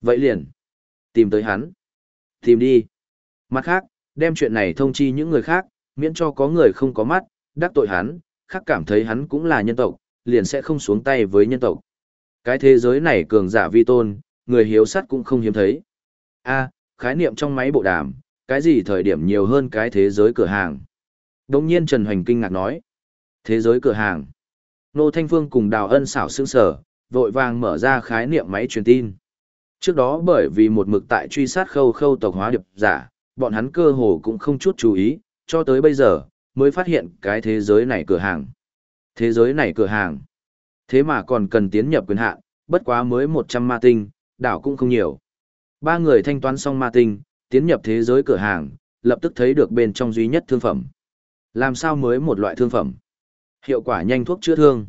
Vậy liền, tìm tới hắn. Tìm đi. Mặt khác, đem chuyện này thông chi những người khác, miễn cho có người không có mắt, đắc tội hắn, khác cảm thấy hắn cũng là nhân tộc, liền sẽ không xuống tay với nhân tộc. Cái thế giới này cường giả vi tôn, người hiếu sắt cũng không hiếm thấy. A, khái niệm trong máy bộ đàm, cái gì thời điểm nhiều hơn cái thế giới cửa hàng. Đồng nhiên Trần Hoành kinh ngạc nói. Thế giới cửa hàng. Nô Thanh Phương cùng Đào Ân xảo sương sở, vội vàng mở ra khái niệm máy truyền tin. Trước đó bởi vì một mực tại truy sát khâu khâu tộc hóa điệp giả, bọn hắn cơ hồ cũng không chút chú ý, cho tới bây giờ, mới phát hiện cái thế giới này cửa hàng. Thế giới này cửa hàng. Thế mà còn cần tiến nhập quyền hạn, bất quá mới 100 ma tinh, đảo cũng không nhiều. Ba người thanh toán xong ma tinh, tiến nhập thế giới cửa hàng, lập tức thấy được bên trong duy nhất thương phẩm. Làm sao mới một loại thương phẩm? Hiệu quả nhanh thuốc chữa thương.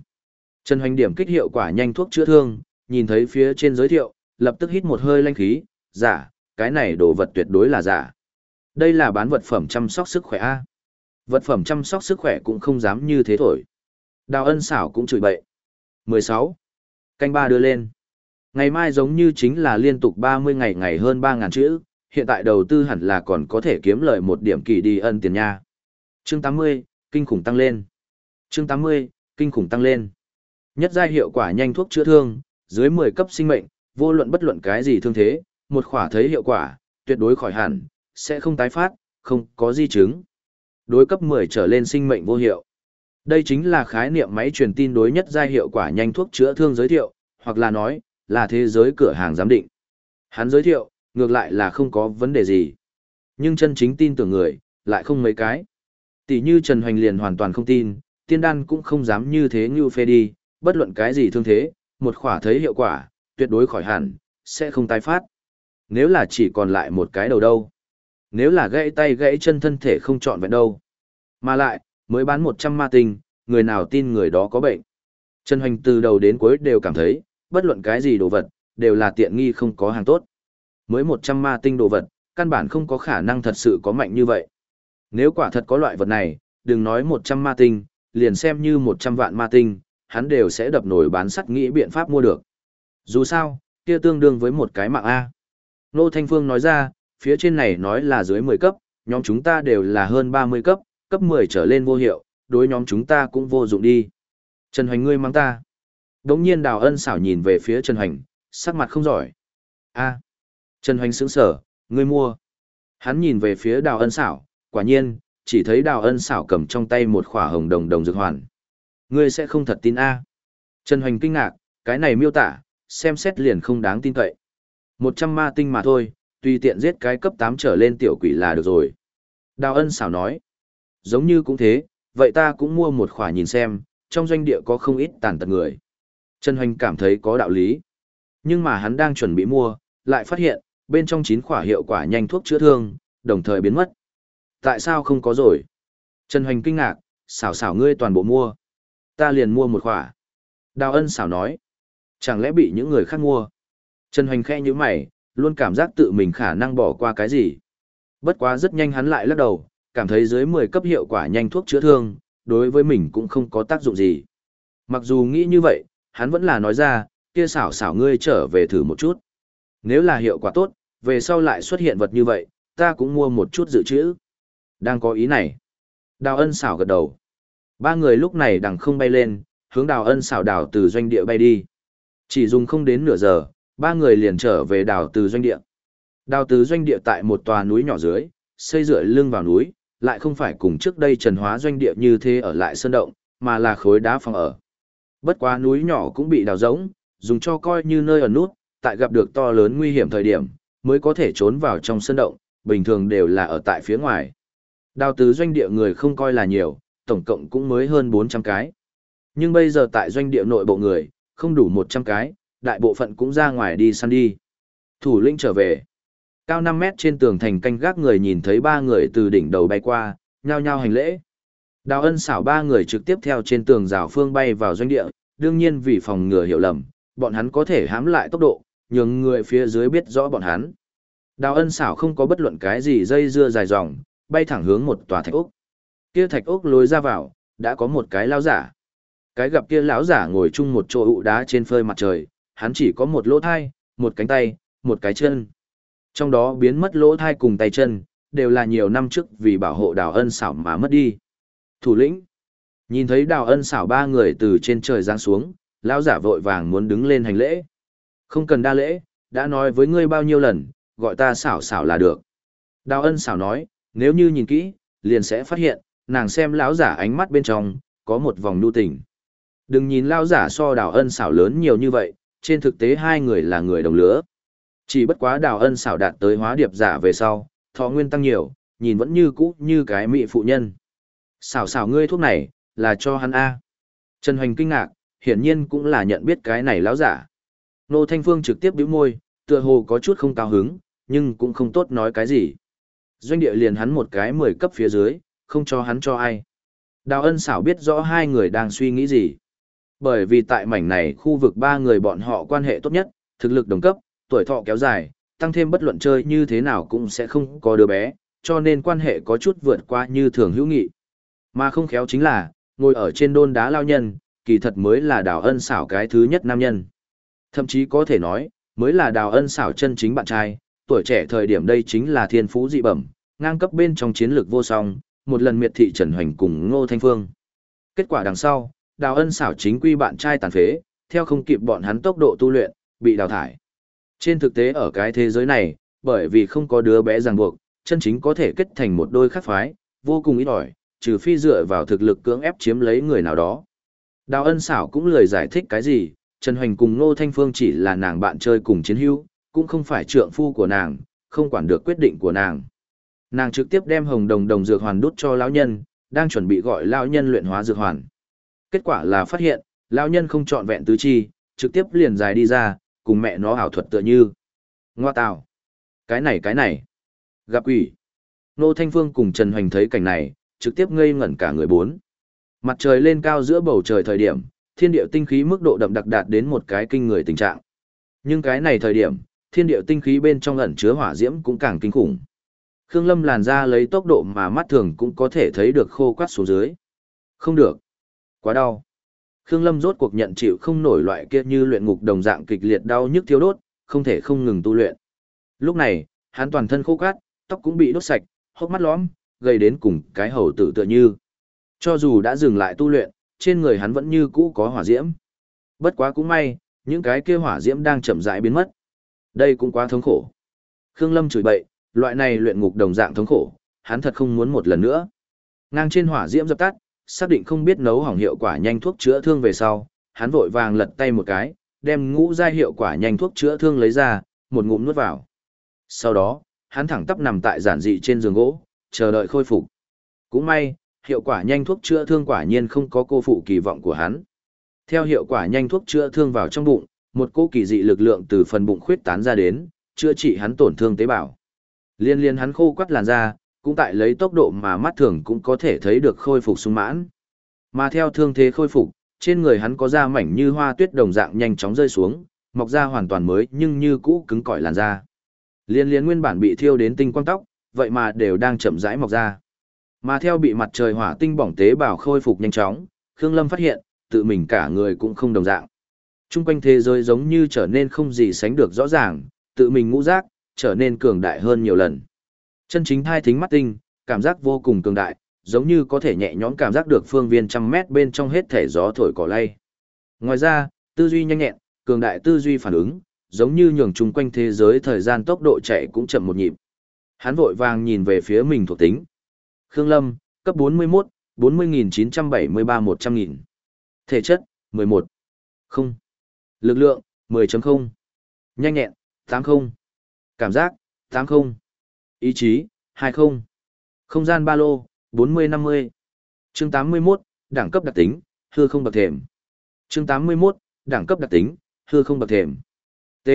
Trần Hoành điểm kích hiệu quả nhanh thuốc chữa thương, nhìn thấy phía trên giới thiệu, lập tức hít một hơi lanh khí, giả, cái này đồ vật tuyệt đối là giả. Đây là bán vật phẩm chăm sóc sức khỏe A. Vật phẩm chăm sóc sức khỏe cũng không dám như thế thổi. Đào ân xảo cũng chửi bậy. 16. Canh ba đưa lên. Ngày mai giống như chính là liên tục 30 ngày ngày hơn 3.000 chữ, hiện tại đầu tư hẳn là còn có thể kiếm lợi một điểm kỳ đi ân tiền nha. Chương 80, kinh khủng tăng lên. Chương 80, kinh khủng tăng lên. Nhất giai hiệu quả nhanh thuốc chữa thương, dưới 10 cấp sinh mệnh, vô luận bất luận cái gì thương thế, một khỏa thấy hiệu quả, tuyệt đối khỏi hẳn, sẽ không tái phát, không có di chứng. Đối cấp 10 trở lên sinh mệnh vô hiệu. Đây chính là khái niệm máy truyền tin đối nhất giai hiệu quả nhanh thuốc chữa thương giới thiệu, hoặc là nói, là thế giới cửa hàng giám định. Hắn giới thiệu, ngược lại là không có vấn đề gì. Nhưng chân chính tin tưởng người, lại không mấy cái. Tỷ như Trần Hoành liền hoàn toàn không tin, tiên đan cũng không dám như thế như phê đi, bất luận cái gì thương thế, một khỏa thấy hiệu quả, tuyệt đối khỏi hẳn, sẽ không tái phát. Nếu là chỉ còn lại một cái đầu đâu. Nếu là gãy tay gãy chân thân thể không chọn vẹn đâu. Mà lại, mới bán 100 ma tinh, người nào tin người đó có bệnh. Trần Hoành từ đầu đến cuối đều cảm thấy, bất luận cái gì đồ vật, đều là tiện nghi không có hàng tốt. Mới 100 ma tinh đồ vật, căn bản không có khả năng thật sự có mạnh như vậy. Nếu quả thật có loại vật này, đừng nói 100 ma tinh, liền xem như 100 vạn ma tinh, hắn đều sẽ đập nổi bán sắt nghĩ biện pháp mua được. Dù sao, kia tương đương với một cái mạng A. Nô Thanh Phương nói ra, phía trên này nói là dưới 10 cấp, nhóm chúng ta đều là hơn 30 cấp, cấp 10 trở lên vô hiệu, đối nhóm chúng ta cũng vô dụng đi. Trần Hoành ngươi mang ta. Đống nhiên Đào Ân xảo nhìn về phía Trần Hoành, sắc mặt không giỏi. A. Trần Hoành sững sở, ngươi mua. Hắn nhìn về phía Đào Ân xảo, quả nhiên, chỉ thấy Đào Ân xảo cầm trong tay một khỏa hồng đồng đồng dược hoàn. Ngươi sẽ không thật tin A. Trần Hoành kinh ngạc, cái này miêu tả, xem xét liền không đáng tin cậy. Một trăm ma tinh mà thôi, tùy tiện giết cái cấp 8 trở lên tiểu quỷ là được rồi. Đào ân xảo nói. Giống như cũng thế, vậy ta cũng mua một khỏa nhìn xem, trong doanh địa có không ít tàn tật người. Trần Hoành cảm thấy có đạo lý. Nhưng mà hắn đang chuẩn bị mua, lại phát hiện, bên trong chín khỏa hiệu quả nhanh thuốc chữa thương, đồng thời biến mất. Tại sao không có rồi? Trần Hoành kinh ngạc, xảo xảo ngươi toàn bộ mua. Ta liền mua một khỏa. Đào ân xảo nói. Chẳng lẽ bị những người khác mua? Trần Hoành khẽ như mày, luôn cảm giác tự mình khả năng bỏ qua cái gì. Bất quá rất nhanh hắn lại lắc đầu, cảm thấy dưới 10 cấp hiệu quả nhanh thuốc chữa thương, đối với mình cũng không có tác dụng gì. Mặc dù nghĩ như vậy, hắn vẫn là nói ra, kia xảo xảo ngươi trở về thử một chút. Nếu là hiệu quả tốt, về sau lại xuất hiện vật như vậy, ta cũng mua một chút dự trữ. Đang có ý này. Đào ân xảo gật đầu. Ba người lúc này đằng không bay lên, hướng đào ân xảo đảo từ doanh địa bay đi. Chỉ dùng không đến nửa giờ, ba người liền trở về đào từ doanh địa. Đào từ doanh địa tại một tòa núi nhỏ dưới, xây dựa lưng vào núi, lại không phải cùng trước đây trần hóa doanh địa như thế ở lại sơn động, mà là khối đá phòng ở. Bất quá núi nhỏ cũng bị đào rỗng, dùng cho coi như nơi ở nút, tại gặp được to lớn nguy hiểm thời điểm, mới có thể trốn vào trong sơn động, bình thường đều là ở tại phía ngoài. Đào từ doanh địa người không coi là nhiều, tổng cộng cũng mới hơn 400 cái. Nhưng bây giờ tại doanh địa nội bộ người, không đủ 100 cái, đại bộ phận cũng ra ngoài đi săn đi. Thủ lĩnh trở về. Cao 5 mét trên tường thành canh gác người nhìn thấy ba người từ đỉnh đầu bay qua, nhao nhao hành lễ. Đào ân xảo ba người trực tiếp theo trên tường rào phương bay vào doanh địa, đương nhiên vì phòng ngừa hiểu lầm, bọn hắn có thể hãm lại tốc độ, nhường người phía dưới biết rõ bọn hắn. Đào ân xảo không có bất luận cái gì dây dưa dài dòng, bay thẳng hướng một tòa thạch ốc. Kia thạch ốc lối ra vào, đã có một cái lao giả. Cái gặp kia lão giả ngồi chung một chỗ ụ đá trên phơi mặt trời, hắn chỉ có một lỗ thai, một cánh tay, một cái chân. Trong đó biến mất lỗ thai cùng tay chân, đều là nhiều năm trước vì bảo hộ đào ân xảo mà mất đi. Thủ lĩnh, nhìn thấy đào ân xảo ba người từ trên trời giáng xuống, lão giả vội vàng muốn đứng lên hành lễ. Không cần đa lễ, đã nói với ngươi bao nhiêu lần, gọi ta xảo xảo là được. Đào ân xảo nói, nếu như nhìn kỹ, liền sẽ phát hiện, nàng xem lão giả ánh mắt bên trong, có một vòng nu tình. Đừng nhìn lão giả so đào ân xảo lớn nhiều như vậy, trên thực tế hai người là người đồng lứa. Chỉ bất quá đào ân xảo đạt tới hóa điệp giả về sau, thọ nguyên tăng nhiều, nhìn vẫn như cũ như cái mị phụ nhân. Xảo xảo ngươi thuốc này, là cho hắn A. Trần Hoành kinh ngạc, hiển nhiên cũng là nhận biết cái này lão giả. Nô Thanh Phương trực tiếp bĩu môi, tựa hồ có chút không cao hứng, nhưng cũng không tốt nói cái gì. Doanh địa liền hắn một cái mười cấp phía dưới, không cho hắn cho ai. Đào ân xảo biết rõ hai người đang suy nghĩ gì. Bởi vì tại mảnh này khu vực ba người bọn họ quan hệ tốt nhất, thực lực đồng cấp, tuổi thọ kéo dài, tăng thêm bất luận chơi như thế nào cũng sẽ không có đứa bé, cho nên quan hệ có chút vượt qua như thường hữu nghị. Mà không khéo chính là, ngồi ở trên đôn đá lao nhân, kỳ thật mới là đào ân xảo cái thứ nhất nam nhân. Thậm chí có thể nói, mới là đào ân xảo chân chính bạn trai, tuổi trẻ thời điểm đây chính là thiên phú dị bẩm, ngang cấp bên trong chiến lược vô song, một lần miệt thị Trần Hoành cùng Ngô Thanh Phương. Kết quả đằng sau, đào ân xảo chính quy bạn trai tàn phế, theo không kịp bọn hắn tốc độ tu luyện, bị đào thải. Trên thực tế ở cái thế giới này, bởi vì không có đứa bé ràng buộc, chân chính có thể kết thành một đôi khắc phái, vô cùng ít ỏi, trừ phi dựa vào thực lực cưỡng ép chiếm lấy người nào đó. Đào ân xảo cũng lời giải thích cái gì, Trần Hoành cùng Ngô Thanh Phương chỉ là nàng bạn chơi cùng chiến hữu, cũng không phải trượng phu của nàng, không quản được quyết định của nàng. Nàng trực tiếp đem hồng đồng đồng dược hoàn đút cho lão nhân, đang chuẩn bị gọi lão nhân luyện hóa dược hoàn. Kết quả là phát hiện, lão nhân không chọn vẹn tứ chi, trực tiếp liền dài đi ra, cùng mẹ nó ảo thuật tựa như. Ngoa tào. Cái này cái này. Gặp quỷ. Nô Thanh Phương cùng Trần Hoành thấy cảnh này, trực tiếp ngây ngẩn cả người bốn. Mặt trời lên cao giữa bầu trời thời điểm, thiên địa tinh khí mức độ đậm đặc đạt đến một cái kinh người tình trạng. Nhưng cái này thời điểm, thiên địa tinh khí bên trong ẩn chứa hỏa diễm cũng càng kinh khủng. Khương Lâm làn ra lấy tốc độ mà mắt thường cũng có thể thấy được khô quát xuống dưới. Không được. Quá đau. Khương Lâm rốt cuộc nhận chịu không nổi loại kia như luyện ngục đồng dạng kịch liệt đau nhức thiếu đốt, không thể không ngừng tu luyện. Lúc này, hắn toàn thân khô cát, tóc cũng bị đốt sạch, hốc mắt lõm, gây đến cùng cái hầu tử tựa như. Cho dù đã dừng lại tu luyện, trên người hắn vẫn như cũ có hỏa diễm. Bất quá cũng may, những cái kia hỏa diễm đang chậm rãi biến mất. Đây cũng quá thống khổ. Khương Lâm chửi bậy, loại này luyện ngục đồng dạng thống khổ, hắn thật không muốn một lần nữa. Ngang trên hỏa diễm dập tắt, xác định không biết nấu hỏng hiệu quả nhanh thuốc chữa thương về sau, hắn vội vàng lật tay một cái, đem ngũ giai hiệu quả nhanh thuốc chữa thương lấy ra, một ngụm nuốt vào. Sau đó, hắn thẳng tắp nằm tại giản dị trên giường gỗ, chờ đợi khôi phục. Cũng may, hiệu quả nhanh thuốc chữa thương quả nhiên không có cô phụ kỳ vọng của hắn. Theo hiệu quả nhanh thuốc chữa thương vào trong bụng, một cô kỳ dị lực lượng từ phần bụng khuyết tán ra đến, chữa trị hắn tổn thương tế bào. Liên liên hắn khô quắt làn da, cũng tại lấy tốc độ mà mắt thường cũng có thể thấy được khôi phục sung mãn. Mà theo thương thế khôi phục, trên người hắn có da mảnh như hoa tuyết đồng dạng nhanh chóng rơi xuống, mọc ra hoàn toàn mới nhưng như cũ cứng cỏi làn da. Liên liên nguyên bản bị thiêu đến tinh quang tóc, vậy mà đều đang chậm rãi mọc ra. Mà theo bị mặt trời hỏa tinh bỏng tế bào khôi phục nhanh chóng, Khương Lâm phát hiện, tự mình cả người cũng không đồng dạng. Trung quanh thế giới giống như trở nên không gì sánh được rõ ràng, tự mình ngũ giác, trở nên cường đại hơn nhiều lần. Chân chính thai thính mắt tinh, cảm giác vô cùng cường đại, giống như có thể nhẹ nhõm cảm giác được phương viên trăm mét bên trong hết thể gió thổi cỏ lay. Ngoài ra, tư duy nhanh nhẹn, cường đại tư duy phản ứng, giống như nhường chung quanh thế giới thời gian tốc độ chạy cũng chậm một nhịp. Hắn vội vàng nhìn về phía mình thuộc tính. Khương Lâm, cấp 41, 40.973 100.000. Thể chất, 11. Không. Lực lượng, 10.0. Nhanh nhẹn, 80. Cảm giác, 80. Ý chí, 20. Không gian ba lô, 40-50. Chương 81, đẳng cấp đặc tính, hư không bậc thềm. Chương 81, đẳng cấp đặc tính, hư không bậc thềm. T.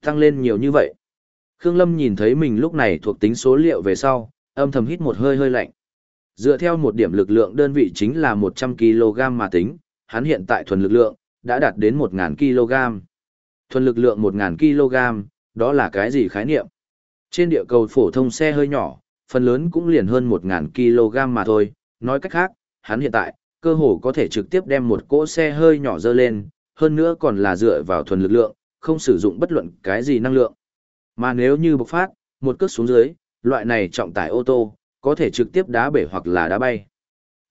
Tăng lên nhiều như vậy. Khương Lâm nhìn thấy mình lúc này thuộc tính số liệu về sau, âm thầm hít một hơi hơi lạnh. Dựa theo một điểm lực lượng đơn vị chính là 100 kg mà tính, hắn hiện tại thuần lực lượng, đã đạt đến 1.000 kg. Thuần lực lượng 1.000 kg, đó là cái gì khái niệm? Trên địa cầu phổ thông xe hơi nhỏ, phần lớn cũng liền hơn 1.000 kg mà thôi, nói cách khác, hắn hiện tại, cơ hồ có thể trực tiếp đem một cỗ xe hơi nhỏ dơ lên, hơn nữa còn là dựa vào thuần lực lượng, không sử dụng bất luận cái gì năng lượng. Mà nếu như bộc phát, một cước xuống dưới, loại này trọng tải ô tô, có thể trực tiếp đá bể hoặc là đá bay.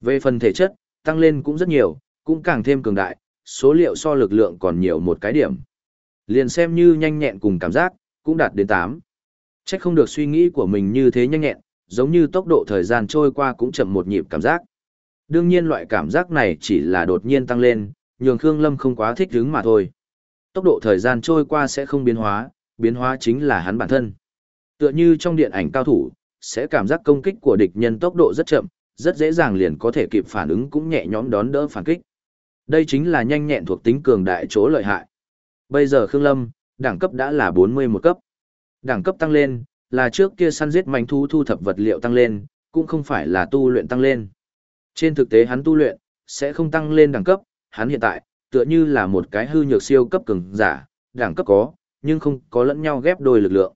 Về phần thể chất, tăng lên cũng rất nhiều, cũng càng thêm cường đại, số liệu so lực lượng còn nhiều một cái điểm. Liền xem như nhanh nhẹn cùng cảm giác, cũng đạt đến 8. Chắc không được suy nghĩ của mình như thế nhanh nhẹn, giống như tốc độ thời gian trôi qua cũng chậm một nhịp cảm giác. Đương nhiên loại cảm giác này chỉ là đột nhiên tăng lên, nhường Khương Lâm không quá thích hứng mà thôi. Tốc độ thời gian trôi qua sẽ không biến hóa, biến hóa chính là hắn bản thân. Tựa như trong điện ảnh cao thủ, sẽ cảm giác công kích của địch nhân tốc độ rất chậm, rất dễ dàng liền có thể kịp phản ứng cũng nhẹ nhõm đón đỡ phản kích. Đây chính là nhanh nhẹn thuộc tính cường đại chỗ lợi hại. Bây giờ Khương Lâm, đẳng cấp đã là 41 cấp. Đẳng cấp tăng lên, là trước kia săn giết manh thú thu thập vật liệu tăng lên, cũng không phải là tu luyện tăng lên. Trên thực tế hắn tu luyện, sẽ không tăng lên đẳng cấp, hắn hiện tại, tựa như là một cái hư nhược siêu cấp cường giả, đẳng cấp có, nhưng không có lẫn nhau ghép đôi lực lượng.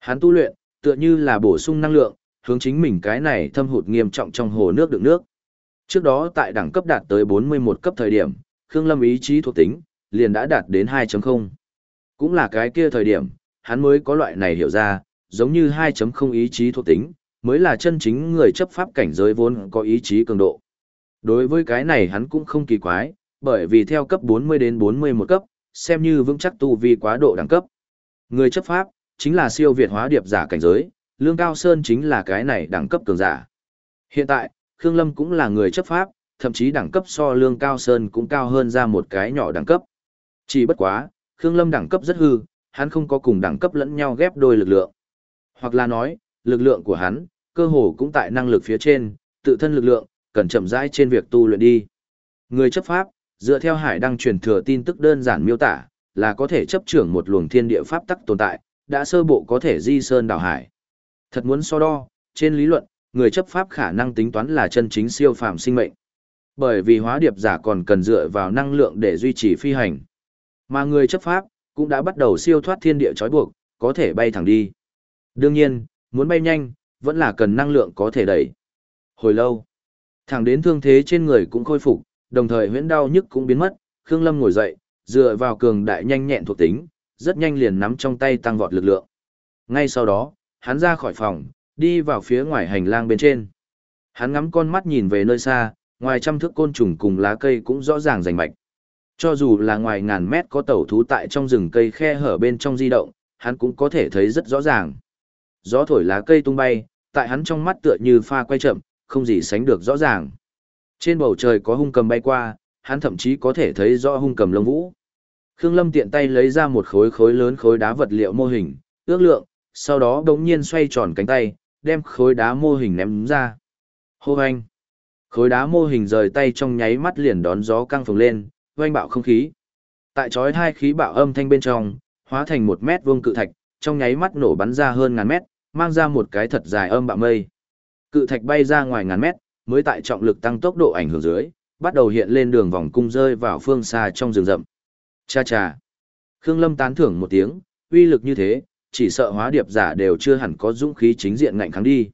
Hắn tu luyện, tựa như là bổ sung năng lượng, hướng chính mình cái này thâm hụt nghiêm trọng trong hồ nước đựng nước. Trước đó tại đẳng cấp đạt tới 41 cấp thời điểm, Khương Lâm ý chí thuộc tính, liền đã đạt đến 2.0. Cũng là cái kia thời điểm, hắn mới có loại này hiểu ra, giống như 2.0 ý chí thuộc tính, mới là chân chính người chấp pháp cảnh giới vốn có ý chí cường độ. Đối với cái này hắn cũng không kỳ quái, bởi vì theo cấp 40 đến 41 cấp, xem như vững chắc tu vi quá độ đẳng cấp. Người chấp pháp, chính là siêu việt hóa điệp giả cảnh giới, Lương Cao Sơn chính là cái này đẳng cấp cường giả. Hiện tại, Khương Lâm cũng là người chấp pháp, thậm chí đẳng cấp so Lương Cao Sơn cũng cao hơn ra một cái nhỏ đẳng cấp. Chỉ bất quá, Khương Lâm đẳng cấp rất hư, hắn không có cùng đẳng cấp lẫn nhau ghép đôi lực lượng. Hoặc là nói, lực lượng của hắn, cơ hồ cũng tại năng lực phía trên, tự thân lực lượng, cần chậm rãi trên việc tu luyện đi. Người chấp pháp, dựa theo hải đăng truyền thừa tin tức đơn giản miêu tả, là có thể chấp trưởng một luồng thiên địa pháp tắc tồn tại, đã sơ bộ có thể di sơn đảo hải. Thật muốn so đo, trên lý luận, người chấp pháp khả năng tính toán là chân chính siêu phàm sinh mệnh. Bởi vì hóa điệp giả còn cần dựa vào năng lượng để duy trì phi hành. Mà người chấp pháp, cũng đã bắt đầu siêu thoát thiên địa trói buộc, có thể bay thẳng đi. Đương nhiên, muốn bay nhanh, vẫn là cần năng lượng có thể đẩy. Hồi lâu, thẳng đến thương thế trên người cũng khôi phục, đồng thời huyễn đau nhức cũng biến mất, Khương Lâm ngồi dậy, dựa vào cường đại nhanh nhẹn thuộc tính, rất nhanh liền nắm trong tay tăng vọt lực lượng. Ngay sau đó, hắn ra khỏi phòng, đi vào phía ngoài hành lang bên trên. Hắn ngắm con mắt nhìn về nơi xa, ngoài trăm thước côn trùng cùng lá cây cũng rõ ràng rành mạch. Cho dù là ngoài ngàn mét có tẩu thú tại trong rừng cây khe hở bên trong di động, hắn cũng có thể thấy rất rõ ràng. Gió thổi lá cây tung bay, tại hắn trong mắt tựa như pha quay chậm, không gì sánh được rõ ràng. Trên bầu trời có hung cầm bay qua, hắn thậm chí có thể thấy rõ hung cầm lông vũ. Khương Lâm tiện tay lấy ra một khối khối lớn khối đá vật liệu mô hình, ước lượng, sau đó đống nhiên xoay tròn cánh tay, đem khối đá mô hình ném ra. Hô anh! Khối đá mô hình rời tay trong nháy mắt liền đón gió căng phồng lên, oanh bạo không khí. Tại chói hai khí bạo âm thanh bên trong, hóa thành một mét vuông cự thạch, trong nháy mắt nổ bắn ra hơn ngàn mét, mang ra một cái thật dài âm bạo mây. Cự thạch bay ra ngoài ngàn mét, mới tại trọng lực tăng tốc độ ảnh hưởng dưới, bắt đầu hiện lên đường vòng cung rơi vào phương xa trong rừng rậm. Cha cha. Khương Lâm tán thưởng một tiếng, uy lực như thế, chỉ sợ hóa điệp giả đều chưa hẳn có dũng khí chính diện ngạnh kháng đi.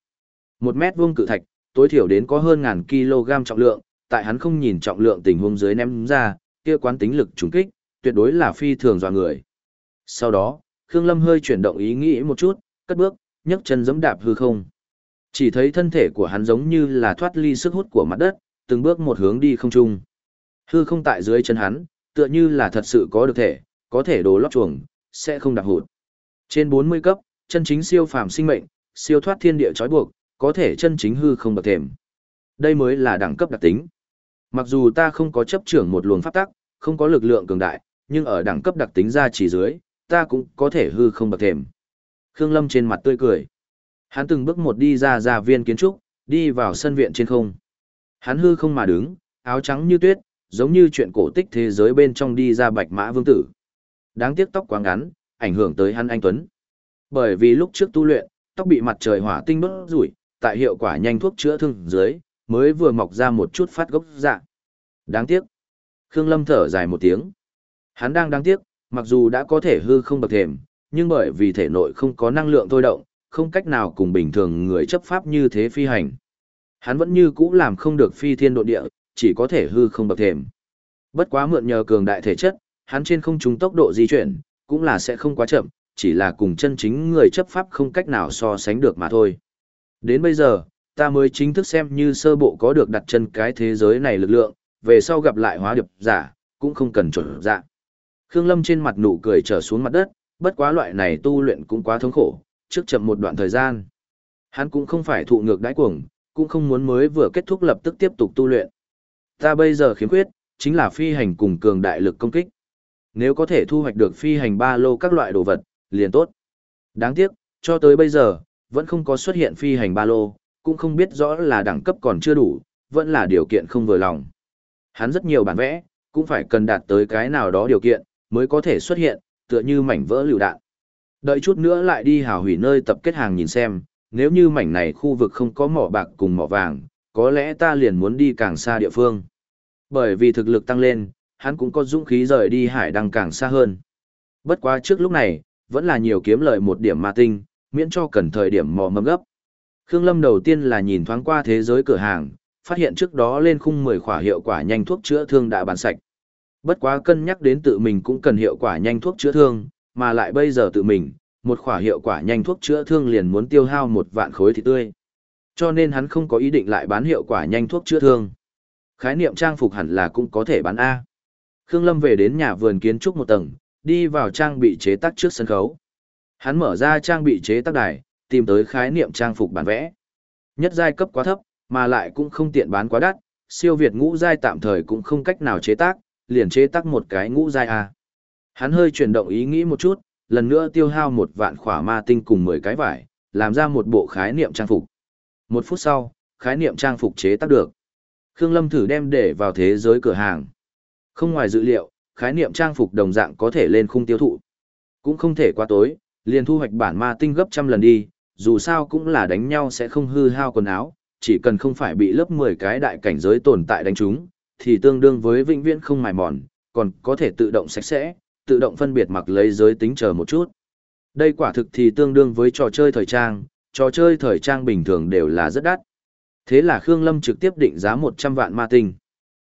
Một mét vuông cự thạch, tối thiểu đến có hơn ngàn kg trọng lượng, tại hắn không nhìn trọng lượng tình huống dưới ném ra, kia quán tính lực trùng kích, tuyệt đối là phi thường dọa người. Sau đó, Khương Lâm hơi chuyển động ý nghĩ một chút, cất bước, nhấc chân giẫm đạp hư không. Chỉ thấy thân thể của hắn giống như là thoát ly sức hút của mặt đất, từng bước một hướng đi không trung. Hư không tại dưới chân hắn, tựa như là thật sự có được thể, có thể đồ lót chuồng, sẽ không đạp hụt. Trên 40 cấp, chân chính siêu phàm sinh mệnh, siêu thoát thiên địa trói buộc, có thể chân chính hư không bậc thềm. Đây mới là đẳng cấp đặc tính. Mặc dù ta không có chấp trưởng một luồng pháp tắc, không có lực lượng cường đại, nhưng ở đẳng cấp đặc tính ra chỉ dưới, ta cũng có thể hư không bậc thềm. Khương Lâm trên mặt tươi cười. Hắn từng bước một đi ra ra viên kiến trúc, đi vào sân viện trên không. Hắn hư không mà đứng, áo trắng như tuyết, giống như chuyện cổ tích thế giới bên trong đi ra bạch mã vương tử. Đáng tiếc tóc quá ngắn, ảnh hưởng tới hắn anh Tuấn. Bởi vì lúc trước tu luyện, tóc bị mặt trời hỏa tinh đốt rủi, tại hiệu quả nhanh thuốc chữa thương dưới, mới vừa mọc ra một chút phát gốc dạ. Đáng tiếc. Khương Lâm thở dài một tiếng. Hắn đang đáng tiếc, mặc dù đã có thể hư không bậc thềm, nhưng bởi vì thể nội không có năng lượng thôi động, không cách nào cùng bình thường người chấp pháp như thế phi hành. Hắn vẫn như cũ làm không được phi thiên độ địa, chỉ có thể hư không bậc thềm. Bất quá mượn nhờ cường đại thể chất, hắn trên không trung tốc độ di chuyển, cũng là sẽ không quá chậm, chỉ là cùng chân chính người chấp pháp không cách nào so sánh được mà thôi. Đến bây giờ, ta mới chính thức xem như sơ bộ có được đặt chân cái thế giới này lực lượng, về sau gặp lại hóa điệp giả, cũng không cần chuẩn dạ. Khương Lâm trên mặt nụ cười trở xuống mặt đất, bất quá loại này tu luyện cũng quá thống khổ, trước chậm một đoạn thời gian. Hắn cũng không phải thụ ngược đãi cuồng, cũng không muốn mới vừa kết thúc lập tức tiếp tục tu luyện. Ta bây giờ khiếm khuyết, chính là phi hành cùng cường đại lực công kích. Nếu có thể thu hoạch được phi hành ba lô các loại đồ vật, liền tốt. Đáng tiếc, cho tới bây giờ, vẫn không có xuất hiện phi hành ba lô, cũng không biết rõ là đẳng cấp còn chưa đủ, vẫn là điều kiện không vừa lòng. Hắn rất nhiều bản vẽ, cũng phải cần đạt tới cái nào đó điều kiện, mới có thể xuất hiện, tựa như mảnh vỡ lựu đạn. Đợi chút nữa lại đi hào hủy nơi tập kết hàng nhìn xem, nếu như mảnh này khu vực không có mỏ bạc cùng mỏ vàng, có lẽ ta liền muốn đi càng xa địa phương. Bởi vì thực lực tăng lên, hắn cũng có dũng khí rời đi hải đăng càng xa hơn. Bất quá trước lúc này, vẫn là nhiều kiếm lợi một điểm ma tinh, miễn cho cần thời điểm mò mâm gấp. Khương Lâm đầu tiên là nhìn thoáng qua thế giới cửa hàng, phát hiện trước đó lên khung 10 khỏa hiệu quả nhanh thuốc chữa thương đã bán sạch. Bất quá cân nhắc đến tự mình cũng cần hiệu quả nhanh thuốc chữa thương, mà lại bây giờ tự mình, một khỏa hiệu quả nhanh thuốc chữa thương liền muốn tiêu hao một vạn khối thịt tươi. Cho nên hắn không có ý định lại bán hiệu quả nhanh thuốc chữa thương. Khái niệm trang phục hẳn là cũng có thể bán A. Khương Lâm về đến nhà vườn kiến trúc một tầng, đi vào trang bị chế tác trước sân khấu. Hắn mở ra trang bị chế tác đài, tìm tới khái niệm trang phục bản vẽ. Nhất giai cấp quá thấp, mà lại cũng không tiện bán quá đắt, siêu việt ngũ giai tạm thời cũng không cách nào chế tác, liền chế tác một cái ngũ giai a. Hắn hơi chuyển động ý nghĩ một chút, lần nữa tiêu hao một vạn khỏa ma tinh cùng 10 cái vải, làm ra một bộ khái niệm trang phục. Một phút sau, khái niệm trang phục chế tác được. Khương Lâm thử đem để vào thế giới cửa hàng. Không ngoài dự liệu, khái niệm trang phục đồng dạng có thể lên khung tiêu thụ. Cũng không thể quá tối, liền thu hoạch bản ma tinh gấp trăm lần đi, dù sao cũng là đánh nhau sẽ không hư hao quần áo, chỉ cần không phải bị lớp 10 cái đại cảnh giới tồn tại đánh trúng, thì tương đương với vĩnh viễn không mài mòn, còn có thể tự động sạch sẽ, tự động phân biệt mặc lấy giới tính chờ một chút. Đây quả thực thì tương đương với trò chơi thời trang, trò chơi thời trang bình thường đều là rất đắt. Thế là Khương Lâm trực tiếp định giá 100 vạn ma tinh.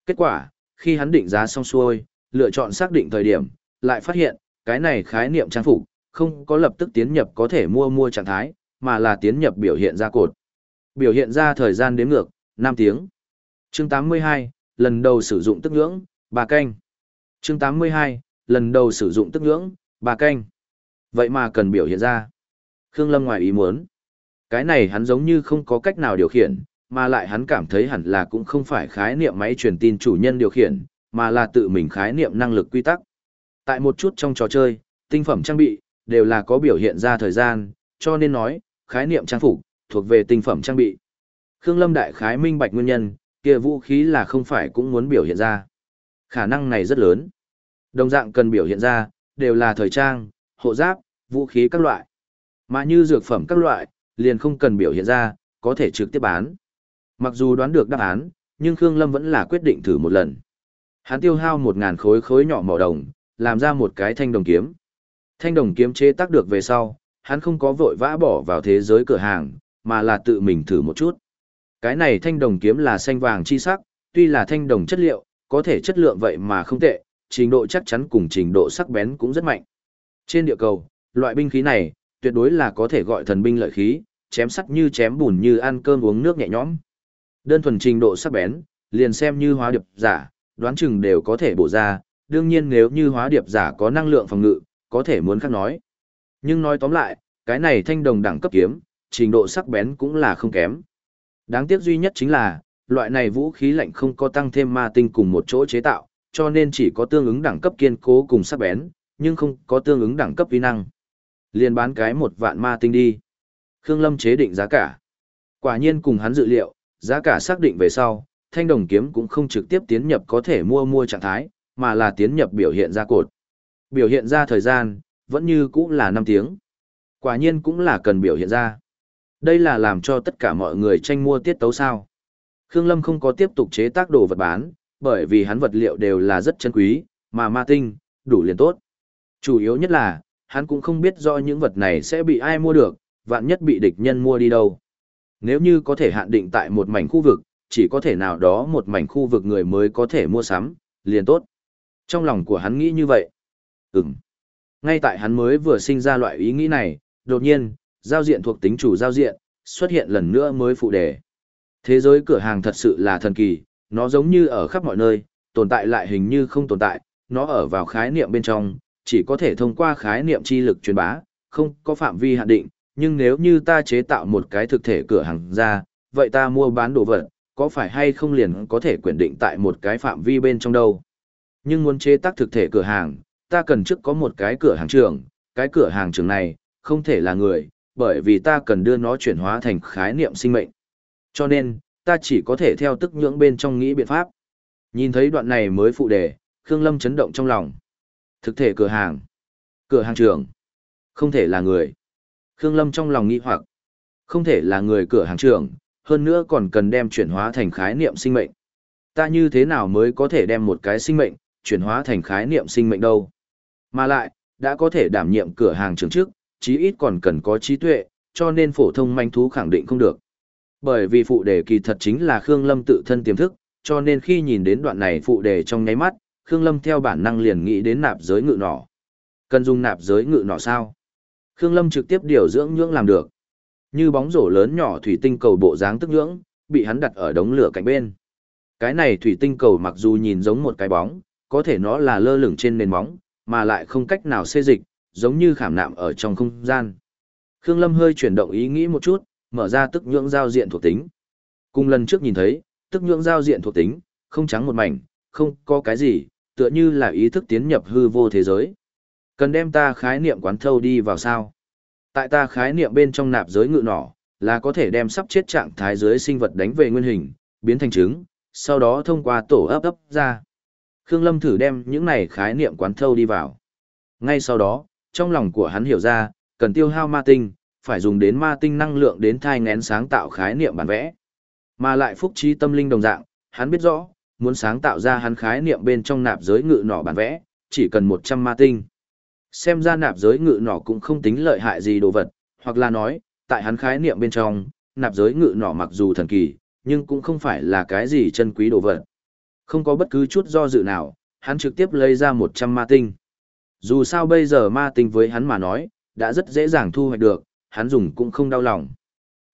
Kết quả, khi hắn định giá xong xuôi, lựa chọn xác định thời điểm, lại phát hiện, cái này khái niệm trang phục, không có lập tức tiến nhập có thể mua mua trạng thái, mà là tiến nhập biểu hiện ra cột. Biểu hiện ra thời gian đếm ngược, 5 tiếng. Chương 82, lần đầu sử dụng tức ngưỡng, bà canh. Chương 82, lần đầu sử dụng tức ngưỡng, bà canh. Vậy mà cần biểu hiện ra. Khương Lâm ngoài ý muốn. Cái này hắn giống như không có cách nào điều khiển, mà lại hắn cảm thấy hẳn là cũng không phải khái niệm máy truyền tin chủ nhân điều khiển, mà là tự mình khái niệm năng lực quy tắc. Tại một chút trong trò chơi, tinh phẩm trang bị, đều là có biểu hiện ra thời gian, cho nên nói, khái niệm trang phục thuộc về tinh phẩm trang bị. Khương Lâm đại khái minh bạch nguyên nhân, kia vũ khí là không phải cũng muốn biểu hiện ra. Khả năng này rất lớn. Đồng dạng cần biểu hiện ra, đều là thời trang, hộ giáp, vũ khí các loại. Mà như dược phẩm các loại, liền không cần biểu hiện ra, có thể trực tiếp bán. Mặc dù đoán được đáp án, nhưng Khương Lâm vẫn là quyết định thử một lần. Hắn tiêu hao một ngàn khối khối nhỏ mỏ đồng, làm ra một cái thanh đồng kiếm. Thanh đồng kiếm chế tác được về sau, hắn không có vội vã bỏ vào thế giới cửa hàng, mà là tự mình thử một chút. Cái này thanh đồng kiếm là xanh vàng chi sắc, tuy là thanh đồng chất liệu, có thể chất lượng vậy mà không tệ, trình độ chắc chắn cùng trình độ sắc bén cũng rất mạnh. Trên địa cầu, loại binh khí này, tuyệt đối là có thể gọi thần binh lợi khí, chém sắt như chém bùn như ăn cơm uống nước nhẹ nhõm. Đơn thuần trình độ sắc bén, liền xem như hóa điệp giả, đoán chừng đều có thể bổ ra, đương nhiên nếu như hóa điệp giả có năng lượng phòng ngự, có thể muốn khác nói. Nhưng nói tóm lại, cái này thanh đồng đẳng cấp kiếm, trình độ sắc bén cũng là không kém. Đáng tiếc duy nhất chính là, loại này vũ khí lạnh không có tăng thêm ma tinh cùng một chỗ chế tạo, cho nên chỉ có tương ứng đẳng cấp kiên cố cùng sắc bén, nhưng không có tương ứng đẳng cấp vi năng. Liên bán cái một vạn ma tinh đi. Khương Lâm chế định giá cả. Quả nhiên cùng hắn dự liệu, giá cả xác định về sau, thanh đồng kiếm cũng không trực tiếp tiến nhập có thể mua mua trạng thái, mà là tiến nhập biểu hiện ra cột. Biểu hiện ra thời gian, vẫn như cũng là 5 tiếng. Quả nhiên cũng là cần biểu hiện ra. Đây là làm cho tất cả mọi người tranh mua tiết tấu sao. Khương Lâm không có tiếp tục chế tác đồ vật bán, bởi vì hắn vật liệu đều là rất chân quý, mà ma tinh, đủ liền tốt. Chủ yếu nhất là, hắn cũng không biết do những vật này sẽ bị ai mua được, vạn nhất bị địch nhân mua đi đâu. Nếu như có thể hạn định tại một mảnh khu vực, chỉ có thể nào đó một mảnh khu vực người mới có thể mua sắm, liền tốt. Trong lòng của hắn nghĩ như vậy. Ừm. Ngay tại hắn mới vừa sinh ra loại ý nghĩ này, đột nhiên, giao diện thuộc tính chủ giao diện, xuất hiện lần nữa mới phụ đề. Thế giới cửa hàng thật sự là thần kỳ, nó giống như ở khắp mọi nơi, tồn tại lại hình như không tồn tại, nó ở vào khái niệm bên trong, chỉ có thể thông qua khái niệm chi lực truyền bá, không có phạm vi hạn định, nhưng nếu như ta chế tạo một cái thực thể cửa hàng ra, vậy ta mua bán đồ vật, có phải hay không liền có thể quyền định tại một cái phạm vi bên trong đâu. Nhưng muốn chế tác thực thể cửa hàng, ta cần trước có một cái cửa hàng trường, cái cửa hàng trường này, không thể là người, bởi vì ta cần đưa nó chuyển hóa thành khái niệm sinh mệnh. Cho nên, ta chỉ có thể theo tức nhưỡng bên trong nghĩ biện pháp. Nhìn thấy đoạn này mới phụ đề, Khương Lâm chấn động trong lòng. Thực thể cửa hàng. Cửa hàng trưởng. Không thể là người. Khương Lâm trong lòng nghĩ hoặc. Không thể là người cửa hàng trưởng, hơn nữa còn cần đem chuyển hóa thành khái niệm sinh mệnh. Ta như thế nào mới có thể đem một cái sinh mệnh, chuyển hóa thành khái niệm sinh mệnh đâu? Mà lại, đã có thể đảm nhiệm cửa hàng trưởng trước, chí ít còn cần có trí tuệ, cho nên phổ thông manh thú khẳng định không được. Bởi vì phụ đề kỳ thật chính là Khương Lâm tự thân tiềm thức, cho nên khi nhìn đến đoạn này phụ đề trong nháy mắt, Khương Lâm theo bản năng liền nghĩ đến nạp giới ngự nỏ. Cần dùng nạp giới ngự nỏ sao? Khương Lâm trực tiếp điều dưỡng nhưỡng làm được. Như bóng rổ lớn nhỏ thủy tinh cầu bộ dáng tức nhưỡng, bị hắn đặt ở đống lửa cạnh bên. Cái này thủy tinh cầu mặc dù nhìn giống một cái bóng, có thể nó là lơ lửng trên nền móng, mà lại không cách nào xê dịch, giống như khảm nạm ở trong không gian. Khương Lâm hơi chuyển động ý nghĩ một chút, mở ra tức nhưỡng giao diện thuộc tính. Cùng lần trước nhìn thấy, tức nhưỡng giao diện thuộc tính, không trắng một mảnh, không có cái gì, tựa như là ý thức tiến nhập hư vô thế giới. Cần đem ta khái niệm quán thâu đi vào sao? Tại ta khái niệm bên trong nạp giới ngự nỏ, là có thể đem sắp chết trạng thái dưới sinh vật đánh về nguyên hình, biến thành trứng, sau đó thông qua tổ ấp ấp ra. Khương Lâm thử đem những này khái niệm quán thâu đi vào. Ngay sau đó, trong lòng của hắn hiểu ra, cần tiêu hao ma tinh, phải dùng đến ma tinh năng lượng đến thai ngén sáng tạo khái niệm bản vẽ. Mà lại phúc trí tâm linh đồng dạng, hắn biết rõ, muốn sáng tạo ra hắn khái niệm bên trong nạp giới ngự nỏ bản vẽ, chỉ cần 100 ma tinh. Xem ra nạp giới ngự nỏ cũng không tính lợi hại gì đồ vật, hoặc là nói, tại hắn khái niệm bên trong, nạp giới ngự nỏ mặc dù thần kỳ, nhưng cũng không phải là cái gì chân quý đồ vật. Không có bất cứ chút do dự nào, hắn trực tiếp lấy ra 100 ma tinh. Dù sao bây giờ ma tinh với hắn mà nói, đã rất dễ dàng thu hoạch được, hắn dùng cũng không đau lòng.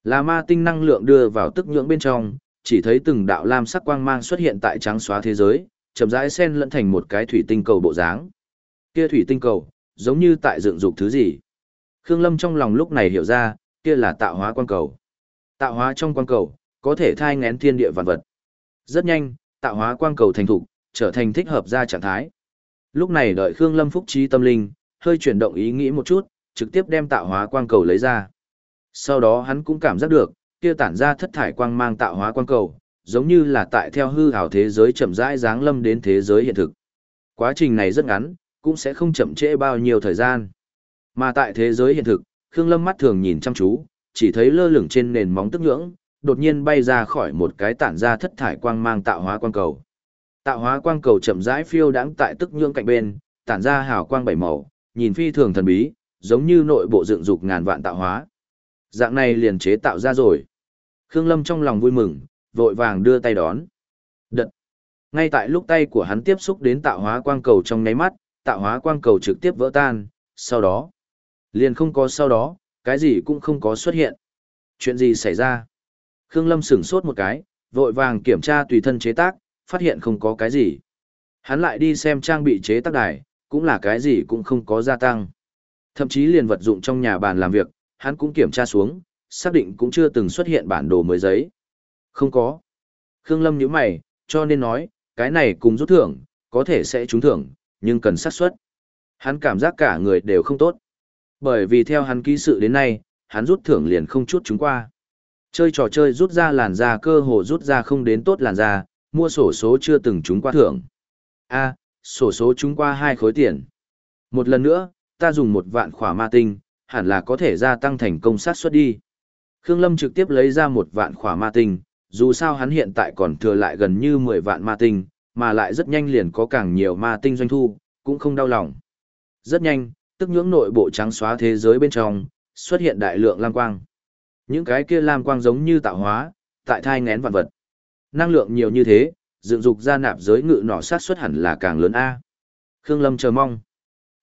Là ma tinh năng lượng đưa vào tức nhưỡng bên trong, chỉ thấy từng đạo lam sắc quang mang xuất hiện tại trắng xóa thế giới, chậm rãi xen lẫn thành một cái thủy tinh cầu bộ dáng. Kia thủy tinh cầu, giống như tại dựng dục thứ gì. Khương Lâm trong lòng lúc này hiểu ra, kia là tạo hóa quang cầu. Tạo hóa trong quang cầu, có thể thai ngén thiên địa vạn vật. Rất nhanh, tạo hóa quang cầu thành thục, trở thành thích hợp ra trạng thái. Lúc này đợi Khương Lâm phúc trí tâm linh, hơi chuyển động ý nghĩ một chút, trực tiếp đem tạo hóa quang cầu lấy ra. Sau đó hắn cũng cảm giác được, kia tản ra thất thải quang mang tạo hóa quang cầu, giống như là tại theo hư ảo thế giới chậm rãi giáng lâm đến thế giới hiện thực. Quá trình này rất ngắn, cũng sẽ không chậm trễ bao nhiêu thời gian. Mà tại thế giới hiện thực, Khương Lâm mắt thường nhìn chăm chú, chỉ thấy lơ lửng trên nền móng tức nhưỡng, đột nhiên bay ra khỏi một cái tản ra thất thải quang mang tạo hóa quang cầu. Tạo hóa quang cầu chậm rãi phiêu đãng tại tức nhượng cạnh bên, tản ra hào quang bảy màu, nhìn phi thường thần bí, giống như nội bộ dựng dục ngàn vạn tạo hóa. Dạng này liền chế tạo ra rồi. Khương Lâm trong lòng vui mừng, vội vàng đưa tay đón. Đật. Ngay tại lúc tay của hắn tiếp xúc đến tạo hóa quang cầu trong nháy mắt, tạo hóa quang cầu trực tiếp vỡ tan, sau đó. Liền không có sau đó, cái gì cũng không có xuất hiện. Chuyện gì xảy ra? Khương Lâm sửng sốt một cái, vội vàng kiểm tra tùy thân chế tác, phát hiện không có cái gì. Hắn lại đi xem trang bị chế tác đài, cũng là cái gì cũng không có gia tăng. Thậm chí liền vật dụng trong nhà bàn làm việc, hắn cũng kiểm tra xuống, xác định cũng chưa từng xuất hiện bản đồ mới giấy. Không có. Khương Lâm nhíu mày, cho nên nói, cái này cùng rút thưởng, có thể sẽ trúng thưởng, nhưng cần xác suất. Hắn cảm giác cả người đều không tốt. Bởi vì theo hắn ký sự đến nay, hắn rút thưởng liền không chút chúng qua. Chơi trò chơi rút ra làn da cơ hồ rút ra không đến tốt làn da, mua sổ số chưa từng chúng qua thưởng. A, sổ số chúng qua hai khối tiền. Một lần nữa, ta dùng một vạn khỏa ma tinh, hẳn là có thể gia tăng thành công sát suất đi. Khương Lâm trực tiếp lấy ra một vạn khỏa ma tinh, dù sao hắn hiện tại còn thừa lại gần như 10 vạn ma tinh, mà lại rất nhanh liền có càng nhiều ma tinh doanh thu, cũng không đau lòng. Rất nhanh, tức nhưỡng nội bộ trắng xóa thế giới bên trong, xuất hiện đại lượng lam quang. Những cái kia lam quang giống như tạo hóa, tại thai ngén vạn vật. Năng lượng nhiều như thế, dựng dục ra nạp giới ngự nỏ sát xuất hẳn là càng lớn A. Khương Lâm chờ mong.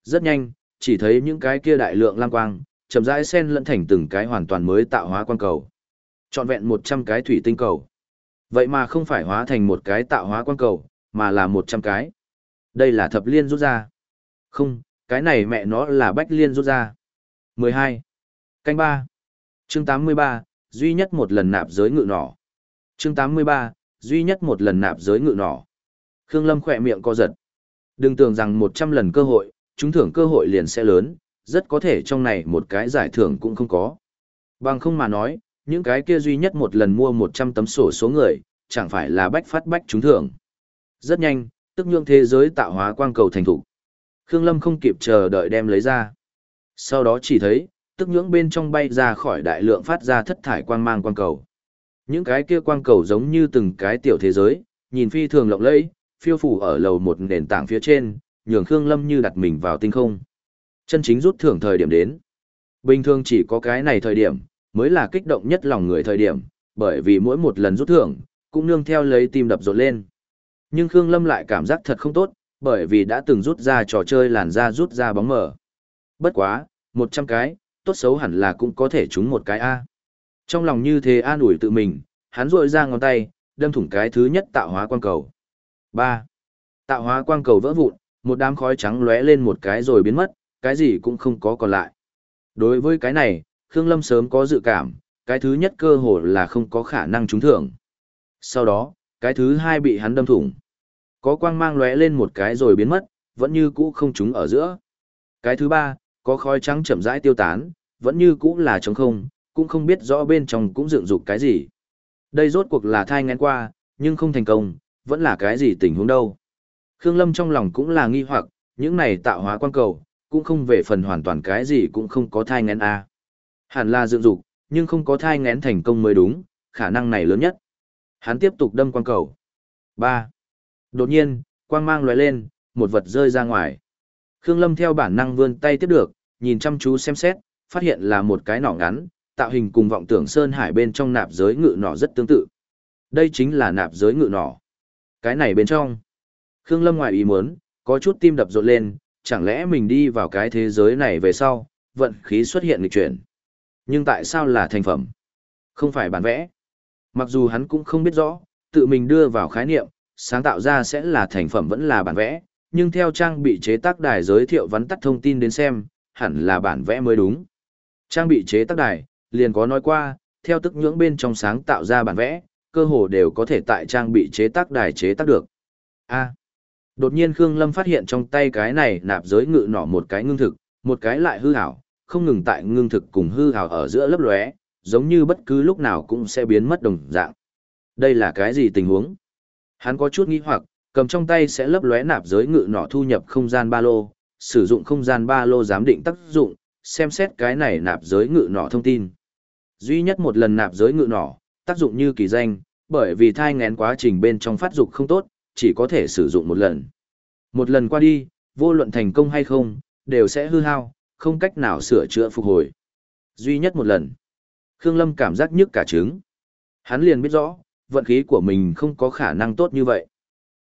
Rất nhanh, chỉ thấy những cái kia đại lượng lam quang, chậm rãi xen lẫn thành từng cái hoàn toàn mới tạo hóa quang cầu. Trọn vẹn 100 cái thủy tinh cầu. Vậy mà không phải hóa thành một cái tạo hóa quang cầu, mà là 100 cái. Đây là thập liên rút ra. Không, cái này mẹ nó là bách liên rút ra. 12. Canh 3. Chương 83, duy nhất một lần nạp giới ngự nỏ. Chương 83, duy nhất một lần nạp giới ngự nỏ. Khương Lâm khỏe miệng co giật. Đừng tưởng rằng 100 lần cơ hội, chúng thưởng cơ hội liền sẽ lớn, rất có thể trong này một cái giải thưởng cũng không có. Bằng không mà nói, những cái kia duy nhất một lần mua 100 tấm sổ số người, chẳng phải là bách phát bách chúng thưởng. Rất nhanh, tức nhượng thế giới tạo hóa quang cầu thành thủ. Khương Lâm không kịp chờ đợi đem lấy ra. Sau đó chỉ thấy, tức nhưỡng bên trong bay ra khỏi đại lượng phát ra thất thải quang mang quang cầu. Những cái kia quang cầu giống như từng cái tiểu thế giới, nhìn phi thường lộng lẫy, phiêu phủ ở lầu một nền tảng phía trên, nhường Khương Lâm như đặt mình vào tinh không. Chân chính rút thưởng thời điểm đến. Bình thường chỉ có cái này thời điểm, mới là kích động nhất lòng người thời điểm, bởi vì mỗi một lần rút thưởng, cũng nương theo lấy tim đập rộn lên. Nhưng Khương Lâm lại cảm giác thật không tốt, bởi vì đã từng rút ra trò chơi làn da rút ra bóng mở. Bất quá, 100 cái, tốt xấu hẳn là cũng có thể trúng một cái A. Trong lòng như thế an ủi tự mình, hắn rội ra ngón tay, đâm thủng cái thứ nhất tạo hóa quang cầu. 3. Tạo hóa quang cầu vỡ vụn, một đám khói trắng lóe lên một cái rồi biến mất, cái gì cũng không có còn lại. Đối với cái này, Khương Lâm sớm có dự cảm, cái thứ nhất cơ hồ là không có khả năng trúng thưởng. Sau đó, cái thứ hai bị hắn đâm thủng. Có quang mang lóe lên một cái rồi biến mất, vẫn như cũ không trúng ở giữa. Cái thứ ba, có khói trắng chậm rãi tiêu tán, vẫn như cũ là trống không, cũng không biết rõ bên trong cũng dựng dục cái gì. Đây rốt cuộc là thai ngén qua, nhưng không thành công, vẫn là cái gì tình huống đâu. Khương Lâm trong lòng cũng là nghi hoặc, những này tạo hóa quan cầu, cũng không về phần hoàn toàn cái gì cũng không có thai ngén A. Hẳn là dựng dục, nhưng không có thai ngén thành công mới đúng, khả năng này lớn nhất. Hắn tiếp tục đâm quan cầu. 3. Đột nhiên, quang mang lóe lên, một vật rơi ra ngoài. Khương Lâm theo bản năng vươn tay tiếp được, nhìn chăm chú xem xét, phát hiện là một cái nỏ ngắn, tạo hình cùng vọng tưởng sơn hải bên trong nạp giới ngự nỏ rất tương tự. Đây chính là nạp giới ngự nỏ. Cái này bên trong. Khương Lâm ngoài ý muốn, có chút tim đập rộn lên, chẳng lẽ mình đi vào cái thế giới này về sau, vận khí xuất hiện nghịch chuyển. Nhưng tại sao là thành phẩm? Không phải bản vẽ. Mặc dù hắn cũng không biết rõ, tự mình đưa vào khái niệm, sáng tạo ra sẽ là thành phẩm vẫn là bản vẽ, nhưng theo trang bị chế tác đài giới thiệu vắn tắt thông tin đến xem, hẳn là bản vẽ mới đúng. Trang bị chế tác đài, liền có nói qua, theo tức nhưỡng bên trong sáng tạo ra bản vẽ, cơ hồ đều có thể tại trang bị chế tác đài chế tác được. A. đột nhiên Khương Lâm phát hiện trong tay cái này nạp giới ngự nỏ một cái ngưng thực, một cái lại hư ảo, không ngừng tại ngưng thực cùng hư ảo ở giữa lấp lóe, giống như bất cứ lúc nào cũng sẽ biến mất đồng dạng. Đây là cái gì tình huống? Hắn có chút nghi hoặc, cầm trong tay sẽ lấp lóe nạp giới ngự nỏ thu nhập không gian ba lô, sử dụng không gian ba lô giám định tác dụng, xem xét cái này nạp giới ngự nỏ thông tin. Duy nhất một lần nạp giới ngự nỏ, tác dụng như kỳ danh, bởi vì thai ngén quá trình bên trong phát dục không tốt, chỉ có thể sử dụng một lần. Một lần qua đi, vô luận thành công hay không, đều sẽ hư hao, không cách nào sửa chữa phục hồi. Duy nhất một lần. Khương Lâm cảm giác nhức cả trứng. Hắn liền biết rõ, vận khí của mình không có khả năng tốt như vậy.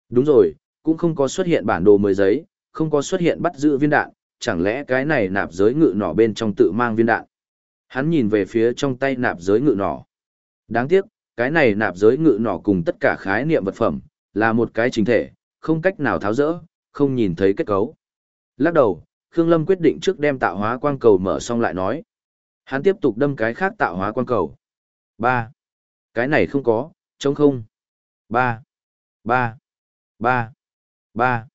Đúng rồi, cũng không có xuất hiện bản đồ mới giấy, không có xuất hiện bắt giữ viên đạn, chẳng lẽ cái này nạp giới ngự nỏ bên trong tự mang viên đạn. Hắn nhìn về phía trong tay nạp giới ngự nỏ. Đáng tiếc, cái này nạp giới ngự nỏ cùng tất cả khái niệm vật phẩm, là một cái chính thể, không cách nào tháo rỡ, không nhìn thấy kết cấu. Lắc đầu, Khương Lâm quyết định trước đem tạo hóa quang cầu mở xong lại nói. Hắn tiếp tục đâm cái khác tạo hóa quang cầu. 3. Cái này không có, trống không. 3. 3. 3. 3.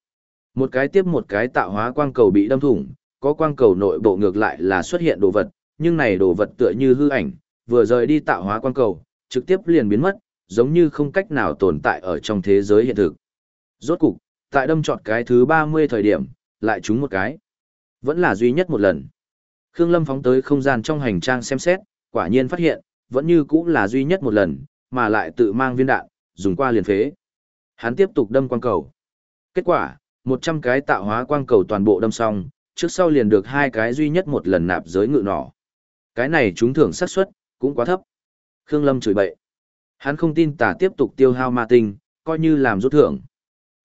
Một cái tiếp một cái tạo hóa quang cầu bị đâm thủng, có quang cầu nội bộ ngược lại là xuất hiện đồ vật, nhưng này đồ vật tựa như hư ảnh, vừa rời đi tạo hóa quan cầu, trực tiếp liền biến mất, giống như không cách nào tồn tại ở trong thế giới hiện thực. Rốt cục, tại đâm chọn cái thứ 30 thời điểm, lại trúng một cái. Vẫn là duy nhất một lần. Khương Lâm phóng tới không gian trong hành trang xem xét, quả nhiên phát hiện, vẫn như cũng là duy nhất một lần, mà lại tự mang viên đạn, dùng qua liền phế. Hắn tiếp tục đâm quang cầu. Kết quả, 100 cái tạo hóa quang cầu toàn bộ đâm xong, trước sau liền được hai cái duy nhất một lần nạp giới ngự nỏ. Cái này trúng thưởng xác suất cũng quá thấp. Khương Lâm chửi bậy. Hắn không tin tả tiếp tục tiêu hao ma tinh, coi như làm rút thưởng.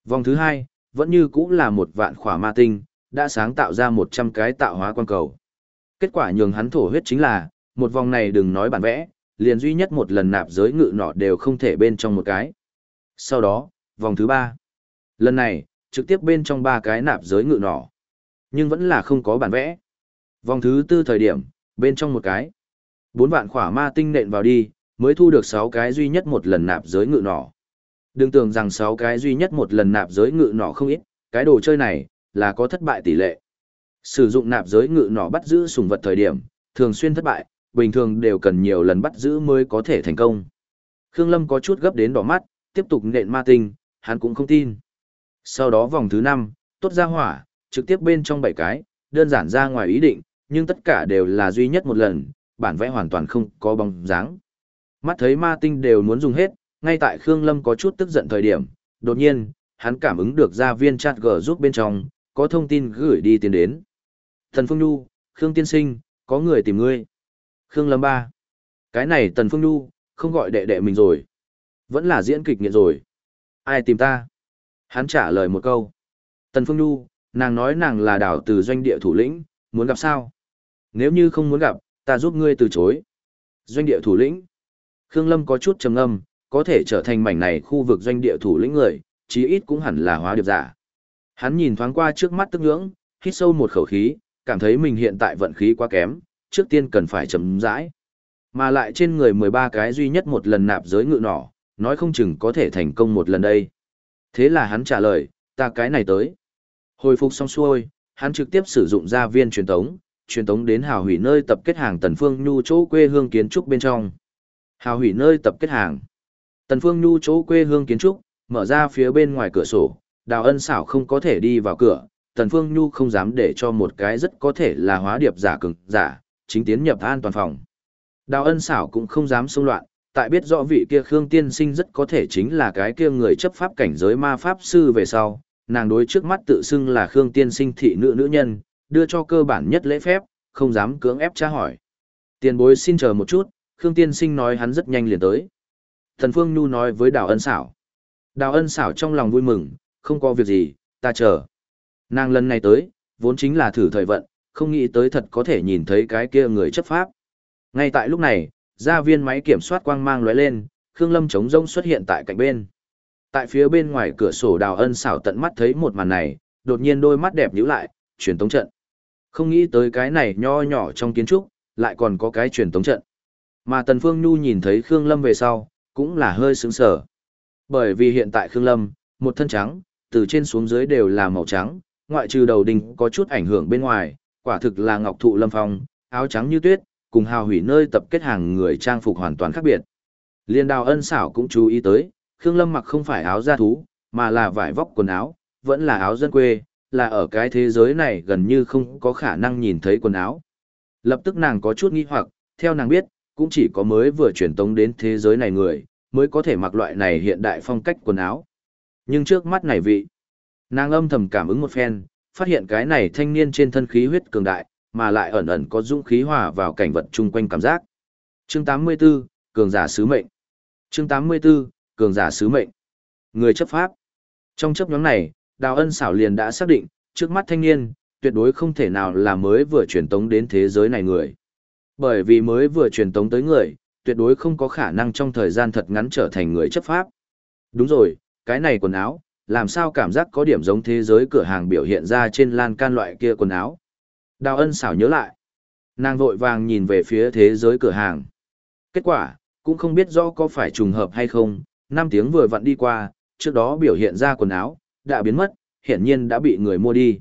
Vòng thứ hai, vẫn như cũ là một vạn khỏa ma tinh, đã sáng tạo ra 100 cái tạo hóa quan cầu. Kết quả nhường hắn thổ huyết chính là, một vòng này đừng nói bản vẽ, liền duy nhất một lần nạp giới ngự nọ đều không thể bên trong một cái. Sau đó, vòng thứ ba. Lần này, trực tiếp bên trong ba cái nạp giới ngự nọ. Nhưng vẫn là không có bản vẽ. Vòng thứ tư thời điểm, bên trong một cái. Bốn vạn khỏa ma tinh nện vào đi, mới thu được 6 cái duy nhất một lần nạp giới ngự nỏ. Đừng tưởng rằng 6 cái duy nhất một lần nạp giới ngự nỏ không ít, cái đồ chơi này, là có thất bại tỷ lệ. Sử dụng nạp giới ngự nỏ bắt giữ sùng vật thời điểm, thường xuyên thất bại, bình thường đều cần nhiều lần bắt giữ mới có thể thành công. Khương Lâm có chút gấp đến đỏ mắt, tiếp tục nện ma tinh, hắn cũng không tin. Sau đó vòng thứ 5, tốt ra hỏa, trực tiếp bên trong 7 cái, đơn giản ra ngoài ý định, nhưng tất cả đều là duy nhất một lần, bản vẽ hoàn toàn không có bóng dáng. Mắt thấy ma tinh đều muốn dùng hết, ngay tại Khương Lâm có chút tức giận thời điểm, đột nhiên, hắn cảm ứng được ra viên chat G giúp bên trong, có thông tin gửi đi tiền đến. Thần Phương Nhu, Khương Tiên Sinh, có người tìm ngươi. Khương Lâm ba. Cái này Tần Phương Nhu, không gọi đệ đệ mình rồi. Vẫn là diễn kịch nghiện rồi. Ai tìm ta? Hắn trả lời một câu. Tần Phương Nhu, nàng nói nàng là đảo từ doanh địa thủ lĩnh, muốn gặp sao? Nếu như không muốn gặp, ta giúp ngươi từ chối. Doanh địa thủ lĩnh. Khương Lâm có chút trầm ngâm, có thể trở thành mảnh này khu vực doanh địa thủ lĩnh người, chí ít cũng hẳn là hóa điệp giả. Hắn nhìn thoáng qua trước mắt tức ngưỡng, hít sâu một khẩu khí, cảm thấy mình hiện tại vận khí quá kém, trước tiên cần phải chấm rãi. Mà lại trên người 13 cái duy nhất một lần nạp giới ngự nỏ, nói không chừng có thể thành công một lần đây. Thế là hắn trả lời, ta cái này tới. Hồi phục xong xuôi, hắn trực tiếp sử dụng gia viên truyền tống, truyền tống đến hào hủy nơi tập kết hàng Tần Phương Nhu chỗ quê hương kiến trúc bên trong. Hào hủy nơi tập kết hàng. Tần Phương Nhu chỗ quê hương kiến trúc, mở ra phía bên ngoài cửa sổ, Đào Ân xảo không có thể đi vào cửa, Tần Phương Nhu không dám để cho một cái rất có thể là hóa điệp giả cường giả, chính tiến nhập an toàn phòng. Đào Ân xảo cũng không dám xung loạn, tại biết rõ vị kia Khương Tiên Sinh rất có thể chính là cái kia người chấp pháp cảnh giới ma pháp sư về sau, nàng đối trước mắt tự xưng là Khương Tiên Sinh thị nữ nữ nhân, đưa cho cơ bản nhất lễ phép, không dám cưỡng ép tra hỏi. Tiền bối xin chờ một chút, Khương Tiên Sinh nói hắn rất nhanh liền tới. Thần Phương Nhu nói với Đào Ân Sảo. Đào Ân Sảo trong lòng vui mừng, không có việc gì, ta chờ. Nàng lần này tới, vốn chính là thử thời vận, không nghĩ tới thật có thể nhìn thấy cái kia người chấp pháp. Ngay tại lúc này, gia viên máy kiểm soát quang mang lóe lên, Khương Lâm chống rông xuất hiện tại cạnh bên. Tại phía bên ngoài cửa sổ Đào Ân Sảo tận mắt thấy một màn này, đột nhiên đôi mắt đẹp nhíu lại, truyền tống trận. Không nghĩ tới cái này nho nhỏ trong kiến trúc, lại còn có cái truyền tống trận. Mà Tần Phương Nhu nhìn thấy Khương Lâm về sau, cũng là hơi sướng sở. Bởi vì hiện tại Khương Lâm, một thân trắng, từ trên xuống dưới đều là màu trắng, ngoại trừ đầu đình có chút ảnh hưởng bên ngoài, quả thực là ngọc thụ lâm phong, áo trắng như tuyết, cùng hào hủy nơi tập kết hàng người trang phục hoàn toàn khác biệt. Liên đào ân xảo cũng chú ý tới, Khương Lâm mặc không phải áo da thú, mà là vải vóc quần áo, vẫn là áo dân quê, là ở cái thế giới này gần như không có khả năng nhìn thấy quần áo. Lập tức nàng có chút nghi hoặc, theo nàng biết, cũng chỉ có mới vừa truyền tống đến thế giới này người, mới có thể mặc loại này hiện đại phong cách quần áo. Nhưng trước mắt này vị, nàng âm thầm cảm ứng một phen, phát hiện cái này thanh niên trên thân khí huyết cường đại, mà lại ẩn ẩn có dũng khí hòa vào cảnh vật chung quanh cảm giác. Chương 84, cường giả sứ mệnh. Chương 84, cường giả sứ mệnh. Người chấp pháp. Trong chấp nhóm này, Đào Ân xảo liền đã xác định, trước mắt thanh niên, tuyệt đối không thể nào là mới vừa truyền tống đến thế giới này người. Bởi vì mới vừa truyền tống tới người, tuyệt đối không có khả năng trong thời gian thật ngắn trở thành người chấp pháp. Đúng rồi, cái này quần áo, làm sao cảm giác có điểm giống thế giới cửa hàng biểu hiện ra trên lan can loại kia quần áo. Đào ân xảo nhớ lại. Nàng vội vàng nhìn về phía thế giới cửa hàng. Kết quả, cũng không biết rõ có phải trùng hợp hay không, năm tiếng vừa vặn đi qua, trước đó biểu hiện ra quần áo, đã biến mất, hiển nhiên đã bị người mua đi.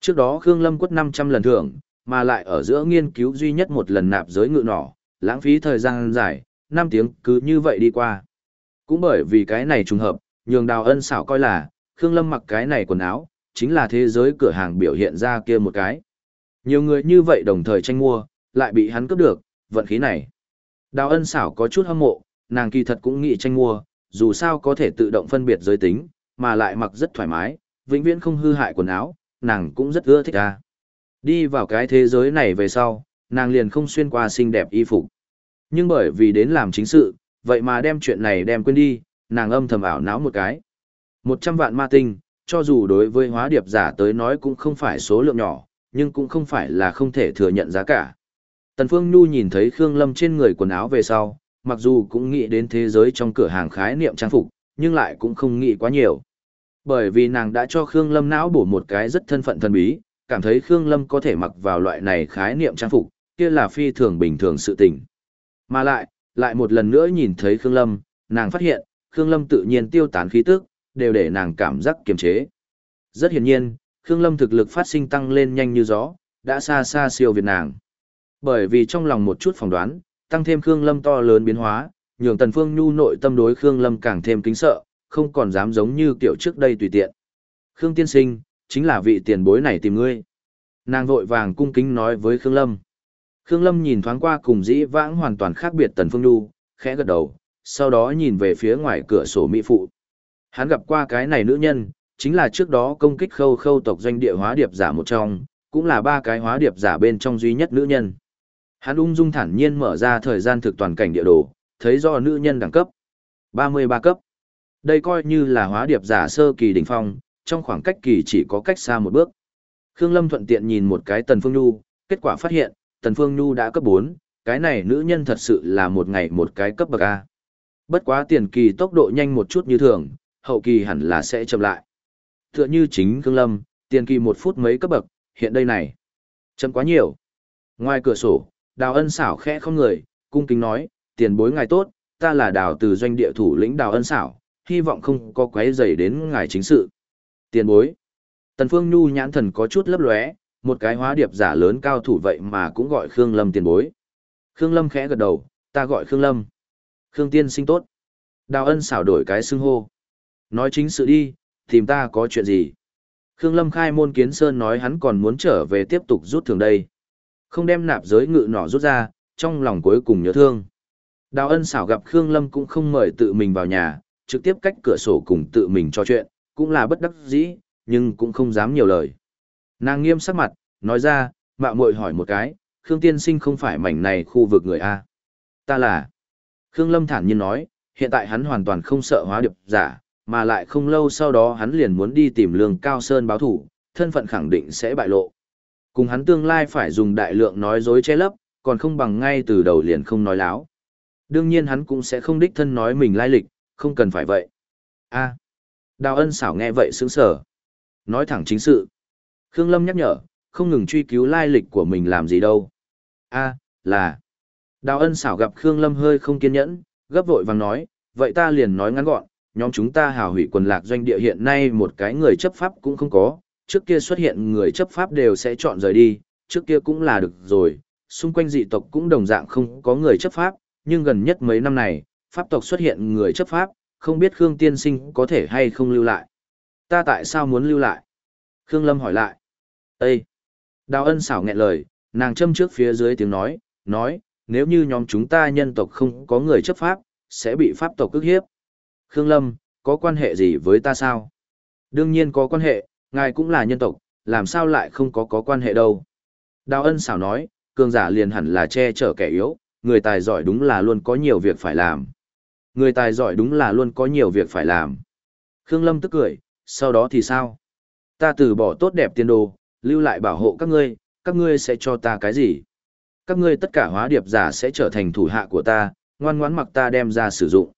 Trước đó Khương Lâm quất 500 lần thưởng, mà lại ở giữa nghiên cứu duy nhất một lần nạp giới ngự nỏ, lãng phí thời gian dài, 5 tiếng cứ như vậy đi qua. Cũng bởi vì cái này trùng hợp, nhường đào ân xảo coi là, Khương Lâm mặc cái này quần áo, chính là thế giới cửa hàng biểu hiện ra kia một cái. Nhiều người như vậy đồng thời tranh mua, lại bị hắn cướp được, vận khí này. Đào ân xảo có chút hâm mộ, nàng kỳ thật cũng nghĩ tranh mua, dù sao có thể tự động phân biệt giới tính, mà lại mặc rất thoải mái, vĩnh viễn không hư hại quần áo, nàng cũng rất ưa thích ra. Đi vào cái thế giới này về sau, nàng liền không xuyên qua xinh đẹp y phục. Nhưng bởi vì đến làm chính sự, vậy mà đem chuyện này đem quên đi, nàng âm thầm ảo não một cái. Một trăm vạn ma tinh, cho dù đối với hóa điệp giả tới nói cũng không phải số lượng nhỏ, nhưng cũng không phải là không thể thừa nhận giá cả. Tần Phương Nhu nhìn thấy Khương Lâm trên người quần áo về sau, mặc dù cũng nghĩ đến thế giới trong cửa hàng khái niệm trang phục, nhưng lại cũng không nghĩ quá nhiều. Bởi vì nàng đã cho Khương Lâm não bổ một cái rất thân phận thần bí, cảm thấy Khương Lâm có thể mặc vào loại này khái niệm trang phục, kia là phi thường bình thường sự tình. Mà lại, lại một lần nữa nhìn thấy Khương Lâm, nàng phát hiện, Khương Lâm tự nhiên tiêu tán khí tức, đều để nàng cảm giác kiềm chế. Rất hiển nhiên, Khương Lâm thực lực phát sinh tăng lên nhanh như gió, đã xa xa siêu việt nàng. Bởi vì trong lòng một chút phỏng đoán, tăng thêm Khương Lâm to lớn biến hóa, nhường Tần Phương Nhu nội tâm đối Khương Lâm càng thêm kính sợ, không còn dám giống như kiểu trước đây tùy tiện. Khương tiên sinh, chính là vị tiền bối này tìm ngươi. Nàng vội vàng cung kính nói với Khương Lâm. Khương Lâm nhìn thoáng qua cùng dĩ vãng hoàn toàn khác biệt Tần Phương Nhu, khẽ gật đầu, sau đó nhìn về phía ngoài cửa sổ mỹ phụ. Hắn gặp qua cái này nữ nhân, chính là trước đó công kích khâu khâu tộc doanh địa hóa điệp giả một trong, cũng là ba cái hóa điệp giả bên trong duy nhất nữ nhân. Hắn ung dung thản nhiên mở ra thời gian thực toàn cảnh địa đồ, thấy do nữ nhân đẳng cấp. 33 cấp. Đây coi như là hóa điệp giả sơ kỳ đỉnh phong, trong khoảng cách kỳ chỉ có cách xa một bước. Khương Lâm thuận tiện nhìn một cái Tần Phương Nhu, kết quả phát hiện, Tần Phương Nhu đã cấp 4, cái này nữ nhân thật sự là một ngày một cái cấp bậc A. Bất quá tiền kỳ tốc độ nhanh một chút như thường, hậu kỳ hẳn là sẽ chậm lại. Tựa như chính Khương Lâm, tiền kỳ một phút mấy cấp bậc, hiện đây này. Chậm quá nhiều. Ngoài cửa sổ, đào ân xảo khẽ không người, cung kính nói, tiền bối ngài tốt, ta là đào từ doanh địa thủ lĩnh đào ân xảo, hy vọng không có quấy rầy đến ngài chính sự. Tiền bối. Tần Phương Nhu nhãn thần có chút lấp lóe, một cái hóa điệp giả lớn cao thủ vậy mà cũng gọi Khương Lâm tiền bối. Khương Lâm khẽ gật đầu, ta gọi Khương Lâm. Khương tiên sinh tốt. Đào ân xảo đổi cái xưng hô. Nói chính sự đi, tìm ta có chuyện gì? Khương Lâm khai môn kiến sơn nói hắn còn muốn trở về tiếp tục rút thường đây. Không đem nạp giới ngự nỏ rút ra, trong lòng cuối cùng nhớ thương. Đào ân xảo gặp Khương Lâm cũng không mời tự mình vào nhà, trực tiếp cách cửa sổ cùng tự mình trò chuyện, cũng là bất đắc dĩ, nhưng cũng không dám nhiều lời. Nàng nghiêm sắc mặt, nói ra, mạo muội hỏi một cái, Khương tiên sinh không phải mảnh này khu vực người A. Ta là. Khương Lâm thản nhiên nói, hiện tại hắn hoàn toàn không sợ hóa điệp giả, mà lại không lâu sau đó hắn liền muốn đi tìm lương cao sơn báo thủ, thân phận khẳng định sẽ bại lộ. Cùng hắn tương lai phải dùng đại lượng nói dối che lấp, còn không bằng ngay từ đầu liền không nói láo. Đương nhiên hắn cũng sẽ không đích thân nói mình lai lịch, không cần phải vậy. a Đào ân xảo nghe vậy sướng sở. Nói thẳng chính sự. Khương Lâm nhắc nhở, không ngừng truy cứu lai lịch của mình làm gì đâu. a là. Đào ân xảo gặp Khương Lâm hơi không kiên nhẫn, gấp vội vàng nói, vậy ta liền nói ngắn gọn, nhóm chúng ta hào hủy quần lạc doanh địa hiện nay một cái người chấp pháp cũng không có, trước kia xuất hiện người chấp pháp đều sẽ chọn rời đi, trước kia cũng là được rồi, xung quanh dị tộc cũng đồng dạng không có người chấp pháp, nhưng gần nhất mấy năm này, pháp tộc xuất hiện người chấp pháp, không biết Khương Tiên Sinh có thể hay không lưu lại. Ta tại sao muốn lưu lại? Khương Lâm hỏi lại. Ê! Đào ân xảo nghẹn lời, nàng châm trước phía dưới tiếng nói, nói, nếu như nhóm chúng ta nhân tộc không có người chấp pháp, sẽ bị pháp tộc ức hiếp. Khương Lâm, có quan hệ gì với ta sao? Đương nhiên có quan hệ, ngài cũng là nhân tộc, làm sao lại không có có quan hệ đâu. Đào ân xảo nói, cường giả liền hẳn là che chở kẻ yếu, người tài giỏi đúng là luôn có nhiều việc phải làm. Người tài giỏi đúng là luôn có nhiều việc phải làm. Khương Lâm tức cười, sau đó thì sao? Ta từ bỏ tốt đẹp tiên đồ, lưu lại bảo hộ các ngươi, các ngươi sẽ cho ta cái gì? Các ngươi tất cả hóa điệp giả sẽ trở thành thủ hạ của ta, ngoan ngoãn mặc ta đem ra sử dụng.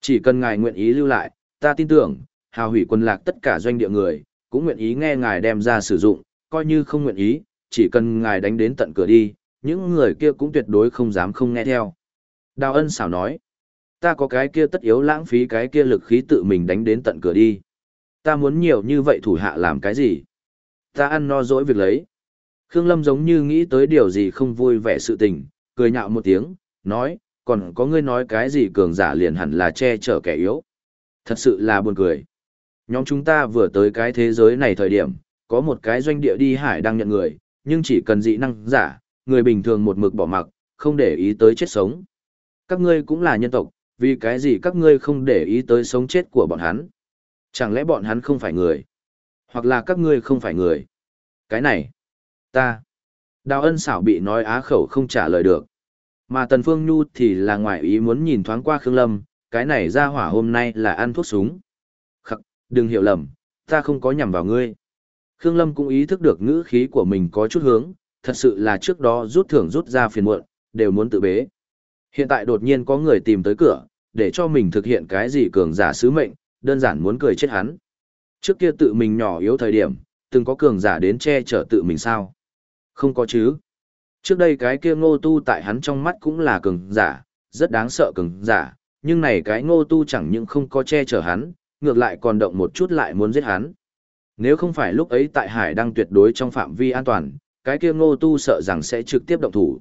Chỉ cần ngài nguyện ý lưu lại, ta tin tưởng, hào hủy quân lạc tất cả doanh địa người, cũng nguyện ý nghe ngài đem ra sử dụng, coi như không nguyện ý, chỉ cần ngài đánh đến tận cửa đi, những người kia cũng tuyệt đối không dám không nghe theo. Đào ân xảo nói, ta có cái kia tất yếu lãng phí cái kia lực khí tự mình đánh đến tận cửa đi. Ta muốn nhiều như vậy thủ hạ làm cái gì? Ta ăn no dỗi việc lấy. Khương Lâm giống như nghĩ tới điều gì không vui vẻ sự tình, cười nhạo một tiếng, nói, còn có ngươi nói cái gì cường giả liền hẳn là che chở kẻ yếu. Thật sự là buồn cười. Nhóm chúng ta vừa tới cái thế giới này thời điểm, có một cái doanh địa đi hải đang nhận người, nhưng chỉ cần dị năng giả, người bình thường một mực bỏ mặc, không để ý tới chết sống. Các ngươi cũng là nhân tộc, vì cái gì các ngươi không để ý tới sống chết của bọn hắn? Chẳng lẽ bọn hắn không phải người? Hoặc là các ngươi không phải người? Cái này, ta. Đào ân xảo bị nói á khẩu không trả lời được. Mà Tần Phương Nhu thì là ngoại ý muốn nhìn thoáng qua Khương Lâm, cái này ra hỏa hôm nay là ăn thuốc súng. Khắc, đừng hiểu lầm, Ta không có nhằm vào ngươi. Khương Lâm cũng ý thức được ngữ khí của mình có chút hướng, thật sự là trước đó rút thưởng rút ra phiền muộn, đều muốn tự bế. Hiện tại đột nhiên có người tìm tới cửa, để cho mình thực hiện cái gì cường giả sứ mệnh, đơn giản muốn cười chết hắn. Trước kia tự mình nhỏ yếu thời điểm, từng có cường giả đến che chở tự mình sao? Không có chứ. Trước đây cái kia ngô tu tại hắn trong mắt cũng là cường giả, rất đáng sợ cường giả, nhưng này cái ngô tu chẳng những không có che chở hắn, ngược lại còn động một chút lại muốn giết hắn. Nếu không phải lúc ấy tại hải đang tuyệt đối trong phạm vi an toàn, cái kia ngô tu sợ rằng sẽ trực tiếp động thủ.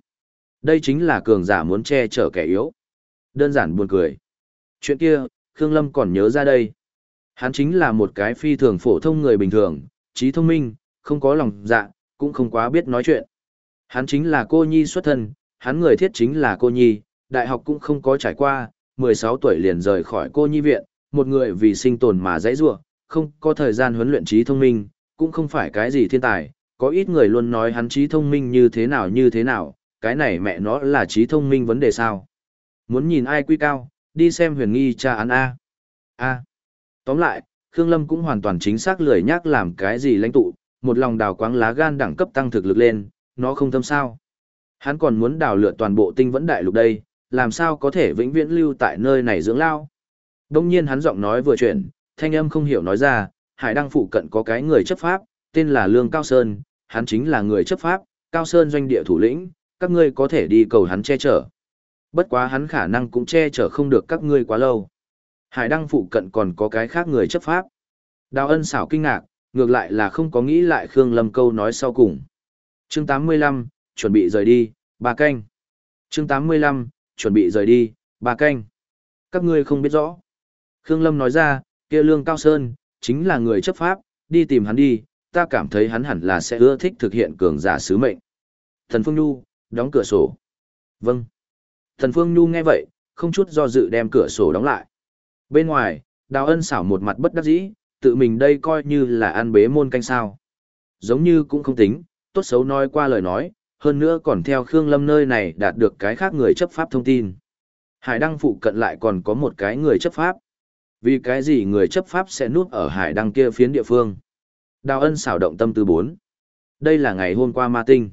Đây chính là cường giả muốn che chở kẻ yếu. Đơn giản buồn cười. Chuyện kia, Khương Lâm còn nhớ ra đây. Hắn chính là một cái phi thường phổ thông người bình thường, trí thông minh, không có lòng dạ, cũng không quá biết nói chuyện. Hắn chính là cô nhi xuất thân, hắn người thiết chính là cô nhi, đại học cũng không có trải qua, 16 tuổi liền rời khỏi cô nhi viện, một người vì sinh tồn mà dãy rủa, không có thời gian huấn luyện trí thông minh, cũng không phải cái gì thiên tài, có ít người luôn nói hắn trí thông minh như thế nào như thế nào, cái này mẹ nó là trí thông minh vấn đề sao. Muốn nhìn ai quy cao, đi xem huyền nghi cha án A. A. Tóm lại, Khương Lâm cũng hoàn toàn chính xác lười nhắc làm cái gì lãnh tụ, một lòng đào quáng lá gan đẳng cấp tăng thực lực lên, nó không thâm sao. Hắn còn muốn đào lựa toàn bộ tinh vẫn đại lục đây, làm sao có thể vĩnh viễn lưu tại nơi này dưỡng lao. Đông nhiên hắn giọng nói vừa chuyển, thanh âm không hiểu nói ra, hải đăng phụ cận có cái người chấp pháp, tên là Lương Cao Sơn, hắn chính là người chấp pháp, Cao Sơn doanh địa thủ lĩnh, các ngươi có thể đi cầu hắn che chở. Bất quá hắn khả năng cũng che chở không được các ngươi quá lâu. Hải đăng phụ cận còn có cái khác người chấp pháp. Đào ân xảo kinh ngạc, ngược lại là không có nghĩ lại Khương Lâm câu nói sau cùng. Chương 85, chuẩn bị rời đi, ba canh. Chương 85, chuẩn bị rời đi, ba canh. Các ngươi không biết rõ. Khương Lâm nói ra, kia Lương Cao Sơn, chính là người chấp pháp, đi tìm hắn đi, ta cảm thấy hắn hẳn là sẽ ưa thích thực hiện cường giả sứ mệnh. Thần Phương Nhu, đóng cửa sổ. Vâng. Thần Phương Nhu nghe vậy, không chút do dự đem cửa sổ đóng lại. Bên ngoài, Đào Ân xảo một mặt bất đắc dĩ, tự mình đây coi như là ăn bế môn canh sao. Giống như cũng không tính, tốt xấu nói qua lời nói, hơn nữa còn theo Khương Lâm nơi này đạt được cái khác người chấp pháp thông tin. Hải Đăng phụ cận lại còn có một cái người chấp pháp. Vì cái gì người chấp pháp sẽ núp ở Hải Đăng kia phiến địa phương? Đào ân xảo động tâm tư bốn. Đây là ngày hôm qua ma tinh.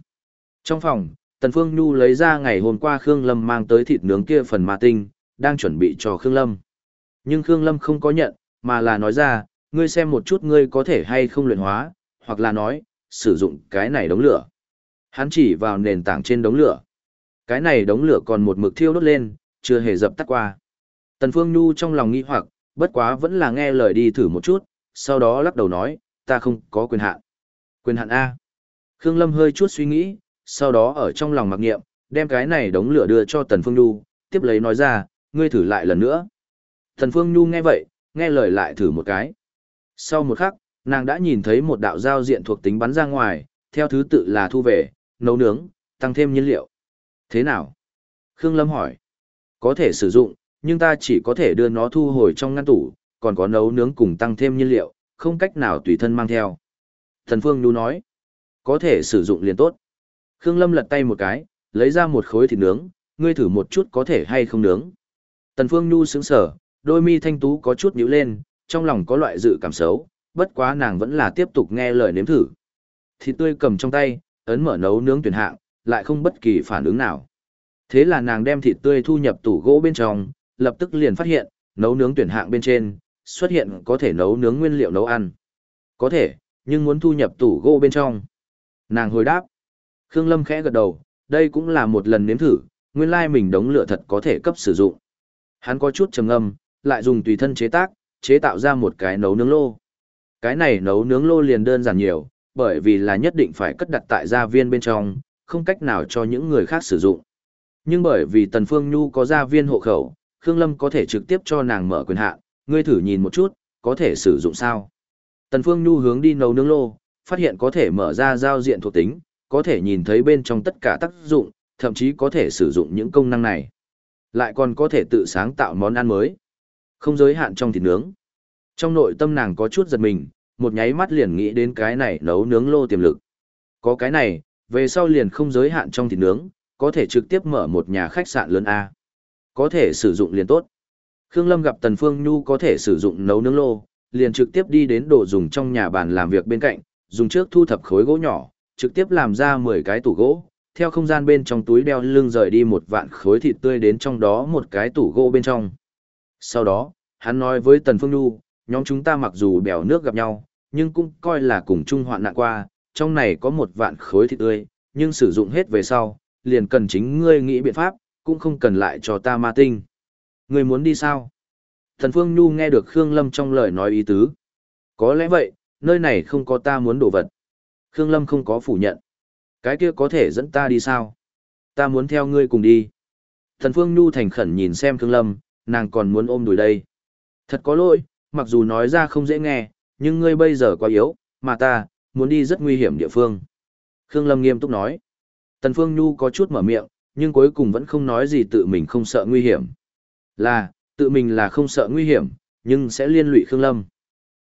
Trong phòng, Tần Phương Nhu lấy ra ngày hôm qua Khương Lâm mang tới thịt nướng kia phần ma tinh, đang chuẩn bị cho Khương Lâm. Nhưng Khương Lâm không có nhận, mà là nói ra, ngươi xem một chút ngươi có thể hay không luyện hóa, hoặc là nói, sử dụng cái này đống lửa. Hắn chỉ vào nền tảng trên đống lửa. Cái này đống lửa còn một mực thiêu đốt lên, chưa hề dập tắt qua. Tần Phương Nhu trong lòng nghi hoặc, bất quá vẫn là nghe lời đi thử một chút, sau đó lắc đầu nói, ta không có quyền hạn. Quyền hạn A. Khương Lâm hơi chút suy nghĩ, sau đó ở trong lòng mặc nghiệm, đem cái này đống lửa đưa cho Tần Phương Nhu, tiếp lấy nói ra, ngươi thử lại lần nữa. Tần Phương Nhu nghe vậy, nghe lời lại thử một cái. Sau một khắc, nàng đã nhìn thấy một đạo giao diện thuộc tính bắn ra ngoài, theo thứ tự là thu về, nấu nướng, tăng thêm nhiên liệu. Thế nào? Khương Lâm hỏi. Có thể sử dụng, nhưng ta chỉ có thể đưa nó thu hồi trong ngăn tủ, còn có nấu nướng cùng tăng thêm nhiên liệu, không cách nào tùy thân mang theo. Thần Phương Nhu nói. Có thể sử dụng liền tốt. Khương Lâm lật tay một cái, lấy ra một khối thịt nướng, ngươi thử một chút có thể hay không nướng. Tần Phương Nhu sững sờ, đôi mi thanh tú có chút nhíu lên, trong lòng có loại dự cảm xấu, bất quá nàng vẫn là tiếp tục nghe lời nếm thử. Thịt tươi cầm trong tay, ấn mở nấu nướng tuyển hạng, lại không bất kỳ phản ứng nào. Thế là nàng đem thịt tươi thu nhập tủ gỗ bên trong, lập tức liền phát hiện, nấu nướng tuyển hạng bên trên, xuất hiện có thể nấu nướng nguyên liệu nấu ăn. Có thể, nhưng muốn thu nhập tủ gỗ bên trong. Nàng hồi đáp. Khương Lâm khẽ gật đầu, đây cũng là một lần nếm thử, nguyên lai mình đống lửa thật có thể cấp sử dụng. Hắn có chút trầm ngâm, lại dùng tùy thân chế tác, chế tạo ra một cái nấu nướng lô. Cái này nấu nướng lô liền đơn giản nhiều, bởi vì là nhất định phải cất đặt tại gia viên bên trong, không cách nào cho những người khác sử dụng. Nhưng bởi vì Tần Phương Nhu có gia viên hộ khẩu, Khương Lâm có thể trực tiếp cho nàng mở quyền hạn, ngươi thử nhìn một chút, có thể sử dụng sao? Tần Phương Nhu hướng đi nấu nướng lô, phát hiện có thể mở ra giao diện thuộc tính, có thể nhìn thấy bên trong tất cả tác dụng, thậm chí có thể sử dụng những công năng này. Lại còn có thể tự sáng tạo món ăn mới. Không giới hạn trong thịt nướng. Trong nội tâm nàng có chút giật mình, một nháy mắt liền nghĩ đến cái này nấu nướng lô tiềm lực. Có cái này, về sau liền không giới hạn trong thịt nướng, có thể trực tiếp mở một nhà khách sạn lớn A. Có thể sử dụng liền tốt. Khương Lâm gặp Tần Phương Nhu có thể sử dụng nấu nướng lô, liền trực tiếp đi đến đồ dùng trong nhà bàn làm việc bên cạnh, dùng trước thu thập khối gỗ nhỏ, trực tiếp làm ra 10 cái tủ gỗ, theo không gian bên trong túi đeo lưng rời đi một vạn khối thịt tươi đến trong đó một cái tủ gỗ bên trong. Sau đó, hắn nói với Tần Phương Nhu, nhóm chúng ta mặc dù bèo nước gặp nhau, nhưng cũng coi là cùng chung hoạn nạn qua, trong này có một vạn khối thịt tươi, nhưng sử dụng hết về sau, liền cần chính ngươi nghĩ biện pháp, cũng không cần lại cho ta ma tinh. Ngươi muốn đi sao? Thần Phương Nhu nghe được Khương Lâm trong lời nói ý tứ. Có lẽ vậy, nơi này không có ta muốn đồ vật. Khương Lâm không có phủ nhận. Cái kia có thể dẫn ta đi sao? Ta muốn theo ngươi cùng đi. Thần Phương Nhu thành khẩn nhìn xem Khương Lâm, nàng còn muốn ôm đùi đây. Thật có lỗi, mặc dù nói ra không dễ nghe, nhưng ngươi bây giờ quá yếu, mà ta, muốn đi rất nguy hiểm địa phương. Khương Lâm nghiêm túc nói. Tần Phương Nhu có chút mở miệng, nhưng cuối cùng vẫn không nói gì tự mình không sợ nguy hiểm. Là, tự mình là không sợ nguy hiểm, nhưng sẽ liên lụy Khương Lâm.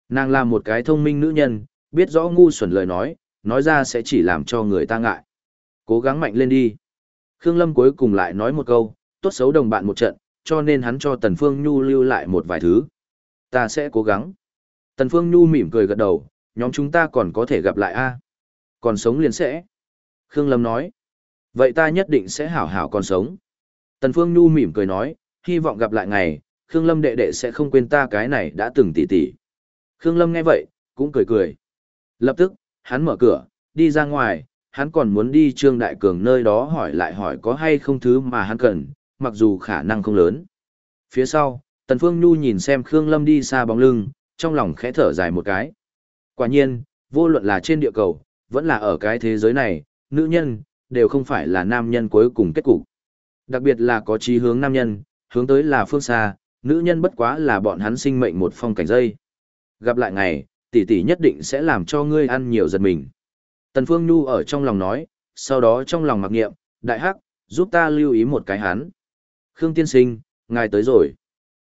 Nàng là một cái thông minh nữ nhân, biết rõ ngu xuẩn lời nói, nói ra sẽ chỉ làm cho người ta ngại. Cố gắng mạnh lên đi. Khương Lâm cuối cùng lại nói một câu, tốt xấu đồng bạn một trận, cho nên hắn cho Tần Phương Nhu lưu lại một vài thứ. Ta sẽ cố gắng. Tần Phương Nhu mỉm cười gật đầu, nhóm chúng ta còn có thể gặp lại a. Còn sống liền sẽ. Khương Lâm nói. Vậy ta nhất định sẽ hảo hảo còn sống. Tần Phương Nhu mỉm cười nói, hy vọng gặp lại ngày, Khương Lâm đệ đệ sẽ không quên ta cái này đã từng tỉ tỉ. Khương Lâm nghe vậy, cũng cười cười. Lập tức, hắn mở cửa, đi ra ngoài, hắn còn muốn đi Trương Đại Cường nơi đó hỏi lại hỏi có hay không thứ mà hắn cần, mặc dù khả năng không lớn. Phía sau, Tần Phương Nhu nhìn xem Khương Lâm đi xa bóng lưng, trong lòng khẽ thở dài một cái. Quả nhiên, vô luận là trên địa cầu, vẫn là ở cái thế giới này, nữ nhân, đều không phải là nam nhân cuối cùng kết cục. Đặc biệt là có chí hướng nam nhân, hướng tới là phương xa, nữ nhân bất quá là bọn hắn sinh mệnh một phong cảnh dây. Gặp lại ngày, tỷ tỷ nhất định sẽ làm cho ngươi ăn nhiều giật mình. Tần Phương Nhu ở trong lòng nói, sau đó trong lòng mặc niệm, đại hắc, giúp ta lưu ý một cái hắn. Khương tiên sinh, ngài tới rồi.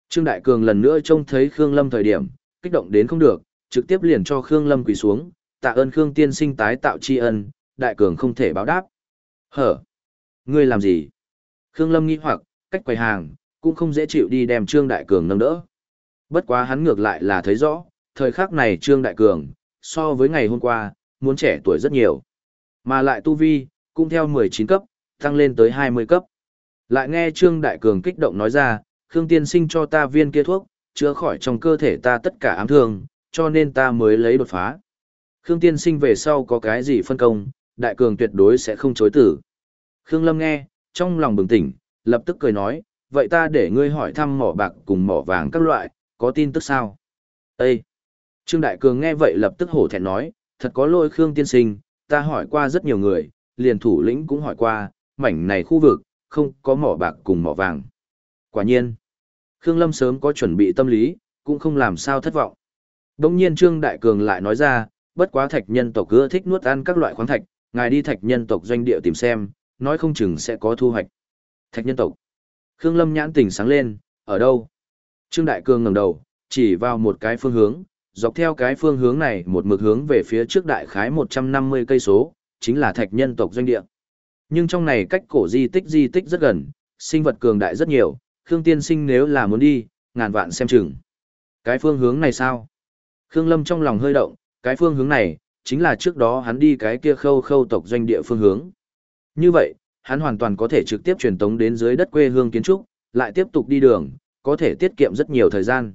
Trương Đại Cường lần nữa trông thấy Khương Lâm thời điểm, kích động đến không được, trực tiếp liền cho Khương Lâm quỳ xuống, tạ ơn Khương tiên sinh tái tạo tri ân, Đại Cường không thể báo đáp. Hở? Ngươi làm gì? Khương Lâm nghi hoặc, cách quầy hàng, cũng không dễ chịu đi đem Trương Đại Cường nâng đỡ. Bất quá hắn ngược lại là thấy rõ, thời khắc này Trương Đại Cường, so với ngày hôm qua, muốn trẻ tuổi rất nhiều. Mà lại tu vi, cũng theo 19 cấp, tăng lên tới 20 cấp. Lại nghe Trương Đại Cường kích động nói ra, Khương Tiên Sinh cho ta viên kia thuốc, chữa khỏi trong cơ thể ta tất cả ám thương, cho nên ta mới lấy đột phá. Khương Tiên Sinh về sau có cái gì phân công, Đại Cường tuyệt đối sẽ không chối tử. Khương Lâm nghe, trong lòng bừng tỉnh, lập tức cười nói, vậy ta để ngươi hỏi thăm mỏ bạc cùng mỏ vàng các loại, có tin tức sao? Ê! Trương Đại Cường nghe vậy lập tức hổ thẹn nói, thật có lỗi Khương Tiên Sinh, ta hỏi qua rất nhiều người, liền thủ lĩnh cũng hỏi qua, mảnh này khu vực, không có mỏ bạc cùng mỏ vàng. Quả nhiên, Khương Lâm sớm có chuẩn bị tâm lý, cũng không làm sao thất vọng. Đông nhiên Trương Đại Cường lại nói ra, bất quá thạch nhân tộc ưa thích nuốt ăn các loại khoáng thạch, ngài đi thạch nhân tộc doanh địa tìm xem, nói không chừng sẽ có thu hoạch. Thạch nhân tộc. Khương Lâm nhãn tỉnh sáng lên, ở đâu? Trương Đại Cương ngẩng đầu, chỉ vào một cái phương hướng, dọc theo cái phương hướng này một mực hướng về phía trước đại khái 150 cây số, chính là thạch nhân tộc doanh địa. Nhưng trong này cách cổ di tích di tích rất gần, sinh vật cường đại rất nhiều, Khương Tiên Sinh nếu là muốn đi, ngàn vạn xem chừng. Cái phương hướng này sao? Khương Lâm trong lòng hơi động, cái phương hướng này, chính là trước đó hắn đi cái kia khâu khâu tộc doanh địa phương hướng. Như vậy, hắn hoàn toàn có thể trực tiếp truyền tống đến dưới đất quê hương kiến trúc, lại tiếp tục đi đường, có thể tiết kiệm rất nhiều thời gian.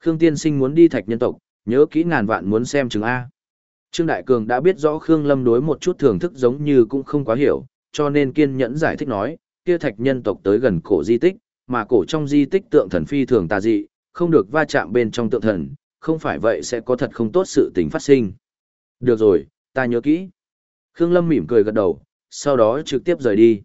Khương Tiên Sinh muốn đi thạch nhân tộc, nhớ kỹ ngàn vạn muốn xem chứng A. Trương Đại Cường đã biết rõ Khương Lâm đối một chút thưởng thức giống như cũng không quá hiểu, cho nên kiên nhẫn giải thích nói, kia thạch nhân tộc tới gần cổ di tích, mà cổ trong di tích tượng thần phi thường tà dị, không được va chạm bên trong tượng thần, không phải vậy sẽ có thật không tốt sự tình phát sinh. Được rồi, ta nhớ kỹ. Khương Lâm mỉm cười gật đầu, sau đó trực tiếp rời đi.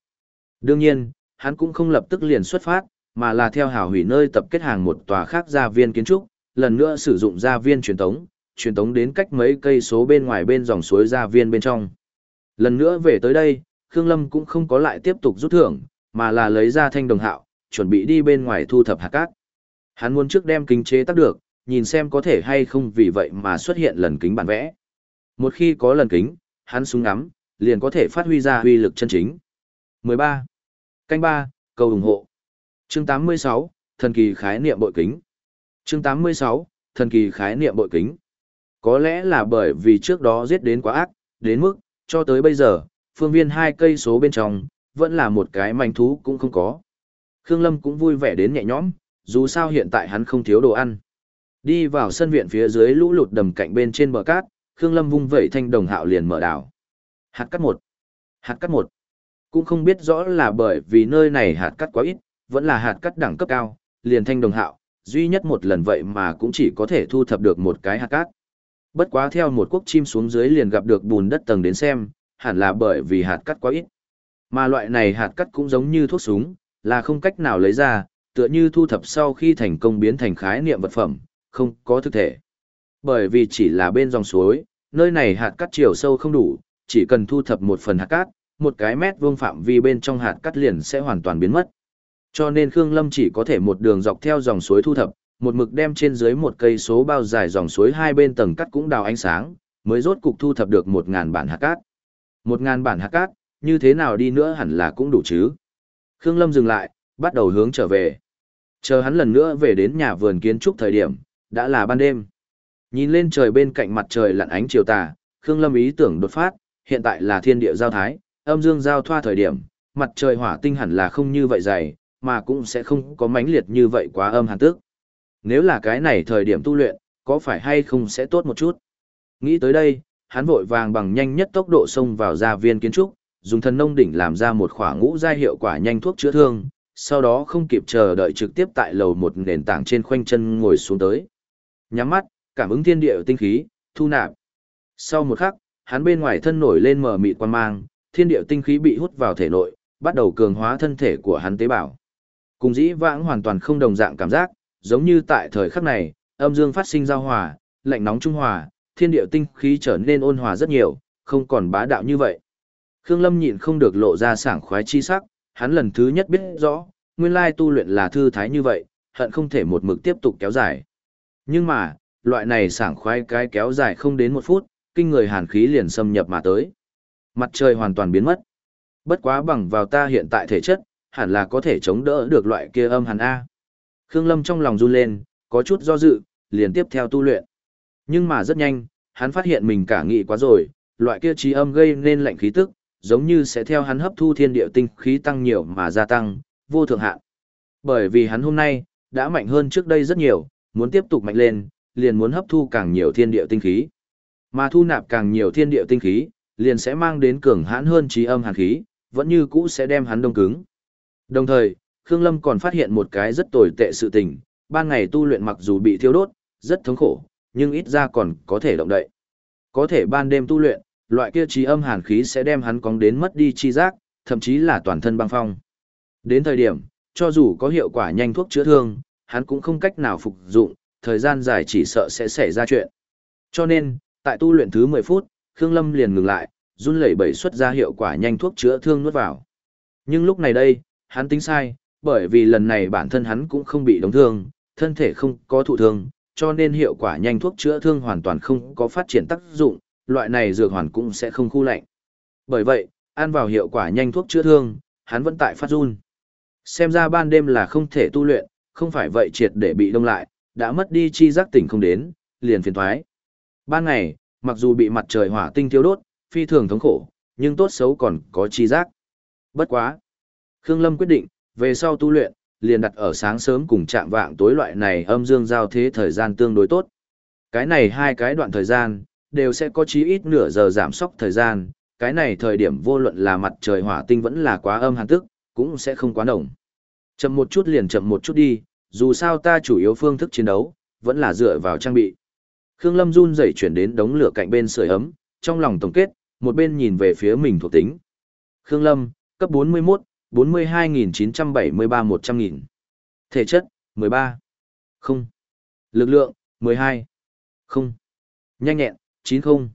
Đương nhiên, hắn cũng không lập tức liền xuất phát, mà là theo hào hủy nơi tập kết hàng một tòa khác gia viên kiến trúc, lần nữa sử dụng gia viên truyền tống, truyền tống đến cách mấy cây số bên ngoài bên dòng suối gia viên bên trong. Lần nữa về tới đây, Khương Lâm cũng không có lại tiếp tục rút thưởng, mà là lấy ra thanh đồng hạo, chuẩn bị đi bên ngoài thu thập hạt cát. Hắn muốn trước đem kính chế tác được, nhìn xem có thể hay không vì vậy mà xuất hiện lần kính bản vẽ. Một khi có lần kính, hắn súng ngắm, liền có thể phát huy ra huy lực chân chính. 13. Canh 3, cầu ủng hộ. Chương 86, thần kỳ khái niệm bội kính. Chương 86, thần kỳ khái niệm bội kính. Có lẽ là bởi vì trước đó giết đến quá ác, đến mức, cho tới bây giờ, phương viên hai cây số bên trong, vẫn là một cái manh thú cũng không có. Khương Lâm cũng vui vẻ đến nhẹ nhõm, dù sao hiện tại hắn không thiếu đồ ăn. Đi vào sân viện phía dưới lũ lụt đầm cạnh bên trên bờ cát, Khương Lâm vung vẩy thanh đồng hạo liền mở đảo. Hạt cắt một. Hạt cắt một. Cũng không biết rõ là bởi vì nơi này hạt cắt quá ít, vẫn là hạt cắt đẳng cấp cao, liền thanh đồng hạo, duy nhất một lần vậy mà cũng chỉ có thể thu thập được một cái hạt cát. Bất quá theo một quốc chim xuống dưới liền gặp được bùn đất tầng đến xem, hẳn là bởi vì hạt cắt quá ít. Mà loại này hạt cắt cũng giống như thuốc súng, là không cách nào lấy ra, tựa như thu thập sau khi thành công biến thành khái niệm vật phẩm, không có thực thể. Bởi vì chỉ là bên dòng suối, nơi này hạt cắt chiều sâu không đủ, chỉ cần thu thập một phần hạt cát, một cái mét vuông phạm vi bên trong hạt cát liền sẽ hoàn toàn biến mất. Cho nên Khương Lâm chỉ có thể một đường dọc theo dòng suối thu thập, một mực đem trên dưới một cây số bao dài dòng suối hai bên tầng cắt cũng đào ánh sáng, mới rốt cục thu thập được một ngàn bản hạt cát. Một ngàn bản hạt cát, như thế nào đi nữa hẳn là cũng đủ chứ. Khương Lâm dừng lại, bắt đầu hướng trở về. Chờ hắn lần nữa về đến nhà vườn kiến trúc thời điểm, đã là ban đêm. Nhìn lên trời bên cạnh mặt trời lặn ánh chiều tà, Khương Lâm ý tưởng đột phát, hiện tại là thiên địa giao thái, âm dương giao thoa thời điểm, mặt trời hỏa tinh hẳn là không như vậy dày, mà cũng sẽ không có mãnh liệt như vậy quá âm hàn tức. Nếu là cái này thời điểm tu luyện, có phải hay không sẽ tốt một chút? Nghĩ tới đây, hắn vội vàng bằng nhanh nhất tốc độ xông vào gia viên kiến trúc, dùng thần nông đỉnh làm ra một khỏa ngũ giai hiệu quả nhanh thuốc chữa thương, sau đó không kịp chờ đợi trực tiếp tại lầu một nền tảng trên khoanh chân ngồi xuống tới. Nhắm mắt, cảm ứng thiên địa tinh khí, thu nạp. Sau một khắc, hắn bên ngoài thân nổi lên mở mịt quan mang, thiên địa tinh khí bị hút vào thể nội, bắt đầu cường hóa thân thể của hắn tế bào. Cùng dĩ vãng hoàn toàn không đồng dạng cảm giác, giống như tại thời khắc này, âm dương phát sinh giao hòa, lạnh nóng trung hòa, thiên địa tinh khí trở nên ôn hòa rất nhiều, không còn bá đạo như vậy. Khương Lâm nhịn không được lộ ra sảng khoái chi sắc, hắn lần thứ nhất biết rõ, nguyên lai tu luyện là thư thái như vậy, hận không thể một mực tiếp tục kéo dài. Nhưng mà, loại này sảng khoái cái kéo dài không đến một phút, kinh người hàn khí liền xâm nhập mà tới. Mặt trời hoàn toàn biến mất. Bất quá bằng vào ta hiện tại thể chất, hẳn là có thể chống đỡ được loại kia âm hàn A. Khương Lâm trong lòng run lên, có chút do dự, liền tiếp theo tu luyện. Nhưng mà rất nhanh, hắn phát hiện mình cả nghị quá rồi, loại kia trí âm gây nên lạnh khí tức, giống như sẽ theo hắn hấp thu thiên địa tinh khí tăng nhiều mà gia tăng, vô thượng hạn. Bởi vì hắn hôm nay, đã mạnh hơn trước đây rất nhiều, muốn tiếp tục mạnh lên, liền muốn hấp thu càng nhiều thiên địa tinh khí. Mà thu nạp càng nhiều thiên địa tinh khí, liền sẽ mang đến cường hãn hơn trí âm hàn khí, vẫn như cũ sẽ đem hắn đông cứng. Đồng thời, Khương Lâm còn phát hiện một cái rất tồi tệ sự tình, ban ngày tu luyện mặc dù bị thiêu đốt, rất thống khổ, nhưng ít ra còn có thể động đậy. Có thể ban đêm tu luyện, loại kia trí âm hàn khí sẽ đem hắn cóng đến mất đi chi giác, thậm chí là toàn thân băng phong. Đến thời điểm, cho dù có hiệu quả nhanh thuốc chữa thương, hắn cũng không cách nào phục dụng, thời gian dài chỉ sợ sẽ xảy ra chuyện. Cho nên, tại tu luyện thứ 10 phút, Khương Lâm liền ngừng lại, run lẩy bẩy xuất ra hiệu quả nhanh thuốc chữa thương nuốt vào. Nhưng lúc này đây, hắn tính sai, bởi vì lần này bản thân hắn cũng không bị đóng thương, thân thể không có thụ thương, cho nên hiệu quả nhanh thuốc chữa thương hoàn toàn không có phát triển tác dụng, loại này dược hoàn cũng sẽ không khu lạnh. Bởi vậy, ăn vào hiệu quả nhanh thuốc chữa thương, hắn vẫn tại phát run. Xem ra ban đêm là không thể tu luyện, không phải vậy triệt để bị đông lại, đã mất đi chi giác tỉnh không đến, liền phiền thoái. Ban ngày, mặc dù bị mặt trời hỏa tinh thiêu đốt, phi thường thống khổ, nhưng tốt xấu còn có chi giác. Bất quá. Khương Lâm quyết định, về sau tu luyện, liền đặt ở sáng sớm cùng chạm vạng tối loại này âm dương giao thế thời gian tương đối tốt. Cái này hai cái đoạn thời gian, đều sẽ có chí ít nửa giờ giảm sóc thời gian, cái này thời điểm vô luận là mặt trời hỏa tinh vẫn là quá âm hàn tức, cũng sẽ không quá nồng. Chậm một chút liền chậm một chút đi, dù sao ta chủ yếu phương thức chiến đấu, vẫn là dựa vào trang bị. Khương Lâm run rẩy chuyển đến đống lửa cạnh bên sưởi ấm, trong lòng tổng kết, một bên nhìn về phía mình thuộc tính. Khương Lâm, cấp 41, 42.973-100.000. Thể chất, 13. Không. Lực lượng, 12. Không. Nhanh nhẹn, 90.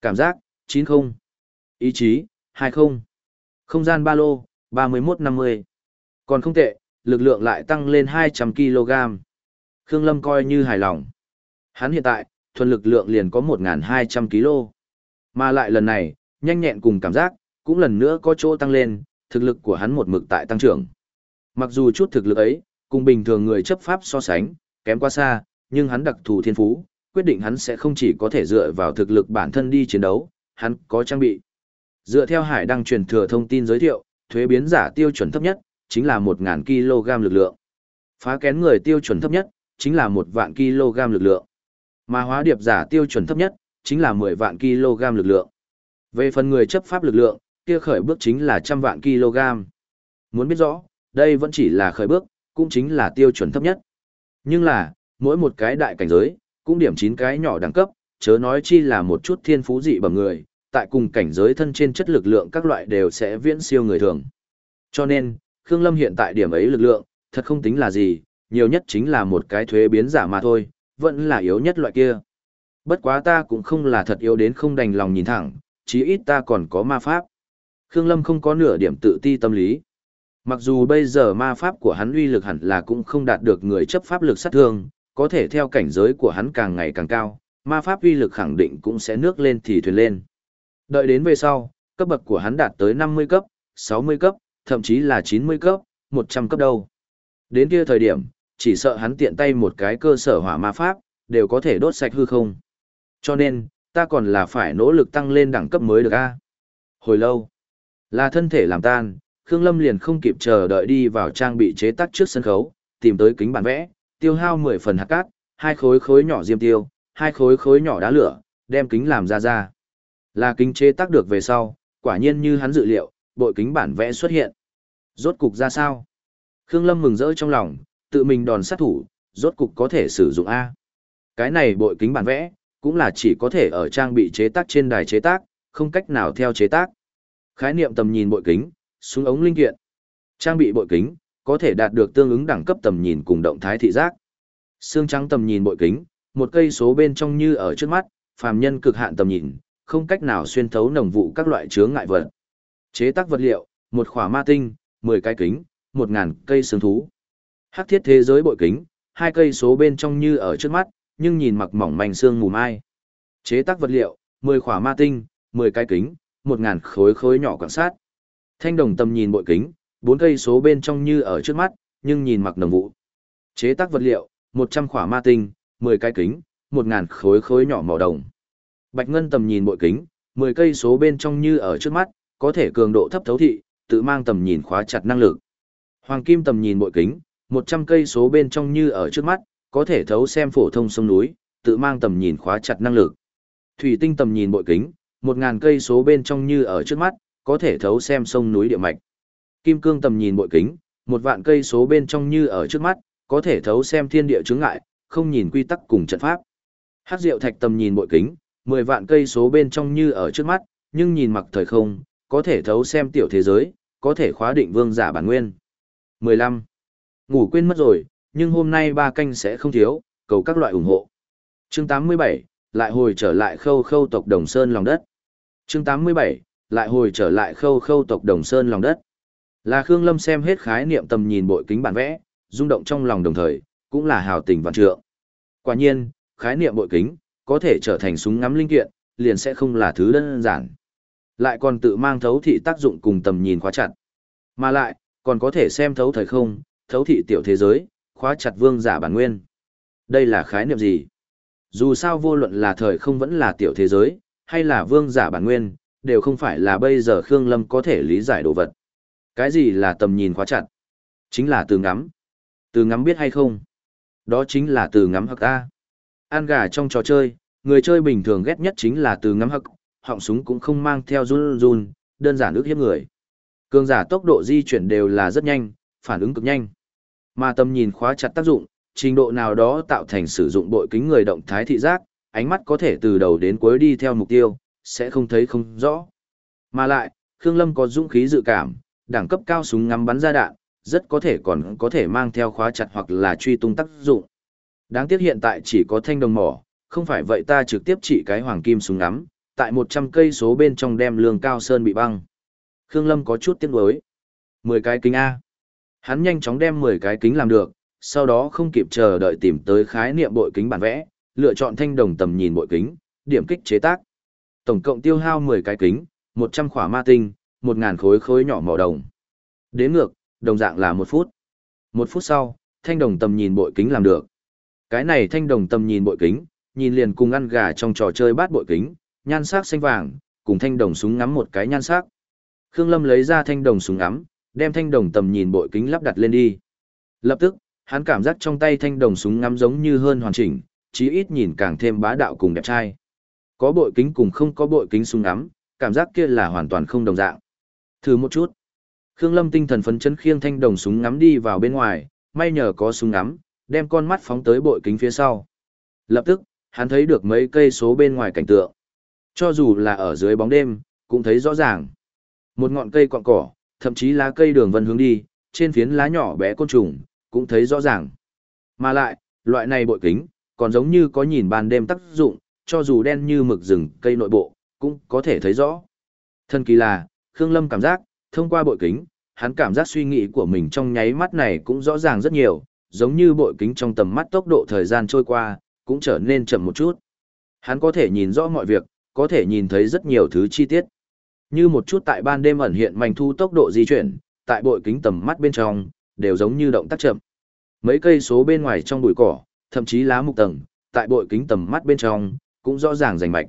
Cảm giác, 90. Ý chí, 20. Không gian ba lô, 31-50. Còn không tệ, lực lượng lại tăng lên 200 kg. Khương Lâm coi như hài lòng. Hắn hiện tại, thuần lực lượng liền có 1.200 kg. Mà lại lần này, nhanh nhẹn cùng cảm giác, cũng lần nữa có chỗ tăng lên, thực lực của hắn một mực tại tăng trưởng. Mặc dù chút thực lực ấy, cùng bình thường người chấp pháp so sánh, kém quá xa, nhưng hắn đặc thù thiên phú, quyết định hắn sẽ không chỉ có thể dựa vào thực lực bản thân đi chiến đấu, hắn có trang bị. Dựa theo Hải đăng truyền thừa thông tin giới thiệu, thuế biến giả tiêu chuẩn thấp nhất, chính là 1.000 kg lực lượng. Phá kén người tiêu chuẩn thấp nhất, chính là 1 vạn kg lực lượng. Mà hóa điệp giả tiêu chuẩn thấp nhất, chính là 10 vạn kg lực lượng. Về phần người chấp pháp lực lượng, kia khởi bước chính là trăm vạn kg. Muốn biết rõ, đây vẫn chỉ là khởi bước, cũng chính là tiêu chuẩn thấp nhất. Nhưng là, mỗi một cái đại cảnh giới, cũng điểm 9 cái nhỏ đẳng cấp, chớ nói chi là một chút thiên phú dị bằng người, tại cùng cảnh giới thân trên chất lực lượng các loại đều sẽ viễn siêu người thường. Cho nên, Khương Lâm hiện tại điểm ấy lực lượng, thật không tính là gì, nhiều nhất chính là một cái thuế biến giả mà thôi, vẫn là yếu nhất loại kia. Bất quá ta cũng không là thật yếu đến không đành lòng nhìn thẳng, chí ít ta còn có ma pháp. Khương Lâm không có nửa điểm tự ti tâm lý. Mặc dù bây giờ ma pháp của hắn uy lực hẳn là cũng không đạt được người chấp pháp lực sát thương, có thể theo cảnh giới của hắn càng ngày càng cao, ma pháp uy lực khẳng định cũng sẽ nước lên thì thuyền lên. Đợi đến về sau, cấp bậc của hắn đạt tới 50 cấp, 60 cấp, thậm chí là 90 cấp, 100 cấp đâu. Đến kia thời điểm, chỉ sợ hắn tiện tay một cái cơ sở hỏa ma pháp, đều có thể đốt sạch hư không. Cho nên, ta còn là phải nỗ lực tăng lên đẳng cấp mới được a. Hồi lâu, là thân thể làm tan, Khương Lâm liền không kịp chờ đợi đi vào trang bị chế tác trước sân khấu, tìm tới kính bản vẽ, tiêu hao 10 phần hạt cát, hai khối khối nhỏ diêm tiêu, hai khối khối nhỏ đá lửa, đem kính làm ra ra. Là kính chế tác được về sau, quả nhiên như hắn dự liệu, bội kính bản vẽ xuất hiện. Rốt cục ra sao? Khương Lâm mừng rỡ trong lòng, tự mình đòn sát thủ, rốt cục có thể sử dụng A. Cái này bội kính bản vẽ, cũng là chỉ có thể ở trang bị chế tác trên đài chế tác, không cách nào theo chế tác. Khái niệm tầm nhìn bội kính, súng ống linh kiện. Trang bị bội kính, có thể đạt được tương ứng đẳng cấp tầm nhìn cùng động thái thị giác. Xương trắng tầm nhìn bội kính, một cây số bên trong như ở trước mắt, phàm nhân cực hạn tầm nhìn, không cách nào xuyên thấu nồng vụ các loại chướng ngại vật. Chế tác vật liệu, một khỏa ma tinh, 10 cái kính, 1000 cây xương thú. Hắc thiết thế giới bội kính, hai cây số bên trong như ở trước mắt, nhưng nhìn mặc mỏng manh xương mù mai. Chế tác vật liệu, 10 khỏa ma tinh, 10 cái kính, 1000 khối khối nhỏ quan sát. Thanh đồng tầm nhìn bội kính, 4 cây số bên trong như ở trước mắt, nhưng nhìn mặc đồng vụ. Chế tác vật liệu, 100 khỏa ma tinh, 10 cái kính, 1000 khối khối nhỏ màu đồng. Bạch ngân tầm nhìn bội kính, 10 cây số bên trong như ở trước mắt, có thể cường độ thấp thấu thị, tự mang tầm nhìn khóa chặt năng lực. Hoàng kim tầm nhìn bội kính, 100 cây số bên trong như ở trước mắt, có thể thấu xem phổ thông sông núi, tự mang tầm nhìn khóa chặt năng lực. Thủy tinh tầm nhìn bội kính, một ngàn cây số bên trong như ở trước mắt, có thể thấu xem sông núi địa mạch. Kim cương tầm nhìn bội kính, một vạn cây số bên trong như ở trước mắt, có thể thấu xem thiên địa chướng ngại, không nhìn quy tắc cùng trận pháp. Hắc diệu thạch tầm nhìn bội kính, 10 vạn cây số bên trong như ở trước mắt, nhưng nhìn mặc thời không, có thể thấu xem tiểu thế giới, có thể khóa định vương giả bản nguyên. 15. Ngủ quên mất rồi, nhưng hôm nay ba canh sẽ không thiếu, cầu các loại ủng hộ. Chương 87, lại hồi trở lại khâu khâu tộc Đồng Sơn lòng đất. Chương 87, lại hồi trở lại khâu khâu tộc Đồng Sơn lòng đất. Là Khương Lâm xem hết khái niệm tầm nhìn bội kính bản vẽ, rung động trong lòng đồng thời, cũng là hào tình vạn trượng. Quả nhiên, khái niệm bội kính, có thể trở thành súng ngắm linh kiện, liền sẽ không là thứ đơn giản. Lại còn tự mang thấu thị tác dụng cùng tầm nhìn khóa chặt. Mà lại, còn có thể xem thấu thời không, thấu thị tiểu thế giới, khóa chặt vương giả bản nguyên. Đây là khái niệm gì? Dù sao vô luận là thời không vẫn là tiểu thế giới, hay là vương giả bản nguyên, đều không phải là bây giờ Khương Lâm có thể lý giải đồ vật. Cái gì là tầm nhìn khóa chặt? Chính là từ ngắm. Từ ngắm biết hay không? Đó chính là từ ngắm hắc ta. An gà trong trò chơi, người chơi bình thường ghét nhất chính là từ ngắm hắc, họng súng cũng không mang theo run run, đơn giản ước hiếp người. Cường giả tốc độ di chuyển đều là rất nhanh, phản ứng cực nhanh. Mà tầm nhìn khóa chặt tác dụng, trình độ nào đó tạo thành sử dụng bội kính người động thái thị giác, ánh mắt có thể từ đầu đến cuối đi theo mục tiêu, sẽ không thấy không rõ. Mà lại, Khương Lâm có dũng khí dự cảm, đẳng cấp cao súng ngắm bắn ra đạn, rất có thể còn có thể mang theo khóa chặt hoặc là truy tung tác dụng. Đáng tiếc hiện tại chỉ có thanh đồng mỏ, không phải vậy ta trực tiếp chỉ cái hoàng kim súng ngắm, tại 100 cây số bên trong đem lương cao sơn bị băng. Khương Lâm có chút tiếc nuối. 10 cái kính A. Hắn nhanh chóng đem 10 cái kính làm được, sau đó không kịp chờ đợi tìm tới khái niệm bội kính bản vẽ, lựa chọn thanh đồng tầm nhìn bội kính, điểm kích chế tác. Tổng cộng tiêu hao 10 cái kính, 100 khỏa ma tinh, 1000 khối khối nhỏ màu đồng. Đến ngược, đồng dạng là 1 phút. 1 phút sau, thanh đồng tầm nhìn bội kính làm được. Cái này thanh đồng tầm nhìn bội kính, nhìn liền cùng ăn gà trong trò chơi bát bội kính, nhan sắc xanh vàng, cùng thanh đồng súng ngắm một cái nhan sắc. Khương Lâm lấy ra thanh đồng súng ngắm, đem thanh đồng tầm nhìn bội kính lắp đặt lên đi. Lập tức, hắn cảm giác trong tay thanh đồng súng ngắm giống như hơn hoàn chỉnh, chí ít nhìn càng thêm bá đạo cùng đẹp trai. Có bội kính cùng không có bội kính súng ngắm, cảm giác kia là hoàn toàn không đồng dạng. Thử một chút. Khương Lâm tinh thần phấn chấn khiêng thanh đồng súng ngắm đi vào bên ngoài, may nhờ có súng ngắm, đem con mắt phóng tới bội kính phía sau. Lập tức, hắn thấy được mấy cây số bên ngoài cảnh tượng. Cho dù là ở dưới bóng đêm, cũng thấy rõ ràng. Một ngọn cây quặng cỏ, thậm chí lá cây đường vân hướng đi, trên phiến lá nhỏ bé côn trùng, cũng thấy rõ ràng. Mà lại, loại này bội kính, còn giống như có nhìn ban đêm tác dụng, cho dù đen như mực rừng cây nội bộ, cũng có thể thấy rõ. Thân kỳ là, Khương Lâm cảm giác, thông qua bội kính, hắn cảm giác suy nghĩ của mình trong nháy mắt này cũng rõ ràng rất nhiều, giống như bội kính trong tầm mắt tốc độ thời gian trôi qua, cũng trở nên chậm một chút. Hắn có thể nhìn rõ mọi việc, có thể nhìn thấy rất nhiều thứ chi tiết. Như một chút tại ban đêm ẩn hiện mảnh thu tốc độ di chuyển, tại bội kính tầm mắt bên trong, đều giống như động tác chậm. Mấy cây số bên ngoài trong bụi cỏ, thậm chí lá mục tầng, tại bội kính tầm mắt bên trong, cũng rõ ràng rành mạch.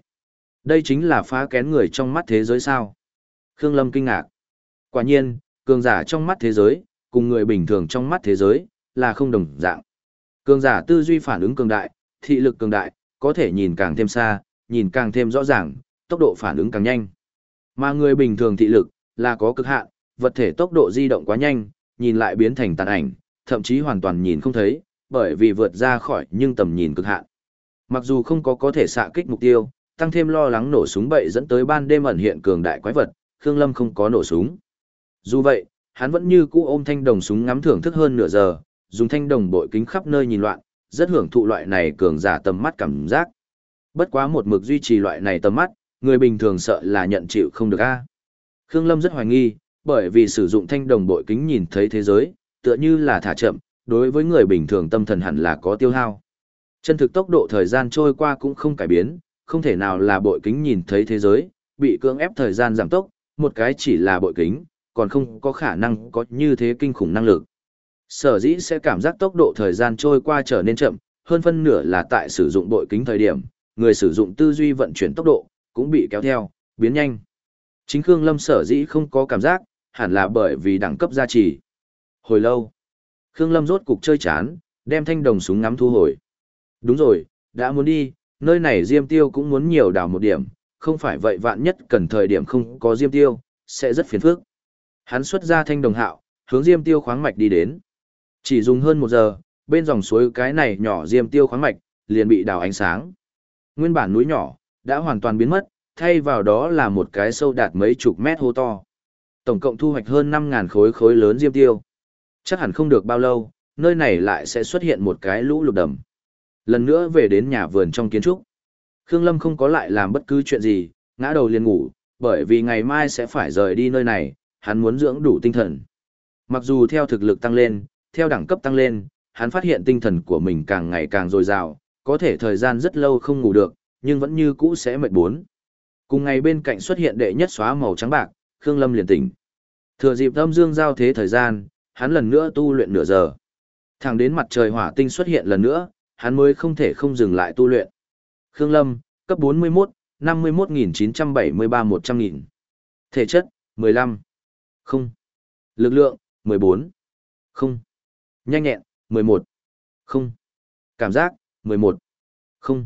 Đây chính là phá kén người trong mắt thế giới sao. Khương Lâm kinh ngạc. Quả nhiên, cường giả trong mắt thế giới, cùng người bình thường trong mắt thế giới, là không đồng dạng. Cường giả tư duy phản ứng cường đại, thị lực cường đại, có thể nhìn càng thêm xa, nhìn càng thêm rõ ràng, tốc độ phản ứng càng nhanh. Mà người bình thường thị lực, là có cực hạn, vật thể tốc độ di động quá nhanh, nhìn lại biến thành tàn ảnh, thậm chí hoàn toàn nhìn không thấy, bởi vì vượt ra khỏi nhưng tầm nhìn cực hạn. Mặc dù không có có thể xạ kích mục tiêu, tăng thêm lo lắng nổ súng bậy dẫn tới ban đêm ẩn hiện cường đại quái vật, Khương Lâm không có nổ súng. Dù vậy, hắn vẫn như cũ ôm thanh đồng súng ngắm thưởng thức hơn nửa giờ, dùng thanh đồng bội kính khắp nơi nhìn loạn, rất hưởng thụ loại này cường giả tầm mắt cảm giác. Bất quá một mực duy trì loại này tầm mắt, người bình thường sợ là nhận chịu không được a. Khương Lâm rất hoài nghi, bởi vì sử dụng thanh đồng bội kính nhìn thấy thế giới, tựa như là thả chậm, đối với người bình thường tâm thần hẳn là có tiêu hao. Chân thực tốc độ thời gian trôi qua cũng không cải biến, không thể nào là bội kính nhìn thấy thế giới, bị cưỡng ép thời gian giảm tốc, một cái chỉ là bội kính, còn không có khả năng có như thế kinh khủng năng lực. Sở dĩ sẽ cảm giác tốc độ thời gian trôi qua trở nên chậm, hơn phân nửa là tại sử dụng bội kính thời điểm, người sử dụng tư duy vận chuyển tốc độ, cũng bị kéo theo, biến nhanh. Chính Khương Lâm sở dĩ không có cảm giác, hẳn là bởi vì đẳng cấp gia trì. Hồi lâu, Khương Lâm rốt cục chơi chán, đem thanh đồng súng ngắm thu hồi. Đúng rồi, đã muốn đi, nơi này diêm tiêu cũng muốn nhiều đào một điểm, không phải vậy vạn nhất cần thời điểm không có diêm tiêu, sẽ rất phiền phức. Hắn xuất ra thanh đồng hạo, hướng diêm tiêu khoáng mạch đi đến. Chỉ dùng hơn một giờ, bên dòng suối cái này nhỏ diêm tiêu khoáng mạch, liền bị đào ánh sáng. Nguyên bản núi nhỏ, đã hoàn toàn biến mất, thay vào đó là một cái sâu đạt mấy chục mét hô to. Tổng cộng thu hoạch hơn 5.000 khối khối lớn diêm tiêu. Chắc hẳn không được bao lâu, nơi này lại sẽ xuất hiện một cái lũ lụt đầm. Lần nữa về đến nhà vườn trong kiến trúc. Khương Lâm không có lại làm bất cứ chuyện gì, ngã đầu liền ngủ, bởi vì ngày mai sẽ phải rời đi nơi này, hắn muốn dưỡng đủ tinh thần. Mặc dù theo thực lực tăng lên, theo đẳng cấp tăng lên, hắn phát hiện tinh thần của mình càng ngày càng dồi dào, có thể thời gian rất lâu không ngủ được, nhưng vẫn như cũ sẽ mệt bốn. Cùng ngày bên cạnh xuất hiện đệ nhất xóa màu trắng bạc, Khương Lâm liền tỉnh. Thừa dịp âm dương giao thế thời gian, hắn lần nữa tu luyện nửa giờ. Thẳng đến mặt trời hỏa tinh xuất hiện lần nữa, hắn mới không thể không dừng lại tu luyện. Khương Lâm, cấp 41, 51.973-100.000. Thể chất, 15. Không. Lực lượng, 14. Không. Nhanh nhẹn, 11. Không. Cảm giác, 11. Không.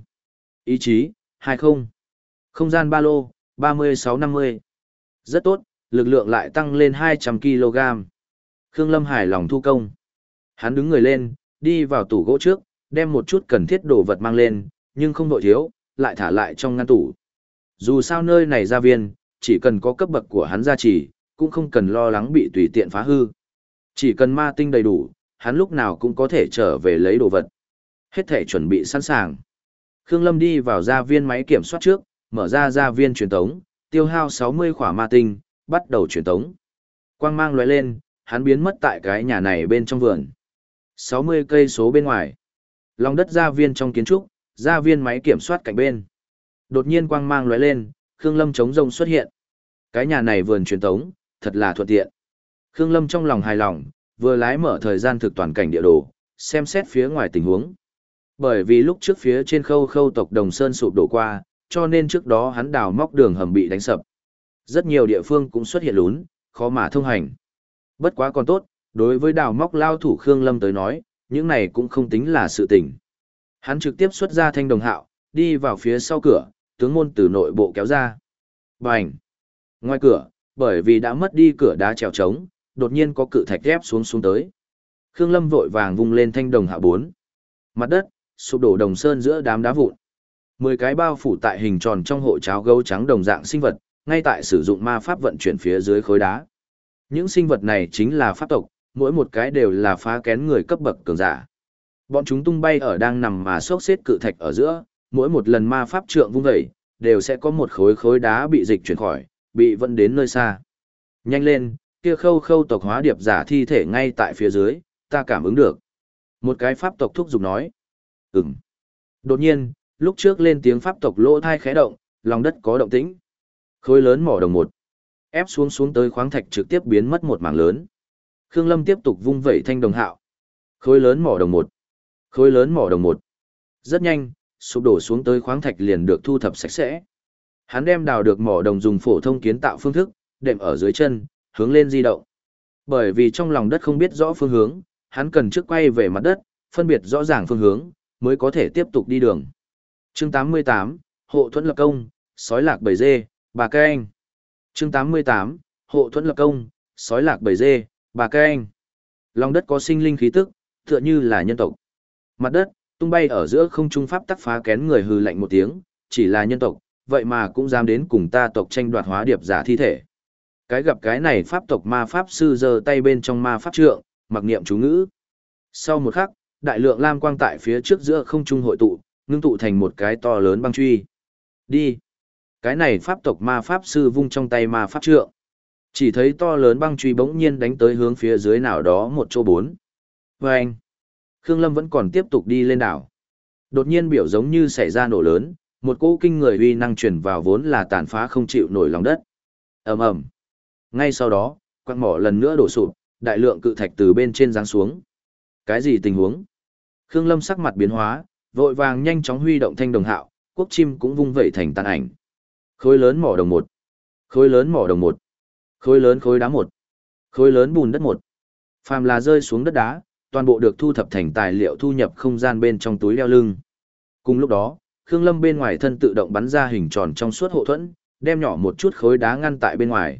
Ý chí, 20. Không gian ba lô, 36-50. Rất tốt, lực lượng lại tăng lên 200 kg. Khương Lâm hài lòng thu công. Hắn đứng người lên, đi vào tủ gỗ trước, đem một chút cần thiết đồ vật mang lên, nhưng không đội thiếu, lại thả lại trong ngăn tủ. Dù sao nơi này gia viên, chỉ cần có cấp bậc của hắn gia trì, cũng không cần lo lắng bị tùy tiện phá hư. Chỉ cần ma tinh đầy đủ, hắn lúc nào cũng có thể trở về lấy đồ vật. Hết thể chuẩn bị sẵn sàng. Khương Lâm đi vào gia viên máy kiểm soát trước, mở ra gia viên truyền tống, tiêu hao 60 khỏa ma tinh, bắt đầu truyền tống. Quang mang lóe lên, hắn biến mất tại cái nhà này bên trong vườn. 60 cây số bên ngoài. Lòng đất gia viên trong kiến trúc, gia viên máy kiểm soát cạnh bên. Đột nhiên quang mang lóe lên, Khương Lâm chống rông xuất hiện. Cái nhà này vườn truyền tống, thật là thuận tiện. Khương Lâm trong lòng hài lòng, vừa lái mở thời gian thực toàn cảnh địa đồ, xem xét phía ngoài tình huống. Bởi vì lúc trước phía trên khâu khâu tộc Đồng Sơn sụp đổ qua, cho nên trước đó hắn đào móc đường hầm bị đánh sập. Rất nhiều địa phương cũng xuất hiện lún, khó mà thông hành. Bất quá còn tốt, đối với đào móc lao thủ Khương Lâm tới nói, những này cũng không tính là sự tình. Hắn trực tiếp xuất ra thanh đồng hạo, đi vào phía sau cửa, tướng môn từ nội bộ kéo ra. Bành! Ngoài cửa, bởi vì đã mất đi cửa đá trèo trống, đột nhiên có cự thạch ghép xuống xuống tới. Khương Lâm vội vàng vung lên thanh đồng hạ bốn. Mặt đất, sụp đổ đồng sơn giữa đám đá vụn. Mười cái bao phủ tại hình tròn trong hộ cháo gấu trắng đồng dạng sinh vật, ngay tại sử dụng ma pháp vận chuyển phía dưới khối đá. Những sinh vật này chính là pháp tộc, mỗi một cái đều là phá kén người cấp bậc cường giả. Bọn chúng tung bay ở đang nằm mà sốc xếp cự thạch ở giữa, mỗi một lần ma pháp trượng vung dậy, đều sẽ có một khối khối đá bị dịch chuyển khỏi, bị vận đến nơi xa. Nhanh lên, kia khâu khâu tộc hóa điệp giả thi thể ngay tại phía dưới, ta cảm ứng được. Một cái pháp tộc thúc giục nói. Ừm. Đột nhiên, lúc trước lên tiếng pháp tộc lỗ thai khẽ động, lòng đất có động tĩnh. Khối lớn mỏ đồng một. Ép xuống xuống tới khoáng thạch trực tiếp biến mất một mảng lớn. Khương Lâm tiếp tục vung vẩy thanh đồng hạo. Khối lớn mỏ đồng một. Khối lớn mỏ đồng một. Rất nhanh, sụp đổ xuống tới khoáng thạch liền được thu thập sạch sẽ. Hắn đem đào được mỏ đồng dùng phổ thông kiến tạo phương thức, đệm ở dưới chân, hướng lên di động. Bởi vì trong lòng đất không biết rõ phương hướng, hắn cần trước quay về mặt đất, phân biệt rõ ràng phương hướng, mới có thể tiếp tục đi đường. Chương 88, Hộ thuẫn lập công, sói lạc bầy dê, bà cây anh. Chương 88, Hộ thuẫn lập công, sói lạc bầy dê, bà cây anh. Lòng đất có sinh linh khí tức, tựa như là nhân tộc. Mặt đất, tung bay ở giữa không trung pháp tắc phá kén người hư lạnh một tiếng, chỉ là nhân tộc, vậy mà cũng dám đến cùng ta tộc tranh đoạt hóa điệp giả thi thể. Cái gặp cái này pháp tộc ma pháp sư giơ tay bên trong ma pháp trượng, mặc niệm chú ngữ. Sau một khắc, đại lượng lam quang tại phía trước giữa không trung hội tụ, ngưng tụ thành một cái to lớn băng truy. Đi. Cái này pháp tộc ma pháp sư vung trong tay ma pháp trượng. Chỉ thấy to lớn băng truy bỗng nhiên đánh tới hướng phía dưới nào đó một chỗ bốn. Và anh. Khương Lâm vẫn còn tiếp tục đi lên đảo. Đột nhiên biểu giống như xảy ra nổ lớn, một cỗ kinh người uy năng truyền vào vốn là tàn phá không chịu nổi lòng đất. ầm ầm. Ngay sau đó, quặng mỏ lần nữa đổ sụp, đại lượng cự thạch từ bên trên giáng xuống. Cái gì tình huống? Khương Lâm sắc mặt biến hóa, vội vàng nhanh chóng huy động thanh đồng hạo, quốc chim cũng vung vẩy thành tàn ảnh. Khối lớn mỏ đồng một, khối lớn mỏ đồng một, khối lớn khối đá một, khối lớn bùn đất một. Phàm là rơi xuống đất đá, toàn bộ được thu thập thành tài liệu thu nhập không gian bên trong túi đeo lưng. Cùng lúc đó, Khương Lâm bên ngoài thân tự động bắn ra hình tròn trong suốt hộ thuẫn, đem nhỏ một chút khối đá ngăn tại bên ngoài.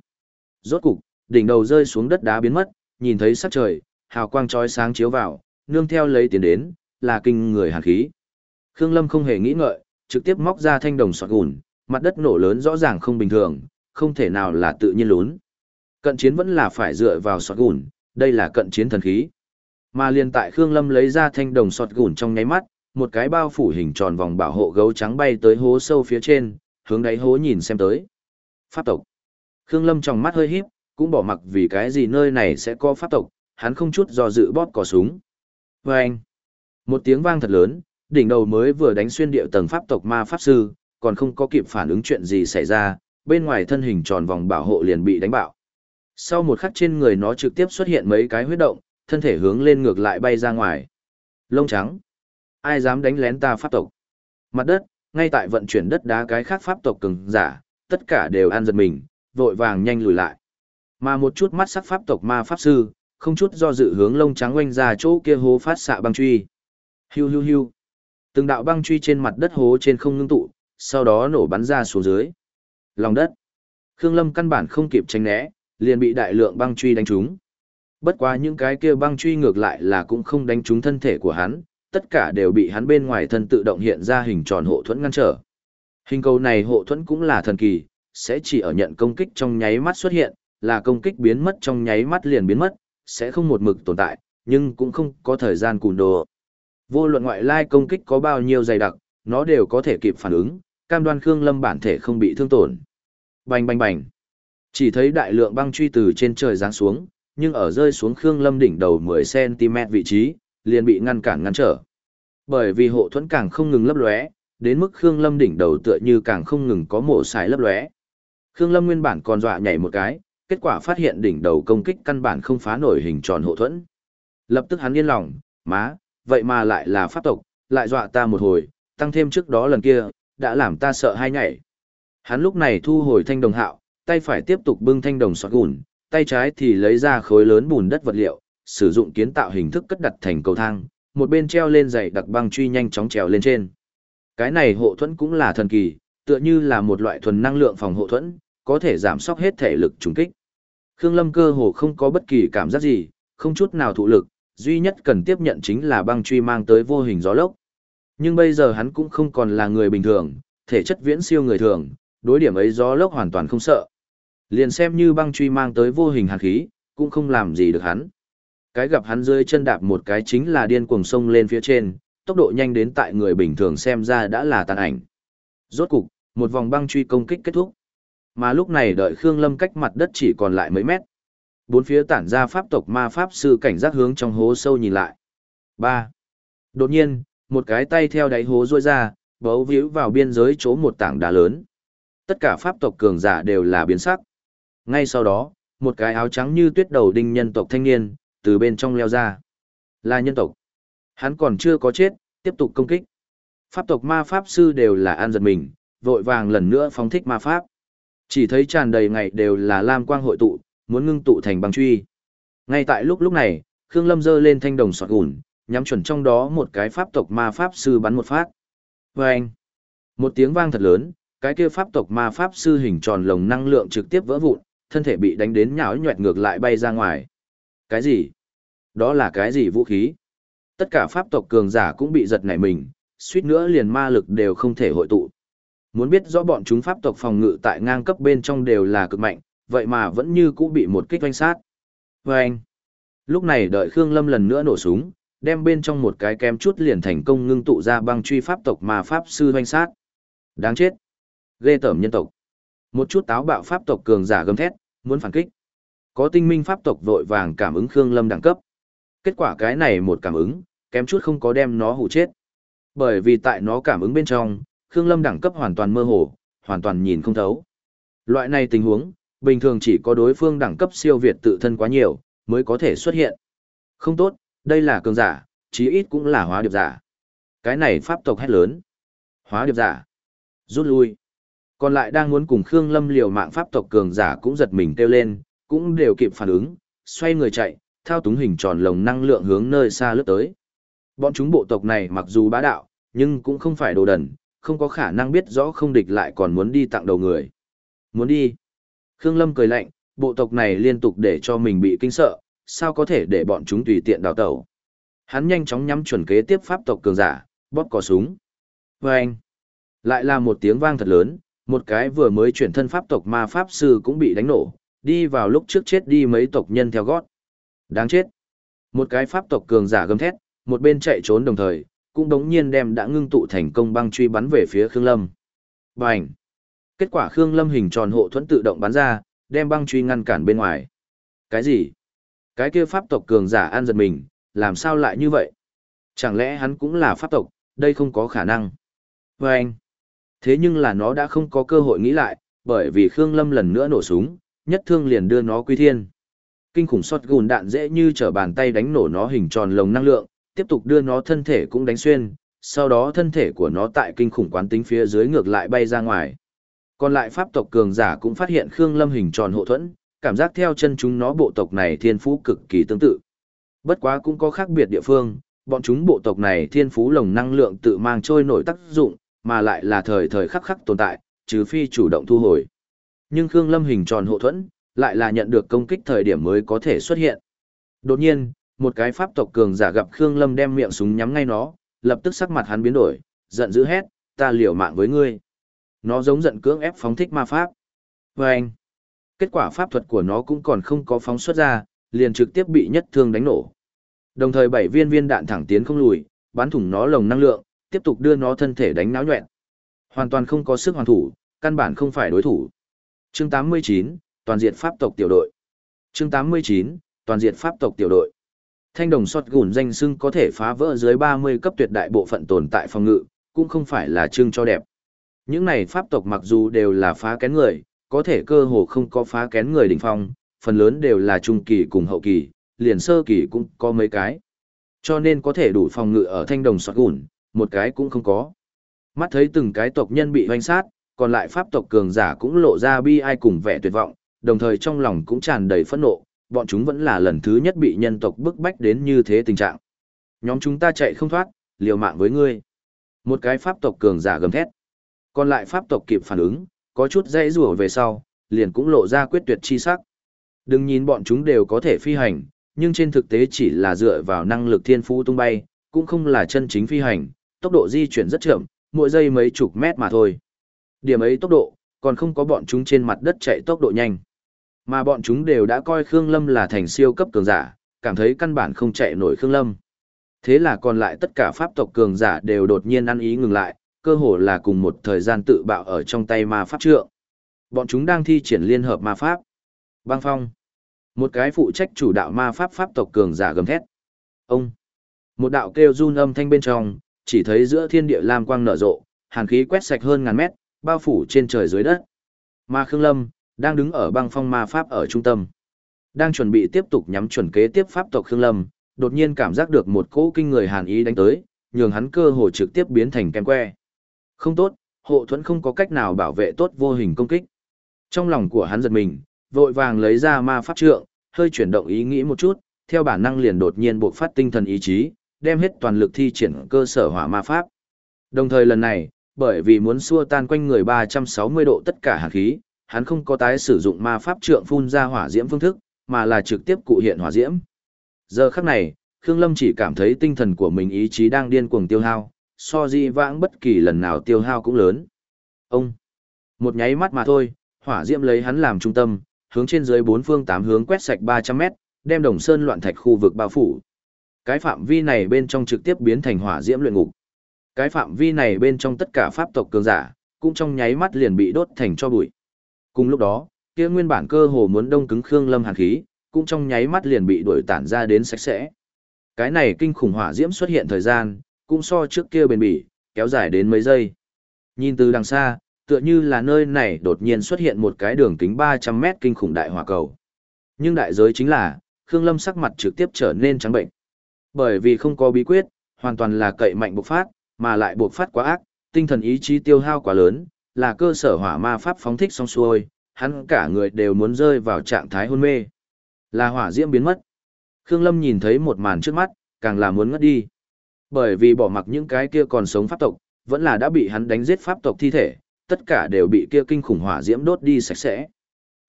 Rốt cục, đỉnh đầu rơi xuống đất đá biến mất, nhìn thấy sắc trời, hào quang chói sáng chiếu vào, nương theo lấy tiền đến, là kinh người hàn khí. Khương Lâm không hề nghĩ ngợi, trực tiếp móc ra thanh đồng sọt gùn, mặt đất nổ lớn rõ ràng không bình thường, không thể nào là tự nhiên lún. Cận chiến vẫn là phải dựa vào sọt gùn, đây là cận chiến thần khí. Mà liền tại Khương Lâm lấy ra thanh đồng sọt gùn trong nháy mắt, một cái bao phủ hình tròn vòng bảo hộ gấu trắng bay tới hố sâu phía trên, hướng đáy hố nhìn xem tới. Pháp tộc. Khương Lâm trong mắt hơi híp, cũng bỏ mặc vì cái gì nơi này sẽ có pháp tộc, hắn không chút do dự bóp cò súng. Và anh, một tiếng vang thật lớn, đỉnh đầu mới vừa đánh xuyên địa tầng pháp tộc ma pháp sư, còn không có kịp phản ứng chuyện gì xảy ra, bên ngoài thân hình tròn vòng bảo hộ liền bị đánh bạo. Sau một khắc trên người nó trực tiếp xuất hiện mấy cái huyết động, thân thể hướng lên ngược lại bay ra ngoài. Lông trắng. Ai dám đánh lén ta pháp tộc? Mặt đất, ngay tại vận chuyển đất đá cái khác pháp tộc cường giả, tất cả đều ăn giật mình, vội vàng nhanh lùi lại. Mà một chút mắt sắc pháp tộc ma pháp sư, không chút do dự hướng lông trắng oanh ra chỗ kia hố phát xạ băng truy. Hiu hiu hiu. Từng đạo băng truy trên mặt đất hố trên không ngưng tụ, sau đó nổ bắn ra xuống dưới. Lòng đất. Khương Lâm căn bản không kịp tránh né, liền bị đại lượng băng truy đánh trúng. Bất quá những cái kia băng truy ngược lại là cũng không đánh trúng thân thể của hắn, tất cả đều bị hắn bên ngoài thân tự động hiện ra hình tròn hộ thuẫn ngăn trở. Hình cầu này hộ thuẫn cũng là thần kỳ, sẽ chỉ ở nhận công kích trong nháy mắt xuất hiện, là công kích biến mất trong nháy mắt liền biến mất, sẽ không một mực tồn tại, nhưng cũng không có thời gian cùn đồ. Vô luận ngoại lai công kích có bao nhiêu dày đặc, nó đều có thể kịp phản ứng, cam đoan Khương Lâm bản thể không bị thương tổn. Bành bành bành. Chỉ thấy đại lượng băng truy từ trên trời giáng xuống, nhưng ở rơi xuống Khương Lâm đỉnh đầu 10cm vị trí, liền bị ngăn cản ngăn trở. Bởi vì hộ thuẫn càng không ngừng lấp lóe, đến mức Khương Lâm đỉnh đầu tựa như càng không ngừng có mổ xài lấp lóe. Khương Lâm nguyên bản còn dọa nhảy một cái, kết quả phát hiện đỉnh đầu công kích căn bản không phá nổi hình tròn hộ thuẫn. Lập tức hắn yên lòng, má, vậy mà lại là pháp tộc, lại dọa ta một hồi, tăng thêm trước đó lần kia, đã làm ta sợ hai nhảy. Hắn lúc này thu hồi thanh đồng hạo, tay phải tiếp tục bưng thanh đồng sọt gùn, tay trái thì lấy ra khối lớn bùn đất vật liệu, sử dụng kiến tạo hình thức cất đặt thành cầu thang, một bên treo lên dày đặc băng truy nhanh chóng trèo lên trên. Cái này hộ thuẫn cũng là thần kỳ, tựa như là một loại thuần năng lượng phòng hộ thuẫn, có thể giảm sóc hết thể lực trùng kích. Khương Lâm cơ hồ không có bất kỳ cảm giác gì, không chút nào thụ lực, duy nhất cần tiếp nhận chính là băng truy mang tới vô hình gió lốc. Nhưng bây giờ hắn cũng không còn là người bình thường, thể chất viễn siêu người thường, đối điểm ấy gió lốc hoàn toàn không sợ. Liền xem như băng truy mang tới vô hình hàn khí, cũng không làm gì được hắn. Cái gặp hắn rơi chân đạp một cái chính là điên cuồng sông lên phía trên, tốc độ nhanh đến tại người bình thường xem ra đã là tàn ảnh. Rốt cục, một vòng băng truy công kích kết thúc. Mà lúc này đợi Khương Lâm cách mặt đất chỉ còn lại mấy mét. Bốn phía tản ra pháp tộc ma pháp sư cảnh giác hướng trong hố sâu nhìn lại. 3. Đột nhiên, một cái tay theo đáy hố rôi ra, bấu víu vào biên giới chỗ một tảng đá lớn. Tất cả pháp tộc cường giả đều là biến sắc. Ngay sau đó, một cái áo trắng như tuyết đầu đinh nhân tộc thanh niên, từ bên trong leo ra. Là nhân tộc. Hắn còn chưa có chết, tiếp tục công kích. Pháp tộc ma pháp sư đều là an giật mình, vội vàng lần nữa phóng thích ma pháp. Chỉ thấy tràn đầy ngày đều là lam quang hội tụ, muốn ngưng tụ thành băng truy. Ngay tại lúc lúc này, Khương Lâm giơ lên thanh đồng sọt gùn, nhắm chuẩn trong đó một cái pháp tộc ma pháp sư bắn một phát. Vâng! Một tiếng vang thật lớn, cái kia pháp tộc ma pháp sư hình tròn lồng năng lượng trực tiếp vỡ vụn, thân thể bị đánh đến nhão nhoẹt ngược lại bay ra ngoài. Cái gì? Đó là cái gì vũ khí? Tất cả pháp tộc cường giả cũng bị giật nảy mình, suýt nữa liền ma lực đều không thể hội tụ. Muốn biết rõ bọn chúng pháp tộc phòng ngự tại ngang cấp bên trong đều là cực mạnh, vậy mà vẫn như cũ bị một kích oanh sát. Vâng! Lúc này đợi Khương Lâm lần nữa nổ súng, đem bên trong một cái kem chút liền thành công ngưng tụ ra băng truy pháp tộc mà pháp sư oanh sát. Đáng chết! Ghê tởm nhân tộc! Một chút táo bạo pháp tộc cường giả gầm thét, muốn phản kích. Có tinh minh pháp tộc vội vàng cảm ứng Khương Lâm đẳng cấp. Kết quả cái này một cảm ứng, kém chút không có đem nó hủ chết. Bởi vì tại nó cảm ứng bên trong, Khương Lâm đẳng cấp hoàn toàn mơ hồ, hoàn toàn nhìn không thấu. Loại này tình huống, bình thường chỉ có đối phương đẳng cấp siêu việt tự thân quá nhiều, mới có thể xuất hiện. Không tốt, đây là cường giả, chí ít cũng là hóa điệp giả. Cái này pháp tộc hét lớn. Hóa điệp giả. Rút lui. Còn lại đang muốn cùng Khương Lâm liều mạng pháp tộc cường giả cũng giật mình kêu lên, cũng đều kịp phản ứng, xoay người chạy, thao túng hình tròn lồng năng lượng hướng nơi xa lướt tới. Bọn chúng bộ tộc này mặc dù bá đạo, nhưng cũng không phải đồ đần, không có khả năng biết rõ không địch lại còn muốn đi tặng đầu người. Muốn đi. Khương Lâm cười lạnh, bộ tộc này liên tục để cho mình bị kinh sợ, sao có thể để bọn chúng tùy tiện đào tẩu. Hắn nhanh chóng nhắm chuẩn kế tiếp pháp tộc cường giả, bóp cò súng. Và anh, lại là một tiếng vang thật lớn, một cái vừa mới chuyển thân pháp tộc ma pháp sư cũng bị đánh nổ, đi vào lúc trước chết đi mấy tộc nhân theo gót. Đáng chết. Một cái pháp tộc cường giả gầm thét, một bên chạy trốn đồng thời, cũng đống nhiên đem đã ngưng tụ thành công băng truy bắn về phía Khương Lâm. Bành! Kết quả Khương Lâm hình tròn hộ thuẫn tự động bắn ra, đem băng truy ngăn cản bên ngoài. Cái gì? Cái kia pháp tộc cường giả an giật mình, làm sao lại như vậy? Chẳng lẽ hắn cũng là pháp tộc, đây không có khả năng. Vâng! thế nhưng là nó đã không có cơ hội nghĩ lại, bởi vì Khương Lâm lần nữa nổ súng, nhất thương liền đưa nó quy thiên. Kinh khủng sót gùn đạn dễ như trở bàn tay đánh nổ nó hình tròn lồng năng lượng, tiếp tục đưa nó thân thể cũng đánh xuyên, sau đó thân thể của nó tại kinh khủng quán tính phía dưới ngược lại bay ra ngoài. Còn lại pháp tộc cường giả cũng phát hiện Khương Lâm hình tròn hộ thuẫn, cảm giác theo chân chúng nó bộ tộc này thiên phú cực kỳ tương tự. Bất quá cũng có khác biệt địa phương, bọn chúng bộ tộc này thiên phú lồng năng lượng tự mang trôi nổi tác dụng, mà lại là thời thời khắc khắc tồn tại, trừ phi chủ động thu hồi. Nhưng Khương Lâm hình tròn hộ thuẫn, lại là nhận được công kích thời điểm mới có thể xuất hiện. Đột nhiên, một cái pháp tộc cường giả gặp Khương Lâm đem miệng súng nhắm ngay nó, lập tức sắc mặt hắn biến đổi, giận dữ hét, ta liều mạng với ngươi. Nó giống giận cưỡng ép phóng thích ma pháp. Và anh, kết quả pháp thuật của nó cũng còn không có phóng xuất ra, liền trực tiếp bị nhất thương đánh nổ. Đồng thời bảy viên viên đạn thẳng tiến không lùi, bắn thủng nó lồng năng lượng, tiếp tục đưa nó thân thể đánh náo nhuẹn. Hoàn toàn không có sức hoàn thủ, căn bản không phải đối thủ. Chương 89, toàn diện pháp tộc tiểu đội. Chương 89, toàn diện pháp tộc tiểu đội. Thanh đồng sọt gùn danh sưng có thể phá vỡ dưới 30 cấp tuyệt đại bộ phận tồn tại phòng ngự, cũng không phải là trưng cho đẹp. Những này pháp tộc mặc dù đều là phá kén người, có thể cơ hồ không có phá kén người đỉnh phong, phần lớn đều là trung kỳ cùng hậu kỳ, liền sơ kỳ cũng có mấy cái. Cho nên có thể đủ phòng ngự ở thanh đồng sọt gùn, một cái cũng không có. Mắt thấy từng cái tộc nhân bị hoanh sát, còn lại pháp tộc cường giả cũng lộ ra bi ai cùng vẻ tuyệt vọng, đồng thời trong lòng cũng tràn đầy phẫn nộ, bọn chúng vẫn là lần thứ nhất bị nhân tộc bức bách đến như thế tình trạng. Nhóm chúng ta chạy không thoát, liều mạng với ngươi. Một cái pháp tộc cường giả gầm thét. Còn lại pháp tộc kịp phản ứng, có chút dây rùa về sau, liền cũng lộ ra quyết tuyệt chi sắc. Đừng nhìn bọn chúng đều có thể phi hành, nhưng trên thực tế chỉ là dựa vào năng lực thiên phú tung bay, cũng không là chân chính phi hành, tốc độ di chuyển rất chậm, mỗi giây mấy chục mét mà thôi. Điểm ấy tốc độ, còn không có bọn chúng trên mặt đất chạy tốc độ nhanh. Mà bọn chúng đều đã coi Khương Lâm là thành siêu cấp cường giả, cảm thấy căn bản không chạy nổi Khương Lâm. Thế là còn lại tất cả pháp tộc cường giả đều đột nhiên ăn ý ngừng lại, cơ hồ là cùng một thời gian tự bạo ở trong tay ma pháp trượng. Bọn chúng đang thi triển liên hợp ma pháp. Băng phong. Một cái phụ trách chủ đạo ma pháp pháp tộc cường giả gầm thét. Ông. Một đạo kêu run âm thanh bên trong, chỉ thấy giữa thiên địa lam quang nở rộ, hàn khí quét sạch hơn ngàn mét, bao phủ trên trời dưới đất. Ma Khương Lâm, đang đứng ở băng phong ma pháp ở trung tâm. Đang chuẩn bị tiếp tục nhắm chuẩn kế tiếp pháp tộc Khương Lâm, đột nhiên cảm giác được một cỗ kinh người hàn ý đánh tới, nhường hắn cơ hồ trực tiếp biến thành kem que. Không tốt, hộ thuẫn không có cách nào bảo vệ tốt vô hình công kích. Trong lòng của hắn giật mình, vội vàng lấy ra ma pháp trượng, hơi chuyển động ý nghĩ một chút, theo bản năng liền đột nhiên buộc phát tinh thần ý chí, đem hết toàn lực thi triển cơ sở hỏa ma pháp. Đồng thời lần này, bởi vì muốn xua tan quanh người 360 độ tất cả hàn khí, hắn không có tái sử dụng ma pháp trượng phun ra hỏa diễm phương thức, mà là trực tiếp cụ hiện hỏa diễm. Giờ khắc này, Khương Lâm chỉ cảm thấy tinh thần của mình ý chí đang điên cuồng tiêu hao, so di vãng bất kỳ lần nào tiêu hao cũng lớn. Ông, một nháy mắt mà thôi, hỏa diễm lấy hắn làm trung tâm, hướng trên dưới bốn phương tám hướng quét sạch 300 mét, đem đồng sơn loạn thạch khu vực bao phủ. Cái phạm vi này bên trong trực tiếp biến thành hỏa diễm luyện ngục. Cái phạm vi này bên trong tất cả pháp tộc cường giả, cũng trong nháy mắt liền bị đốt thành cho bụi. Cùng lúc đó, kia nguyên bản cơ hồ muốn đông cứng Khương Lâm hàn khí, cũng trong nháy mắt liền bị đuổi tản ra đến sạch sẽ. Cái này kinh khủng hỏa diễm xuất hiện thời gian, cũng so trước kia bền bỉ, kéo dài đến mấy giây. Nhìn từ đằng xa, tựa như là nơi này đột nhiên xuất hiện một cái đường kính 300 mét kinh khủng đại hỏa cầu. Nhưng đại giới chính là, Khương Lâm sắc mặt trực tiếp trở nên trắng bệnh. Bởi vì không có bí quyết, hoàn toàn là cậy mạnh bộc phát, mà lại bộc phát quá ác, tinh thần ý chí tiêu hao quá lớn, là cơ sở hỏa ma pháp phóng thích xong xuôi, hắn cả người đều muốn rơi vào trạng thái hôn mê. Là hỏa diễm biến mất. Khương Lâm nhìn thấy một màn trước mắt, càng là muốn ngất đi. Bởi vì bỏ mặc những cái kia còn sống pháp tộc, vẫn là đã bị hắn đánh giết pháp tộc thi thể, tất cả đều bị kia kinh khủng hỏa diễm đốt đi sạch sẽ.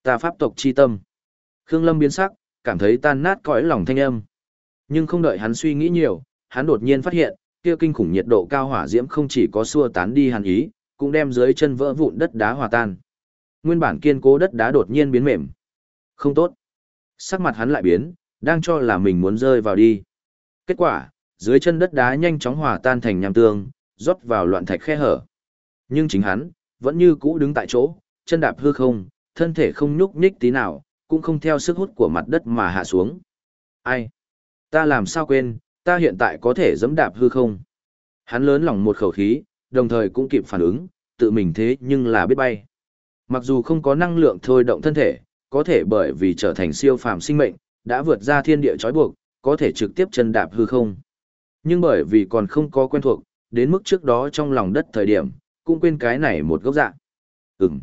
Ta pháp tộc chi tâm. Khương Lâm biến sắc, cảm thấy tan nát cõi lòng thanh âm. Nhưng không đợi hắn suy nghĩ nhiều, hắn đột nhiên phát hiện, kia kinh khủng nhiệt độ cao hỏa diễm không chỉ có xua tán đi hàn ý, cũng đem dưới chân vỡ vụn đất đá hòa tan. Nguyên bản kiên cố đất đá đột nhiên biến mềm. Không tốt. Sắc mặt hắn lại biến, đang cho là mình muốn rơi vào đi. Kết quả, dưới chân đất đá nhanh chóng hòa tan thành nham tương, rót vào loạn thạch khe hở. Nhưng chính hắn, vẫn như cũ đứng tại chỗ, chân đạp hư không, thân thể không nhúc nhích tí nào, cũng không theo sức hút của mặt đất mà hạ xuống. Ai? Ta làm sao quên, ta hiện tại có thể dẫm đạp hư không? Hắn lớn lòng một khẩu khí, đồng thời cũng kịp phản ứng, tự mình thế nhưng là biết bay. Mặc dù không có năng lượng thôi động thân thể, có thể bởi vì trở thành siêu phàm sinh mệnh, đã vượt ra thiên địa trói buộc, có thể trực tiếp chân đạp hư không. Nhưng bởi vì còn không có quen thuộc, đến mức trước đó trong lòng đất thời điểm, cũng quên cái này một gốc dạng. Ừm.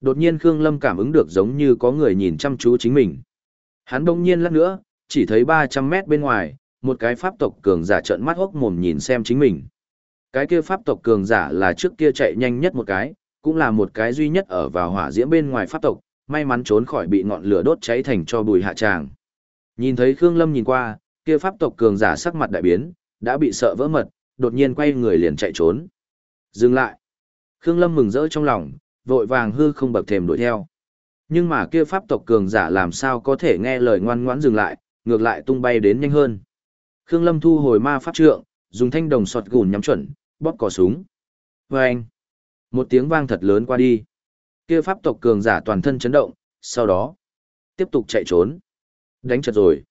Đột nhiên Khương Lâm cảm ứng được giống như có người nhìn chăm chú chính mình. Hắn đông nhiên lát nữa, chỉ thấy 300 mét bên ngoài, một cái pháp tộc cường giả trợn mắt hốc mồm nhìn xem chính mình. Cái kia pháp tộc cường giả là trước kia chạy nhanh nhất một cái, cũng là một cái duy nhất ở vào hỏa diễm bên ngoài pháp tộc, may mắn trốn khỏi bị ngọn lửa đốt cháy thành cho bùi hạ tràng. Nhìn thấy Khương Lâm nhìn qua, kia pháp tộc cường giả sắc mặt đại biến, đã bị sợ vỡ mật, đột nhiên quay người liền chạy trốn. Dừng lại. Khương Lâm mừng rỡ trong lòng, vội vàng hư không bậc thềm đuổi theo. Nhưng mà kia pháp tộc cường giả làm sao có thể nghe lời ngoan ngoãn dừng lại, ngược lại tung bay đến nhanh hơn. Khương Lâm thu hồi ma pháp trượng, dùng thanh đồng sọt gùn nhắm chuẩn, bóp cò súng. Vâng! Một tiếng vang thật lớn qua đi. Kia pháp tộc cường giả toàn thân chấn động, sau đó, tiếp tục chạy trốn. Đánh chật rồi.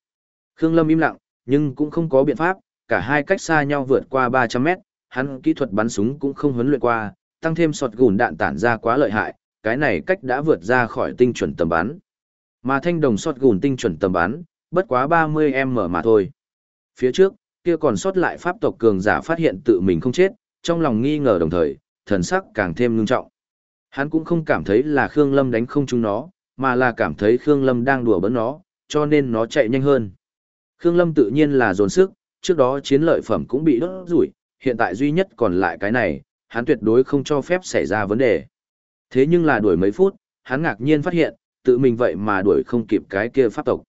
Khương Lâm im lặng, nhưng cũng không có biện pháp, cả hai cách xa nhau vượt qua 300 mét, hắn kỹ thuật bắn súng cũng không huấn luyện qua, tăng thêm sọt gùn đạn tản ra quá lợi hại, cái này cách đã vượt ra khỏi tinh chuẩn tầm bắn. Mà thanh đồng sọt gùn tinh chuẩn tầm bắn, bất quá 30m mà thôi. Phía trước, kia còn sót lại pháp tộc cường giả phát hiện tự mình không chết, trong lòng nghi ngờ đồng thời, thần sắc càng thêm ngưng trọng. Hắn cũng không cảm thấy là Khương Lâm đánh không trúng nó, mà là cảm thấy Khương Lâm đang đùa bỡn nó, cho nên nó chạy nhanh hơn. Khương Lâm tự nhiên là dồn sức, trước đó chiến lợi phẩm cũng bị đốt rủi, hiện tại duy nhất còn lại cái này, hắn tuyệt đối không cho phép xảy ra vấn đề. Thế nhưng là đuổi mấy phút, hắn ngạc nhiên phát hiện, tự mình vậy mà đuổi không kịp cái kia pháp tộc.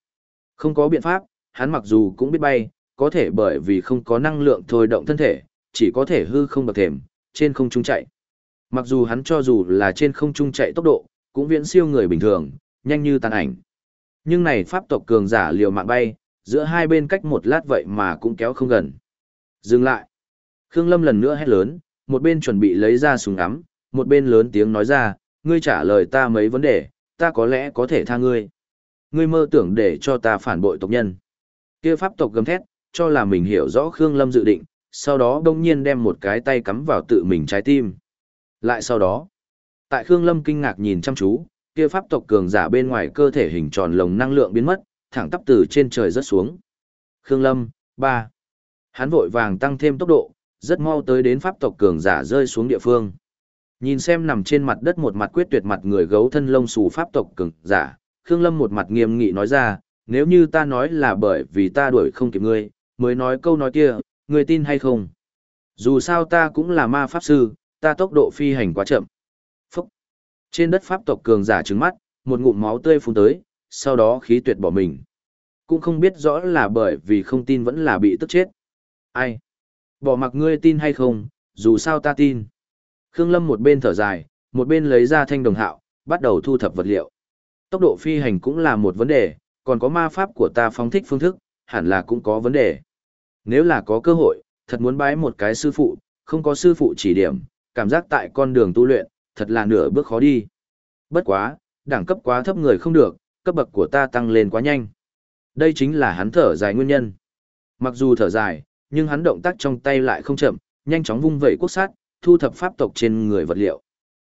Không có biện pháp, hắn mặc dù cũng biết bay, có thể bởi vì không có năng lượng thôi động thân thể, chỉ có thể hư không bậc thềm, trên không trung chạy. Mặc dù hắn cho dù là trên không trung chạy tốc độ, cũng viễn siêu người bình thường, nhanh như tàn ảnh. Nhưng này pháp tộc cường giả liều mạng bay, giữa hai bên cách một lát vậy mà cũng kéo không gần. Dừng lại. Khương Lâm lần nữa hét lớn, một bên chuẩn bị lấy ra súng ngắm, một bên lớn tiếng nói ra, ngươi trả lời ta mấy vấn đề, ta có lẽ có thể tha ngươi. Ngươi mơ tưởng để cho ta phản bội tộc nhân. Kia pháp tộc gầm thét, cho là mình hiểu rõ Khương Lâm dự định, sau đó đông nhiên đem một cái tay cắm vào tự mình trái tim. Lại sau đó, tại Khương Lâm kinh ngạc nhìn chăm chú, kia pháp tộc cường giả bên ngoài cơ thể hình tròn lồng năng lượng biến mất, thẳng tắp từ trên trời rớt xuống. Khương Lâm, ba. Hắn vội vàng tăng thêm tốc độ, rất mau tới đến pháp tộc cường giả rơi xuống địa phương. Nhìn xem nằm trên mặt đất một mặt quyết tuyệt mặt người gấu thân lông xù pháp tộc cường giả, Khương Lâm một mặt nghiêm nghị nói ra, nếu như ta nói là bởi vì ta đuổi không kịp ngươi, mới nói câu nói kia, ngươi tin hay không? Dù sao ta cũng là ma pháp sư, ta tốc độ phi hành quá chậm. Phúc! Trên đất pháp tộc cường giả trứng mắt, một ngụm máu tươi phun tới, sau đó khí tuyệt bỏ mình. Cũng không biết rõ là bởi vì không tin vẫn là bị tức chết. Ai? Bỏ mặc ngươi tin hay không, dù sao ta tin. Khương Lâm một bên thở dài, một bên lấy ra thanh đồng hạo, bắt đầu thu thập vật liệu. Tốc độ phi hành cũng là một vấn đề, còn có ma pháp của ta phóng thích phương thức, hẳn là cũng có vấn đề. Nếu là có cơ hội, thật muốn bái một cái sư phụ, không có sư phụ chỉ điểm, cảm giác tại con đường tu luyện, thật là nửa bước khó đi. Bất quá, đẳng cấp quá thấp người không được, cấp bậc của ta tăng lên quá nhanh. Đây chính là hắn thở dài nguyên nhân. Mặc dù thở dài, nhưng hắn động tác trong tay lại không chậm, nhanh chóng vung vẩy quốc sát, thu thập pháp tộc trên người vật liệu.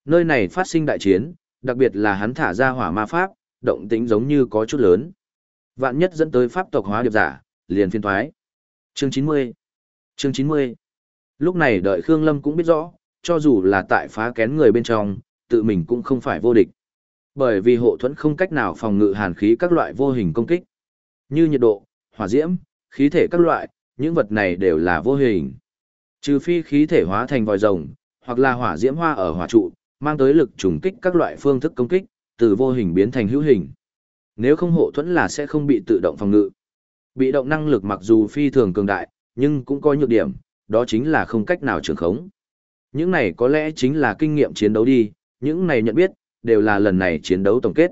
Nơi này phát sinh đại chiến, đặc biệt là hắn thả ra hỏa ma pháp, động tĩnh giống như có chút lớn. Vạn nhất dẫn tới pháp tộc hóa điệp giả, liền phiên thoái. Chương 90 Chương 90 Lúc này đợi Khương Lâm cũng biết rõ, cho dù là tại phá kén người bên trong, tự mình cũng không phải vô địch. Bởi vì hộ thuẫn không cách nào phòng ngự hàn khí các loại vô hình công kích. Như nhiệt độ, hỏa diễm, khí thể các loại, những vật này đều là vô hình. Trừ phi khí thể hóa thành vòi rồng, hoặc là hỏa diễm hoa ở hỏa trụ, mang tới lực trùng kích các loại phương thức công kích, từ vô hình biến thành hữu hình. Nếu không hộ thuẫn là sẽ không bị tự động phòng ngự. Bị động năng lực mặc dù phi thường cường đại, nhưng cũng có nhược điểm, đó chính là không cách nào trường khống. Những này có lẽ chính là kinh nghiệm chiến đấu đi, những này nhận biết, đều là lần này chiến đấu tổng kết.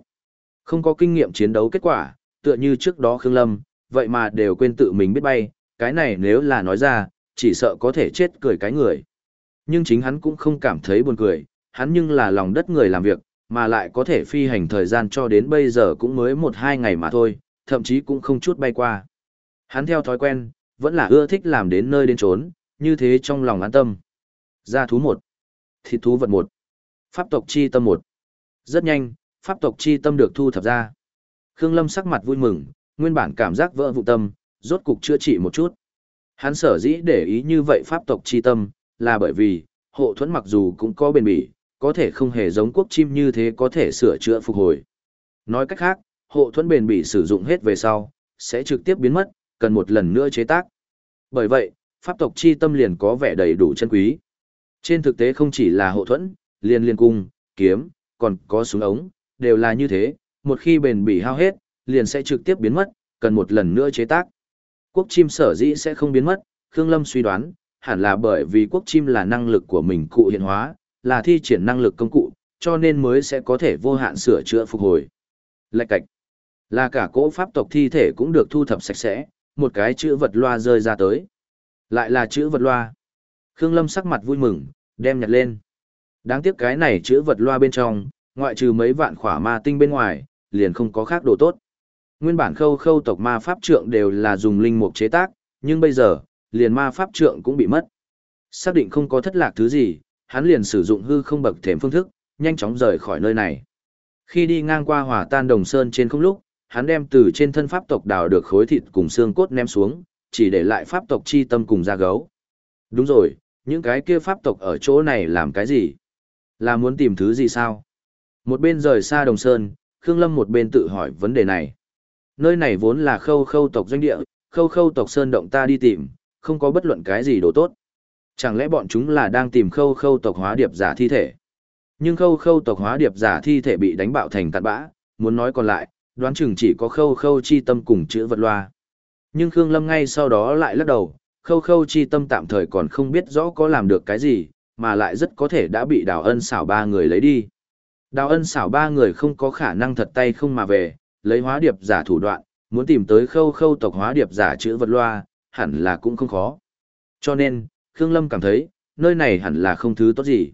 Không có kinh nghiệm chiến đấu kết quả, tựa như trước đó Khương Lâm, vậy mà đều quên tự mình biết bay, cái này nếu là nói ra, chỉ sợ có thể chết cười cái người. Nhưng chính hắn cũng không cảm thấy buồn cười, hắn nhưng là lòng đất người làm việc, mà lại có thể phi hành thời gian cho đến bây giờ cũng mới một hai ngày mà thôi, thậm chí cũng không chút bay qua. Hắn theo thói quen, vẫn là ưa thích làm đến nơi đến trốn, như thế trong lòng an tâm. Gia thú một, Thịt thú vật một, Pháp tộc chi tâm một. Rất nhanh, pháp tộc chi tâm được thu thập ra. Khương Lâm sắc mặt vui mừng, nguyên bản cảm giác vỡ vụ tâm, rốt cục chữa trị một chút. Hắn sở dĩ để ý như vậy pháp tộc chi tâm, là bởi vì, hộ thuẫn mặc dù cũng có bền bỉ, có thể không hề giống quốc chim như thế có thể sửa chữa phục hồi. Nói cách khác, hộ thuẫn bền bỉ sử dụng hết về sau, sẽ trực tiếp biến mất, cần một lần nữa chế tác. Bởi vậy, pháp tộc chi tâm liền có vẻ đầy đủ chân quý. Trên thực tế không chỉ là hộ thuẫn, liên liên cung, kiếm, còn có súng ống, đều là như thế, một khi bền bỉ hao hết, liền sẽ trực tiếp biến mất, cần một lần nữa chế tác. Quốc chim sở dĩ sẽ không biến mất, Khương Lâm suy đoán, hẳn là bởi vì quốc chim là năng lực của mình cụ hiện hóa, là thi triển năng lực công cụ, cho nên mới sẽ có thể vô hạn sửa chữa phục hồi. Lạch cạch, là cả cỗ pháp tộc thi thể cũng được thu thập sạch sẽ, một cái chữ vật loa rơi ra tới. Lại là chữ vật loa. Khương Lâm sắc mặt vui mừng, đem nhặt lên. Đáng tiếc cái này chữ vật loa bên trong, ngoại trừ mấy vạn khỏa ma tinh bên ngoài, liền không có khác đồ tốt. Nguyên bản khâu khâu tộc ma pháp trượng đều là dùng linh mục chế tác, nhưng bây giờ, liền ma pháp trượng cũng bị mất. Xác định không có thất lạc thứ gì, hắn liền sử dụng hư không bậc thềm phương thức, nhanh chóng rời khỏi nơi này. Khi đi ngang qua hỏa tan đồng sơn trên không lúc, hắn đem từ trên thân pháp tộc đào được khối thịt cùng xương cốt ném xuống, chỉ để lại pháp tộc chi tâm cùng da gấu. Đúng rồi, những cái kia pháp tộc ở chỗ này làm cái gì? Là muốn tìm thứ gì sao? Một bên rời xa Đồng Sơn, Khương Lâm một bên tự hỏi vấn đề này. Nơi này vốn là khâu khâu tộc doanh địa, khâu khâu tộc Sơn động ta đi tìm, không có bất luận cái gì đồ tốt. Chẳng lẽ bọn chúng là đang tìm khâu khâu tộc hóa điệp giả thi thể? Nhưng khâu khâu tộc hóa điệp giả thi thể bị đánh bạo thành tạt bã, muốn nói còn lại, đoán chừng chỉ có khâu khâu chi tâm cùng chữ vật loa. Nhưng Khương Lâm ngay sau đó lại lắc đầu, khâu khâu chi tâm tạm thời còn không biết rõ có làm được cái gì, mà lại rất có thể đã bị đào ân xảo ba người lấy đi. Đào ân xảo ba người không có khả năng thật tay không mà về, lấy hóa điệp giả thủ đoạn, muốn tìm tới khâu khâu tộc hóa điệp giả chữ vật loa, hẳn là cũng không khó. Cho nên, Khương Lâm cảm thấy, nơi này hẳn là không thứ tốt gì.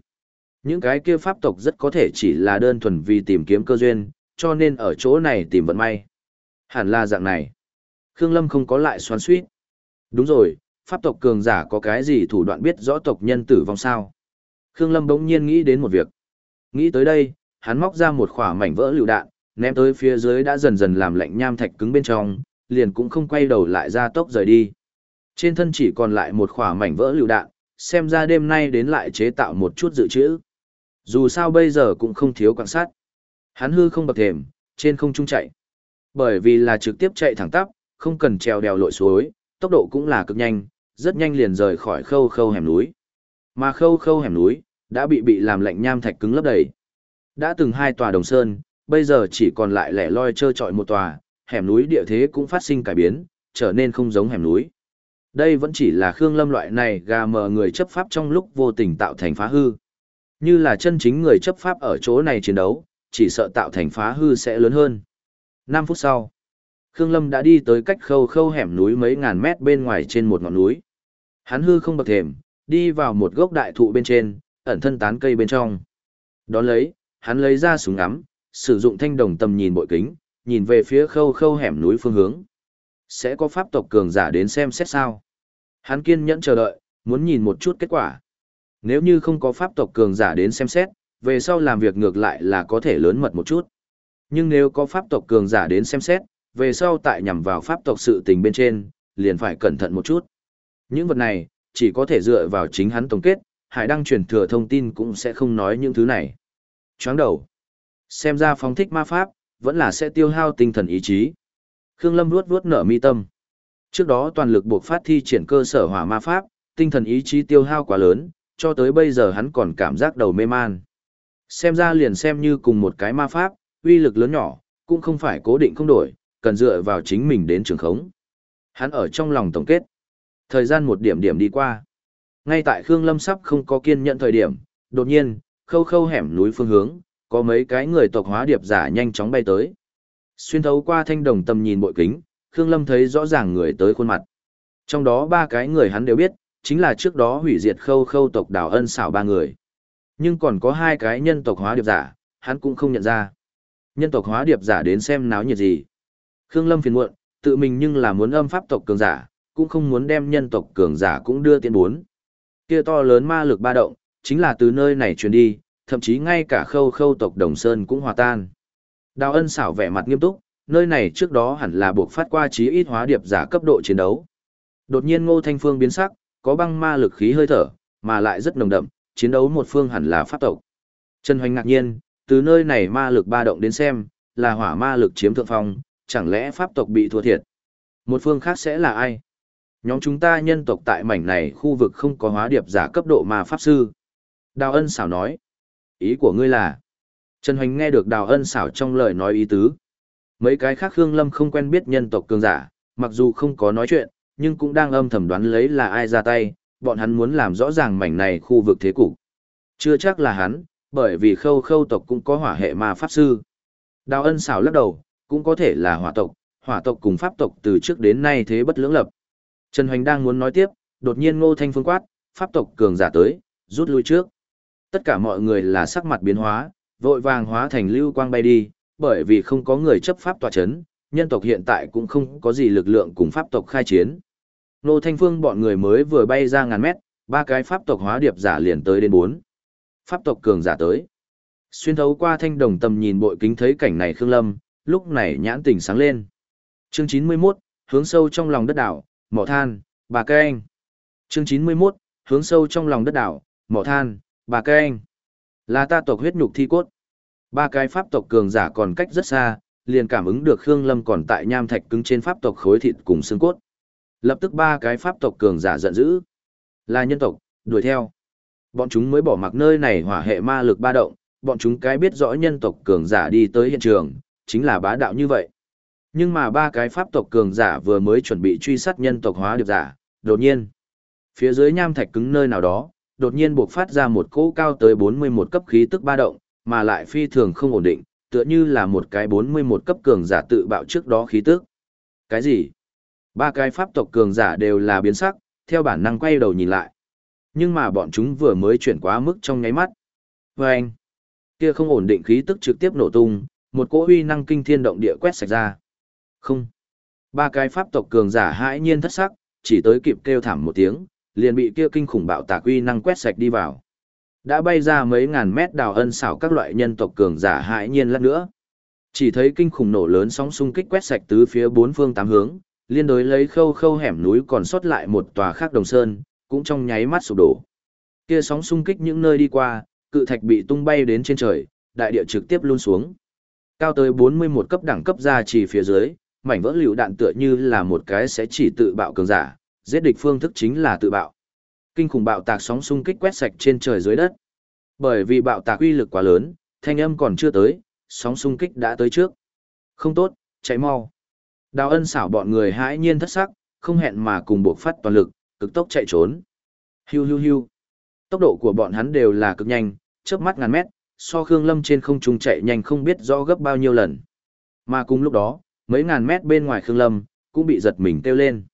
Những cái kia pháp tộc rất có thể chỉ là đơn thuần vì tìm kiếm cơ duyên, cho nên ở chỗ này tìm vận may. Hẳn là dạng này. Khương Lâm không có lại xoắn suýt. Đúng rồi, pháp tộc cường giả có cái gì thủ đoạn biết rõ tộc nhân tử vong sao? Khương Lâm bỗng nhiên nghĩ đến một việc. Nghĩ tới đây, hắn móc ra một khỏa mảnh vỡ lựu đạn, ném tới phía dưới đã dần dần làm lạnh nham thạch cứng bên trong, liền cũng không quay đầu lại ra tốc rời đi. Trên thân chỉ còn lại một khỏa mảnh vỡ lựu đạn, xem ra đêm nay đến lại chế tạo một chút dự trữ. Dù sao bây giờ cũng không thiếu quan sát. Hắn hư không bậc thềm, trên không trung chạy. Bởi vì là trực tiếp chạy thẳng tắp, không cần trèo đèo lội suối, tốc độ cũng là cực nhanh, rất nhanh liền rời khỏi khâu khâu hẻm núi. Mà khâu khâu hẻm núi, đã bị bị làm lạnh nham thạch cứng lấp đầy. Đã từng hai tòa đồng sơn, bây giờ chỉ còn lại lẻ loi trơ trọi một tòa, hẻm núi địa thế cũng phát sinh cải biến, trở nên không giống hẻm núi. Đây vẫn chỉ là Khương Lâm loại này gà mờ người chấp pháp trong lúc vô tình tạo thành phá hư. Như là chân chính người chấp pháp ở chỗ này chiến đấu, chỉ sợ tạo thành phá hư sẽ lớn hơn. 5 phút sau, Khương Lâm đã đi tới cách khâu khâu hẻm núi mấy ngàn mét bên ngoài trên một ngọn núi. Hắn hư không bậc thềm, đi vào một gốc đại thụ bên trên, ẩn thân tán cây bên trong. Đón lấy, hắn lấy ra súng ngắm, sử dụng thanh đồng tầm nhìn bội kính, nhìn về phía khâu khâu hẻm núi phương hướng. Sẽ có pháp tộc cường giả đến xem xét sao. Hắn kiên nhẫn chờ đợi, muốn nhìn một chút kết quả. Nếu như không có pháp tộc cường giả đến xem xét, về sau làm việc ngược lại là có thể lớn mật một chút. Nhưng nếu có pháp tộc cường giả đến xem xét, về sau tại nhằm vào pháp tộc sự tình bên trên, liền phải cẩn thận một chút. Những vật này, chỉ có thể dựa vào chính hắn tổng kết, hải đăng truyền thừa thông tin cũng sẽ không nói những thứ này. Choáng đầu. Xem ra phóng thích ma pháp, vẫn là sẽ tiêu hao tinh thần ý chí. Khương Lâm vuốt vuốt nở mi tâm. Trước đó toàn lực buộc phát thi triển cơ sở hỏa ma pháp, tinh thần ý chí tiêu hao quá lớn, cho tới bây giờ hắn còn cảm giác đầu mê man. Xem ra liền xem như cùng một cái ma pháp, uy lực lớn nhỏ, cũng không phải cố định không đổi, cần dựa vào chính mình đến trường khống. Hắn ở trong lòng tổng kết. Thời gian một điểm điểm đi qua. Ngay tại Khương Lâm sắp không có kiên nhẫn thời điểm, đột nhiên, khâu khâu hẻm núi phương hướng, có mấy cái người tộc hóa điệp giả nhanh chóng bay tới. Xuyên thấu qua thanh đồng tầm nhìn bội kính, Khương Lâm thấy rõ ràng người tới khuôn mặt. Trong đó ba cái người hắn đều biết, chính là trước đó hủy diệt khâu khâu tộc đảo ân xảo ba người. Nhưng còn có hai cái nhân tộc hóa điệp giả, hắn cũng không nhận ra. Nhân tộc hóa điệp giả đến xem náo nhiệt gì. Khương Lâm phiền muộn, tự mình nhưng là muốn âm pháp tộc cường giả, cũng không muốn đem nhân tộc cường giả cũng đưa tiến bốn. Kia to lớn ma lực ba động, chính là từ nơi này truyền đi, thậm chí ngay cả khâu khâu tộc Đồng Sơn cũng hòa tan. Đào ân xảo vẻ mặt nghiêm túc, nơi này trước đó hẳn là buộc phát qua chí ít hóa điệp giả cấp độ chiến đấu. Đột nhiên Ngô Thanh Phương biến sắc, có băng ma lực khí hơi thở, mà lại rất nồng đậm, chiến đấu một phương hẳn là pháp tộc. Trần Hoành ngạc nhiên, từ nơi này ma lực ba động đến xem, là hỏa ma lực chiếm thượng phong, chẳng lẽ pháp tộc bị thua thiệt? Một phương khác sẽ là ai? Nhóm chúng ta nhân tộc tại mảnh này khu vực không có hóa điệp giả cấp độ ma pháp sư. Đào ân xảo nói. Ý của ngươi là? Trần Hoành nghe được đào ân xảo trong lời nói ý tứ. Mấy cái khác Khương Lâm không quen biết nhân tộc cường giả, mặc dù không có nói chuyện, nhưng cũng đang âm thầm đoán lấy là ai ra tay, bọn hắn muốn làm rõ ràng mảnh này khu vực thế cục. Chưa chắc là hắn, bởi vì khâu khâu tộc cũng có hỏa hệ ma pháp sư. Đào ân xảo lắc đầu, cũng có thể là hỏa tộc, hỏa tộc cùng pháp tộc từ trước đến nay thế bất lưỡng lập. Trần Hoành đang muốn nói tiếp, đột nhiên Ngô Thanh Phương quát, pháp tộc cường giả tới, rút lui trước. Tất cả mọi người là sắc mặt biến hóa, vội vàng hóa thành lưu quang bay đi, bởi vì không có người chấp pháp tòa chấn, nhân tộc hiện tại cũng không có gì lực lượng cùng pháp tộc khai chiến. Nô Thanh Phương bọn người mới vừa bay ra ngàn mét, ba cái pháp tộc hóa điệp giả liền tới đến bốn. Pháp tộc cường giả tới. Xuyên thấu qua thanh đồng tầm nhìn bội kính thấy cảnh này Khương Lâm, lúc này nhãn tỉnh sáng lên. Chương 91, hướng sâu trong lòng đất đảo, mỏ than, bà cây anh. Chương 91, hướng sâu trong lòng đất đảo, mỏ than, bà cây anh. Là ta tộc huyết nhục thi cốt. Ba cái pháp tộc cường giả còn cách rất xa, liền cảm ứng được Khương Lâm còn tại nham thạch cứng trên pháp tộc khối thịt cùng xương cốt. Lập tức ba cái pháp tộc cường giả giận dữ. Là nhân tộc, đuổi theo. Bọn chúng mới bỏ mặc nơi này hỏa hệ ma lực ba động, bọn chúng cái biết rõ nhân tộc cường giả đi tới hiện trường, chính là bá đạo như vậy. Nhưng mà ba cái pháp tộc cường giả vừa mới chuẩn bị truy sát nhân tộc hóa điệp giả, đột nhiên, phía dưới nham thạch cứng nơi nào đó, đột nhiên buộc phát ra một cỗ cao tới 41 cấp khí tức ba động, mà lại phi thường không ổn định, tựa như là một cái 41 cấp cường giả tự bạo trước đó khí tức. Cái gì? Ba cái pháp tộc cường giả đều là biến sắc, theo bản năng quay đầu nhìn lại. Nhưng mà bọn chúng vừa mới chuyển quá mức trong nháy mắt. Vâng! Kia không ổn định khí tức trực tiếp nổ tung, một cỗ uy năng kinh thiên động địa quét sạch ra. Không! Ba cái pháp tộc cường giả hãi nhiên thất sắc, chỉ tới kịp kêu thảm một tiếng, liền bị kia kinh khủng bạo tạc uy năng quét sạch đi vào. Đã bay ra mấy ngàn mét đào ân xảo các loại nhân tộc cường giả hãi nhiên lát nữa. Chỉ thấy kinh khủng nổ lớn sóng xung kích quét sạch tứ phía bốn phương tám hướng, liên đối lấy khâu khâu hẻm núi còn sót lại một tòa khác đồng sơn, cũng trong nháy mắt sụp đổ. Kia sóng xung kích những nơi đi qua, cự thạch bị tung bay đến trên trời, đại địa trực tiếp luôn xuống. Cao tới 41 cấp đẳng cấp ra chỉ phía dưới, mảnh vỡ liều đạn tựa như là một cái sẽ chỉ tự bạo cường giả, giết địch phương thức chính là tự bạo. Kinh khủng bạo tạc sóng xung kích quét sạch trên trời dưới đất. Bởi vì bạo tạc uy lực quá lớn, thanh âm còn chưa tới, sóng xung kích đã tới trước. Không tốt, chạy mau. Đào ân xảo bọn người hãi nhiên thất sắc, không hẹn mà cùng buộc phát toàn lực, cực tốc chạy trốn. Hiu hiu hiu. Tốc độ của bọn hắn đều là cực nhanh, chớp mắt ngàn mét, so Khương Lâm trên không trung chạy nhanh không biết rõ gấp bao nhiêu lần. Mà cùng lúc đó, mấy ngàn mét bên ngoài Khương Lâm, cũng bị giật mình kêu lên.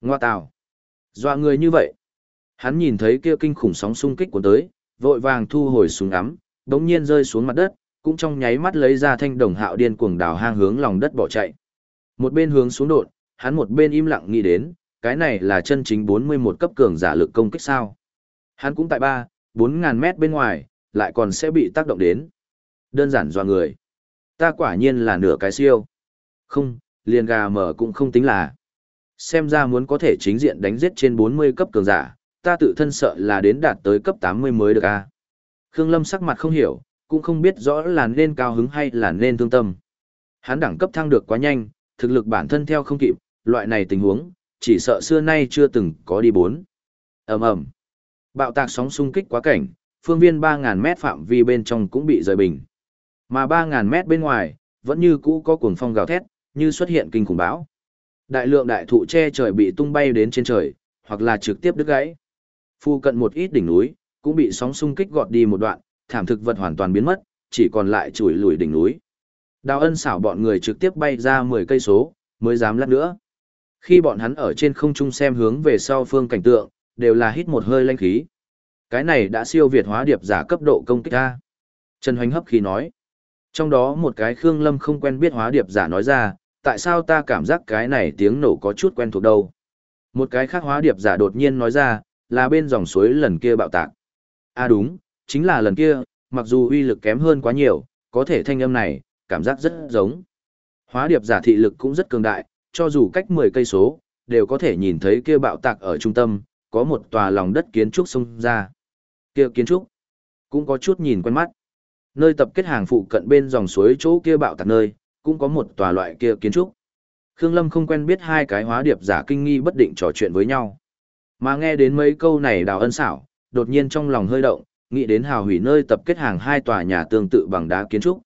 Ngoa tào. Dọa người như vậy. Hắn nhìn thấy kia kinh khủng sóng xung kích của tới, vội vàng thu hồi súng ngắm, đống nhiên rơi xuống mặt đất, cũng trong nháy mắt lấy ra thanh đồng hạo điên cuồng đào hang hướng lòng đất bỏ chạy. Một bên hướng xuống đột, hắn một bên im lặng nghĩ đến, cái này là chân chính 41 cấp cường giả lực công kích sao. Hắn cũng tại 3, 4 ngàn mét bên ngoài, lại còn sẽ bị tác động đến. Đơn giản do người. Ta quả nhiên là nửa cái siêu. Không, liền gà mở cũng không tính là. Xem ra muốn có thể chính diện đánh giết trên 40 cấp cường giả, ta tự thân sợ là đến đạt tới cấp 80 mới được a. Khương Lâm sắc mặt không hiểu, cũng không biết rõ là nên cao hứng hay là nên thương tâm. Hắn đẳng cấp thăng được quá nhanh, thực lực bản thân theo không kịp, loại này tình huống, chỉ sợ xưa nay chưa từng có đi bốn. ầm ầm Bạo tạc sóng xung kích quá cảnh, phương viên 3.000 mét phạm vi bên trong cũng bị rời bình. Mà 3.000 mét bên ngoài, vẫn như cũ có cuồng phong gào thét, như xuất hiện kinh khủng bão. Đại lượng đại thụ che trời bị tung bay đến trên trời, hoặc là trực tiếp đứt gãy. Phu cận một ít đỉnh núi, cũng bị sóng xung kích gọt đi một đoạn, thảm thực vật hoàn toàn biến mất, chỉ còn lại chuỗi lùi đỉnh núi. Đào ân xảo bọn người trực tiếp bay ra 10 cây số, mới dám lát nữa. Khi bọn hắn ở trên không trung xem hướng về sau phương cảnh tượng, đều là hít một hơi lanh khí. Cái này đã siêu việt hóa điệp giả cấp độ công kích ra. Trần Hoành hấp khí nói. Trong đó một cái Khương Lâm không quen biết hóa điệp giả nói ra, tại sao ta cảm giác cái này tiếng nổ có chút quen thuộc đâu. Một cái khác hóa điệp giả đột nhiên nói ra, là bên dòng suối lần kia bạo tạc. À đúng, chính là lần kia, mặc dù uy lực kém hơn quá nhiều, có thể thanh âm này, cảm giác rất giống. Hóa điệp giả thị lực cũng rất cường đại, cho dù cách 10 cây số, đều có thể nhìn thấy kia bạo tạc ở trung tâm, có một tòa lòng đất kiến trúc xông ra. Kia kiến trúc cũng có chút nhìn quen mắt. Nơi tập kết hàng phụ cận bên dòng suối chỗ kia bạo tạc nơi, cũng có một tòa loại kia kiến trúc. Khương Lâm không quen biết hai cái hóa điệp giả kinh nghi bất định trò chuyện với nhau. Mà nghe đến mấy câu này đào ân xảo, đột nhiên trong lòng hơi động, nghĩ đến hào hủy nơi tập kết hàng hai tòa nhà tương tự bằng đá kiến trúc.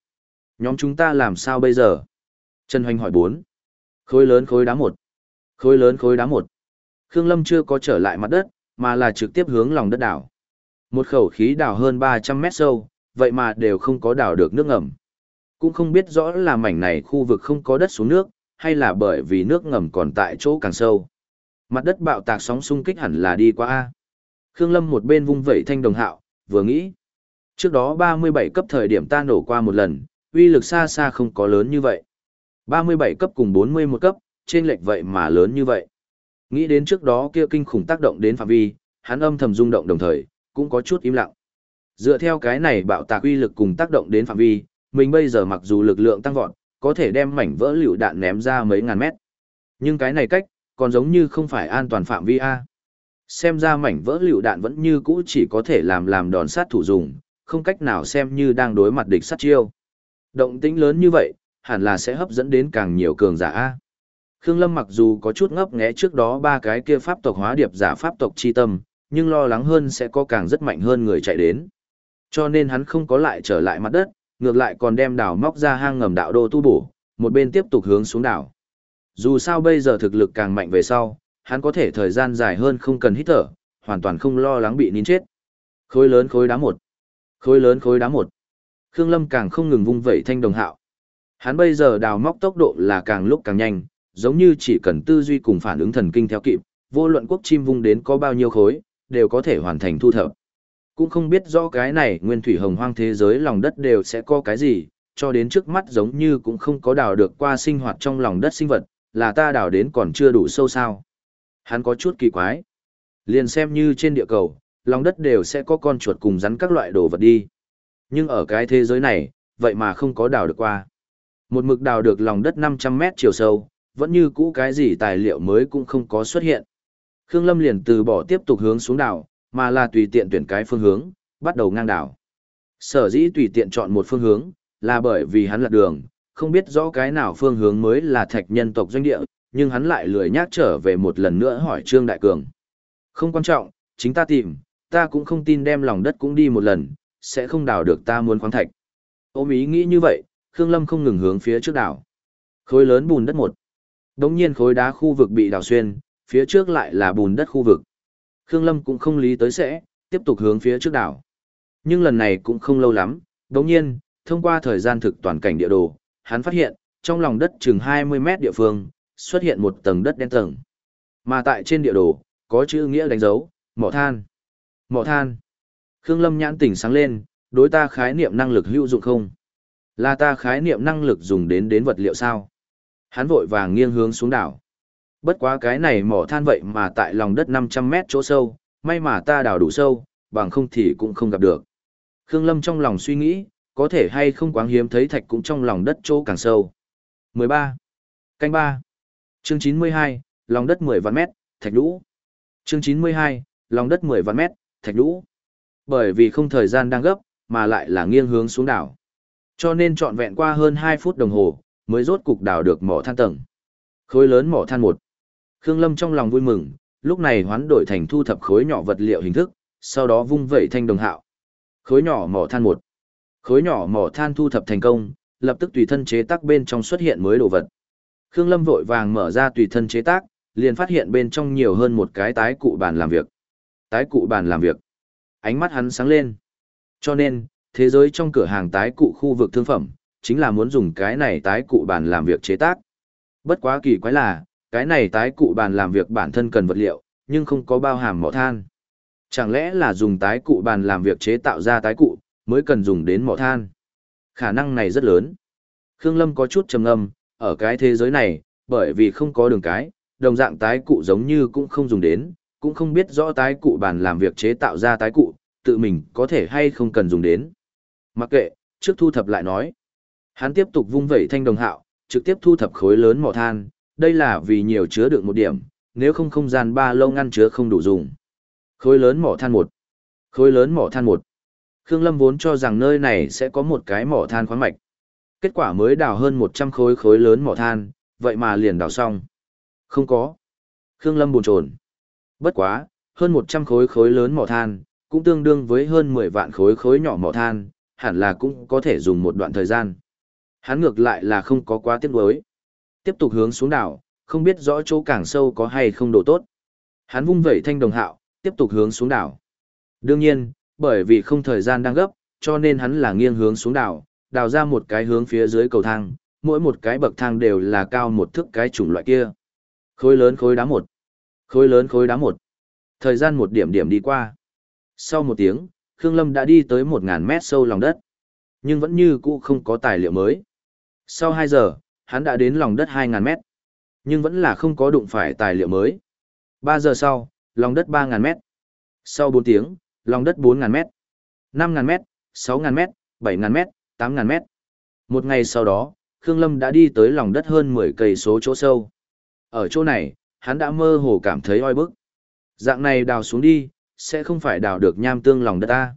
Nhóm chúng ta làm sao bây giờ? Trần Hoành hỏi bốn. Khối lớn khối đá một. Khối lớn khối đá một. Khương Lâm chưa có trở lại mặt đất, mà là trực tiếp hướng lòng đất đảo. Một khẩu khí đào hơn 300 mét sâu, vậy mà đều không có đào được nước ngầm. Cũng không biết rõ là mảnh này khu vực không có đất xuống nước, hay là bởi vì nước ngầm còn tại chỗ càng sâu. Mặt đất bạo tạc sóng xung kích hẳn là đi qua A. Khương Lâm một bên vung vẩy thanh đồng hạo, vừa nghĩ. Trước đó 37 cấp thời điểm ta nổ qua một lần, uy lực xa xa không có lớn như vậy. 37 cấp cùng 41 cấp, trên lệch vậy mà lớn như vậy. Nghĩ đến trước đó kia kinh khủng tác động đến phạm vi, hắn âm thầm rung động đồng thời, cũng có chút im lặng. Dựa theo cái này bạo tạc uy lực cùng tác động đến phạm vi, mình bây giờ mặc dù lực lượng tăng vọt, có thể đem mảnh vỡ liều đạn ném ra mấy ngàn mét. Nhưng cái này cách, còn giống như không phải an toàn phạm vi A. Xem ra mảnh vỡ lựu đạn vẫn như cũ chỉ có thể làm làm đòn sát thủ dùng, không cách nào xem như đang đối mặt địch sát chiêu. Động tĩnh lớn như vậy, hẳn là sẽ hấp dẫn đến càng nhiều cường giả A. Khương Lâm mặc dù có chút ngấp nghé trước đó ba cái kia pháp tộc hóa điệp giả pháp tộc chi tâm, nhưng lo lắng hơn sẽ có càng rất mạnh hơn người chạy đến. Cho nên hắn không có lại trở lại mặt đất, ngược lại còn đem đảo móc ra hang ngầm đạo đô tu bổ, một bên tiếp tục hướng xuống đảo. Dù sao bây giờ thực lực càng mạnh về sau, hắn có thể thời gian dài hơn không cần hít thở, hoàn toàn không lo lắng bị nín chết. Khối lớn khối đá một. Khối lớn khối đá một. Khương Lâm càng không ngừng vung vẩy thanh đồng hạo. Hắn bây giờ đào móc tốc độ là càng lúc càng nhanh, giống như chỉ cần tư duy cùng phản ứng thần kinh theo kịp, vô luận quốc chim vung đến có bao nhiêu khối, đều có thể hoàn thành thu thập. Cũng không biết rõ cái này nguyên thủy hồng hoang thế giới lòng đất đều sẽ có cái gì, cho đến trước mắt giống như cũng không có đào được qua sinh hoạt trong lòng đất sinh vật, là ta đào đến còn chưa đủ sâu sao. Hắn có chút kỳ quái. Liền xem như trên địa cầu, lòng đất đều sẽ có con chuột cùng rắn các loại đồ vật đi. Nhưng ở cái thế giới này, vậy mà không có đào được qua. Một mực đào được lòng đất 500 mét chiều sâu, vẫn như cũ cái gì tài liệu mới cũng không có xuất hiện. Khương Lâm liền từ bỏ tiếp tục hướng xuống đảo, mà là tùy tiện tuyển cái phương hướng, bắt đầu ngang đảo. Sở dĩ tùy tiện chọn một phương hướng, là bởi vì hắn lật đường, không biết rõ cái nào phương hướng mới là thạch nhân tộc doanh địa, nhưng hắn lại lười nhác trở về một lần nữa hỏi Trương Đại Cường. Không quan trọng, chính ta tìm, ta cũng không tin đem lòng đất cũng đi một lần, sẽ không đào được ta muốn khoáng thạch. Ôm ý nghĩ như vậy, Khương Lâm không ngừng hướng phía trước đảo. Khối lớn bùn đất một. Đống nhiên khối đá khu vực bị đào xuyên, phía trước lại là bùn đất khu vực. Khương Lâm cũng không lý tới sẽ, tiếp tục hướng phía trước đảo. Nhưng lần này cũng không lâu lắm, đống nhiên, thông qua thời gian thực toàn cảnh địa đồ, hắn phát hiện, trong lòng đất chừng 20 mét địa phương, xuất hiện một tầng đất đen tầng. Mà tại trên địa đồ, có chữ nghĩa đánh dấu, mỏ than. Mỏ than. Khương Lâm nhãn tỉnh sáng lên, đối ta khái niệm năng lực hữu dụng không? Là ta khái niệm năng lực dùng đến đến vật liệu sao? Hắn vội vàng nghiêng hướng xuống đảo. Bất quá cái này mỏ than vậy mà tại lòng đất 500 mét chỗ sâu, may mà ta đào đủ sâu, bằng không thì cũng không gặp được. Khương Lâm trong lòng suy nghĩ, có thể hay không quáng hiếm thấy thạch cũng trong lòng đất chỗ càng sâu. 13. Canh 3. Chương 92, lòng đất 10 vạn mét, thạch lũ. Chương 92, lòng đất 10 vạn mét, thạch lũ. Bởi vì không thời gian đang gấp, mà lại là nghiêng hướng xuống đảo. Cho nên trọn vẹn qua hơn 2 phút đồng hồ, mới rốt cục đào được mỏ than tầng. Khối lớn mỏ than một. Khương Lâm trong lòng vui mừng, lúc này hoán đổi thành thu thập khối nhỏ vật liệu hình thức, sau đó vung vẩy thanh đồng hạo. Khối nhỏ mỏ than một. Khối nhỏ mỏ than thu thập thành công, lập tức tùy thân chế tác bên trong xuất hiện mới đồ vật. Khương Lâm vội vàng mở ra tùy thân chế tác, liền phát hiện bên trong nhiều hơn một cái tái cụ bàn làm việc. Tái cụ bàn làm việc. Ánh mắt hắn sáng lên. Cho nên, thế giới trong cửa hàng tái cụ khu vực thương phẩm, chính là muốn dùng cái này tái cụ bàn làm việc chế tác. Bất quá kỳ quái là, cái này tái cụ bàn làm việc bản thân cần vật liệu, nhưng không có bao hàm mỏ than. Chẳng lẽ là dùng tái cụ bàn làm việc chế tạo ra tái cụ, mới cần dùng đến mỏ than? Khả năng này rất lớn. Khương Lâm có chút trầm ngâm, ở cái thế giới này, bởi vì không có đường cái, đồng dạng tái cụ giống như cũng không dùng đến, cũng không biết rõ tái cụ bàn làm việc chế tạo ra tái cụ, tự mình có thể hay không cần dùng đến. Mặc kệ, trước thu thập lại nói. Hắn tiếp tục vung vẩy thanh đồng hạo, trực tiếp thu thập khối lớn mỏ than, đây là vì nhiều chứa được một điểm, nếu không không gian ba lâu ngăn chứa không đủ dùng. Khối lớn mỏ than một. Khối lớn mỏ than một. Khương Lâm vốn cho rằng nơi này sẽ có một cái mỏ than khoáng mạch. Kết quả mới đào hơn 100 khối khối lớn mỏ than, vậy mà liền đào xong. Không có. Khương Lâm buồn chồn. Bất quá, hơn 100 khối khối lớn mỏ than, cũng tương đương với hơn 10 vạn khối khối nhỏ mỏ than, hẳn là cũng có thể dùng một đoạn thời gian. Hắn ngược lại là không có quá tiếc nuối. Tiếp tục hướng xuống đảo, không biết rõ chỗ càng sâu có hay không độ tốt. Hắn vung vẩy thanh đồng hạo, tiếp tục hướng xuống đảo. Đương nhiên, bởi vì không thời gian đang gấp, cho nên hắn là nghiêng hướng xuống đảo, đào ra một cái hướng phía dưới cầu thang, mỗi một cái bậc thang đều là cao một thước cái chủng loại kia. Khối lớn khối đá một. Khối lớn khối đá một. Thời gian một điểm điểm đi qua. Sau một tiếng, Khương Lâm đã đi tới một ngàn mét sâu lòng đất. Nhưng vẫn như cũ không có tài liệu mới. Sau 2 giờ, hắn đã đến lòng đất 2.000 mét. Nhưng vẫn là không có đụng phải tài liệu mới. 3 giờ sau, lòng đất 3.000 mét. Sau 4 tiếng, lòng đất 4.000 mét. 5.000 mét, 6.000 mét, 7.000 mét, 8.000 mét. Một ngày sau đó, Khương Lâm đã đi tới lòng đất hơn 10 cây số chỗ sâu. Ở chỗ này, hắn đã mơ hồ cảm thấy oi bức. Dạng này đào xuống đi, sẽ không phải đào được nham tương lòng đất ta.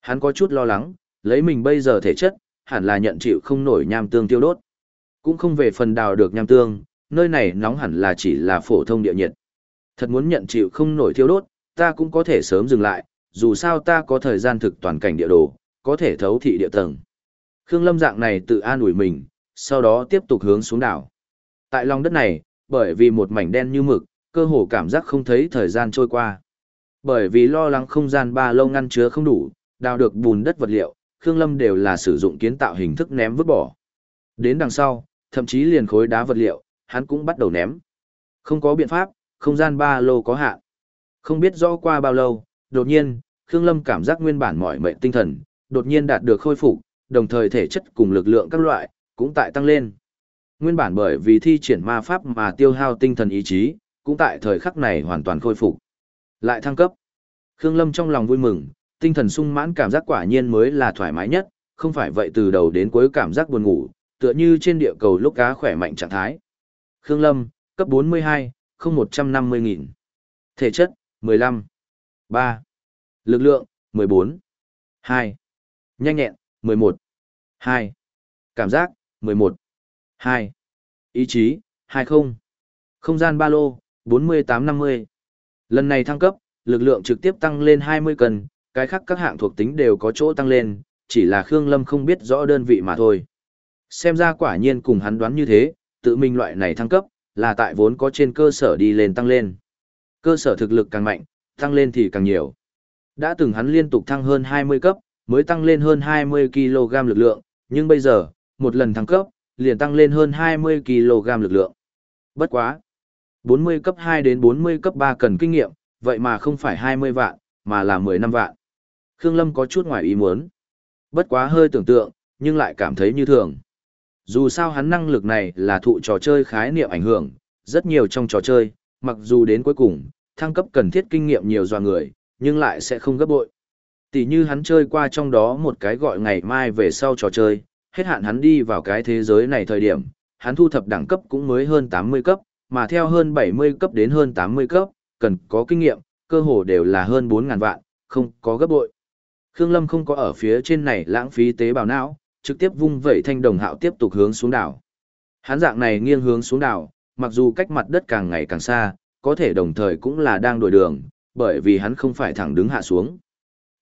Hắn có chút lo lắng, lấy mình bây giờ thể chất, hẳn là nhận chịu không nổi nham tương tiêu đốt. Cũng không về phần đào được nham tương, nơi này nóng hẳn là chỉ là phổ thông địa nhiệt. Thật muốn nhận chịu không nổi tiêu đốt, ta cũng có thể sớm dừng lại, dù sao ta có thời gian thực toàn cảnh địa đồ, có thể thấu thị địa tầng. Khương Lâm dạng này tự an ủi mình, sau đó tiếp tục hướng xuống đảo. Tại lòng đất này, bởi vì một mảnh đen như mực, cơ hồ cảm giác không thấy thời gian trôi qua. Bởi vì lo lắng không gian ba lâu ngăn chứa không đủ, đào được bùn đất vật liệu, Khương Lâm đều là sử dụng kiến tạo hình thức ném vứt bỏ. Đến đằng sau, thậm chí liền khối đá vật liệu, hắn cũng bắt đầu ném. Không có biện pháp, không gian ba lô có hạn. Không biết rõ qua bao lâu, đột nhiên, Khương Lâm cảm giác nguyên bản mỏi mệt tinh thần, đột nhiên đạt được khôi phục, đồng thời thể chất cùng lực lượng các loại, cũng tại tăng lên. Nguyên bản bởi vì thi triển ma pháp mà tiêu hao tinh thần ý chí, cũng tại thời khắc này hoàn toàn khôi phục. Lại thăng cấp. Khương Lâm trong lòng vui mừng, tinh thần sung mãn cảm giác quả nhiên mới là thoải mái nhất, không phải vậy từ đầu đến cuối cảm giác buồn ngủ, tựa như trên địa cầu lúc cá khỏe mạnh trạng thái. Khương Lâm, cấp 42, không 150.000 Thể chất, 15. 3. Lực lượng, 14. 2. Nhanh nhẹn, 11. 2. Cảm giác, 11. 2. Ý chí, 20. Không gian ba lô, 4850. Lần này thăng cấp, lực lượng trực tiếp tăng lên 20 cân, cái khác các hạng thuộc tính đều có chỗ tăng lên, chỉ là Khương Lâm không biết rõ đơn vị mà thôi. Xem ra quả nhiên cùng hắn đoán như thế, tự mình loại này thăng cấp, là tại vốn có trên cơ sở đi lên tăng lên. Cơ sở thực lực càng mạnh, tăng lên thì càng nhiều. Đã từng hắn liên tục thăng hơn 20 cấp, mới tăng lên hơn 20 kg lực lượng, nhưng bây giờ, một lần thăng cấp, liền tăng lên hơn 20 kg lực lượng. Bất quá. 40 cấp 2 đến 40 cấp 3 cần kinh nghiệm, vậy mà không phải 20 vạn, mà là 10 năm vạn. Khương Lâm có chút ngoài ý muốn. Bất quá hơi tưởng tượng, nhưng lại cảm thấy như thường. Dù sao hắn năng lực này là thụ trò chơi khái niệm ảnh hưởng, rất nhiều trong trò chơi, mặc dù đến cuối cùng, thăng cấp cần thiết kinh nghiệm nhiều dò người, nhưng lại sẽ không gấp bội. Tỷ như hắn chơi qua trong đó một cái gọi ngày mai về sau trò chơi, hết hạn hắn đi vào cái thế giới này thời điểm, hắn thu thập đẳng cấp cũng mới hơn 80 cấp, mà theo hơn 70 cấp đến hơn 80 cấp, cần có kinh nghiệm, cơ hồ đều là hơn 4.000 vạn, không có gấp bội. Khương Lâm không có ở phía trên này lãng phí tế bào não, trực tiếp vung vẩy thanh đồng hạo tiếp tục hướng xuống đảo. Hắn dạng này nghiêng hướng xuống đảo, mặc dù cách mặt đất càng ngày càng xa, có thể đồng thời cũng là đang đổi đường, bởi vì hắn không phải thẳng đứng hạ xuống.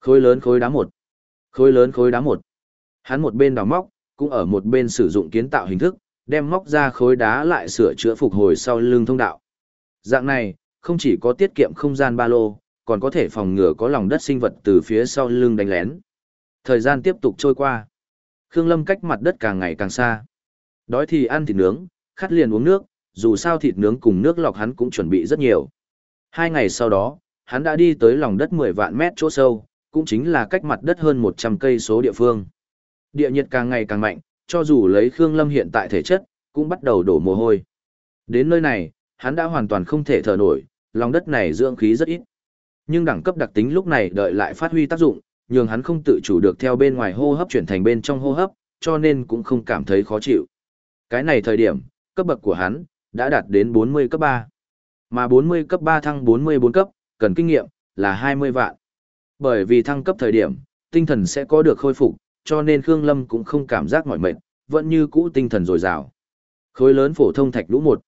Khối lớn khối đá một. Khối lớn khối đá một. Hắn một bên đào móc, cũng ở một bên sử dụng kiến tạo hình thức, đem móc ra khối đá lại sửa chữa phục hồi sau lưng thông đạo. Dạng này, không chỉ có tiết kiệm không gian ba lô, còn có thể phòng ngừa có lòng đất sinh vật từ phía sau lưng đánh lén. Thời gian tiếp tục trôi qua. Khương Lâm cách mặt đất càng ngày càng xa. Đói thì ăn thịt nướng, khát liền uống nước, dù sao thịt nướng cùng nước lọc hắn cũng chuẩn bị rất nhiều. Hai ngày sau đó, hắn đã đi tới lòng đất 10 vạn mét chỗ sâu, cũng chính là cách mặt đất hơn 100 cây số địa phương. Địa nhiệt càng ngày càng mạnh, cho dù lấy Khương Lâm hiện tại thể chất, cũng bắt đầu đổ mồ hôi. Đến nơi này, hắn đã hoàn toàn không thể thở nổi, lòng đất này dưỡng khí rất ít. Nhưng đẳng cấp đặc tính lúc này đợi lại phát huy tác dụng, nhường hắn không tự chủ được theo bên ngoài hô hấp chuyển thành bên trong hô hấp, cho nên cũng không cảm thấy khó chịu. Cái này thời điểm, cấp bậc của hắn đã đạt đến 40 cấp 3. Mà 40 cấp 3 thăng 44 cấp, cần kinh nghiệm là 20 vạn. Bởi vì thăng cấp thời điểm, tinh thần sẽ có được khôi phục, cho nên Khương Lâm cũng không cảm giác mỏi mệt, vẫn như cũ tinh thần dồi dào. Khối lớn phổ thông thạch lũ một.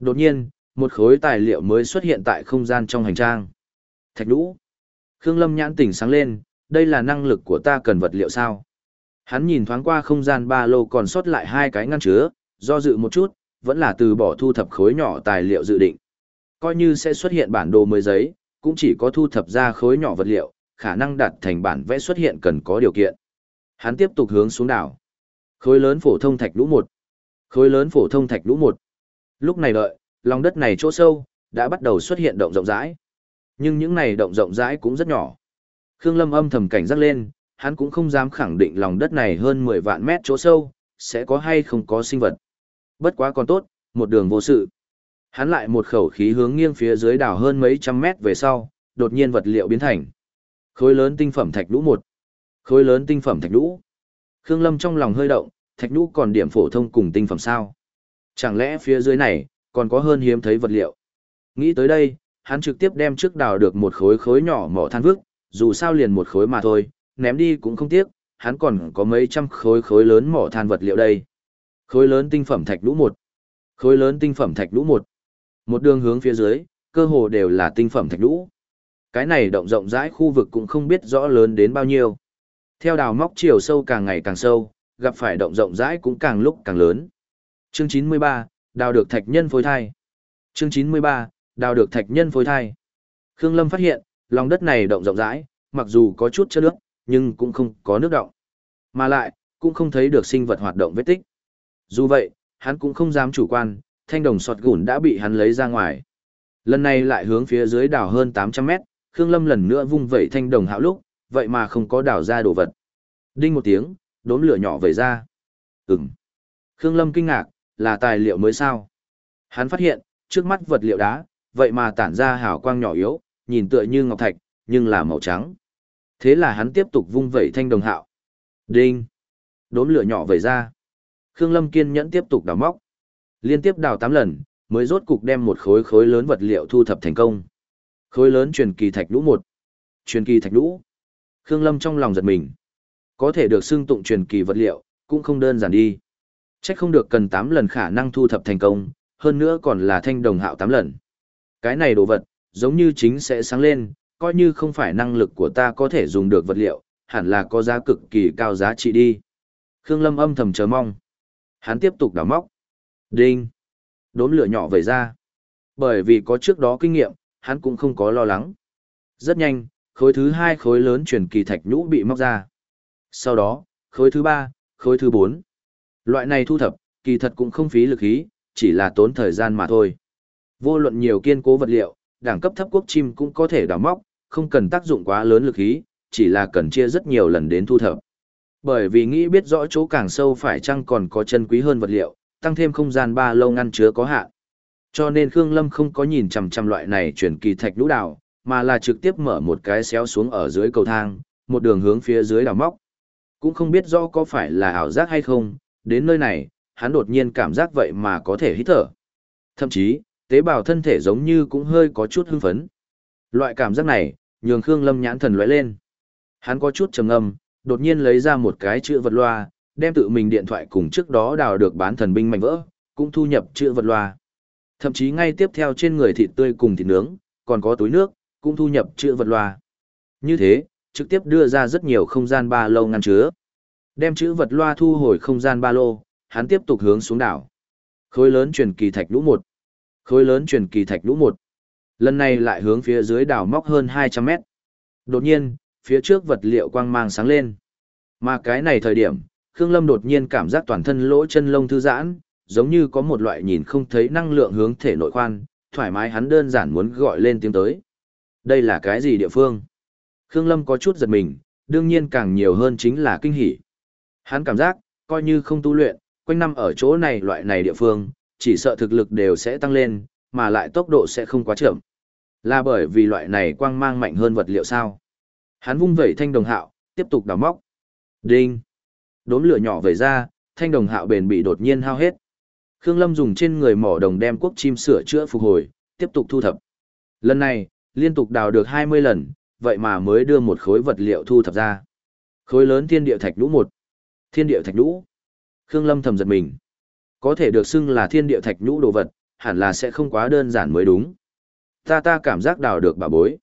Đột nhiên, một khối tài liệu mới xuất hiện tại không gian trong hành trang. Thạch lũ. Khương Lâm nhãn tỉnh sáng lên, đây là năng lực của ta cần vật liệu sao? Hắn nhìn thoáng qua không gian ba lô còn sót lại hai cái ngăn chứa, do dự một chút, vẫn là từ bỏ thu thập khối nhỏ tài liệu dự định. Coi như sẽ xuất hiện bản đồ mới giấy, cũng chỉ có thu thập ra khối nhỏ vật liệu, khả năng đạt thành bản vẽ xuất hiện cần có điều kiện. Hắn tiếp tục hướng xuống đảo. Khối lớn phổ thông thạch lũ một. Khối lớn phổ thông thạch lũ một. Lúc này đợi, lòng đất này chỗ sâu, đã bắt đầu xuất hiện động rộng rãi. Nhưng những này động rộng rãi cũng rất nhỏ. Khương Lâm âm thầm cảnh giác lên, hắn cũng không dám khẳng định lòng đất này hơn 10 vạn mét chỗ sâu, sẽ có hay không có sinh vật. Bất quá còn tốt, một đường vô sự. Hắn lại một khẩu khí hướng nghiêng phía dưới đảo hơn mấy trăm mét về sau, đột nhiên vật liệu biến thành. Khối lớn tinh phẩm thạch lũ một. Khối lớn tinh phẩm thạch nhũ. Khương Lâm trong lòng hơi động, thạch nhũ còn điểm phổ thông cùng tinh phẩm sao? Chẳng lẽ phía dưới này còn có hơn hiếm thấy vật liệu? Nghĩ tới đây, hắn trực tiếp đem trước đào được một khối khối nhỏ mỏ than vức, dù sao liền một khối mà thôi, ném đi cũng không tiếc, hắn còn có mấy trăm khối khối lớn mỏ than vật liệu đây. Khối lớn tinh phẩm thạch lũ một. Khối lớn tinh phẩm thạch lũ một. Một đường hướng phía dưới, cơ hồ đều là tinh phẩm thạch lũ. Cái này động rộng rãi khu vực cũng không biết rõ lớn đến bao nhiêu. Theo đào móc chiều sâu càng ngày càng sâu, gặp phải động rộng rãi cũng càng lúc càng lớn. Chương 93, đào được thạch nhân phôi thai. Chương 93, đào được thạch nhân phôi thai. Khương Lâm phát hiện, lòng đất này động rộng rãi, mặc dù có chút chất nước, nhưng cũng không có nước động. Mà lại, cũng không thấy được sinh vật hoạt động vết tích. Dù vậy, hắn cũng không dám chủ quan, thanh đồng sọt gùn đã bị hắn lấy ra ngoài. Lần này lại hướng phía dưới đào hơn 800 mét, Khương Lâm lần nữa vung vẩy thanh đồng hạo lúc, vậy mà không có đào ra đồ vật. Đinh một tiếng, đốm lửa nhỏ vẩy ra. Ừm. Khương Lâm kinh ngạc, là tài liệu mới sao? Hắn phát hiện, trước mắt vật liệu đá, vậy mà tản ra hào quang nhỏ yếu, nhìn tựa như ngọc thạch, nhưng là màu trắng. Thế là hắn tiếp tục vung vẩy thanh đồng hạo. Đinh. Đốm lửa nhỏ vẩy ra. Khương Lâm kiên nhẫn tiếp tục đào móc. Liên tiếp đào 8 lần, mới rốt cục đem một khối khối lớn vật liệu thu thập thành công. Khối lớn truyền kỳ thạch lũ một. Truyền kỳ thạch lũ. Khương Lâm trong lòng giật mình. Có thể được xưng tụng truyền kỳ vật liệu, cũng không đơn giản đi. Chắc không được cần 8 lần khả năng thu thập thành công, hơn nữa còn là thanh đồng hạo 8 lần. Cái này đồ vật, giống như chính sẽ sáng lên, coi như không phải năng lực của ta có thể dùng được vật liệu, hẳn là có giá cực kỳ cao giá trị đi. Khương Lâm âm thầm chờ mong. Hắn tiếp tục đào móc. Đinh. Đốm lửa nhỏ vẩy ra. Bởi vì có trước đó kinh nghiệm, hắn cũng không có lo lắng. Rất nhanh, khối thứ hai khối lớn truyền kỳ thạch nhũ bị móc ra. Sau đó, khối thứ ba, khối thứ bốn. Loại này thu thập, kỳ thật cũng không phí lực khí, chỉ là tốn thời gian mà thôi. Vô luận nhiều kiên cố vật liệu, đẳng cấp thấp quốc chim cũng có thể đào móc, không cần tác dụng quá lớn lực khí, chỉ là cần chia rất nhiều lần đến thu thập. Bởi vì nghĩ biết rõ chỗ càng sâu phải chăng còn có chân quý hơn vật liệu, tăng thêm không gian ba lâu ngăn chứa có hạn. Cho nên Khương Lâm không có nhìn chằm chằm loại này chuyển kỳ thạch lũ đào, mà là trực tiếp mở một cái xéo xuống ở dưới cầu thang, một đường hướng phía dưới đào móc. Cũng không biết rõ có phải là ảo giác hay không, đến nơi này, hắn đột nhiên cảm giác vậy mà có thể hít thở. Thậm chí, tế bào thân thể giống như cũng hơi có chút hưng phấn. Loại cảm giác này, nhường Khương Lâm nhãn thần lóe lên. Hắn có chút trầm ngâm, đột nhiên lấy ra một cái chữ vật loa, đem tự mình điện thoại cùng trước đó đào được bán thần binh mạnh vỡ, cũng thu nhập chữ vật loa. Thậm chí ngay tiếp theo trên người thịt tươi cùng thịt nướng, còn có túi nước, cũng thu nhập chữ vật loa. Như thế, trực tiếp đưa ra rất nhiều không gian ba lô ngăn chứa. Đem chữ vật loa thu hồi không gian ba lô, hắn tiếp tục hướng xuống đảo. Khối lớn truyền kỳ thạch lũ một. Khối lớn truyền kỳ thạch lũ một. Lần này lại hướng phía dưới đảo móc hơn 200 mét. Đột nhiên, phía trước vật liệu quang mang sáng lên. Mà cái này thời điểm, Khương Lâm đột nhiên cảm giác toàn thân lỗ chân lông thư giãn, giống như có một loại nhìn không thấy năng lượng hướng thể nội khoan, thoải mái hắn đơn giản muốn gọi lên tiếng tới. Đây là cái gì địa phương? Khương Lâm có chút giật mình, đương nhiên càng nhiều hơn chính là kinh hỉ. Hắn cảm giác, coi như không tu luyện, quanh năm ở chỗ này loại này địa phương, chỉ sợ thực lực đều sẽ tăng lên, mà lại tốc độ sẽ không quá chậm. Là bởi vì loại này quang mang mạnh hơn vật liệu sao? Hắn vung vẩy thanh đồng hạo, tiếp tục đào móc. Đinh! Đốm lửa nhỏ vẩy ra, thanh đồng hạo bền bị đột nhiên hao hết. Khương Lâm dùng trên người mỏ đồng đem quốc chim sửa chữa phục hồi, tiếp tục thu thập. Lần này, liên tục đào được 20 lần, vậy mà mới đưa một khối vật liệu thu thập ra. Khối lớn thiên địa thạch nhũ một. Thiên địa thạch nhũ. Khương Lâm thầm giật mình. Có thể được xưng là thiên địa thạch nhũ đồ vật, hẳn là sẽ không quá đơn giản mới đúng. Ta ta cảm giác đào được bà bối.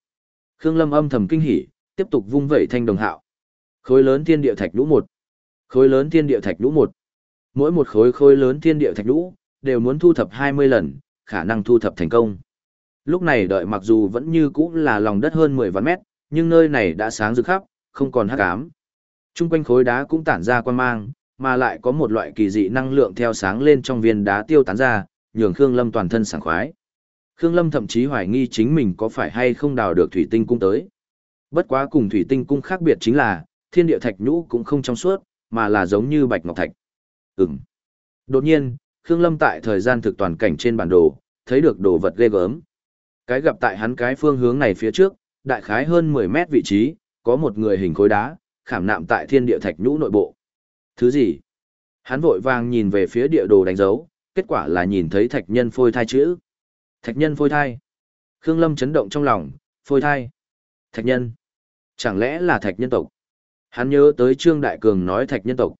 Khương Lâm âm thầm kinh hỉ, tiếp tục vung vẩy thanh đồng hạo. Khối lớn thiên địa thạch nhũ một. Khối lớn thiên địa thạch nhũ một. Mỗi một khối khối lớn thiên địa thạch nhũ đều muốn thu thập 20 lần, khả năng thu thập thành công. Lúc này đợi mặc dù vẫn như cũ là lòng đất hơn 10 vạn mét, nhưng nơi này đã sáng rực khắp, không còn hắc ám. Trung quanh khối đá cũng tản ra quan mang, mà lại có một loại kỳ dị năng lượng theo sáng lên trong viên đá tiêu tán ra, nhường Khương Lâm toàn thân sảng khoái. Khương Lâm thậm chí hoài nghi chính mình có phải hay không đào được thủy tinh cung tới. Bất quá cùng thủy tinh cung khác biệt chính là, thiên địa thạch nhũ cũng không trong suốt, mà là giống như bạch ngọc thạch. Ừm. Đột nhiên, Khương Lâm tại thời gian thực toàn cảnh trên bản đồ, thấy được đồ vật ghê gớm. Cái gặp tại hắn cái phương hướng này phía trước, đại khái hơn 10 mét vị trí, có một người hình khối đá, khảm nạm tại thiên địa thạch nhũ nội bộ. Thứ gì? Hắn vội vàng nhìn về phía địa đồ đánh dấu, kết quả là nhìn thấy thạch nhân phôi thai chữ. Thạch nhân phôi thai. Khương Lâm chấn động trong lòng, phôi thai. Thạch nhân. Chẳng lẽ là thạch nhân tộc? Hắn nhớ tới Trương Đại Cường nói thạch nhân tộc.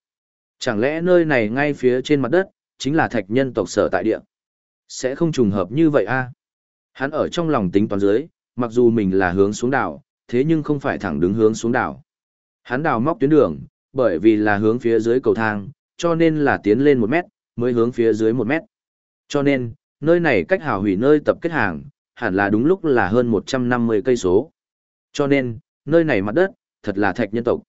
Chẳng lẽ nơi này ngay phía trên mặt đất, chính là thạch nhân tộc sở tại địa? Sẽ không trùng hợp như vậy a? Hắn ở trong lòng tính toán dưới, mặc dù mình là hướng xuống đảo, thế nhưng không phải thẳng đứng hướng xuống đảo. Hắn đào móc tuyến đường, bởi vì là hướng phía dưới cầu thang, cho nên là tiến lên một mét, mới hướng phía dưới một mét. Cho nên, nơi này cách hào hủy nơi tập kết hàng, hẳn là đúng lúc là hơn 150 cây số. Cho nên, nơi này mặt đất, thật là thạch nhân tộc.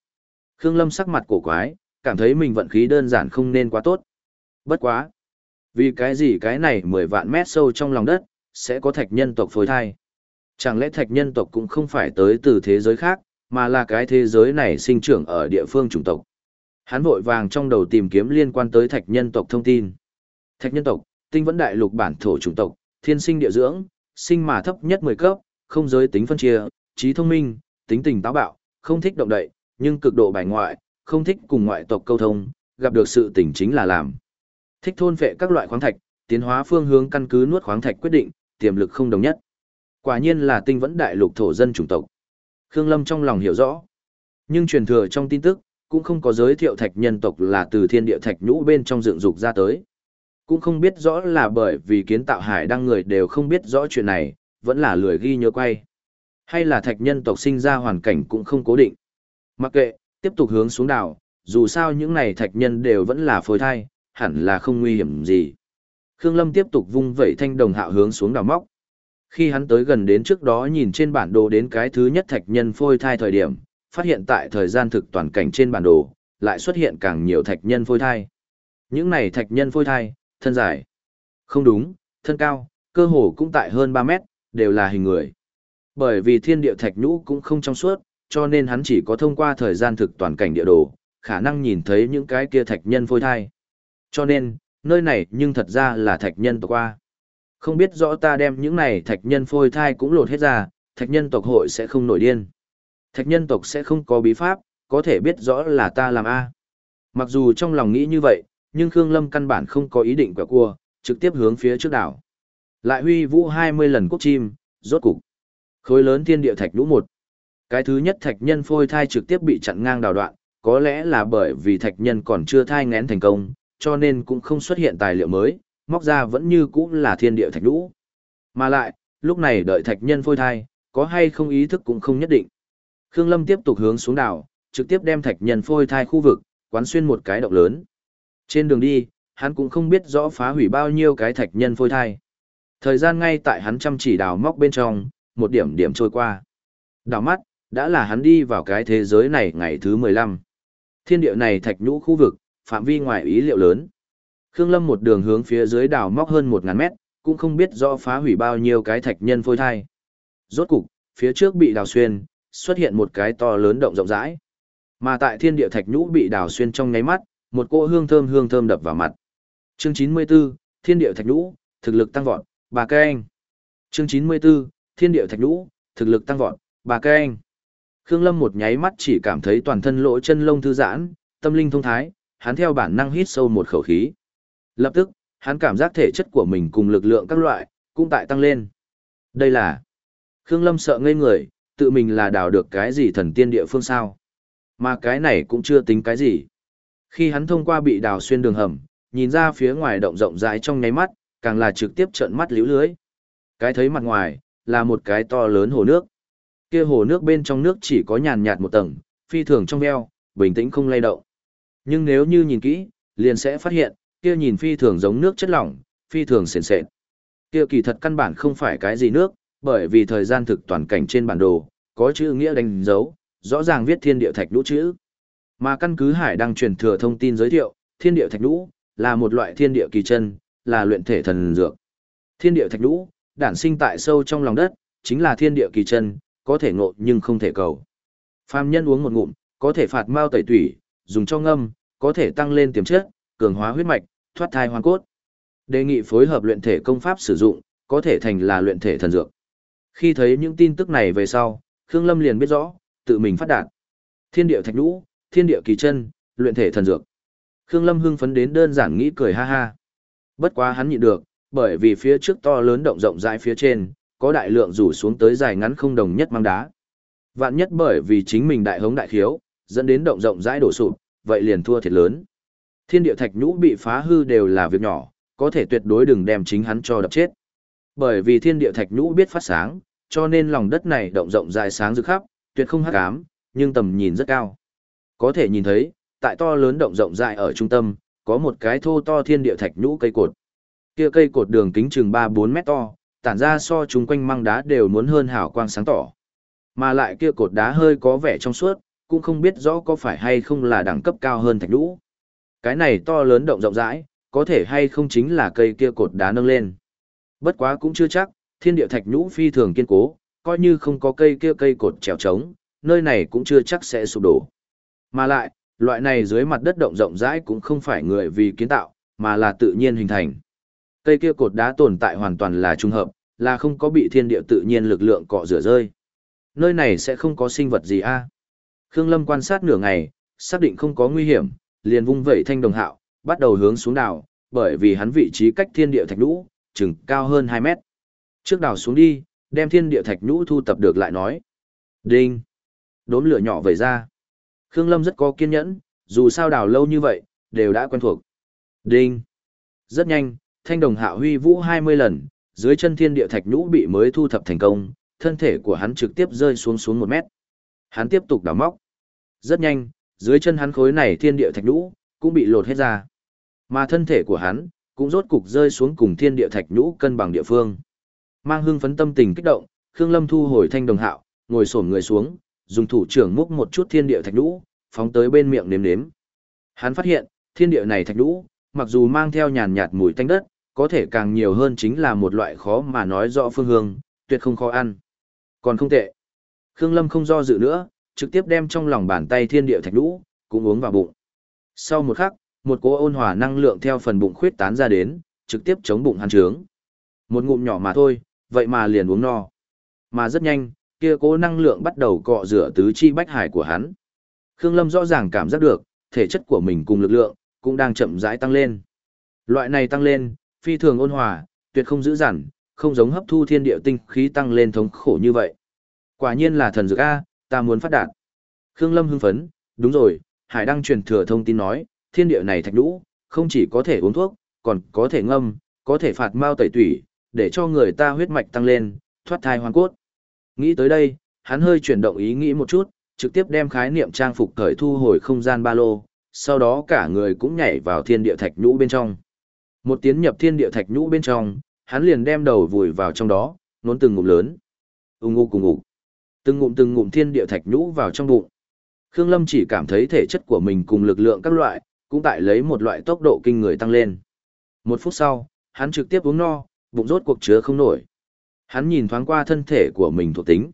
Khương Lâm sắc mặt cổ quái, cảm thấy mình vận khí đơn giản không nên quá tốt. Bất quá. Vì cái gì cái này 10 vạn mét sâu trong lòng đất, sẽ có thạch nhân tộc phối thai. Chẳng lẽ thạch nhân tộc cũng không phải tới từ thế giới khác, mà là cái thế giới này sinh trưởng ở địa phương chủng tộc. Hắn vội vàng trong đầu tìm kiếm liên quan tới thạch nhân tộc thông tin. Thạch nhân tộc, tinh vẫn đại lục bản thổ chủng tộc, thiên sinh địa dưỡng, sinh mà thấp nhất 10 cấp, không giới tính phân chia, trí thông minh, tính tình táo bạo, không thích động đậy, nhưng cực độ bài ngoại, không thích cùng ngoại tộc câu thông, gặp được sự tình chính là làm. Thích thôn phệ các loại khoáng thạch, tiến hóa phương hướng căn cứ nuốt khoáng thạch quyết định, tiềm lực không đồng nhất. Quả nhiên là tinh vẫn đại lục thổ dân chủng tộc. Khương Lâm trong lòng hiểu rõ. Nhưng truyền thừa trong tin tức, cũng không có giới thiệu thạch nhân tộc là từ thiên địa thạch nhũ bên trong dựng dục ra tới. Cũng không biết rõ là bởi vì kiến tạo hải đăng người đều không biết rõ chuyện này, vẫn là lười ghi nhớ quay. Hay là thạch nhân tộc sinh ra hoàn cảnh cũng không cố định. Mặc kệ, tiếp tục hướng xuống đảo, dù sao những này thạch nhân đều vẫn là phôi thai, hẳn là không nguy hiểm gì. Khương Lâm tiếp tục vung vẩy thanh đồng hạo hướng xuống đào móc. Khi hắn tới gần đến trước đó nhìn trên bản đồ đến cái thứ nhất thạch nhân phôi thai thời điểm, phát hiện tại thời gian thực toàn cảnh trên bản đồ, lại xuất hiện càng nhiều thạch nhân phôi thai. Những này thạch nhân phôi thai, thân dài. Không đúng, thân cao, cơ hồ cũng tại hơn 3 mét, đều là hình người. Bởi vì thiên địa thạch nhũ cũng không trong suốt, cho nên hắn chỉ có thông qua thời gian thực toàn cảnh địa đồ, khả năng nhìn thấy những cái kia thạch nhân phôi thai. Cho nên, nơi này nhưng thật ra là thạch nhân tộc qua. Không biết rõ ta đem những này thạch nhân phôi thai cũng lột hết ra, thạch nhân tộc hội sẽ không nổi điên. Thạch nhân tộc sẽ không có bí pháp, có thể biết rõ là ta làm A. Mặc dù trong lòng nghĩ như vậy, nhưng Khương Lâm căn bản không có ý định quẹo cua, trực tiếp hướng phía trước đảo. Lại huy vũ 20 lần quốc chim, rốt cục. Khối lớn thiên địa thạch lũ một. Cái thứ nhất thạch nhân phôi thai trực tiếp bị chặn ngang đào đoạn, có lẽ là bởi vì thạch nhân còn chưa thai ngén thành công, cho nên cũng không xuất hiện tài liệu mới, móc ra vẫn như cũ là thiên địa thạch nhũ. Mà lại, lúc này đợi thạch nhân phôi thai, có hay không ý thức cũng không nhất định. Khương Lâm tiếp tục hướng xuống đảo, trực tiếp đem thạch nhân phôi thai khu vực, quán xuyên một cái động lớn. Trên đường đi, hắn cũng không biết rõ phá hủy bao nhiêu cái thạch nhân phôi thai. Thời gian ngay tại hắn chăm chỉ đào móc bên trong, một điểm điểm trôi qua. Đào mắt, đã là hắn đi vào cái thế giới này ngày thứ 15. Thiên địa này thạch nhũ khu vực, phạm vi ngoài ý liệu lớn. Khương Lâm một đường hướng phía dưới đào móc hơn 1000 mét, cũng không biết rõ phá hủy bao nhiêu cái thạch nhân phôi thai. Rốt cục, phía trước bị đào xuyên, xuất hiện một cái to lớn động rộng rãi. Mà tại thiên địa thạch nhũ bị đào xuyên trong nháy mắt, một cỗ hương thơm hương thơm đập vào mặt. Chương 94, Thiên địa thạch nhũ, thực lực tăng vọt, bà cây anh. Chương 94, Thiên địa thạch nhũ, thực lực tăng vọt, bà cây anh. Khương Lâm một nháy mắt chỉ cảm thấy toàn thân lỗ chân lông thư giãn, tâm linh thông thái, hắn theo bản năng hít sâu một khẩu khí. Lập tức, hắn cảm giác thể chất của mình cùng lực lượng các loại, cũng tại tăng lên. Đây là... Khương Lâm sợ ngây người, tự mình là đào được cái gì thần tiên địa phương sao. Mà cái này cũng chưa tính cái gì. Khi hắn thông qua bị đào xuyên đường hầm, nhìn ra phía ngoài động rộng rãi trong nháy mắt, càng là trực tiếp trợn mắt liễu lưới. Cái thấy mặt ngoài, là một cái to lớn hồ nước. Kia hồ nước bên trong nước chỉ có nhàn nhạt một tầng, phi thường trong veo, bình tĩnh không lay động. Nhưng nếu như nhìn kỹ, liền sẽ phát hiện, kia nhìn phi thường giống nước chất lỏng, phi thường sền sệt. Kia kỳ thật căn bản không phải cái gì nước, bởi vì thời gian thực toàn cảnh trên bản đồ, có chữ nghĩa đánh dấu, rõ ràng viết thiên địa thạch lũ chữ. Mà căn cứ Hải đang truyền thừa thông tin giới thiệu, thiên địa thạch lũ là một loại thiên địa kỳ chân, là luyện thể thần dược. Thiên địa thạch lũ, đản sinh tại sâu trong lòng đất, chính là thiên địa kỳ chân, có thể ngộ nhưng không thể cầu. Phàm nhân uống một ngụm, có thể phạt mao tẩy tủy, dùng cho ngâm, có thể tăng lên tiềm chất, cường hóa huyết mạch, thoát thai hoàn cốt. Đề nghị phối hợp luyện thể công pháp sử dụng, có thể thành là luyện thể thần dược. Khi thấy những tin tức này về sau, Khương Lâm liền biết rõ, tự mình phát đạt. Thiên địa thạch nhũ, thiên địa kỳ chân, luyện thể thần dược. Khương Lâm hưng phấn đến đơn giản nghĩ cười ha ha. Bất quá hắn nhịn được, bởi vì phía trước to lớn động rộng rãi phía trên, có đại lượng rủ xuống tới dài ngắn không đồng nhất mang đá. Vạn nhất bởi vì chính mình đại hống đại khiếu, dẫn đến động rộng rãi đổ sụp, vậy liền thua thiệt lớn. Thiên địa thạch nhũ bị phá hư đều là việc nhỏ, có thể tuyệt đối đừng đem chính hắn cho đập chết. Bởi vì thiên địa thạch nhũ biết phát sáng, cho nên lòng đất này động rộng rãi sáng rực khắp, tuyệt không hắc ám, nhưng tầm nhìn rất cao. Có thể nhìn thấy, tại to lớn động rộng rãi ở trung tâm, có một cái thô to thiên địa thạch nhũ cây cột. Kia cây cột đường kính chừng 3-4 mét to, tản ra so chúng quanh măng đá đều muốn hơn hào quang sáng tỏ. Mà lại kia cột đá hơi có vẻ trong suốt, cũng không biết rõ có phải hay không là đẳng cấp cao hơn thạch nhũ. Cái này to lớn động rộng rãi, có thể hay không chính là cây kia cột đá nâng lên. Bất quá cũng chưa chắc, thiên địa thạch nhũ phi thường kiên cố, coi như không có cây kia cây cột trèo trống, nơi này cũng chưa chắc sẽ sụp đổ. Mà lại, loại này dưới mặt đất động rộng rãi cũng không phải người vì kiến tạo, mà là tự nhiên hình thành. Cây kia cột đá tồn tại hoàn toàn là trùng hợp, là không có bị thiên địa tự nhiên lực lượng cọ rửa rơi. Nơi này sẽ không có sinh vật gì a? Khương Lâm quan sát nửa ngày, xác định không có nguy hiểm, liền vung vẩy thanh đồng hạo, bắt đầu hướng xuống đảo, bởi vì hắn vị trí cách thiên địa thạch nhũ, chừng cao hơn 2 mét. Trước đảo xuống đi, đem thiên địa thạch nhũ thu tập được lại nói. Đinh! Đốm lửa nhỏ vẩy ra. Khương Lâm rất có kiên nhẫn, dù sao đào lâu như vậy, đều đã quen thuộc. Đinh! Rất nhanh, thanh đồng hạo huy vũ 20 lần, dưới chân thiên địa thạch nhũ bị mới thu thập thành công, thân thể của hắn trực tiếp rơi xuống xuống 1 mét. Hắn tiếp tục đào móc. Rất nhanh, dưới chân hắn khối này thiên địa thạch nhũ, cũng bị lột hết ra. Mà thân thể của hắn, cũng rốt cục rơi xuống cùng thiên địa thạch nhũ cân bằng địa phương. Mang hưng phấn tâm tình kích động, Khương Lâm thu hồi thanh đồng hạo, ngồi xổm người xuống, dùng thủ trưởng múc một chút thiên địa thạch nhũ, phóng tới bên miệng nếm nếm. Hắn phát hiện, thiên địa này thạch nhũ, mặc dù mang theo nhàn nhạt mùi tanh đất, có thể càng nhiều hơn chính là một loại khó mà nói rõ phương hương, tuyệt không khó ăn. Còn không tệ. Khương Lâm không do dự nữa, trực tiếp đem trong lòng bàn tay thiên địa thạch Lũ cũng uống vào bụng. Sau một khắc, một cỗ ôn hòa năng lượng theo phần bụng khuyết tán ra đến, trực tiếp chống bụng hắn trướng. Một ngụm nhỏ mà thôi, vậy mà liền uống no. Mà rất nhanh, kia cỗ năng lượng bắt đầu cọ rửa tứ chi bách hải của hắn. Khương Lâm rõ ràng cảm giác được, thể chất của mình cùng lực lượng, cũng đang chậm rãi tăng lên. Loại này tăng lên, phi thường ôn hòa, tuyệt không dữ dằn, không giống hấp thu thiên địa tinh khí tăng lên thống khổ như vậy. Quả nhiên là thần dược A, ta muốn phát đạt. Khương Lâm hưng phấn, đúng rồi, Hải Đăng truyền thừa thông tin nói, thiên địa này thạch nhũ, không chỉ có thể uống thuốc, còn có thể ngâm, có thể phạt mao tẩy tủy, để cho người ta huyết mạch tăng lên, thoát thai hoàn cốt. Nghĩ tới đây, hắn hơi chuyển động ý nghĩ một chút, trực tiếp đem khái niệm trang phục cởi thu hồi không gian ba lô, sau đó cả người cũng nhảy vào thiên địa thạch nhũ bên trong. Một tiến nhập thiên địa thạch nhũ bên trong, hắn liền đem đầu vùi vào trong đó, nôn từng ngụm lớn. Ung ngu cùng ngủ. Từng ngụm từng ngụm thiên địa thạch nhũ vào trong bụng. Khương Lâm chỉ cảm thấy thể chất của mình cùng lực lượng các loại, cũng tại lấy một loại tốc độ kinh người tăng lên. Một phút sau, hắn trực tiếp uống no, bụng rốt cuộc chứa không nổi. Hắn nhìn thoáng qua thân thể của mình thuộc tính.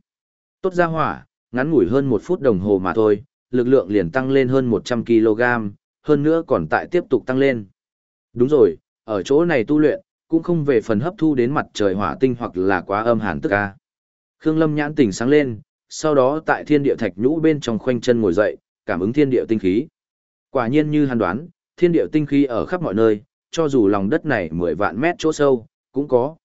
Tốt ra hỏa, ngắn ngủi hơn một phút đồng hồ mà thôi, lực lượng liền tăng lên hơn 100kg, hơn nữa còn tại tiếp tục tăng lên. Đúng rồi, ở chỗ này tu luyện, cũng không về phần hấp thu đến mặt trời hỏa tinh hoặc là quá âm hàn tức ca. Khương Lâm nhãn tỉnh sáng lên, sau đó tại thiên địa thạch nhũ bên trong khoanh chân ngồi dậy, cảm ứng thiên địa tinh khí. Quả nhiên như hắn đoán, thiên địa tinh khí ở khắp mọi nơi, cho dù lòng đất này 10 vạn mét chỗ sâu, cũng có.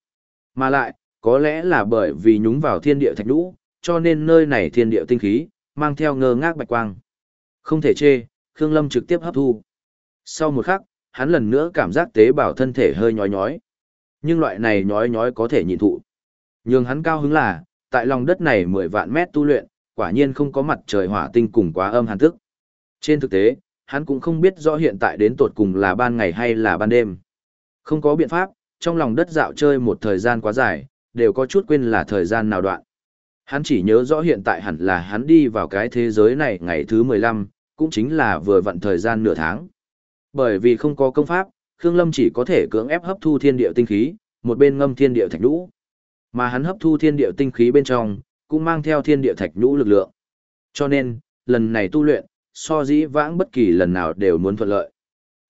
Mà lại, có lẽ là bởi vì nhúng vào thiên địa thạch nhũ, cho nên nơi này thiên địa tinh khí, mang theo ngơ ngác bạch quang. Không thể chê, Khương Lâm trực tiếp hấp thu. Sau một khắc, hắn lần nữa cảm giác tế bào thân thể hơi nhói nhói. Nhưng loại này nhói nhói có thể nhịn thụ. Nhưng hắn cao hứng là, tại lòng đất này 10 vạn mét tu luyện, quả nhiên không có mặt trời hỏa tinh cùng quá âm hàn tức. Trên thực tế, hắn cũng không biết rõ hiện tại đến tột cùng là ban ngày hay là ban đêm. Không có biện pháp, trong lòng đất dạo chơi một thời gian quá dài, đều có chút quên là thời gian nào đoạn. Hắn chỉ nhớ rõ hiện tại hẳn là hắn đi vào cái thế giới này ngày thứ 15, cũng chính là vừa vặn thời gian nửa tháng. Bởi vì không có công pháp, Khương Lâm chỉ có thể cưỡng ép hấp thu thiên địa tinh khí, một bên ngâm thiên địa thạch đũ. Mà hắn hấp thu thiên địa tinh khí bên trong, cũng mang theo thiên địa thạch nhũ lực lượng. Cho nên, lần này tu luyện, so dĩ vãng bất kỳ lần nào đều muốn thuận lợi.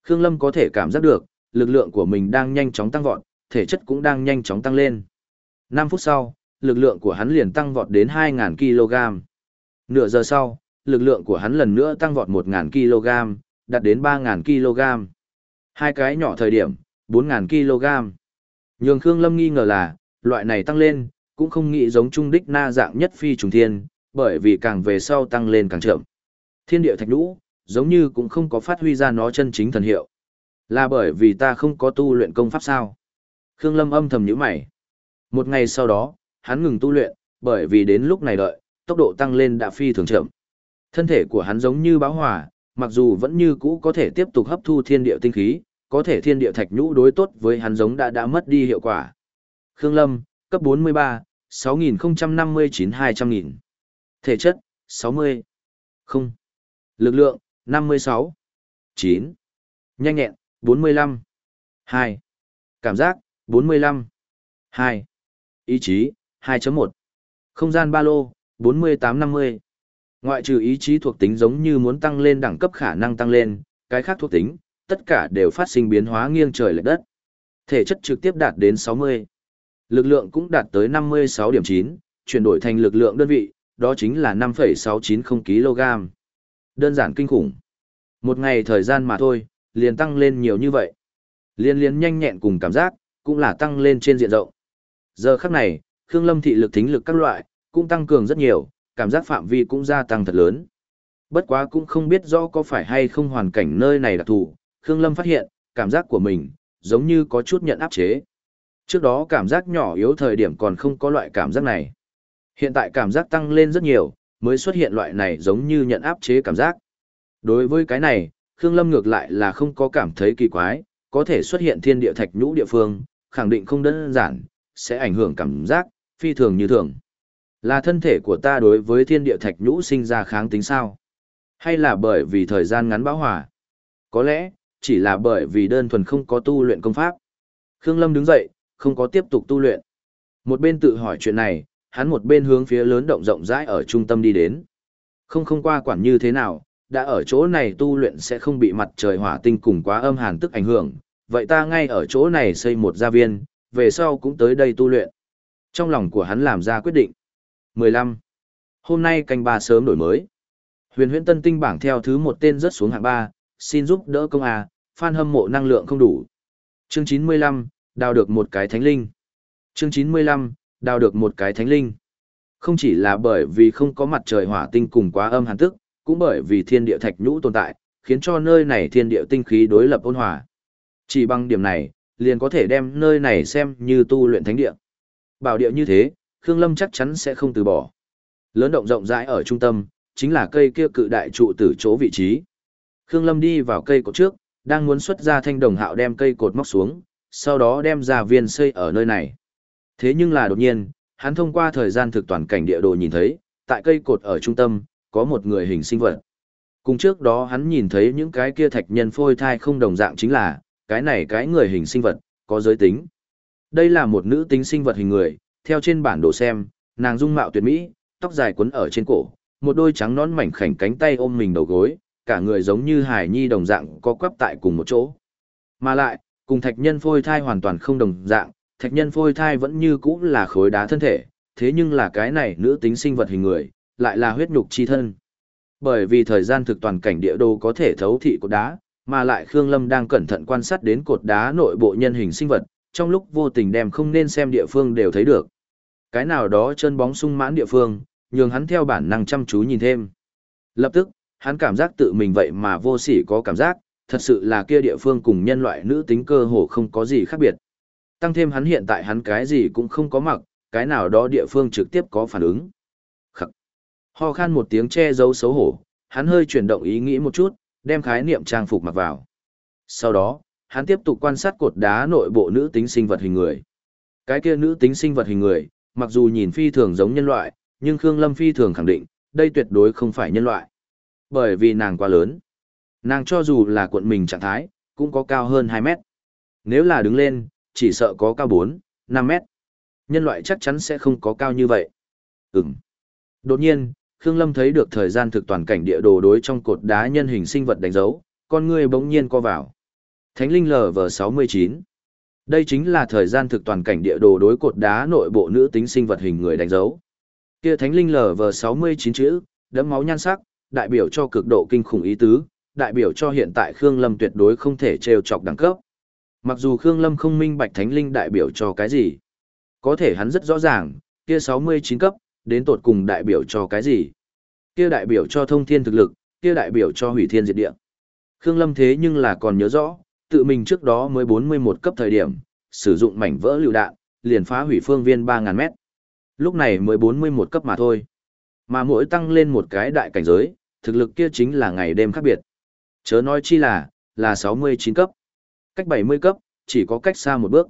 Khương Lâm có thể cảm giác được, lực lượng của mình đang nhanh chóng tăng vọt, thể chất cũng đang nhanh chóng tăng lên. 5 phút sau, lực lượng của hắn liền tăng vọt đến 2.000 kg. Nửa giờ sau, lực lượng của hắn lần nữa tăng vọt 1.000 kg, đạt đến 3.000 kg. Hai cái nhỏ thời điểm, 4.000 kg. Nhường Khương Lâm nghi ngờ là, loại này tăng lên, cũng không nghĩ giống trung đích na dạng nhất phi trùng thiên, bởi vì càng về sau tăng lên càng chậm. Thiên địa thạch lũ, giống như cũng không có phát huy ra nó chân chính thần hiệu. Là bởi vì ta không có tu luyện công pháp sao? Khương Lâm âm thầm nhíu mày. Một ngày sau đó, hắn ngừng tu luyện, bởi vì đến lúc này đợi, tốc độ tăng lên đã phi thường chậm. Thân thể của hắn giống như báo hỏa, mặc dù vẫn như cũ có thể tiếp tục hấp thu thiên địa tinh khí, có thể thiên địa thạch nhũ đối tốt với hắn giống đã đã mất đi hiệu quả. Khương Lâm, cấp 43, 6059-200.000. Thể chất, 60. Không. Lực lượng, 56. 9. Nhanh nhẹn, 45. 2. Cảm giác, 45. 2. Ý chí, 2.1. Không gian ba lô, 48-50. Ngoại trừ ý chí thuộc tính giống như muốn tăng lên đẳng cấp khả năng tăng lên, cái khác thuộc tính, tất cả đều phát sinh biến hóa nghiêng trời lệch đất. Thể chất trực tiếp đạt đến 60. Lực lượng cũng đạt tới 56 điểm 9, chuyển đổi thành lực lượng đơn vị, đó chính là 5,690 kg. Đơn giản kinh khủng. Một ngày thời gian mà thôi, liền tăng lên nhiều như vậy. Liên liên nhanh nhẹn cùng cảm giác, cũng là tăng lên trên diện rộng. Giờ khắc này, Khương Lâm thị lực thính lực các loại, cũng tăng cường rất nhiều, cảm giác phạm vi cũng gia tăng thật lớn. Bất quá cũng không biết rõ có phải hay không hoàn cảnh nơi này đặc thù, Khương Lâm phát hiện, cảm giác của mình, giống như có chút nhận áp chế. Trước đó cảm giác nhỏ yếu thời điểm còn không có loại cảm giác này. Hiện tại cảm giác tăng lên rất nhiều, mới xuất hiện loại này giống như nhận áp chế cảm giác. Đối với cái này, Khương Lâm ngược lại là không có cảm thấy kỳ quái, có thể xuất hiện thiên địa thạch nhũ địa phương, khẳng định không đơn giản, sẽ ảnh hưởng cảm giác, phi thường như thường. Là thân thể của ta đối với thiên địa thạch nhũ sinh ra kháng tính sao? Hay là bởi vì thời gian ngắn bão hòa? Có lẽ, chỉ là bởi vì đơn thuần không có tu luyện công pháp. Khương Lâm đứng dậy, không có tiếp tục tu luyện. Một bên tự hỏi chuyện này, hắn một bên hướng phía lớn động rộng rãi ở trung tâm đi đến. Không không qua quản như thế nào, đã ở chỗ này tu luyện sẽ không bị mặt trời hỏa tinh cùng quá âm hàn tức ảnh hưởng, vậy ta ngay ở chỗ này xây một gia viên, về sau cũng tới đây tu luyện. Trong lòng của hắn làm ra quyết định. 15. Hôm nay canh ba sớm đổi mới. Huyền huyễn tân tinh bảng theo thứ một tên rất xuống hạng 3, xin giúp đỡ công A, fan hâm mộ năng lượng không đủ. Chương 95, đào được một cái thánh linh. Chương 95, đào được một cái thánh linh. Không chỉ là bởi vì không có mặt trời hỏa tinh cùng quá âm hàn tức, cũng bởi vì thiên địa thạch nhũ tồn tại, khiến cho nơi này thiên địa tinh khí đối lập ôn hòa. Chỉ bằng điểm này, liền có thể đem nơi này xem như tu luyện thánh địa. Bảo địa như thế, Khương Lâm chắc chắn sẽ không từ bỏ. Lớn động rộng rãi ở trung tâm, chính là cây kia cự đại trụ tử chỗ vị trí. Khương Lâm đi vào cây cột trước, đang muốn xuất ra thanh đồng hạo đem cây cột móc xuống, sau đó đem ra viên xây ở nơi này. Thế nhưng là đột nhiên, hắn thông qua thời gian thực toàn cảnh địa đồ nhìn thấy, tại cây cột ở trung tâm, có một người hình sinh vật. Cùng trước đó hắn nhìn thấy những cái kia thạch nhân phôi thai không đồng dạng chính là, cái này cái người hình sinh vật, có giới tính. Đây là một nữ tính sinh vật hình người, theo trên bản đồ xem, nàng dung mạo tuyệt mỹ, tóc dài quấn ở trên cổ, một đôi trắng nón mảnh khảnh cánh tay ôm mình đầu gối, cả người giống như hải nhi đồng dạng có quắp tại cùng một chỗ. Mà lại, cùng thạch nhân phôi thai hoàn toàn không đồng dạng, thạch nhân phôi thai vẫn như cũ là khối đá thân thể, thế nhưng là cái này nữ tính sinh vật hình người, lại là huyết nhục chi thân. Bởi vì thời gian thực toàn cảnh địa đồ có thể thấu thị cột đá, mà lại Khương Lâm đang cẩn thận quan sát đến cột đá nội bộ nhân hình sinh vật, trong lúc vô tình đem không nên xem địa phương đều thấy được. Cái nào đó chân bóng sung mãn địa phương, nhường hắn theo bản năng chăm chú nhìn thêm. Lập tức, hắn cảm giác tự mình vậy mà vô sỉ có cảm giác, thật sự là kia địa phương cùng nhân loại nữ tính cơ hồ không có gì khác biệt. Tăng thêm hắn hiện tại hắn cái gì cũng không có mặc, cái nào đó địa phương trực tiếp có phản ứng. Khắc. Ho khan một tiếng che giấu xấu hổ, hắn hơi chuyển động ý nghĩ một chút, đem khái niệm trang phục mặc vào. Sau đó, hắn tiếp tục quan sát cột đá nội bộ nữ tính sinh vật hình người. Cái kia nữ tính sinh vật hình người, mặc dù nhìn phi thường giống nhân loại, nhưng Khương Lâm phi thường khẳng định, đây tuyệt đối không phải nhân loại. Bởi vì nàng quá lớn. Nàng cho dù là cuộn mình trạng thái, cũng có cao hơn 2 mét. Nếu là đứng lên, chỉ sợ có cao 4, 5 mét. Nhân loại chắc chắn sẽ không có cao như vậy. Ừm. Đột nhiên, Khương Lâm thấy được thời gian thực toàn cảnh địa đồ đối trong cột đá nhân hình sinh vật đánh dấu, con người bỗng nhiên co vào. Thánh linh LV69. Đây chính là thời gian thực toàn cảnh địa đồ đối cột đá nội bộ nữ tính sinh vật hình người đánh dấu. Kia thánh linh LV69 chữ, đấm máu nhan sắc, đại biểu cho cực độ kinh khủng ý tứ, đại biểu cho hiện tại Khương Lâm tuyệt đối không thể trêu chọc đẳng cấp. Mặc dù Khương Lâm không minh bạch thánh linh đại biểu cho cái gì, có thể hắn rất rõ ràng, kia 69 cấp, đến tột cùng đại biểu cho cái gì? Kia đại biểu cho thông thiên thực lực, kia đại biểu cho hủy thiên diệt địa. Khương Lâm thế nhưng là còn nhớ rõ, tự mình trước đó mới 41 cấp thời điểm, sử dụng mảnh vỡ lựu đạn, liền phá hủy phương viên 3.000 mét. Lúc này mới 41 cấp mà thôi. Mà mỗi tăng lên một cái đại cảnh giới, thực lực kia chính là ngày đêm khác biệt. Chớ nói chi là, là 69 cấp. Cách 70 cấp, chỉ có cách xa một bước.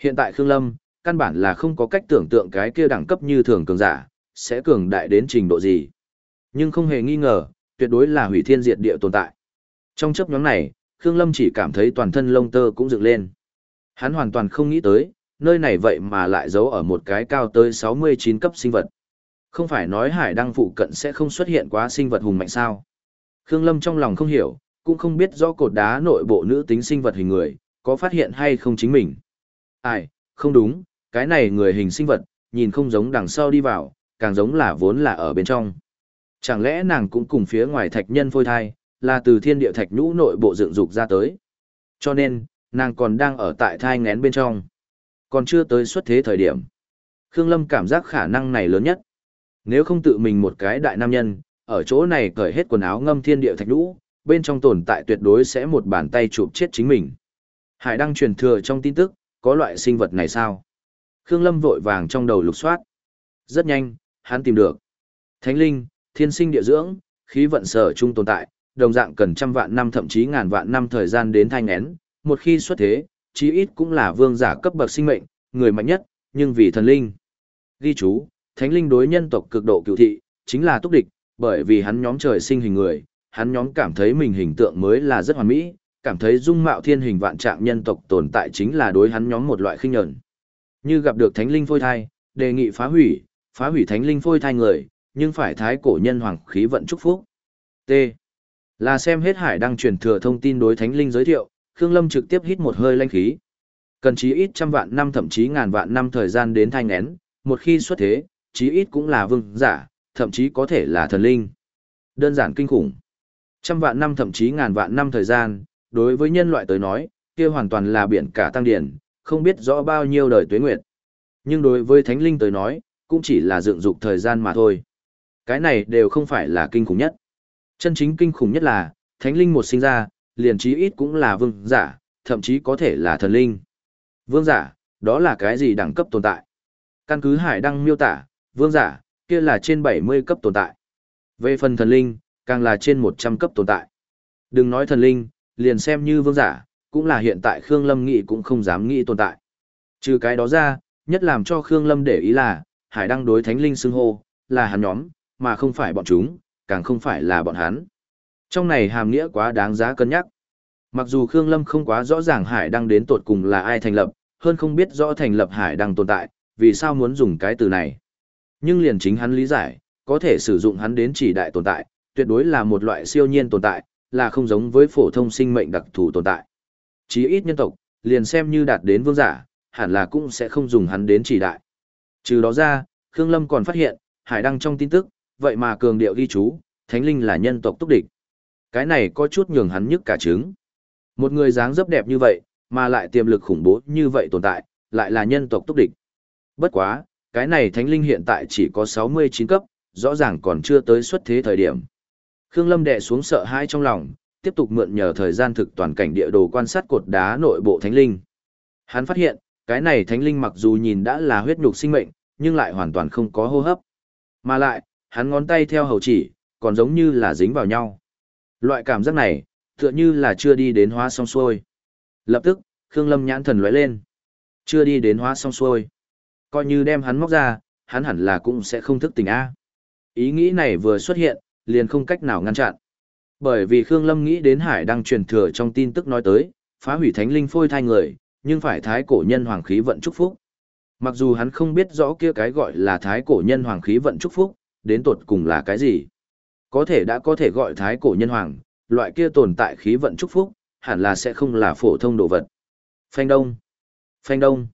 Hiện tại Khương Lâm, căn bản là không có cách tưởng tượng cái kia đẳng cấp như thường cường giả, sẽ cường đại đến trình độ gì. Nhưng không hề nghi ngờ, tuyệt đối là hủy thiên diệt địa tồn tại. Trong chấp nhóm này, Khương Lâm chỉ cảm thấy toàn thân lông tơ cũng dựng lên. Hắn hoàn toàn không nghĩ tới, nơi này vậy mà lại giấu ở một cái cao tới 69 cấp sinh vật. Không phải nói hải đăng phụ cận sẽ không xuất hiện quá sinh vật hùng mạnh sao. Khương Lâm trong lòng không hiểu, cũng không biết do cột đá nội bộ nữ tính sinh vật hình người, có phát hiện hay không chính mình. Ai, không đúng, cái này người hình sinh vật, nhìn không giống đằng sau đi vào, càng giống là vốn là ở bên trong. Chẳng lẽ nàng cũng cùng phía ngoài thạch nhân phôi thai, là từ thiên địa thạch nhũ nội bộ dựng dục ra tới. Cho nên, nàng còn đang ở tại thai ngén bên trong. Còn chưa tới xuất thế thời điểm. Khương Lâm cảm giác khả năng này lớn nhất. Nếu không tự mình một cái đại nam nhân, ở chỗ này cởi hết quần áo ngâm thiên địa thạch nhũ, bên trong tồn tại tuyệt đối sẽ một bàn tay chụp chết chính mình. Hải đăng truyền thừa trong tin tức, có loại sinh vật này sao? Khương Lâm vội vàng trong đầu lục soát. Rất nhanh, hắn tìm được. Thánh linh, thiên sinh địa dưỡng, khí vận sở chung tồn tại, đồng dạng cần trăm vạn năm thậm chí ngàn vạn năm thời gian đến thanh nén, một khi xuất thế, chí ít cũng là vương giả cấp bậc sinh mệnh, người mạnh nhất, nhưng vì thần linh. Ghi chú, thánh linh đối nhân tộc cực độ cựu thị, chính là túc địch, bởi vì hắn nhóm trời sinh hình người, hắn nhóm cảm thấy mình hình tượng mới là rất hoàn mỹ, cảm thấy dung mạo thiên hình vạn trạng nhân tộc tồn tại chính là đối hắn nhóm một loại khinh nhẫn. Như gặp được thánh linh phôi thai, đề nghị phá hủy, phá hủy thánh linh phôi thai người, nhưng phải thái cổ nhân hoàng khí vận chúc phúc. T. Là xem hết hải đăng truyền thừa thông tin đối thánh linh giới thiệu, Khương Lâm trực tiếp hít một hơi lanh khí. Cần chí ít trăm vạn năm thậm chí ngàn vạn năm thời gian đến thanh nén, một khi xuất thế, chí ít cũng là vương giả, thậm chí có thể là thần linh. Đơn giản kinh khủng. Trăm vạn năm thậm chí ngàn vạn năm thời gian, đối với nhân loại tới nói, kia hoàn toàn là biển cả tăng điển, không biết rõ bao nhiêu đời tuế nguyệt. Nhưng đối với thánh linh tới nói, cũng chỉ là dựng dục thời gian mà thôi. Cái này đều không phải là kinh khủng nhất. Chân chính kinh khủng nhất là, thánh linh một sinh ra, liền chí ít cũng là vương giả, thậm chí có thể là thần linh. Vương giả, đó là cái gì đẳng cấp tồn tại? Căn cứ hải đăng miêu tả, vương giả, kia là trên 70 cấp tồn tại. Về phần thần linh, càng là trên 100 cấp tồn tại. Đừng nói thần linh, liền xem như vương giả, cũng là hiện tại Khương Lâm nghĩ cũng không dám nghĩ tồn tại. Trừ cái đó ra, nhất làm cho Khương Lâm để ý là, hải đăng đối thánh linh xưng hô, là hắn nhóm, mà không phải bọn chúng, càng không phải là bọn hắn. Trong này hàm nghĩa quá đáng giá cân nhắc. Mặc dù Khương Lâm không quá rõ ràng hải đăng đến tột cùng là ai thành lập, hơn không biết rõ thành lập hải đăng tồn tại, vì sao muốn dùng cái từ này. Nhưng liền chính hắn lý giải, có thể sử dụng hắn đến chỉ đại tồn tại, tuyệt đối là một loại siêu nhiên tồn tại, là không giống với phổ thông sinh mệnh đặc thù tồn tại. Chí ít nhân tộc, liền xem như đạt đến vương giả, hẳn là cũng sẽ không dùng hắn đến chỉ đại. Trừ đó ra, Khương Lâm còn phát hiện, hải đăng trong tin tức, vậy mà cường điệu ghi chú, thánh linh là nhân tộc túc địch. Cái này có chút nhường hắn nhức cả trứng. Một người dáng dấp đẹp như vậy, mà lại tiềm lực khủng bố như vậy tồn tại, lại là nhân tộc túc địch. Bất quá, cái này thánh linh hiện tại chỉ có 69 cấp, rõ ràng còn chưa tới xuất thế thời điểm. Khương Lâm đè xuống sợ hãi trong lòng, tiếp tục mượn nhờ thời gian thực toàn cảnh địa đồ quan sát cột đá nội bộ thánh linh. Hắn phát hiện, cái này thánh linh mặc dù nhìn đã là huyết nhục sinh mệnh, nhưng lại hoàn toàn không có hô hấp. Mà lại, hắn ngón tay theo hầu chỉ, còn giống như là dính vào nhau. Loại cảm giác này, tựa như là chưa đi đến hóa xong xuôi. Lập tức, Khương Lâm nhãn thần lóe lên. Chưa đi đến hóa xong xuôi. Coi như đem hắn móc ra, hắn hẳn là cũng sẽ không thức tỉnh A. Ý nghĩ này vừa xuất hiện, liền không cách nào ngăn chặn. Bởi vì Khương Lâm nghĩ đến Hải đang truyền thừa trong tin tức nói tới, phá hủy thánh linh phôi thai người, nhưng phải thái cổ nhân hoàng khí vận chúc phúc. Mặc dù hắn không biết rõ kia cái gọi là thái cổ nhân hoàng khí vận chúc phúc, đến tột cùng là cái gì. Có thể đã có thể gọi thái cổ nhân hoàng, loại kia tồn tại khí vận chúc phúc, hẳn là sẽ không là phổ thông đồ vật. Phanh đông. Phanh đông.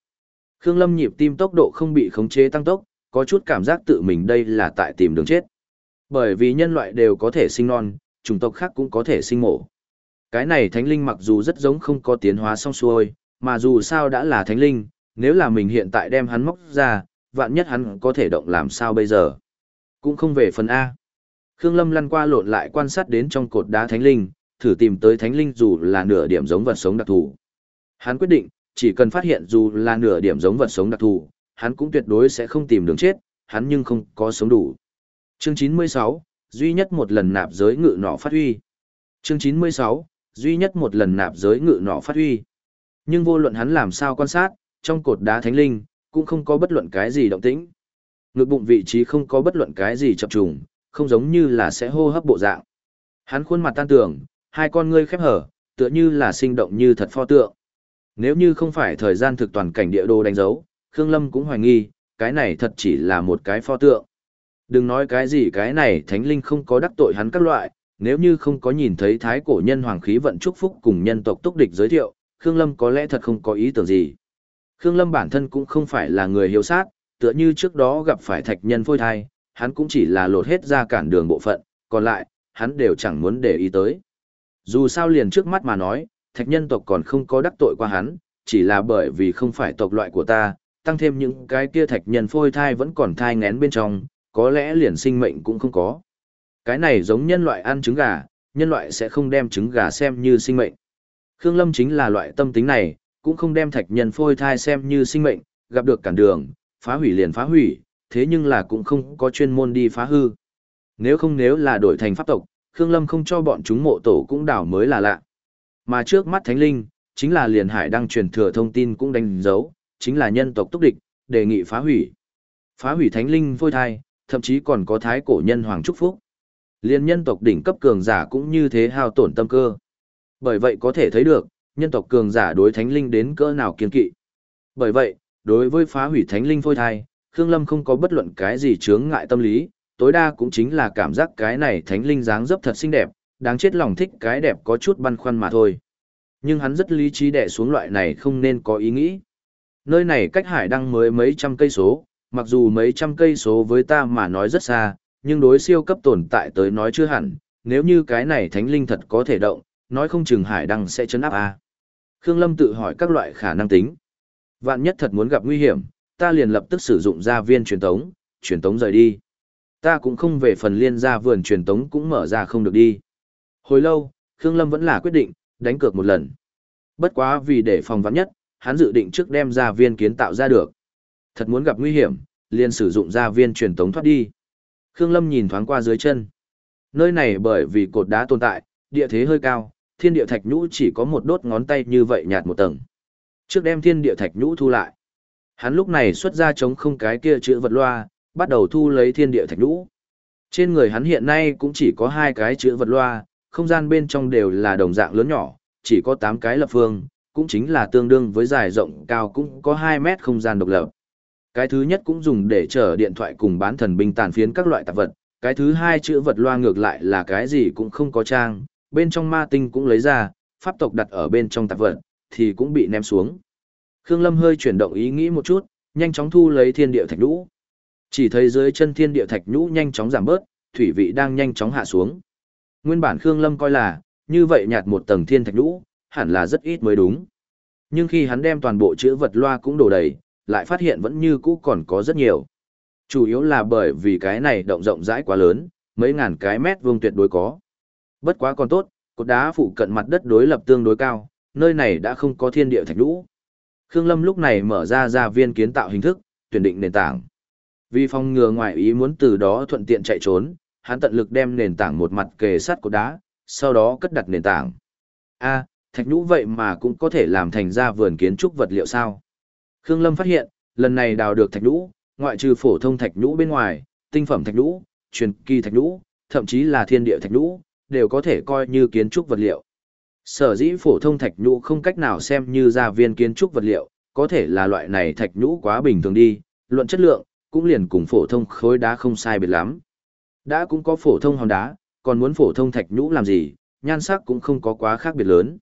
Khương Lâm nhịp tim tốc độ không bị khống chế tăng tốc, có chút cảm giác tự mình đây là tại tìm đường chết. Bởi vì nhân loại đều có thể sinh non, chủng tộc khác cũng có thể sinh mổ. Cái này thánh linh mặc dù rất giống không có tiến hóa xong xuôi, mà dù sao đã là thánh linh, nếu là mình hiện tại đem hắn móc ra, vạn nhất hắn có thể động làm sao bây giờ. Cũng không về phần A. Khương Lâm lăn qua lộn lại quan sát đến trong cột đá thánh linh, thử tìm tới thánh linh dù là nửa điểm giống vật sống đặc thù. Hắn quyết định, chỉ cần phát hiện dù là nửa điểm giống vật sống đặc thù, hắn cũng tuyệt đối sẽ không tìm đường chết, hắn nhưng không có sống đủ. Chương 96, duy nhất một lần nạp giới ngự nọ phát huy. Chương 96, duy nhất một lần nạp giới ngự nọ phát huy. Nhưng vô luận hắn làm sao quan sát, trong cột đá thánh linh, cũng không có bất luận cái gì động tĩnh. Ngực bụng vị trí không có bất luận cái gì chập trùng, không giống như là sẽ hô hấp bộ dạng. Hắn khuôn mặt tan tưởng, hai con ngươi khép hở, tựa như là sinh động như thật pho tượng. Nếu như không phải thời gian thực toàn cảnh địa đồ đánh dấu, Khương Lâm cũng hoài nghi, cái này thật chỉ là một cái pho tượng. Đừng nói cái gì cái này thánh linh không có đắc tội hắn các loại, nếu như không có nhìn thấy thái cổ nhân hoàng khí vận chúc phúc cùng nhân tộc túc địch giới thiệu, Khương Lâm có lẽ thật không có ý tưởng gì. Khương Lâm bản thân cũng không phải là người hiếu sát, tựa như trước đó gặp phải thạch nhân phôi thai, hắn cũng chỉ là lột hết ra cản đường bộ phận, còn lại, hắn đều chẳng muốn để ý tới. Dù sao liền trước mắt mà nói, thạch nhân tộc còn không có đắc tội qua hắn, chỉ là bởi vì không phải tộc loại của ta, tăng thêm những cái kia thạch nhân phôi thai vẫn còn thai ngén bên trong, có lẽ liền sinh mệnh cũng không có. Cái này giống nhân loại ăn trứng gà, nhân loại sẽ không đem trứng gà xem như sinh mệnh. Khương Lâm chính là loại tâm tính này, cũng không đem thạch nhân phôi thai xem như sinh mệnh, gặp được cản đường, phá hủy liền phá hủy, thế nhưng là cũng không có chuyên môn đi phá hư. Nếu không nếu là đổi thành pháp tộc, Khương Lâm không cho bọn chúng mộ tổ cũng đảo mới là lạ. Mà trước mắt Thánh Linh, chính là liền hải đang truyền thừa thông tin cũng đánh dấu, chính là nhân tộc túc địch, đề nghị phá hủy. Phá hủy Thánh Linh phôi thai, thậm chí còn có thái cổ nhân hoàng trúc phúc. Liên nhân tộc đỉnh cấp cường giả cũng như thế hao tổn tâm cơ. Bởi vậy có thể thấy được, nhân tộc cường giả đối thánh linh đến cỡ nào kiên kỵ. Bởi vậy, đối với phá hủy thánh linh phôi thai, Khương Lâm không có bất luận cái gì chướng ngại tâm lý, tối đa cũng chính là cảm giác cái này thánh linh dáng dấp thật xinh đẹp, đáng chết lòng thích cái đẹp có chút băn khoăn mà thôi. Nhưng hắn rất lý trí đẻ xuống loại này không nên có ý nghĩ. Nơi này cách hải đăng mới mấy trăm cây số, mặc dù mấy trăm cây số với ta mà nói rất xa, nhưng đối siêu cấp tồn tại tới nói chưa hẳn, nếu như cái này thánh linh thật có thể động, nói không chừng hải đăng sẽ chấn áp a. Khương Lâm tự hỏi các loại khả năng tính. Vạn nhất thật muốn gặp nguy hiểm, ta liền lập tức sử dụng gia viên truyền tống, truyền tống rời đi. Ta cũng không về phần liên gia vườn truyền tống cũng mở ra không được đi. Hồi lâu, Khương Lâm vẫn là quyết định, đánh cược một lần. Bất quá vì để phòng vắn nhất, hắn dự định trước đem ra viên kiến tạo ra được. Thật muốn gặp nguy hiểm, liền sử dụng ra viên truyền tống thoát đi. Khương Lâm nhìn thoáng qua dưới chân. Nơi này bởi vì cột đá tồn tại, địa thế hơi cao, thiên địa thạch nhũ chỉ có một đốt ngón tay như vậy nhạt một tầng. Trước đem thiên địa thạch nhũ thu lại. Hắn lúc này xuất ra chống không cái kia chữ vật loa, bắt đầu thu lấy thiên địa thạch nhũ. Trên người hắn hiện nay cũng chỉ có hai cái chữ vật loa, không gian bên trong đều là đồng dạng lớn nhỏ, chỉ có 8 cái lập phương, cũng chính là tương đương với dài rộng cao cũng có 2 mét không gian độc lập. Cái thứ nhất cũng dùng để chở điện thoại cùng bán thần binh tàn phiến các loại tạp vật, cái thứ hai chữ vật loa ngược lại là cái gì cũng không có trang, bên trong ma tinh cũng lấy ra, pháp tộc đặt ở bên trong tạp vật, thì cũng bị ném xuống. Khương Lâm hơi chuyển động ý nghĩ một chút, nhanh chóng thu lấy thiên địa thạch nhũ. Chỉ thấy dưới chân thiên địa thạch nhũ nhanh chóng giảm bớt, thủy vị đang nhanh chóng hạ xuống. Nguyên bản Khương Lâm coi là, như vậy nhạt một tầng thiên thạch nhũ, hẳn là rất ít mới đúng. Nhưng khi hắn đem toàn bộ chữ vật loa cũng đổ đầy, lại phát hiện vẫn như cũ còn có rất nhiều. Chủ yếu là bởi vì cái này động rộng rãi quá lớn, mấy ngàn cái mét vuông tuyệt đối có. Bất quá còn tốt, cột đá phụ cận mặt đất đối lập tương đối cao, nơi này đã không có thiên địa thạch lũ. Khương Lâm lúc này mở ra ra viên kiến tạo hình thức, tuyển định nền tảng. Vì phòng ngừa ngoại ý muốn từ đó thuận tiện chạy trốn, hắn tận lực đem nền tảng một mặt kề sát cột đá, sau đó cất đặt nền tảng. A, thạch nhũ vậy mà cũng có thể làm thành ra vườn kiến trúc vật liệu sao? Khương Lâm phát hiện, lần này đào được thạch nhũ, ngoại trừ phổ thông thạch nhũ bên ngoài, tinh phẩm thạch nhũ, truyền kỳ thạch nhũ, thậm chí là thiên địa thạch nhũ, đều có thể coi như kiến trúc vật liệu. Sở dĩ phổ thông thạch nhũ không cách nào xem như gia viên kiến trúc vật liệu, có thể là loại này thạch nhũ quá bình thường đi, luận chất lượng, cũng liền cùng phổ thông khối đá không sai biệt lắm. Đã cũng có phổ thông hòn đá, còn muốn phổ thông thạch nhũ làm gì, nhan sắc cũng không có quá khác biệt lớn.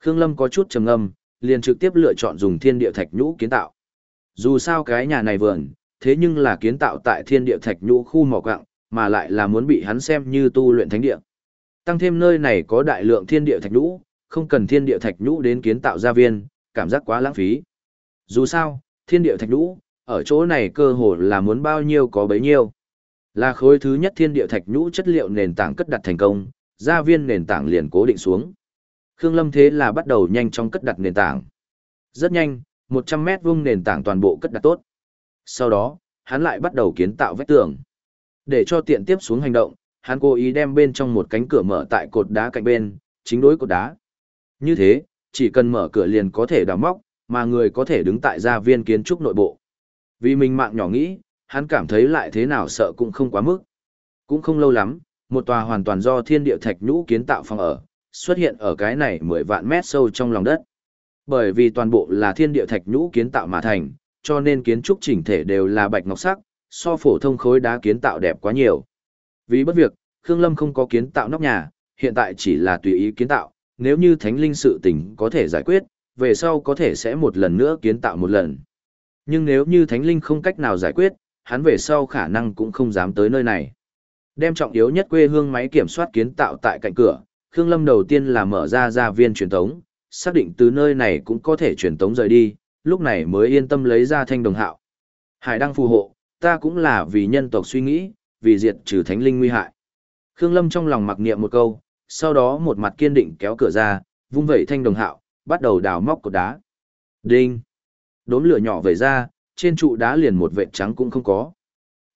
Khương Lâm có chút trầm ngâm, liền trực tiếp lựa chọn dùng thiên địa thạch nhũ kiến tạo. Dù sao cái nhà này vườn, thế nhưng là kiến tạo tại thiên địa thạch nhũ khu mỏ quặng, mà lại là muốn bị hắn xem như tu luyện thánh địa. Tăng thêm nơi này có đại lượng thiên địa thạch nhũ, không cần thiên địa thạch nhũ đến kiến tạo gia viên, cảm giác quá lãng phí. Dù sao, thiên địa thạch nhũ, ở chỗ này cơ hồ là muốn bao nhiêu có bấy nhiêu. Là khối thứ nhất thiên địa thạch nhũ chất liệu nền tảng cất đặt thành công, gia viên nền tảng liền cố định xuống. Khương Lâm thế là bắt đầu nhanh chóng cất đặt nền tảng. Rất nhanh, 100 mét vuông nền tảng toàn bộ cất đặt tốt. Sau đó, hắn lại bắt đầu kiến tạo vách tường. Để cho tiện tiếp xuống hành động, hắn cố ý đem bên trong một cánh cửa mở tại cột đá cạnh bên, chính đối cột đá. Như thế, chỉ cần mở cửa liền có thể đào móc, mà người có thể đứng tại gia viên kiến trúc nội bộ. Vì mình mạng nhỏ nghĩ, hắn cảm thấy lại thế nào sợ cũng không quá mức. Cũng không lâu lắm, một tòa hoàn toàn do thiên địa thạch nhũ kiến tạo phòng ở, xuất hiện ở cái này 10 vạn mét sâu trong lòng đất. Bởi vì toàn bộ là thiên địa thạch nhũ kiến tạo mà thành, cho nên kiến trúc chỉnh thể đều là bạch ngọc sắc, so phổ thông khối đá kiến tạo đẹp quá nhiều. Vì bất việc, Khương Lâm không có kiến tạo nóc nhà, hiện tại chỉ là tùy ý kiến tạo, nếu như thánh linh sự tình có thể giải quyết, về sau có thể sẽ một lần nữa kiến tạo một lần. Nhưng nếu như thánh linh không cách nào giải quyết, hắn về sau khả năng cũng không dám tới nơi này. Đem trọng yếu nhất quê hương máy kiểm soát kiến tạo tại cạnh cửa, Khương Lâm đầu tiên là mở ra gia viên truyền tống, xác định từ nơi này cũng có thể truyền tống rời đi, lúc này mới yên tâm lấy ra thanh đồng hạo. Hải đăng phù hộ, ta cũng là vì nhân tộc suy nghĩ, vì diệt trừ thánh linh nguy hại. Khương Lâm trong lòng mặc niệm một câu, sau đó một mặt kiên định kéo cửa ra, vung vẩy thanh đồng hạo, bắt đầu đào móc cột đá. Đinh! Đốm lửa nhỏ vẩy ra, trên trụ đá liền một vệt trắng cũng không có.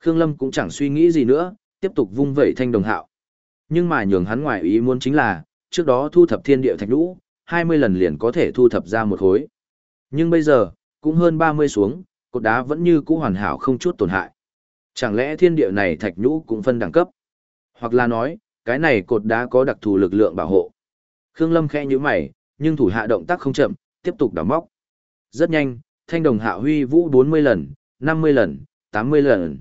Khương Lâm cũng chẳng suy nghĩ gì nữa, tiếp tục vung vẩy thanh đồng hạo. Nhưng mà nhường hắn ngoài ý muốn chính là, trước đó thu thập thiên địa thạch nhũ, 20 lần liền có thể thu thập ra một khối. Nhưng bây giờ, cũng hơn 30 xuống, cột đá vẫn như cũ hoàn hảo không chút tổn hại. Chẳng lẽ thiên địa này thạch nhũ cũng phân đẳng cấp? Hoặc là nói, cái này cột đá có đặc thù lực lượng bảo hộ. Khương Lâm khẽ như mày, nhưng thủ hạ động tác không chậm, tiếp tục đào móc. Rất nhanh, thanh đồng hạ huy vũ 40 lần, 50 lần, 80 lần.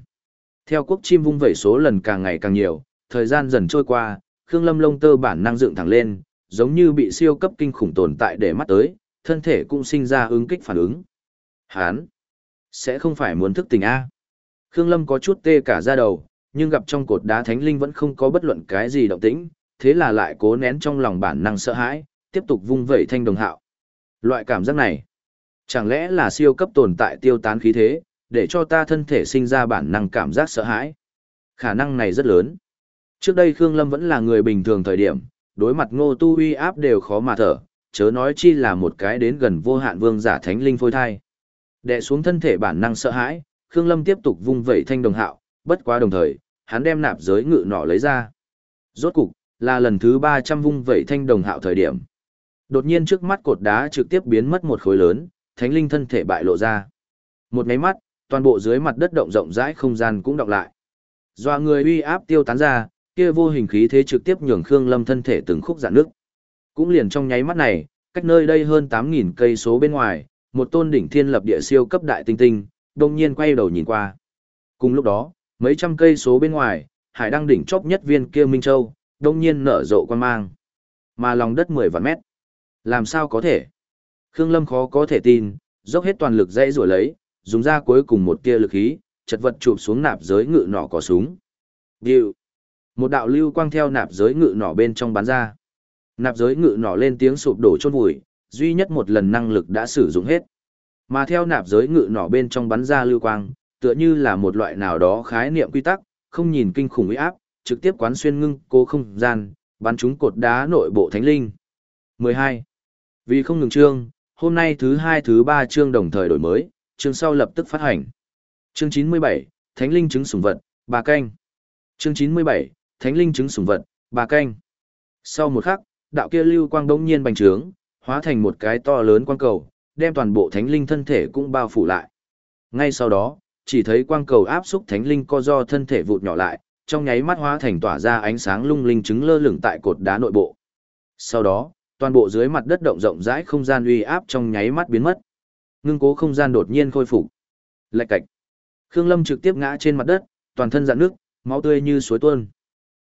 Theo quốc chim vung vẩy số lần càng ngày càng nhiều, thời gian dần trôi qua, Khương Lâm lông tơ bản năng dựng thẳng lên, giống như bị siêu cấp kinh khủng tồn tại để mắt tới, thân thể cũng sinh ra ứng kích phản ứng. Hán, sẽ không phải muốn thức tỉnh A. Khương Lâm có chút tê cả da đầu, nhưng gặp trong cột đá thánh linh vẫn không có bất luận cái gì động tĩnh, thế là lại cố nén trong lòng bản năng sợ hãi, tiếp tục vung vẩy thanh đồng hạo. Loại cảm giác này, chẳng lẽ là siêu cấp tồn tại tiêu tán khí thế, để cho ta thân thể sinh ra bản năng cảm giác sợ hãi? Khả năng này rất lớn. Trước đây Khương Lâm vẫn là người bình thường thời điểm, đối mặt ngô tu uy áp đều khó mà thở, chớ nói chi là một cái đến gần vô hạn vương giả thánh linh phôi thai. Đệ xuống thân thể bản năng sợ hãi, Khương Lâm tiếp tục vung vẩy thanh đồng hạo, bất quá đồng thời, hắn đem nạp giới ngự nỏ lấy ra. Rốt cục, là lần thứ 300 vung vẩy thanh đồng hạo thời điểm. Đột nhiên trước mắt cột đá trực tiếp biến mất một khối lớn, thánh linh thân thể bại lộ ra. Một máy mắt, toàn bộ dưới mặt đất động rộng rãi không gian cũng đọc lại. Doa người uy áp tiêu tán ra, kia vô hình khí thế trực tiếp nhường Khương Lâm thân thể từng khúc giãn nước. Cũng liền trong nháy mắt này, cách nơi đây hơn 8000 cây số bên ngoài, một tôn đỉnh thiên lập địa siêu cấp đại tinh tinh, đồng nhiên quay đầu nhìn qua. Cùng lúc đó, mấy trăm cây số bên ngoài, hải đăng đỉnh chóp nhất viên kia Minh Châu, đồng nhiên nở rộ quan mang. Mà lòng đất 10 vạn mét. Làm sao có thể? Khương Lâm khó có thể tin, dốc hết toàn lực dãy rủa lấy, dùng ra cuối cùng một tia lực khí, chật vật chụp xuống nạp giới ngự nỏ có súng. Điều. Một đạo lưu quang theo nạp giới ngự nỏ bên trong bắn ra. Nạp giới ngự nỏ lên tiếng sụp đổ chôn vùi, duy nhất một lần năng lực đã sử dụng hết. Mà theo nạp giới ngự nỏ bên trong bắn ra lưu quang, tựa như là một loại nào đó khái niệm quy tắc, không nhìn kinh khủng uy áp, trực tiếp quán xuyên ngưng cố không gian, bắn trúng cột đá nội bộ thánh linh. 12. Vì không ngừng trương hôm nay thứ hai thứ ba chương đồng thời đổi mới, chương sau lập tức phát hành. Chương 97, Thánh linh chứng sủng vật, bà canh. Chương 97, Thánh linh chứng sủng vật, bà canh. Sau một khắc, đạo kia lưu quang đống nhiên bành trướng, hóa thành một cái to lớn quang cầu, đem toàn bộ thánh linh thân thể cũng bao phủ lại. Ngay sau đó, chỉ thấy quang cầu áp xúc thánh linh co do thân thể vụt nhỏ lại, trong nháy mắt hóa thành tỏa ra ánh sáng lung linh chứng lơ lửng tại cột đá nội bộ. Sau đó, toàn bộ dưới mặt đất động rộng rãi không gian uy áp trong nháy mắt biến mất. Ngưng cố không gian đột nhiên khôi phục. Lạch cạch. Khương Lâm trực tiếp ngã trên mặt đất, toàn thân dạn nước, máu tươi như suối tuôn.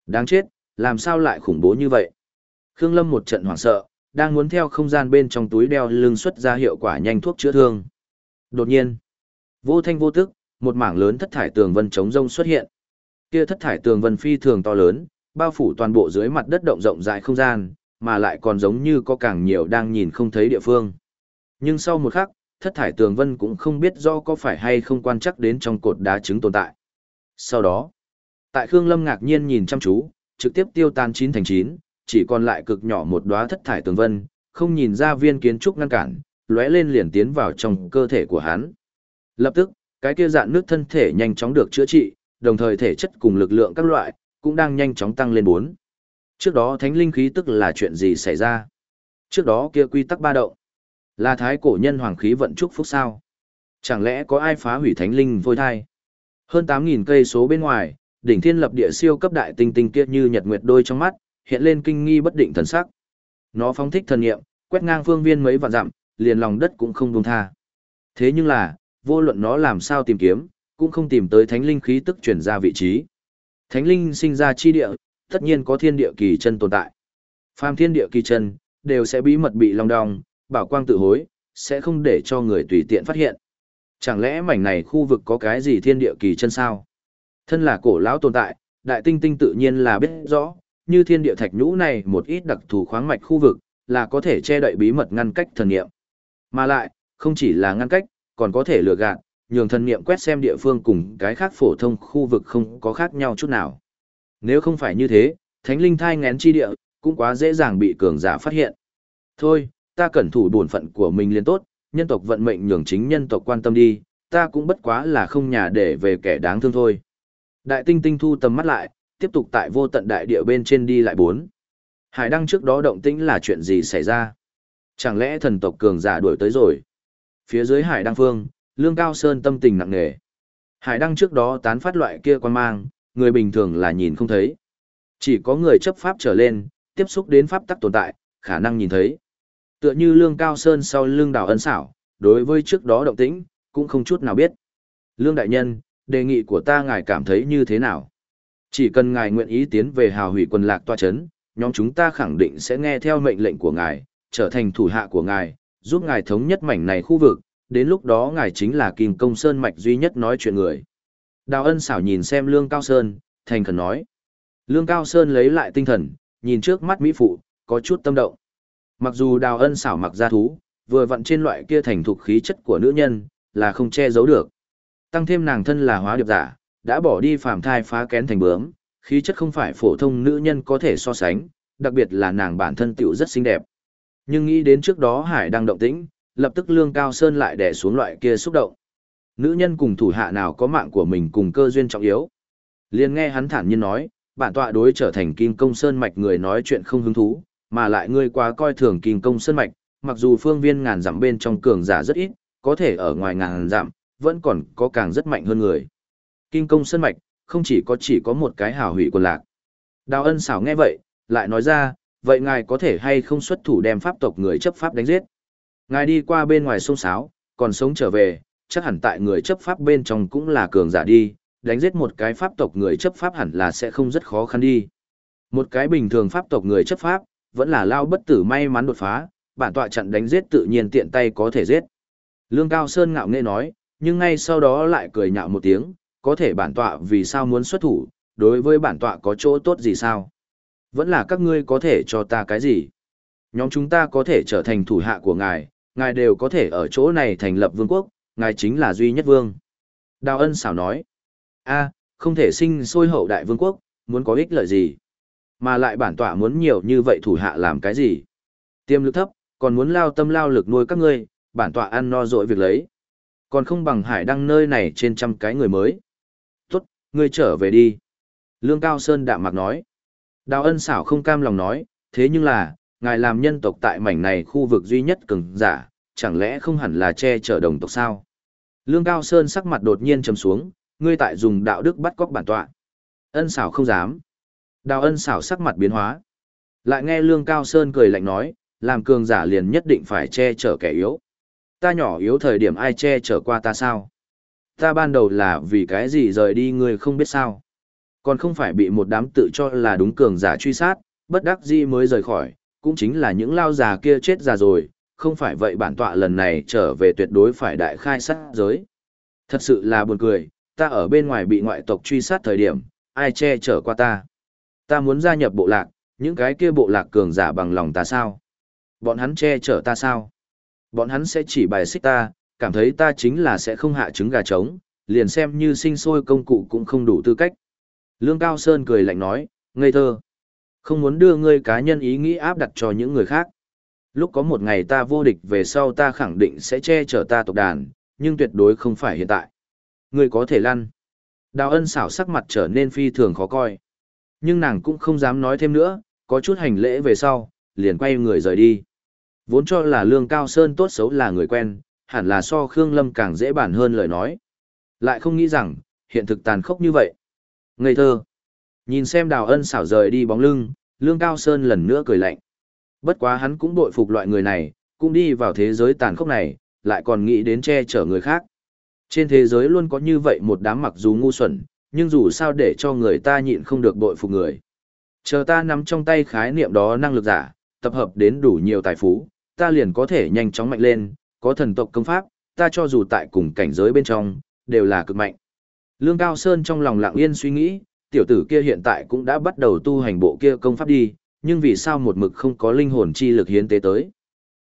Đáng chết, làm sao lại khủng bố như vậy? Khương Lâm một trận hoảng sợ, đang muốn theo không gian bên trong túi đeo lưng xuất ra hiệu quả nhanh thuốc chữa thương. Đột nhiên, vô thanh vô tức, một mảng lớn thất thải tường vân chống rông xuất hiện. Kia thất thải tường vân phi thường to lớn, bao phủ toàn bộ dưới mặt đất động rộng rãi không gian, mà lại còn giống như có càng nhiều đang nhìn không thấy địa phương. Nhưng sau một khắc, thất thải tường vân cũng không biết do có phải hay không quan chắc đến trong cột đá trứng tồn tại. Sau đó, tại Khương Lâm ngạc nhiên nhìn chăm chú, trực tiếp tiêu tan chín thành chín, chỉ còn lại cực nhỏ một đóa thất thải tường vân, không nhìn ra viên kiến trúc ngăn cản, lóe lên liền tiến vào trong cơ thể của hắn. Lập tức, cái kia dạn nước thân thể nhanh chóng được chữa trị, đồng thời thể chất cùng lực lượng các loại, cũng đang nhanh chóng tăng lên bốn. Trước đó thánh linh khí tức là chuyện gì xảy ra? Trước đó kia quy tắc ba động. Là thái cổ nhân hoàng khí vận chúc phúc sao? Chẳng lẽ có ai phá hủy thánh linh vôi thai? Hơn 8.000 cây số bên ngoài, đỉnh thiên lập địa siêu cấp đại tinh tinh kia như nhật nguyệt đôi trong mắt, hiện lên kinh nghi bất định thần sắc. Nó phóng thích thần nghiệm, quét ngang phương viên mấy vạn dặm, liền lòng đất cũng không buông tha. Thế nhưng là, vô luận nó làm sao tìm kiếm, cũng không tìm tới thánh linh khí tức chuyển ra vị trí. Thánh linh sinh ra chi địa, tất nhiên có thiên địa kỳ chân tồn tại. Phàm thiên địa kỳ chân, đều sẽ bí mật bị long đong, bảo quang tự hối, sẽ không để cho người tùy tiện phát hiện. Chẳng lẽ mảnh này khu vực có cái gì thiên địa kỳ chân sao? Thân là cổ lão tồn tại, đại tinh tinh tự nhiên là biết rõ, như thiên địa thạch nhũ này một ít đặc thù khoáng mạch khu vực, là có thể che đậy bí mật ngăn cách thần nghiệm. Mà lại, không chỉ là ngăn cách, còn có thể lừa gạt, nhường thần nghiệm quét xem địa phương cùng cái khác phổ thông khu vực không có khác nhau chút nào. Nếu không phải như thế, thánh linh thai ngén chi địa, cũng quá dễ dàng bị cường giả phát hiện. Thôi, ta cẩn thủ bổn phận của mình liền tốt, nhân tộc vận mệnh nhường chính nhân tộc quan tâm đi, ta cũng bất quá là không nhà để về kẻ đáng thương thôi. Đại tinh tinh thu tầm mắt lại, tiếp tục tại vô tận đại địa bên trên đi lại bốn. Hải đăng trước đó động tĩnh là chuyện gì xảy ra? Chẳng lẽ thần tộc cường giả đuổi tới rồi? Phía dưới hải đăng phương, lương cao sơn tâm tình nặng nề. Hải đăng trước đó tán phát loại kia quan mang, người bình thường là nhìn không thấy. Chỉ có người chấp pháp trở lên, tiếp xúc đến pháp tắc tồn tại, khả năng nhìn thấy. Tựa như lương cao sơn sau lương đào ân xảo, đối với trước đó động tĩnh, cũng không chút nào biết. Lương đại nhân, đề nghị của ta ngài cảm thấy như thế nào? Chỉ cần ngài nguyện ý tiến về hào hủy quần lạc toa chấn, nhóm chúng ta khẳng định sẽ nghe theo mệnh lệnh của ngài, trở thành thủ hạ của ngài, giúp ngài thống nhất mảnh này khu vực, đến lúc đó ngài chính là Kim Công Sơn mạch duy nhất nói chuyện người. Đào ân xảo nhìn xem Lương Cao Sơn, thành khẩn nói. Lương Cao Sơn lấy lại tinh thần, nhìn trước mắt Mỹ Phụ, có chút tâm động. Mặc dù đào ân xảo mặc ra thú, vừa vặn trên loại kia thành thục khí chất của nữ nhân, là không che giấu được. Tăng thêm nàng thân là hóa điệp giả, đã bỏ đi phàm thai phá kén thành bướm, khí chất không phải phổ thông nữ nhân có thể so sánh, đặc biệt là nàng bản thân tiểu rất xinh đẹp. Nhưng nghĩ đến trước đó Hải đang động tĩnh, lập tức Lương Cao Sơn lại đè xuống loại kia xúc động. Nữ nhân cùng thủ hạ nào có mạng của mình cùng cơ duyên trọng yếu. Liên nghe hắn thản nhiên nói, bản tọa đối trở thành Kim Công Sơn mạch người nói chuyện không hứng thú, mà lại ngươi quá coi thường Kim Công Sơn mạch, mặc dù phương viên ngàn dặm bên trong cường giả rất ít, có thể ở ngoài ngàn dặm, vẫn còn có càng rất mạnh hơn người. Kim Công Sơn mạch, không chỉ có chỉ có một cái hào hủy quần lạc. Đào ân xảo nghe vậy, lại nói ra, vậy ngài có thể hay không xuất thủ đem pháp tộc người chấp pháp đánh giết? Ngài đi qua bên ngoài sông sáo, còn sống trở về, chắc hẳn tại người chấp pháp bên trong cũng là cường giả đi, đánh giết một cái pháp tộc người chấp pháp hẳn là sẽ không rất khó khăn đi. Một cái bình thường pháp tộc người chấp pháp, vẫn là lao bất tử may mắn đột phá, bản tọa chặn đánh giết tự nhiên tiện tay có thể giết. Lương Cao Sơn ngạo nghễ nói, nhưng ngay sau đó lại cười nhạo một tiếng, có thể bản tọa vì sao muốn xuất thủ, đối với bản tọa có chỗ tốt gì sao? Vẫn là các ngươi có thể cho ta cái gì? Nhóm chúng ta có thể trở thành thủ hạ của ngài, ngài đều có thể ở chỗ này thành lập vương quốc, ngài chính là duy nhất vương. Đào ân xảo nói, a không thể sinh sôi hậu đại vương quốc, muốn có ích lợi gì? Mà lại bản tọa muốn nhiều như vậy thủ hạ làm cái gì? Tiêm lực thấp, còn muốn lao tâm lao lực nuôi các ngươi, bản tọa ăn no dội việc lấy. Còn không bằng hải đăng nơi này trên trăm cái người mới. Tốt, ngươi trở về đi. Lương Cao Sơn đạm mạc nói. Đào ân xảo không cam lòng nói, thế nhưng là, ngài làm nhân tộc tại mảnh này khu vực duy nhất cường giả, chẳng lẽ không hẳn là che chở đồng tộc sao? Lương Cao Sơn sắc mặt đột nhiên trầm xuống, ngươi tại dùng đạo đức bắt cóc bản tọa. Ân xảo không dám. Đào ân xảo sắc mặt biến hóa. Lại nghe Lương Cao Sơn cười lạnh nói, làm cường giả liền nhất định phải che chở kẻ yếu. Ta nhỏ yếu thời điểm ai che chở qua ta sao? Ta ban đầu là vì cái gì rời đi ngươi không biết sao? Còn không phải bị một đám tự cho là đúng cường giả truy sát, bất đắc dĩ mới rời khỏi, cũng chính là những lao già kia chết già rồi, không phải vậy bản tọa lần này trở về tuyệt đối phải đại khai sát giới. Thật sự là buồn cười, ta ở bên ngoài bị ngoại tộc truy sát thời điểm, ai che chở qua ta. Ta muốn gia nhập bộ lạc, những cái kia bộ lạc cường giả bằng lòng ta sao? Bọn hắn che chở ta sao? Bọn hắn sẽ chỉ bài xích ta, cảm thấy ta chính là sẽ không hạ trứng gà trống, liền xem như sinh sôi công cụ cũng không đủ tư cách. Lương Cao Sơn cười lạnh nói, ngây thơ. Không muốn đưa ngươi cá nhân ý nghĩ áp đặt cho những người khác. Lúc có một ngày ta vô địch về sau ta khẳng định sẽ che chở ta tộc đàn, nhưng tuyệt đối không phải hiện tại. Ngươi có thể lăn. Đào ân xảo sắc mặt trở nên phi thường khó coi. Nhưng nàng cũng không dám nói thêm nữa, có chút hành lễ về sau, liền quay người rời đi. Vốn cho là Lương Cao Sơn tốt xấu là người quen, hẳn là so Khương Lâm càng dễ bản hơn lời nói. Lại không nghĩ rằng, hiện thực tàn khốc như vậy. Ngây thơ. Nhìn xem đào ân xảo rời đi bóng lưng, Lương Cao Sơn lần nữa cười lạnh. Bất quá hắn cũng bội phục loại người này, cũng đi vào thế giới tàn khốc này, lại còn nghĩ đến che chở người khác. Trên thế giới luôn có như vậy một đám mặc dù ngu xuẩn, nhưng dù sao để cho người ta nhịn không được bội phục người. Chờ ta nắm trong tay khái niệm đó năng lực giả, tập hợp đến đủ nhiều tài phú, ta liền có thể nhanh chóng mạnh lên, có thần tộc công pháp, ta cho dù tại cùng cảnh giới bên trong, đều là cực mạnh. Lương Cao Sơn trong lòng lặng yên suy nghĩ, tiểu tử kia hiện tại cũng đã bắt đầu tu hành bộ kia công pháp đi, nhưng vì sao một mực không có linh hồn chi lực hiến tế tới?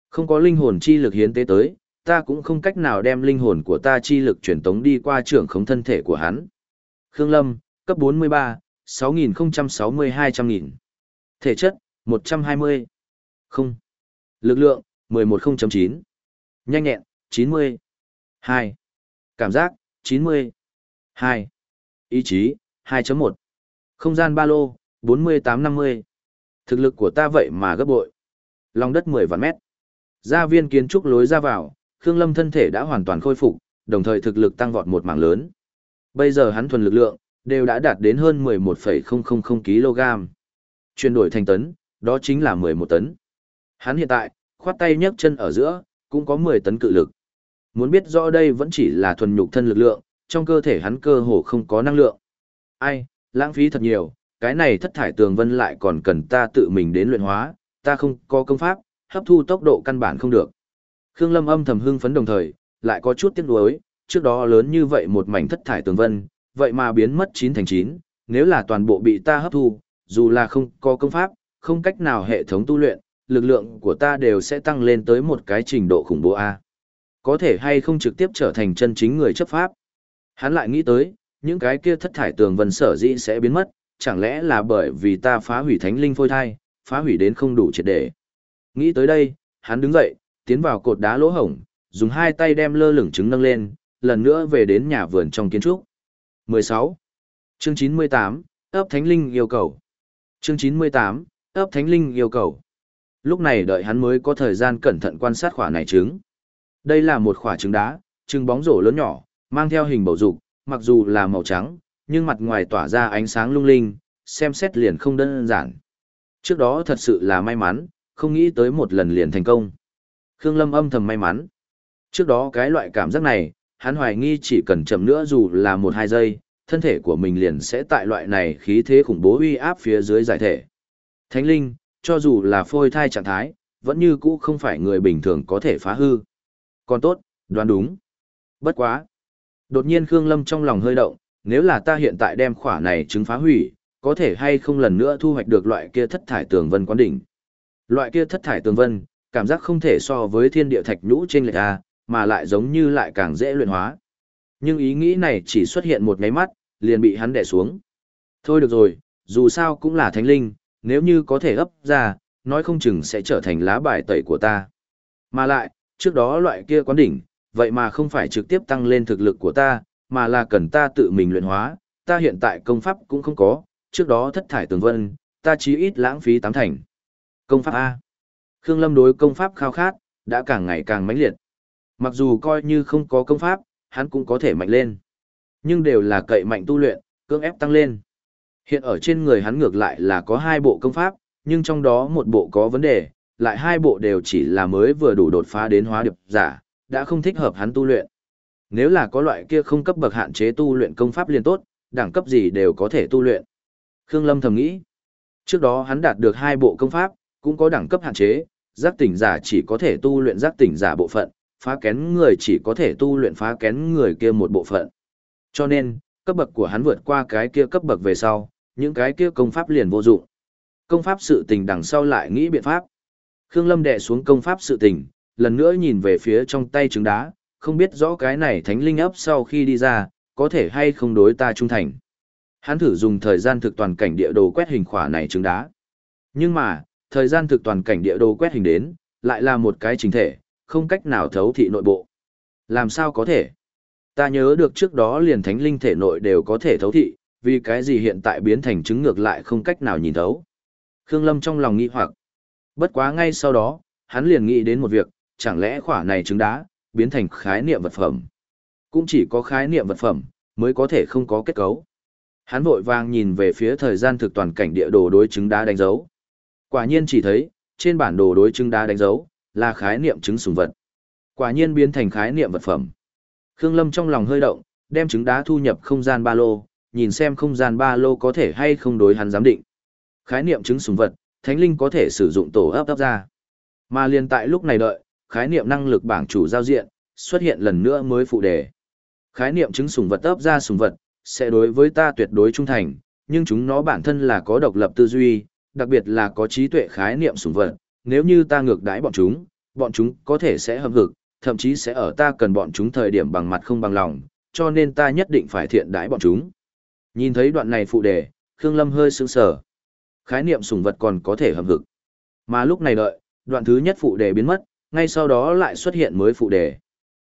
Không có linh hồn chi lực hiến tế tới, ta cũng không cách nào đem linh hồn của ta chi lực truyền tống đi qua trưởng khống thân thể của hắn. Khương Lâm, cấp 43, 6060-200.000. Thể chất, 120. Không. Lực lượng, 11.9. Nhanh nhẹn, 90. 2. Cảm giác, 90. 2. Ý chí, 2.1. Không gian ba lô, 48-50. Thực lực của ta vậy mà gấp bội. Lòng đất 10 vạn mét. Gia viên kiến trúc lối ra vào, Khương Lâm thân thể đã hoàn toàn khôi phục, đồng thời thực lực tăng vọt một mảng lớn. Bây giờ hắn thuần lực lượng, đều đã đạt đến hơn 11,000 kg. Chuyển đổi thành tấn, đó chính là 11 tấn. Hắn hiện tại, khoát tay nhấc chân ở giữa, cũng có 10 tấn cự lực. Muốn biết rõ đây vẫn chỉ là thuần nhục thân lực lượng, trong cơ thể hắn cơ hồ không có năng lượng. Ai, lãng phí thật nhiều, cái này thất thải tường vân lại còn cần ta tự mình đến luyện hóa, ta không có công pháp, hấp thu tốc độ căn bản không được. Khương Lâm âm thầm hưng phấn đồng thời, lại có chút tiếc nuối, trước đó lớn như vậy một mảnh thất thải tường vân, vậy mà biến mất 9 thành 9, nếu là toàn bộ bị ta hấp thu, dù là không có công pháp, không cách nào hệ thống tu luyện, lực lượng của ta đều sẽ tăng lên tới một cái trình độ khủng bố A. Có thể hay không trực tiếp trở thành chân chính người chấp pháp. Hắn lại nghĩ tới, những cái kia thất thải tường vân sở dĩ sẽ biến mất, chẳng lẽ là bởi vì ta phá hủy thánh linh phôi thai, phá hủy đến không đủ triệt để. Nghĩ tới đây, hắn đứng dậy, tiến vào cột đá lỗ hổng, dùng hai tay đem lơ lửng trứng nâng lên, lần nữa về đến nhà vườn trong kiến trúc. 16. Chương 98, ấp thánh linh yêu cầu. Chương 98, ấp thánh linh yêu cầu. Lúc này đợi hắn mới có thời gian cẩn thận quan sát khỏa này trứng. Đây là một khỏa trứng đá, trứng bóng rổ lớn nhỏ, mang theo hình bầu dục, mặc dù là màu trắng, nhưng mặt ngoài tỏa ra ánh sáng lung linh, xem xét liền không đơn giản. Trước đó thật sự là may mắn, không nghĩ tới một lần liền thành công. Khương Lâm âm thầm may mắn. Trước đó cái loại cảm giác này, hắn hoài nghi chỉ cần chậm nữa dù là một hai giây, thân thể của mình liền sẽ tại loại này khí thế khủng bố uy áp phía dưới giải thể. Thánh linh, cho dù là phôi thai trạng thái, vẫn như cũ không phải người bình thường có thể phá hư. Còn tốt, đoán đúng. Bất quá. Đột nhiên Khương Lâm trong lòng hơi động, nếu là ta hiện tại đem khỏa này trứng phá hủy, có thể hay không lần nữa thu hoạch được loại kia thất thải tường vân quán đỉnh. Loại kia thất thải tường vân, cảm giác không thể so với thiên địa thạch nhũ trên lệch A, mà lại giống như lại càng dễ luyện hóa. Nhưng ý nghĩ này chỉ xuất hiện một ngáy mắt, liền bị hắn đè xuống. Thôi được rồi, dù sao cũng là thánh linh, nếu như có thể ấp ra, nói không chừng sẽ trở thành lá bài tẩy của ta. Mà lại, trước đó loại kia quán đỉnh, vậy mà không phải trực tiếp tăng lên thực lực của ta, mà là cần ta tự mình luyện hóa, ta hiện tại công pháp cũng không có, trước đó thất thải tường vân, ta chí ít lãng phí tám thành. Công pháp A. Khương Lâm đối công pháp khao khát, đã càng ngày càng mãnh liệt. Mặc dù coi như không có công pháp, hắn cũng có thể mạnh lên. Nhưng đều là cậy mạnh tu luyện, cưỡng ép tăng lên. Hiện ở trên người hắn ngược lại là có hai bộ công pháp, nhưng trong đó một bộ có vấn đề, lại hai bộ đều chỉ là mới vừa đủ đột phá đến hóa điệp giả, đã không thích hợp hắn tu luyện. Nếu là có loại kia không cấp bậc hạn chế tu luyện công pháp liền tốt, đẳng cấp gì đều có thể tu luyện. Khương Lâm thầm nghĩ, trước đó hắn đạt được hai bộ công pháp, cũng có đẳng cấp hạn chế, giác tỉnh giả chỉ có thể tu luyện giác tỉnh giả bộ phận, phá kén người chỉ có thể tu luyện phá kén người kia một bộ phận. Cho nên, cấp bậc của hắn vượt qua cái kia cấp bậc về sau, những cái kia công pháp liền vô dụng. Công pháp sự tình đằng sau lại nghĩ biện pháp. Khương Lâm đè xuống công pháp sự tình, lần nữa nhìn về phía trong tay trứng đá, không biết rõ cái này thánh linh ấp sau khi đi ra, có thể hay không đối ta trung thành. Hắn thử dùng thời gian thực toàn cảnh địa đồ quét hình khỏa này trứng đá. Nhưng mà, thời gian thực toàn cảnh địa đồ quét hình đến, lại là một cái chính thể, không cách nào thấu thị nội bộ. Làm sao có thể? Ta nhớ được trước đó liền thánh linh thể nội đều có thể thấu thị, vì cái gì hiện tại biến thành chứng ngược lại không cách nào nhìn thấu. Khương Lâm trong lòng nghi hoặc. Bất quá ngay sau đó, hắn liền nghĩ đến một việc, chẳng lẽ khỏa này trứng đá, biến thành khái niệm vật phẩm. Cũng chỉ có khái niệm vật phẩm, mới có thể không có kết cấu. Hắn vội vàng nhìn về phía thời gian thực toàn cảnh địa đồ đối chứng đá đánh dấu. Quả nhiên chỉ thấy, trên bản đồ đối chứng đá đánh dấu, là khái niệm chứng sùng vật. Quả nhiên biến thành khái niệm vật phẩm. Khương Lâm trong lòng hơi động, đem trứng đá thu nhập không gian ba lô, nhìn xem không gian ba lô có thể hay không đối hắn giám định. Khái niệm chứng sùng vật, thánh linh có thể sử dụng tổ ấp ấp ra. Mà liền tại lúc này đợi, khái niệm năng lực bảng chủ giao diện, xuất hiện lần nữa mới phụ đề. Khái niệm chứng sùng vật ấp ra sùng vật, sẽ đối với ta tuyệt đối trung thành, nhưng chúng nó bản thân là có độc lập tư duy, đặc biệt là có trí tuệ khái niệm sùng vật. Nếu như ta ngược đãi bọn chúng, bọn chúng có thể sẽ hâm hực, thậm chí sẽ ở ta cần bọn chúng thời điểm bằng mặt không bằng lòng, cho nên ta nhất định phải thiện đãi bọn chúng. Nhìn thấy đoạn này phụ đề, Khương Lâm hơi sững sờ. Khái niệm sùng vật còn có thể hâm hực. Mà lúc này đợi, đoạn thứ nhất phụ đề biến mất, ngay sau đó lại xuất hiện mới phụ đề.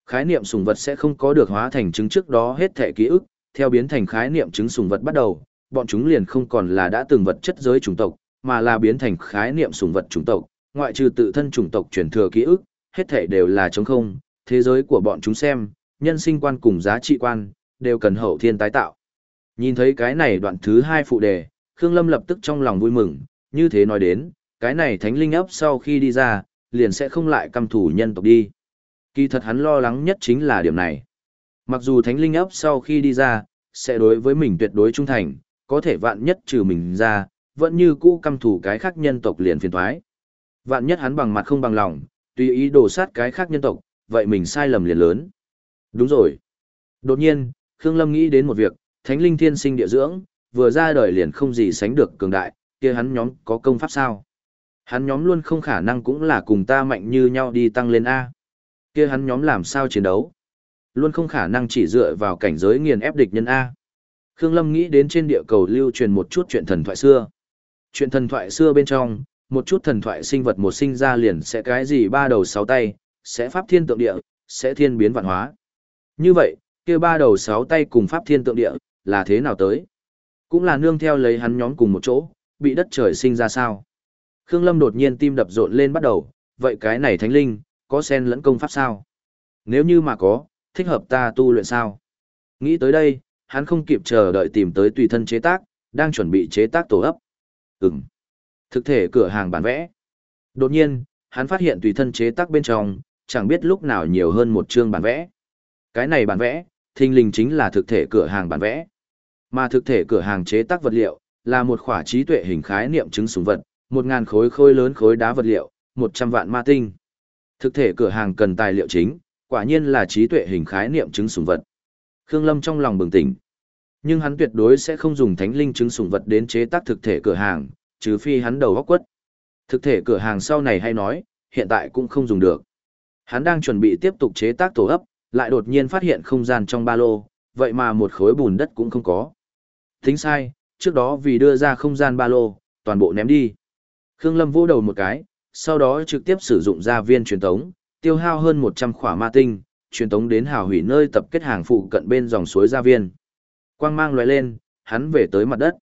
Khái niệm sùng vật sẽ không có được hóa thành chứng trước đó hết thể ký ức, theo biến thành khái niệm chứng sùng vật bắt đầu, bọn chúng liền không còn là đã từng vật chất giới chủng tộc, mà là biến thành khái niệm sùng vật chủng tộc, ngoại trừ tự thân chủng tộc truyền thừa ký ức, hết thể đều là trống không, thế giới của bọn chúng xem, nhân sinh quan cùng giá trị quan, đều cần hậu thiên tái tạo. Nhìn thấy cái này đoạn thứ hai phụ đề, Khương Lâm lập tức trong lòng vui mừng, như thế nói đến, cái này thánh linh ấp sau khi đi ra, liền sẽ không lại căm thủ nhân tộc đi. Kỳ thật hắn lo lắng nhất chính là điểm này. Mặc dù thánh linh ấp sau khi đi ra, sẽ đối với mình tuyệt đối trung thành, có thể vạn nhất trừ mình ra, vẫn như cũ căm thủ cái khác nhân tộc liền phiền thoái. Vạn nhất hắn bằng mặt không bằng lòng, tùy ý đổ sát cái khác nhân tộc, vậy mình sai lầm liền lớn. Đúng rồi. Đột nhiên, Khương Lâm nghĩ đến một việc, Thánh Linh Thiên Sinh địa dưỡng, vừa ra đời liền không gì sánh được cường đại, kia hắn nhóm có công pháp sao? Hắn nhóm luôn không khả năng cũng là cùng ta mạnh như nhau đi tăng lên A. Kia hắn nhóm làm sao chiến đấu? Luôn không khả năng chỉ dựa vào cảnh giới nghiền ép địch nhân A. Khương Lâm nghĩ đến trên địa cầu lưu truyền một chút chuyện thần thoại xưa. Chuyện thần thoại xưa bên trong, một chút thần thoại sinh vật một sinh ra liền sẽ cái gì ba đầu sáu tay, sẽ pháp thiên tượng địa, sẽ thiên biến vạn hóa. Như vậy, kia ba đầu sáu tay cùng pháp thiên tượng địa, là thế nào tới? Cũng là nương theo lấy hắn nhóm cùng một chỗ, bị đất trời sinh ra sao? Khương Lâm đột nhiên tim đập rộn lên bắt đầu, vậy cái này thánh linh, có sen lẫn công pháp sao? Nếu như mà có, thích hợp ta tu luyện sao? Nghĩ tới đây, hắn không kịp chờ đợi tìm tới tùy thân chế tác, đang chuẩn bị chế tác tổ ấp. Ừm. Thực thể cửa hàng bán vẽ. Đột nhiên, hắn phát hiện tùy thân chế tác bên trong, chẳng biết lúc nào nhiều hơn một chương bản vẽ. Cái này bản vẽ, thình lình chính là thực thể cửa hàng bản vẽ. Mà thực thể cửa hàng chế tác vật liệu, là một khỏa trí tuệ hình khái niệm chứng súng vật, một ngàn khối khối lớn khối đá vật liệu, một trăm vạn ma tinh. Thực thể cửa hàng cần tài liệu chính, quả nhiên là trí tuệ hình khái niệm chứng sủng vật. Khương Lâm trong lòng bừng tỉnh. Nhưng hắn tuyệt đối sẽ không dùng thánh linh chứng sủng vật đến chế tác thực thể cửa hàng, trừ phi hắn đầu góc quất. Thực thể cửa hàng sau này hay nói, hiện tại cũng không dùng được. Hắn đang chuẩn bị tiếp tục chế tác tổ ấp, lại đột nhiên phát hiện không gian trong ba lô, vậy mà một khối bùn đất cũng không có. Tính sai, trước đó vì đưa ra không gian ba lô, toàn bộ ném đi. Khương Lâm vô đầu một cái, sau đó trực tiếp sử dụng ra viên truyền tống, tiêu hao hơn 100 khỏa ma tinh, truyền tống đến hào hủy nơi tập kết hàng phụ cận bên dòng suối gia viên. Quang mang lóe lên, hắn về tới mặt đất.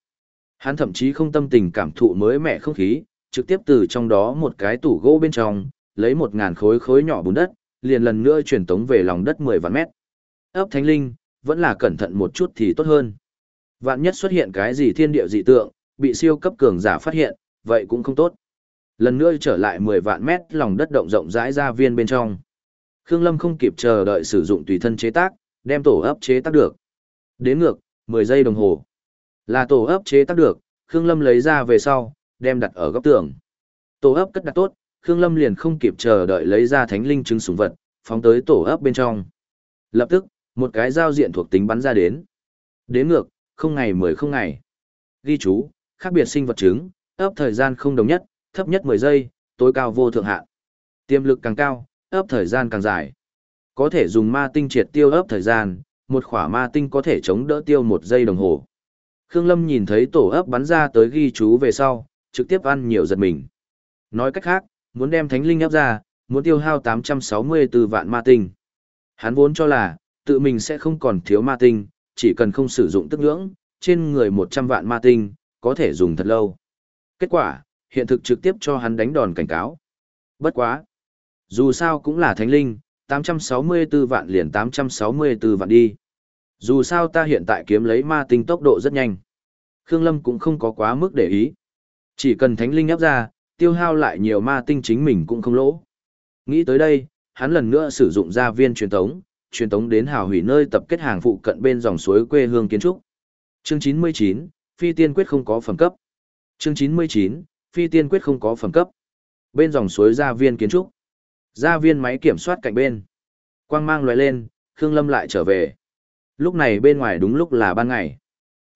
Hắn thậm chí không tâm tình cảm thụ mới mẻ không khí, trực tiếp từ trong đó một cái tủ gỗ bên trong, lấy một ngàn khối khối nhỏ bùn đất, liền lần nữa truyền tống về lòng đất 10 vạn mét. Ấp thánh linh, vẫn là cẩn thận một chút thì tốt hơn. Vạn nhất xuất hiện cái gì thiên địa dị tượng, bị siêu cấp cường giả phát hiện, vậy cũng không tốt. Lần nữa trở lại 10 vạn mét lòng đất động rộng rãi ra viên bên trong. Khương Lâm không kịp chờ đợi sử dụng tùy thân chế tác, đem tổ ấp chế tác được. Đến ngược, 10 giây đồng hồ. Là tổ ấp chế tác được, Khương Lâm lấy ra về sau, đem đặt ở góc tường. Tổ ấp cất đặt tốt, Khương Lâm liền không kịp chờ đợi lấy ra thánh linh trứng sủng vật, phóng tới tổ ấp bên trong. Lập tức, một cái giao diện thuộc tính bắn ra đến. Đến ngược, không ngày 10 không ngày. Ghi chú, khác biệt sinh vật trứng, ấp thời gian không đồng nhất, thấp nhất 10 giây, tối cao vô thượng hạn. Tiềm lực càng cao, ấp thời gian càng dài. Có thể dùng ma tinh triệt tiêu ấp thời gian, một khỏa ma tinh có thể chống đỡ tiêu một giây đồng hồ. Khương Lâm nhìn thấy tổ ấp bắn ra tới ghi chú về sau, trực tiếp ăn nhiều giật mình. Nói cách khác, muốn đem thánh linh ấp ra, muốn tiêu hao 864 vạn ma tinh. Hắn vốn cho là, tự mình sẽ không còn thiếu ma tinh, chỉ cần không sử dụng tức ngưỡng, trên người 100 vạn ma tinh, có thể dùng thật lâu. Kết quả, hiện thực trực tiếp cho hắn đánh đòn cảnh cáo. Bất quá. Dù sao cũng là thánh linh, 864 vạn liền 864 vạn đi. Dù sao ta hiện tại kiếm lấy ma tinh tốc độ rất nhanh. Khương Lâm cũng không có quá mức để ý. Chỉ cần thánh linh ép ra, tiêu hao lại nhiều ma tinh chính mình cũng không lỗ. Nghĩ tới đây, hắn lần nữa sử dụng gia viên truyền tống, truyền tống đến hào hủy nơi tập kết hàng phụ cận bên dòng suối quê hương kiến trúc. Chương 99, Phi tiên quyết không có phẩm cấp. Chương 99, Phi tiên quyết không có phẩm cấp. Bên dòng suối gia viên kiến trúc. Gia viên máy kiểm soát cạnh bên. Quang mang lóe lên, Khương Lâm lại trở về. Lúc này bên ngoài đúng lúc là ban ngày.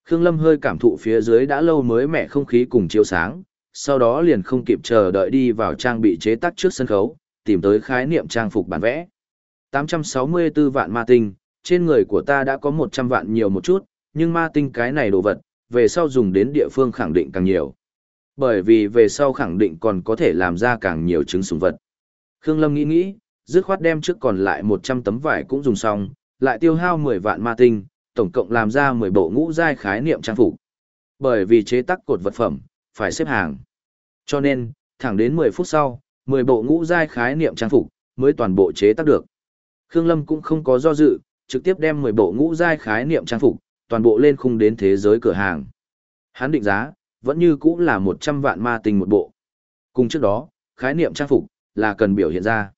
Khương Lâm hơi cảm thụ phía dưới đã lâu mới mẻ không khí cùng chiếu sáng, sau đó liền không kịp chờ đợi đi vào trang bị chế tác trước sân khấu, tìm tới khái niệm trang phục bản vẽ. 864 vạn ma tinh, trên người của ta đã có 100 vạn nhiều một chút, nhưng ma tinh cái này đồ vật, về sau dùng đến địa phương khẳng định càng nhiều. Bởi vì về sau khẳng định còn có thể làm ra càng nhiều trứng súng vật. Khương Lâm nghĩ nghĩ, dứt khoát đem trước còn lại 100 tấm vải cũng dùng xong, lại tiêu hao 10 vạn ma tinh, tổng cộng làm ra 10 bộ ngũ giai khái niệm trang phục. Bởi vì chế tác cột vật phẩm, phải xếp hàng. Cho nên, thẳng đến 10 phút sau, 10 bộ ngũ giai khái niệm trang phục mới toàn bộ chế tác được. Khương Lâm cũng không có do dự, trực tiếp đem 10 bộ ngũ giai khái niệm trang phục toàn bộ lên khung đến thế giới cửa hàng. Hắn định giá, vẫn như cũ là 100 vạn ma tinh một bộ. Cùng trước đó, khái niệm trang phục là cần biểu hiện ra.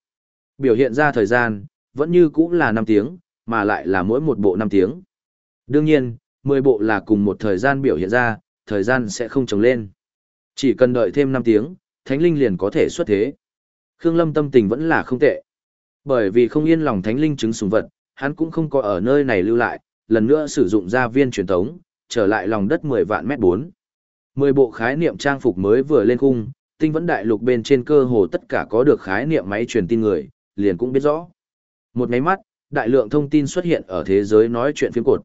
Biểu hiện ra thời gian, vẫn như cũ là 5 tiếng, mà lại là mỗi một bộ 5 tiếng. Đương nhiên, 10 bộ là cùng một thời gian biểu hiện ra, thời gian sẽ không trồng lên. Chỉ cần đợi thêm 5 tiếng, Thánh Linh liền có thể xuất thế. Khương Lâm tâm tình vẫn là không tệ. Bởi vì không yên lòng Thánh Linh chứng sùng vật, hắn cũng không có ở nơi này lưu lại, lần nữa sử dụng gia viên truyền tống, trở lại lòng đất 10 vạn mét 4. 10 bộ khái niệm trang phục mới vừa lên khung, tinh vẫn đại lục bên trên cơ hồ tất cả có được khái niệm máy truyền tin người, liền cũng biết rõ. Một máy mắt, đại lượng thông tin xuất hiện ở thế giới nói chuyện phiếm cột.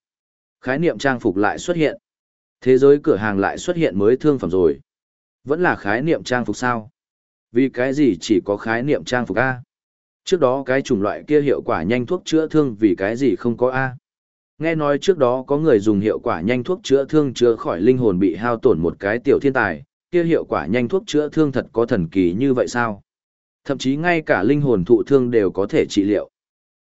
Khái niệm trang phục lại xuất hiện. Thế giới cửa hàng lại xuất hiện mới thương phẩm rồi. Vẫn là khái niệm trang phục sao? Vì cái gì chỉ có khái niệm trang phục A? Trước đó cái chủng loại kia hiệu quả nhanh thuốc chữa thương vì cái gì không có A? Nghe nói trước đó có người dùng hiệu quả nhanh thuốc chữa thương chữa khỏi linh hồn bị hao tổn một cái tiểu thiên tài, kia hiệu quả nhanh thuốc chữa thương thật có thần kỳ như vậy sao? Thậm chí ngay cả linh hồn thụ thương đều có thể trị liệu.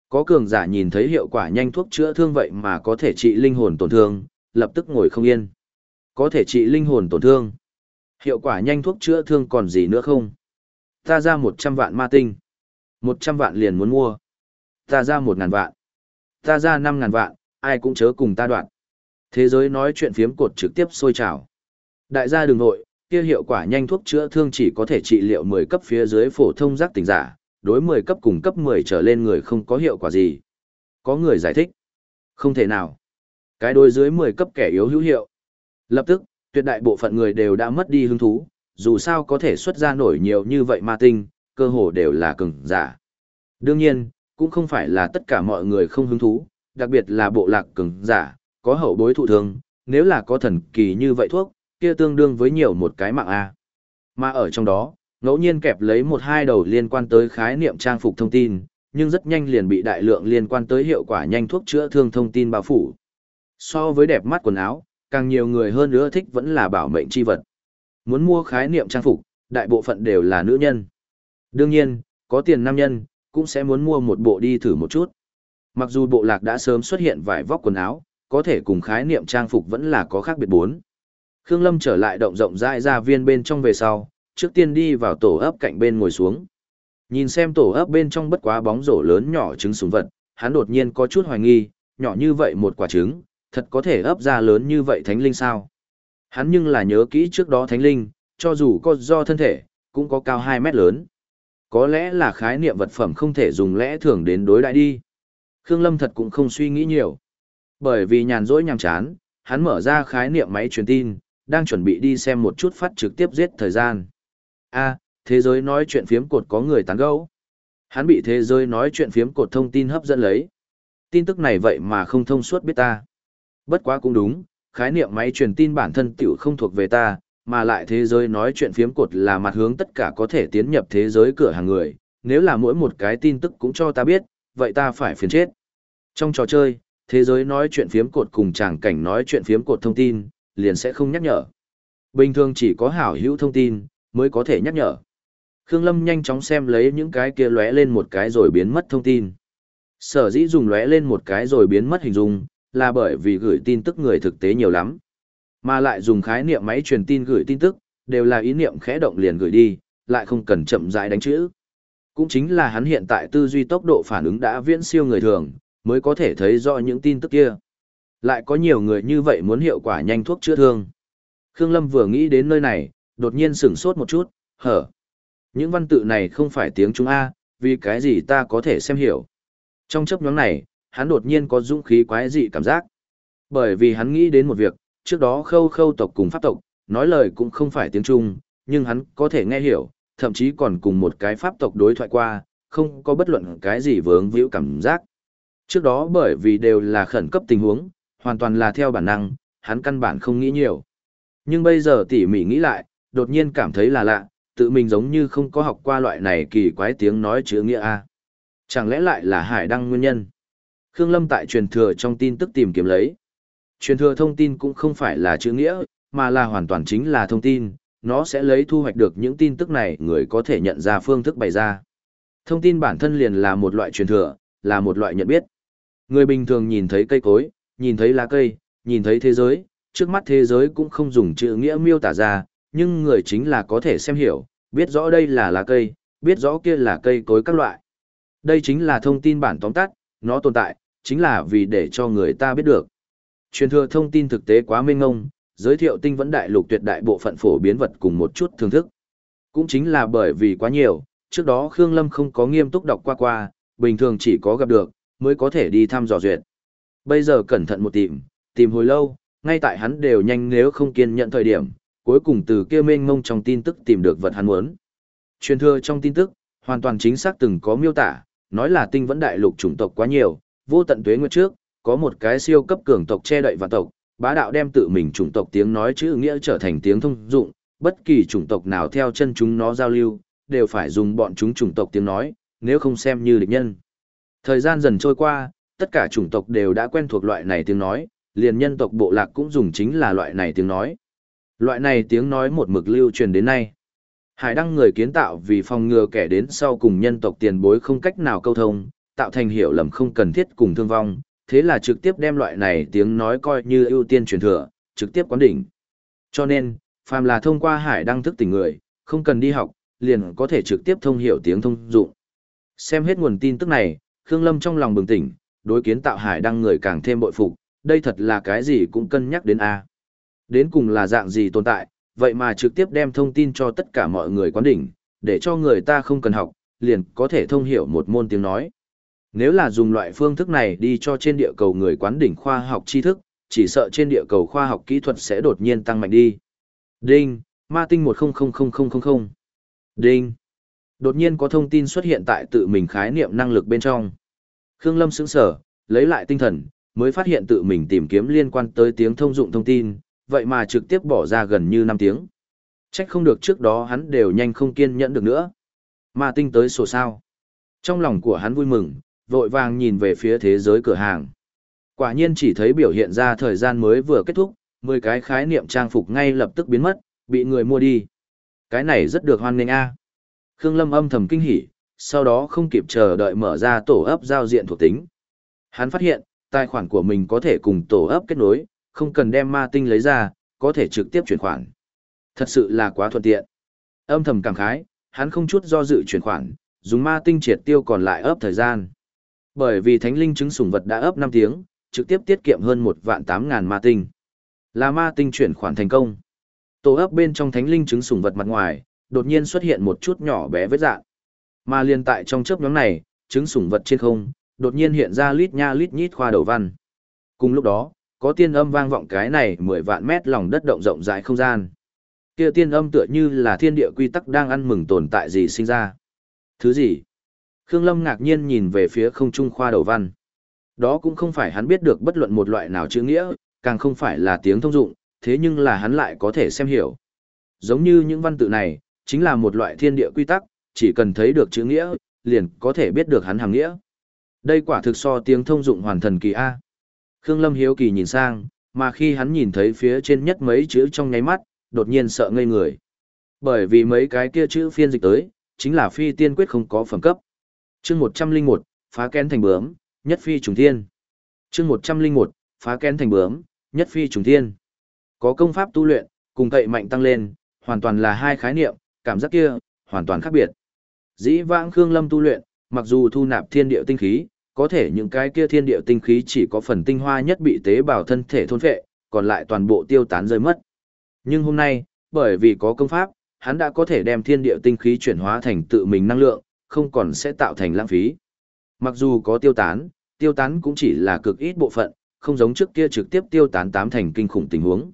Có cường giả nhìn thấy hiệu quả nhanh thuốc chữa thương vậy mà có thể trị linh hồn tổn thương, lập tức ngồi không yên. Có thể trị linh hồn tổn thương. Hiệu quả nhanh thuốc chữa thương còn gì nữa không? Ta ra 100 vạn ma tinh. 100 vạn liền muốn mua. Ta ra 1.000 vạn. Ta ra 5.000 vạn, ai cũng chớ cùng ta đoạn. Thế giới nói chuyện phiếm cột trực tiếp sôi trào. Đại gia đường nội, kia hiệu quả nhanh thuốc chữa thương chỉ có thể trị liệu 10 cấp phía dưới phổ thông giác tỉnh giả, đối 10 cấp cùng cấp 10 trở lên người không có hiệu quả gì. Có người giải thích. Không thể nào. Cái đối dưới 10 cấp kẻ yếu hữu hiệu. Lập tức, tuyệt đại bộ phận người đều đã mất đi hứng thú, dù sao có thể xuất ra nổi nhiều như vậy ma tinh, cơ hồ đều là cường giả. Đương nhiên, cũng không phải là tất cả mọi người không hứng thú, đặc biệt là bộ lạc cường giả, có hậu bối thụ thương, nếu là có thần kỳ như vậy thuốc, kia tương đương với nhiều một cái mạng A. Mà ở trong đó, ngẫu nhiên kẹp lấy một hai đầu liên quan tới khái niệm trang phục thông tin, nhưng rất nhanh liền bị đại lượng liên quan tới hiệu quả nhanh thuốc chữa thương thông tin bao phủ. So với đẹp mắt quần áo, càng nhiều người hơn nữa thích vẫn là bảo mệnh chi vật. Muốn mua khái niệm trang phục, đại bộ phận đều là nữ nhân. Đương nhiên, có tiền nam nhân, cũng sẽ muốn mua một bộ đi thử một chút. Mặc dù bộ lạc đã sớm xuất hiện vài vóc quần áo, có thể cùng khái niệm trang phục vẫn là có khác biệt bốn. Khương Lâm trở lại động rộng rãi ra viên bên trong về sau, trước tiên đi vào tổ ấp cạnh bên ngồi xuống. Nhìn xem tổ ấp bên trong bất quá bóng rổ lớn nhỏ trứng súng vật, hắn đột nhiên có chút hoài nghi, nhỏ như vậy một quả trứng, thật có thể ấp ra lớn như vậy thánh linh sao? Hắn nhưng là nhớ kỹ trước đó thánh linh, cho dù có do thân thể, cũng có cao 2 mét lớn. Có lẽ là khái niệm vật phẩm không thể dùng lẽ thường đến đối đại đi. Khương Lâm thật cũng không suy nghĩ nhiều. Bởi vì nhàn rỗi nhàm chán, hắn mở ra khái niệm máy truyền tin, đang chuẩn bị đi xem một chút phát trực tiếp giết thời gian. A, thế giới nói chuyện phiếm cột có người tán gẫu. Hắn bị thế giới nói chuyện phiếm cột thông tin hấp dẫn lấy. Tin tức này vậy mà không thông suốt biết ta. Bất quá cũng đúng, khái niệm máy truyền tin bản thân tiểu không thuộc về ta, mà lại thế giới nói chuyện phiếm cột là mặt hướng tất cả có thể tiến nhập thế giới cửa hàng người, nếu là mỗi một cái tin tức cũng cho ta biết, vậy ta phải phiền chết. Trong trò chơi, thế giới nói chuyện phiếm cột cùng tràng cảnh nói chuyện phiếm cột thông tin, liền sẽ không nhắc nhở. Bình thường chỉ có hảo hữu thông tin, mới có thể nhắc nhở. Khương Lâm nhanh chóng xem lấy những cái kia lóe lên một cái rồi biến mất thông tin. Sở dĩ dùng lóe lên một cái rồi biến mất hình dung, là bởi vì gửi tin tức người thực tế nhiều lắm. Mà lại dùng khái niệm máy truyền tin gửi tin tức, đều là ý niệm khẽ động liền gửi đi, lại không cần chậm rãi đánh chữ. Cũng chính là hắn hiện tại tư duy tốc độ phản ứng đã viễn siêu người thường, mới có thể thấy rõ những tin tức kia. Lại có nhiều người như vậy muốn hiệu quả nhanh thuốc chữa thương. Khương Lâm vừa nghĩ đến nơi này, đột nhiên sửng sốt một chút, hở. Những văn tự này không phải tiếng Trung A, vì cái gì ta có thể xem hiểu. Trong chấp nhóm này, hắn đột nhiên có dũng khí quái dị cảm giác. Bởi vì hắn nghĩ đến một việc, trước đó khâu khâu tộc cùng pháp tộc, nói lời cũng không phải tiếng Trung, nhưng hắn có thể nghe hiểu, thậm chí còn cùng một cái pháp tộc đối thoại qua, không có bất luận cái gì vướng víu cảm giác. Trước đó bởi vì đều là khẩn cấp tình huống, hoàn toàn là theo bản năng, hắn căn bản không nghĩ nhiều. Nhưng bây giờ tỉ mỉ nghĩ lại, đột nhiên cảm thấy là lạ, tự mình giống như không có học qua loại này kỳ quái tiếng nói chữ nghĩa A. Chẳng lẽ lại là hải đăng nguyên nhân? Khương Lâm tại truyền thừa trong tin tức tìm kiếm lấy. Truyền thừa thông tin cũng không phải là chữ nghĩa, mà là hoàn toàn chính là thông tin, nó sẽ lấy thu hoạch được những tin tức này người có thể nhận ra phương thức bày ra. Thông tin bản thân liền là một loại truyền thừa, là một loại nhận biết. Người bình thường nhìn thấy cây cối, nhìn thấy lá cây, nhìn thấy thế giới, trước mắt thế giới cũng không dùng chữ nghĩa miêu tả ra, nhưng người chính là có thể xem hiểu, biết rõ đây là lá cây, biết rõ kia là cây cối các loại. Đây chính là thông tin bản tóm tắt, nó tồn tại, chính là vì để cho người ta biết được. Truyền thừa thông tin thực tế quá mênh ngông, giới thiệu tinh vẫn đại lục tuyệt đại bộ phận phổ biến vật cùng một chút thưởng thức. Cũng chính là bởi vì quá nhiều, trước đó Khương Lâm không có nghiêm túc đọc qua qua, bình thường chỉ có gặp được, mới có thể đi thăm dò duyệt. Bây giờ cẩn thận một tìm, tìm hồi lâu, ngay tại hắn đều nhanh nếu không kiên nhận thời điểm, cuối cùng từ kia mênh mông trong tin tức tìm được vật hắn muốn. Truyền thừa trong tin tức, hoàn toàn chính xác từng có miêu tả, nói là tinh vẫn đại lục chủng tộc quá nhiều, vô tận tuế nguyệt trước, có một cái siêu cấp cường tộc che đậy và tộc, bá đạo đem tự mình chủng tộc tiếng nói chữ nghĩa trở thành tiếng thông dụng, bất kỳ chủng tộc nào theo chân chúng nó giao lưu, đều phải dùng bọn chúng chủng tộc tiếng nói, nếu không xem như địch nhân. Thời gian dần trôi qua, tất cả chủng tộc đều đã quen thuộc loại này tiếng nói, liền nhân tộc bộ lạc cũng dùng chính là loại này tiếng nói. Loại này tiếng nói một mực lưu truyền đến nay. Hải đăng người kiến tạo vì phòng ngừa kẻ đến sau cùng nhân tộc tiền bối không cách nào câu thông, tạo thành hiểu lầm không cần thiết cùng thương vong, thế là trực tiếp đem loại này tiếng nói coi như ưu tiên truyền thừa, trực tiếp quán đỉnh. Cho nên, phàm là thông qua hải đăng thức tỉnh người, không cần đi học, liền có thể trực tiếp thông hiểu tiếng thông dụng. Xem hết nguồn tin tức này, Khương Lâm trong lòng bừng tỉnh, đối kiến tạo hải đăng người càng thêm bội phục, đây thật là cái gì cũng cân nhắc đến a. Đến cùng là dạng gì tồn tại, vậy mà trực tiếp đem thông tin cho tất cả mọi người quán đỉnh, để cho người ta không cần học, liền có thể thông hiểu một môn tiếng nói. Nếu là dùng loại phương thức này đi cho trên địa cầu người quán đỉnh khoa học tri thức, chỉ sợ trên địa cầu khoa học kỹ thuật sẽ đột nhiên tăng mạnh đi. Đinh, ma tinh 100000. Đinh. Đột nhiên có thông tin xuất hiện tại tự mình khái niệm năng lực bên trong. Khương Lâm sững sờ lấy lại tinh thần, mới phát hiện tự mình tìm kiếm liên quan tới tiếng thông dụng thông tin, vậy mà trực tiếp bỏ ra gần như 5 tiếng. Trách không được trước đó hắn đều nhanh không kiên nhẫn được nữa. Ma tinh tới sổ sao. Trong lòng của hắn vui mừng, vội vàng nhìn về phía thế giới cửa hàng. Quả nhiên chỉ thấy biểu hiện ra thời gian mới vừa kết thúc, 10 cái khái niệm trang phục ngay lập tức biến mất, bị người mua đi. Cái này rất được hoan nghênh a. Khương Lâm âm thầm kinh hỉ, sau đó không kịp chờ đợi mở ra tổ ấp giao diện thuộc tính. Hắn phát hiện, tài khoản của mình có thể cùng tổ ấp kết nối, không cần đem ma tinh lấy ra, có thể trực tiếp chuyển khoản. Thật sự là quá thuận tiện. Âm thầm cảm khái, hắn không chút do dự chuyển khoản, dùng ma tinh triệt tiêu còn lại ấp thời gian. Bởi vì thánh linh chứng sủng vật đã ấp 5 tiếng, trực tiếp tiết kiệm hơn 1 vạn 8 ngàn ma tinh. Là ma tinh chuyển khoản thành công. Tổ ấp bên trong thánh linh chứng sủng vật mặt ngoài, đột nhiên xuất hiện một chút nhỏ bé vết dạng. Mà liên tại trong chớp nhóm này, chứng sủng vật trên không, đột nhiên hiện ra lít nha lít nhít khoa đầu văn. Cùng lúc đó, có tiên âm vang vọng cái này 10 vạn mét lòng đất động rộng rãi không gian. Kia tiên âm tựa như là thiên địa quy tắc đang ăn mừng tồn tại gì sinh ra. Thứ gì? Khương Lâm ngạc nhiên nhìn về phía không trung khoa đầu văn. Đó cũng không phải hắn biết được bất luận một loại nào chữ nghĩa, càng không phải là tiếng thông dụng, thế nhưng là hắn lại có thể xem hiểu. Giống như những văn tự này, chính là một loại thiên địa quy tắc, chỉ cần thấy được chữ nghĩa, liền có thể biết được hắn hàng nghĩa. Đây quả thực so tiếng thông dụng hoàn thần kỳ A. Khương Lâm hiếu kỳ nhìn sang, mà khi hắn nhìn thấy phía trên nhất mấy chữ trong nháy mắt, đột nhiên sợ ngây người. Bởi vì mấy cái kia chữ phiên dịch tới, chính là phi tiên quyết không có phẩm cấp. Chương 101, phá kén thành bướm, nhất phi trùng thiên. Chương 101, phá kén thành bướm, nhất phi trùng thiên. Có công pháp tu luyện, cùng cậy mạnh tăng lên, hoàn toàn là hai khái niệm, cảm giác kia, hoàn toàn khác biệt. Dĩ vãng Khương Lâm tu luyện, mặc dù thu nạp thiên địa tinh khí, có thể những cái kia thiên địa tinh khí chỉ có phần tinh hoa nhất bị tế bào thân thể thôn phệ, còn lại toàn bộ tiêu tán rơi mất. Nhưng hôm nay, bởi vì có công pháp, hắn đã có thể đem thiên địa tinh khí chuyển hóa thành tự mình năng lượng, không còn sẽ tạo thành lãng phí. Mặc dù có tiêu tán, tiêu tán cũng chỉ là cực ít bộ phận, không giống trước kia trực tiếp tiêu tán tám thành kinh khủng tình huống.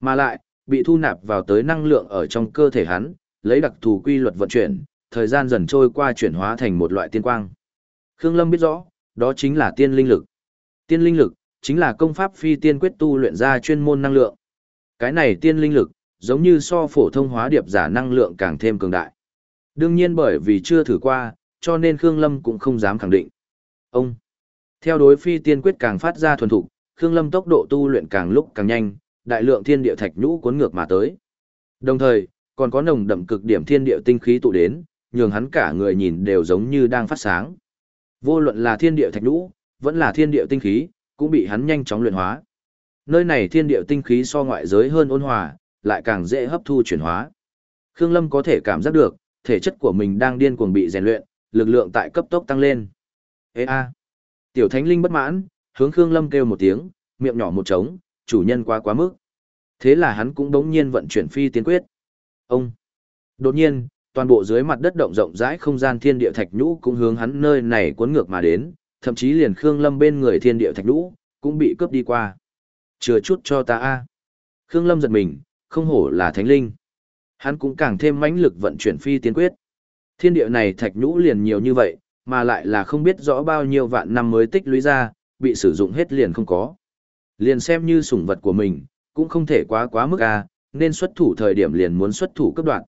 Mà lại, bị thu nạp vào tới năng lượng ở trong cơ thể hắn, lấy đặc thù quy luật vận chuyển, thời gian dần trôi qua chuyển hóa thành một loại tiên quang. Khương Lâm biết rõ, đó chính là tiên linh lực. Tiên linh lực chính là công pháp phi tiên quyết tu luyện ra chuyên môn năng lượng. Cái này tiên linh lực, giống như so phổ thông hóa điệp giả năng lượng càng thêm cường đại. Đương nhiên bởi vì chưa thử qua, cho nên Khương Lâm cũng không dám khẳng định. Ông, theo đối phi tiên quyết càng phát ra thuần thục, Khương Lâm tốc độ tu luyện càng lúc càng nhanh, đại lượng thiên địa thạch nhũ cuốn ngược mà tới. Đồng thời, còn có nồng đậm cực điểm thiên địa tinh khí tụ đến, nhường hắn cả người nhìn đều giống như đang phát sáng. Vô luận là thiên địa thạch nhũ, vẫn là thiên địa tinh khí, cũng bị hắn nhanh chóng luyện hóa. Nơi này thiên địa tinh khí so ngoại giới hơn ôn hòa, lại càng dễ hấp thu chuyển hóa. Khương Lâm có thể cảm giác được, thể chất của mình đang điên cuồng bị rèn luyện, lực lượng tại cấp tốc tăng lên. Ê a! Tiểu Thánh Linh bất mãn, hướng Khương Lâm kêu một tiếng, miệng nhỏ một trống, chủ nhân quá quá mức. Thế là hắn cũng đống nhiên vận chuyển phi tiến quyết. Ông! Đột nhiên, toàn bộ dưới mặt đất động rộng rãi không gian thiên địa thạch nhũ cũng hướng hắn nơi này cuốn ngược mà đến, thậm chí liền Khương Lâm bên người thiên địa thạch nhũ cũng bị cướp đi qua. Chừa chút cho ta a. Khương Lâm giật mình, không hổ là thánh linh. Hắn cũng càng thêm mãnh lực vận chuyển phi tiến quyết. Thiên địa này thạch nhũ liền nhiều như vậy, mà lại là không biết rõ bao nhiêu vạn năm mới tích lũy ra, bị sử dụng hết liền không có. Liền xem như sủng vật của mình, cũng không thể quá quá mức a, nên xuất thủ thời điểm liền muốn xuất thủ cấp đoạn.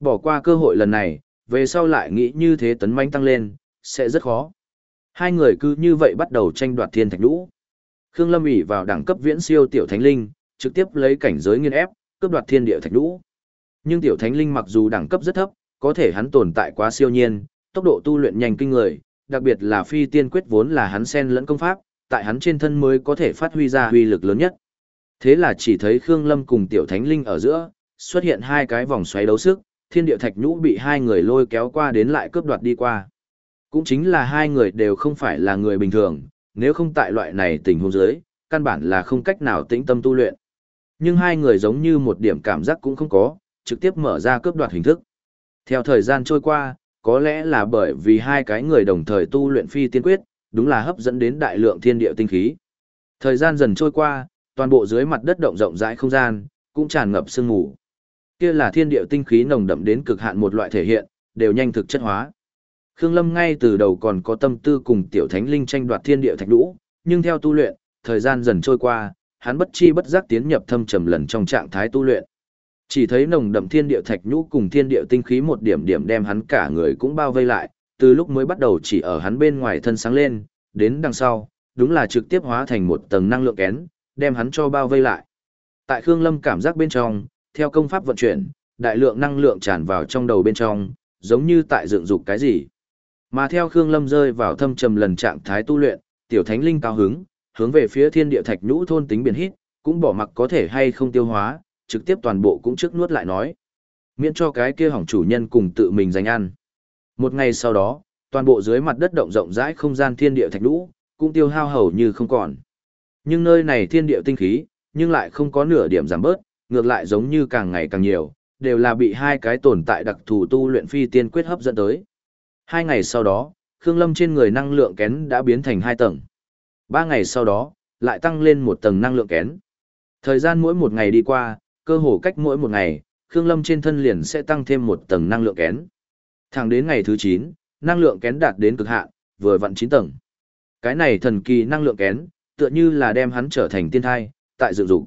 Bỏ qua cơ hội lần này, về sau lại nghĩ như thế tấn manh tăng lên, sẽ rất khó. Hai người cứ như vậy bắt đầu tranh đoạt thiên thạch nhũ. Khương Lâm ủy vào đẳng cấp viễn siêu tiểu thánh linh, trực tiếp lấy cảnh giới nghiên ép, cướp đoạt thiên địa thạch nhũ. Nhưng tiểu thánh linh mặc dù đẳng cấp rất thấp, có thể hắn tồn tại quá siêu nhiên, tốc độ tu luyện nhanh kinh người, đặc biệt là phi tiên quyết vốn là hắn sen lẫn công pháp, tại hắn trên thân mới có thể phát huy ra uy lực lớn nhất. Thế là chỉ thấy Khương Lâm cùng tiểu thánh linh ở giữa, xuất hiện hai cái vòng xoáy đấu sức, thiên địa thạch nhũ bị hai người lôi kéo qua đến lại cướp đoạt đi qua. Cũng chính là hai người đều không phải là người bình thường, nếu không tại loại này tình huống dưới, căn bản là không cách nào tĩnh tâm tu luyện. Nhưng hai người giống như một điểm cảm giác cũng không có, trực tiếp mở ra cướp đoạt hình thức. Theo thời gian trôi qua, có lẽ là bởi vì hai cái người đồng thời tu luyện phi tiên quyết, đúng là hấp dẫn đến đại lượng thiên địa tinh khí. Thời gian dần trôi qua, toàn bộ dưới mặt đất động rộng rãi không gian, cũng tràn ngập sương mù. Kia là thiên địa tinh khí nồng đậm đến cực hạn một loại thể hiện, đều nhanh thực chất hóa. Khương Lâm ngay từ đầu còn có tâm tư cùng tiểu thánh linh tranh đoạt thiên địa thạch đũ, nhưng theo tu luyện, thời gian dần trôi qua, hắn bất chi bất giác tiến nhập thâm trầm lần trong trạng thái tu luyện. Chỉ thấy nồng đậm thiên địa thạch nhũ cùng thiên địa tinh khí một điểm điểm đem hắn cả người cũng bao vây lại, từ lúc mới bắt đầu chỉ ở hắn bên ngoài thân sáng lên, đến đằng sau, đúng là trực tiếp hóa thành một tầng năng lượng kén, đem hắn cho bao vây lại. Tại Khương Lâm cảm giác bên trong, theo công pháp vận chuyển, đại lượng năng lượng tràn vào trong đầu bên trong, giống như tại dựng dục cái gì. Mà theo Khương Lâm rơi vào thâm trầm lần trạng thái tu luyện, tiểu thánh linh cao hứng, hướng về phía thiên địa thạch nhũ thôn tính biển hít, cũng bỏ mặc có thể hay không tiêu hóa, trực tiếp toàn bộ cũng trước nuốt lại nói. Miễn cho cái kia hỏng chủ nhân cùng tự mình giành ăn. Một ngày sau đó, toàn bộ dưới mặt đất động rộng rãi không gian thiên địa thạch lũ cũng tiêu hao hầu như không còn. Nhưng nơi này thiên địa tinh khí, nhưng lại không có nửa điểm giảm bớt, ngược lại giống như càng ngày càng nhiều, đều là bị hai cái tồn tại đặc thù tu luyện phi tiên quyết hấp dẫn tới. Hai ngày sau đó, Khương Lâm trên người năng lượng kén đã biến thành hai tầng. Ba ngày sau đó, lại tăng lên một tầng năng lượng kén. Thời gian mỗi một ngày đi qua, cơ hồ cách mỗi một ngày, Khương Lâm trên thân liền sẽ tăng thêm một tầng năng lượng kén. Thẳng đến ngày thứ 9, năng lượng kén đạt đến cực hạn, vừa vặn 9 tầng. Cái này thần kỳ năng lượng kén, tựa như là đem hắn trở thành tiên thai, tại dự dục.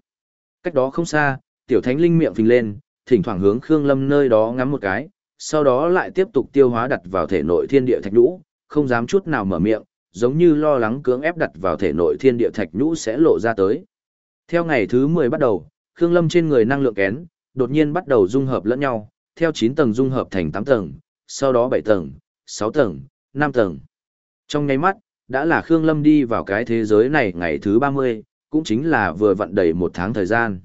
Cách đó không xa, tiểu thánh linh miệng phình lên, thỉnh thoảng hướng Khương Lâm nơi đó ngắm một cái, sau đó lại tiếp tục tiêu hóa đặt vào thể nội thiên địa thạch nhũ, không dám chút nào mở miệng, giống như lo lắng cưỡng ép đặt vào thể nội thiên địa thạch nhũ sẽ lộ ra tới. Theo ngày thứ 10 bắt đầu, Khương Lâm trên người năng lượng kén, đột nhiên bắt đầu dung hợp lẫn nhau, theo 9 tầng dung hợp thành 8 tầng, sau đó 7 tầng, 6 tầng, 5 tầng. Trong nháy mắt, đã là Khương Lâm đi vào cái thế giới này ngày thứ 30, cũng chính là vừa vặn đầy một tháng thời gian.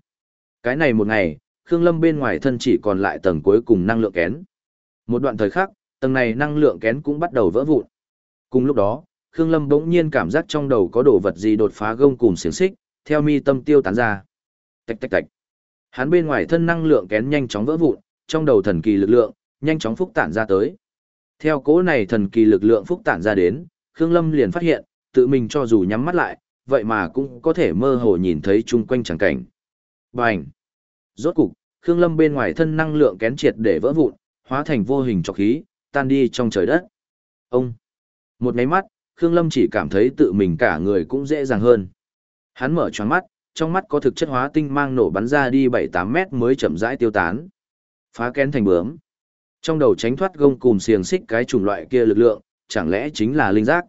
Cái này một ngày, Khương Lâm bên ngoài thân chỉ còn lại tầng cuối cùng năng lượng kén. Một đoạn thời khắc, tầng này năng lượng kén cũng bắt đầu vỡ vụn. Cùng lúc đó, Khương Lâm bỗng nhiên cảm giác trong đầu có đồ vật gì đột phá gông cùng xiềng xích, theo mi tâm tiêu tán ra. Tạch tạch tạch. Hắn bên ngoài thân năng lượng kén nhanh chóng vỡ vụn, trong đầu thần kỳ lực lượng nhanh chóng phúc tản ra tới. Theo cố này thần kỳ lực lượng phúc tản ra đến, Khương Lâm liền phát hiện, tự mình cho dù nhắm mắt lại, vậy mà cũng có thể mơ hồ nhìn thấy chung quanh chẳng cảnh. Bành! Rốt cục, Khương Lâm bên ngoài thân năng lượng kén triệt để vỡ vụn, hóa thành vô hình trọc khí, tan đi trong trời đất. Ông! Một máy mắt, Khương Lâm chỉ cảm thấy tự mình cả người cũng dễ dàng hơn. Hắn mở choáng mắt, trong mắt có thực chất hóa tinh mang nổ bắn ra đi 7-8 mét mới chậm rãi tiêu tán. Phá kén thành bướm. Trong đầu tránh thoát gông cùm xiềng xích cái chủng loại kia lực lượng, chẳng lẽ chính là linh giác?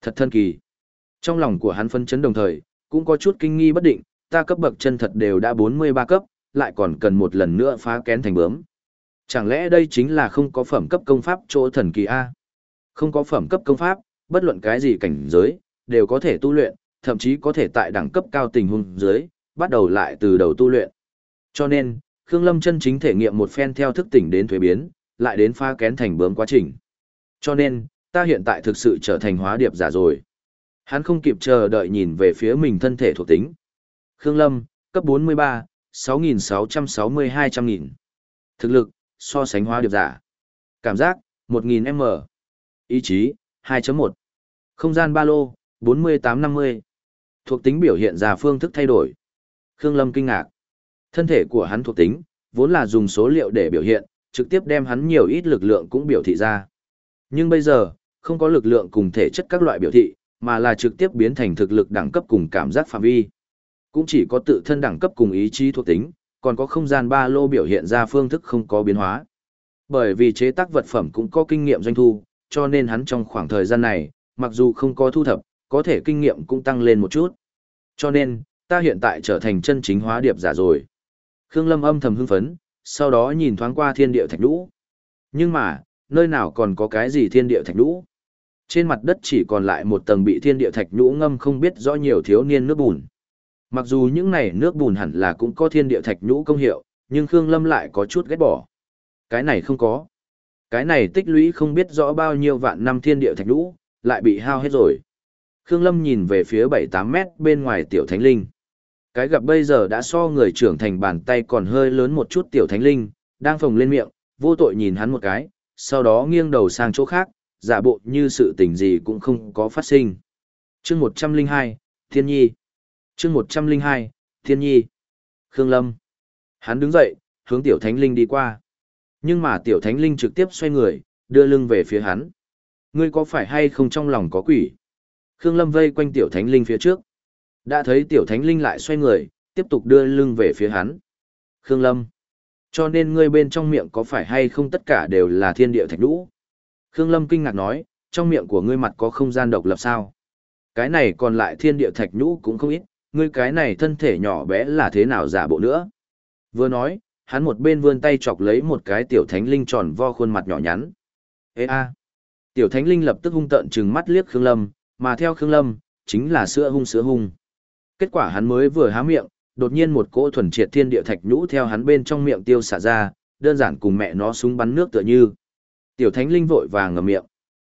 Thật thân kỳ. Trong lòng của hắn phân chấn đồng thời, cũng có chút kinh nghi bất định, ta cấp bậc chân thật đều đã 43 cấp, lại còn cần một lần nữa phá kén thành bướm. Chẳng lẽ đây chính là không có phẩm cấp công pháp chỗ thần kỳ A? Không có phẩm cấp công pháp, bất luận cái gì cảnh giới, đều có thể tu luyện, thậm chí có thể tại đẳng cấp cao tình huống dưới, bắt đầu lại từ đầu tu luyện. Cho nên, Khương Lâm chân chính thể nghiệm một phen theo thức tỉnh đến thuế biến, lại đến pha kén thành bướm quá trình. Cho nên, ta hiện tại thực sự trở thành hóa điệp giả rồi. Hắn không kịp chờ đợi nhìn về phía mình thân thể thuộc tính. Khương Lâm, cấp 43, 6.662-200.000. Thực lực, so sánh hóa điệp giả. Cảm giác, 1.000m. Ý chí, 2.1. Không gian ba lô, 48-50. Thuộc tính biểu hiện ra phương thức thay đổi. Khương Lâm kinh ngạc. Thân thể của hắn thuộc tính, vốn là dùng số liệu để biểu hiện, trực tiếp đem hắn nhiều ít lực lượng cũng biểu thị ra. Nhưng bây giờ, không có lực lượng cùng thể chất các loại biểu thị, mà là trực tiếp biến thành thực lực đẳng cấp cùng cảm giác phạm vi. Cũng chỉ có tự thân đẳng cấp cùng ý chí thuộc tính, còn có không gian ba lô biểu hiện ra phương thức không có biến hóa. Bởi vì chế tác vật phẩm cũng có kinh nghiệm doanh thu, cho nên hắn trong khoảng thời gian này, mặc dù không có thu thập, có thể kinh nghiệm cũng tăng lên một chút. Cho nên, ta hiện tại trở thành chân chính hóa điệp giả rồi. Khương Lâm âm thầm hưng phấn, sau đó nhìn thoáng qua thiên địa thạch lũ. Nhưng mà, nơi nào còn có cái gì thiên địa thạch lũ? Trên mặt đất chỉ còn lại một tầng bị thiên địa thạch lũ ngâm không biết rõ nhiều thiếu niên nước bùn. Mặc dù những này nước bùn hẳn là cũng có thiên địa thạch lũ công hiệu, nhưng Khương Lâm lại có chút ghét bỏ. Cái này không có. Cái này tích lũy không biết rõ bao nhiêu vạn năm thiên địa thạch lũ, lại bị hao hết rồi. Khương Lâm nhìn về phía 7-8 mét bên ngoài tiểu thánh linh. Cái gặp bây giờ đã so người trưởng thành bàn tay còn hơi lớn một chút tiểu thánh linh, đang phồng lên miệng, vô tội nhìn hắn một cái, sau đó nghiêng đầu sang chỗ khác, giả bộ như sự tình gì cũng không có phát sinh. chương 102, Thiên Nhi. chương 102, Thiên Nhi. Khương Lâm. Hắn đứng dậy, hướng tiểu thánh linh đi qua. Nhưng mà tiểu thánh linh trực tiếp xoay người, đưa lưng về phía hắn. Ngươi có phải hay không trong lòng có quỷ? Khương Lâm vây quanh tiểu thánh linh phía trước. Đã thấy tiểu thánh linh lại xoay người, tiếp tục đưa lưng về phía hắn. Khương Lâm. Cho nên ngươi bên trong miệng có phải hay không tất cả đều là thiên địa thạch lũ? Khương Lâm kinh ngạc nói, trong miệng của ngươi mặt có không gian độc lập sao? Cái này còn lại thiên địa thạch nhũ cũng không ít, ngươi cái này thân thể nhỏ bé là thế nào giả bộ nữa? Vừa nói, hắn một bên vươn tay chọc lấy một cái tiểu thánh linh tròn vo khuôn mặt nhỏ nhắn. Ê a! Tiểu thánh linh lập tức hung tợn trừng mắt liếc Khương Lâm, mà theo Khương Lâm, chính là sữa hung sữa hung. Kết quả hắn mới vừa há miệng, đột nhiên một cỗ thuần triệt thiên địa thạch nhũ theo hắn bên trong miệng tiêu xả ra, đơn giản cùng mẹ nó súng bắn nước tựa như. Tiểu thánh linh vội vàng ngậm miệng.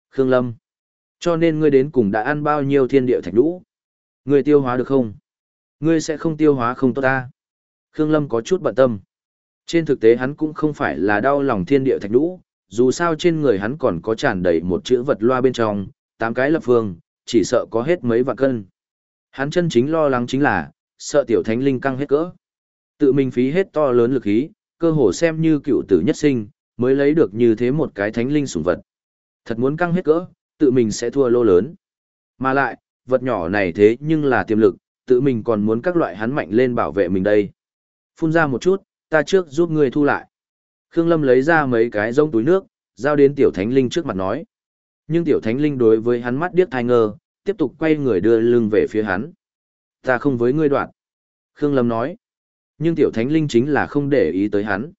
Khương Lâm, cho nên ngươi đến cùng đã ăn bao nhiêu thiên địa thạch nhũ? Ngươi tiêu hóa được không? Ngươi sẽ không tiêu hóa không tốt ta. Khương Lâm có chút bận tâm. Trên thực tế hắn cũng không phải là đau lòng thiên địa thạch nhũ, dù sao trên người hắn còn có tràn đầy một chữ vật loa bên trong, tám cái lập phương, chỉ sợ có hết mấy vạn cân. Hắn chân chính lo lắng chính là, sợ tiểu thánh linh căng hết cỡ. Tự mình phí hết to lớn lực ý, cơ hồ xem như cựu tử nhất sinh, mới lấy được như thế một cái thánh linh sủng vật. Thật muốn căng hết cỡ, tự mình sẽ thua lô lớn. Mà lại, vật nhỏ này thế nhưng là tiềm lực, tự mình còn muốn các loại hắn mạnh lên bảo vệ mình đây. Phun ra một chút, ta trước giúp ngươi thu lại. Khương Lâm lấy ra mấy cái rông túi nước, giao đến tiểu thánh linh trước mặt nói. Nhưng tiểu thánh linh đối với hắn mắt điếc thai ngơ, tiếp tục quay người đưa lưng về phía hắn. Ta không với ngươi đoạn. Khương Lâm nói. Nhưng tiểu thánh linh chính là không để ý tới hắn.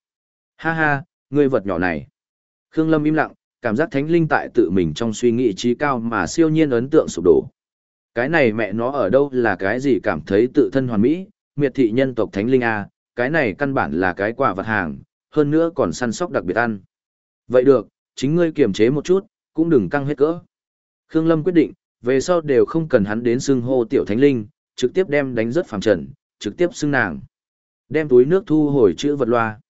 Ha ha, ngươi vật nhỏ này. Khương Lâm im lặng, cảm giác thánh linh tại tự mình trong suy nghĩ trí cao mà siêu nhiên ấn tượng sụp đổ. Cái này mẹ nó ở đâu là cái gì cảm thấy tự thân hoàn mỹ, miệt thị nhân tộc thánh linh A, cái này căn bản là cái quả vật hàng, hơn nữa còn săn sóc đặc biệt ăn. Vậy được, chính ngươi kiềm chế một chút, cũng đừng căng hết cỡ. Khương Lâm quyết định, về sau đều không cần hắn đến xưng hô tiểu thánh linh, trực tiếp đem đánh rất phàm trần, trực tiếp xưng nàng. Đem túi nước thu hồi chữ vật loa.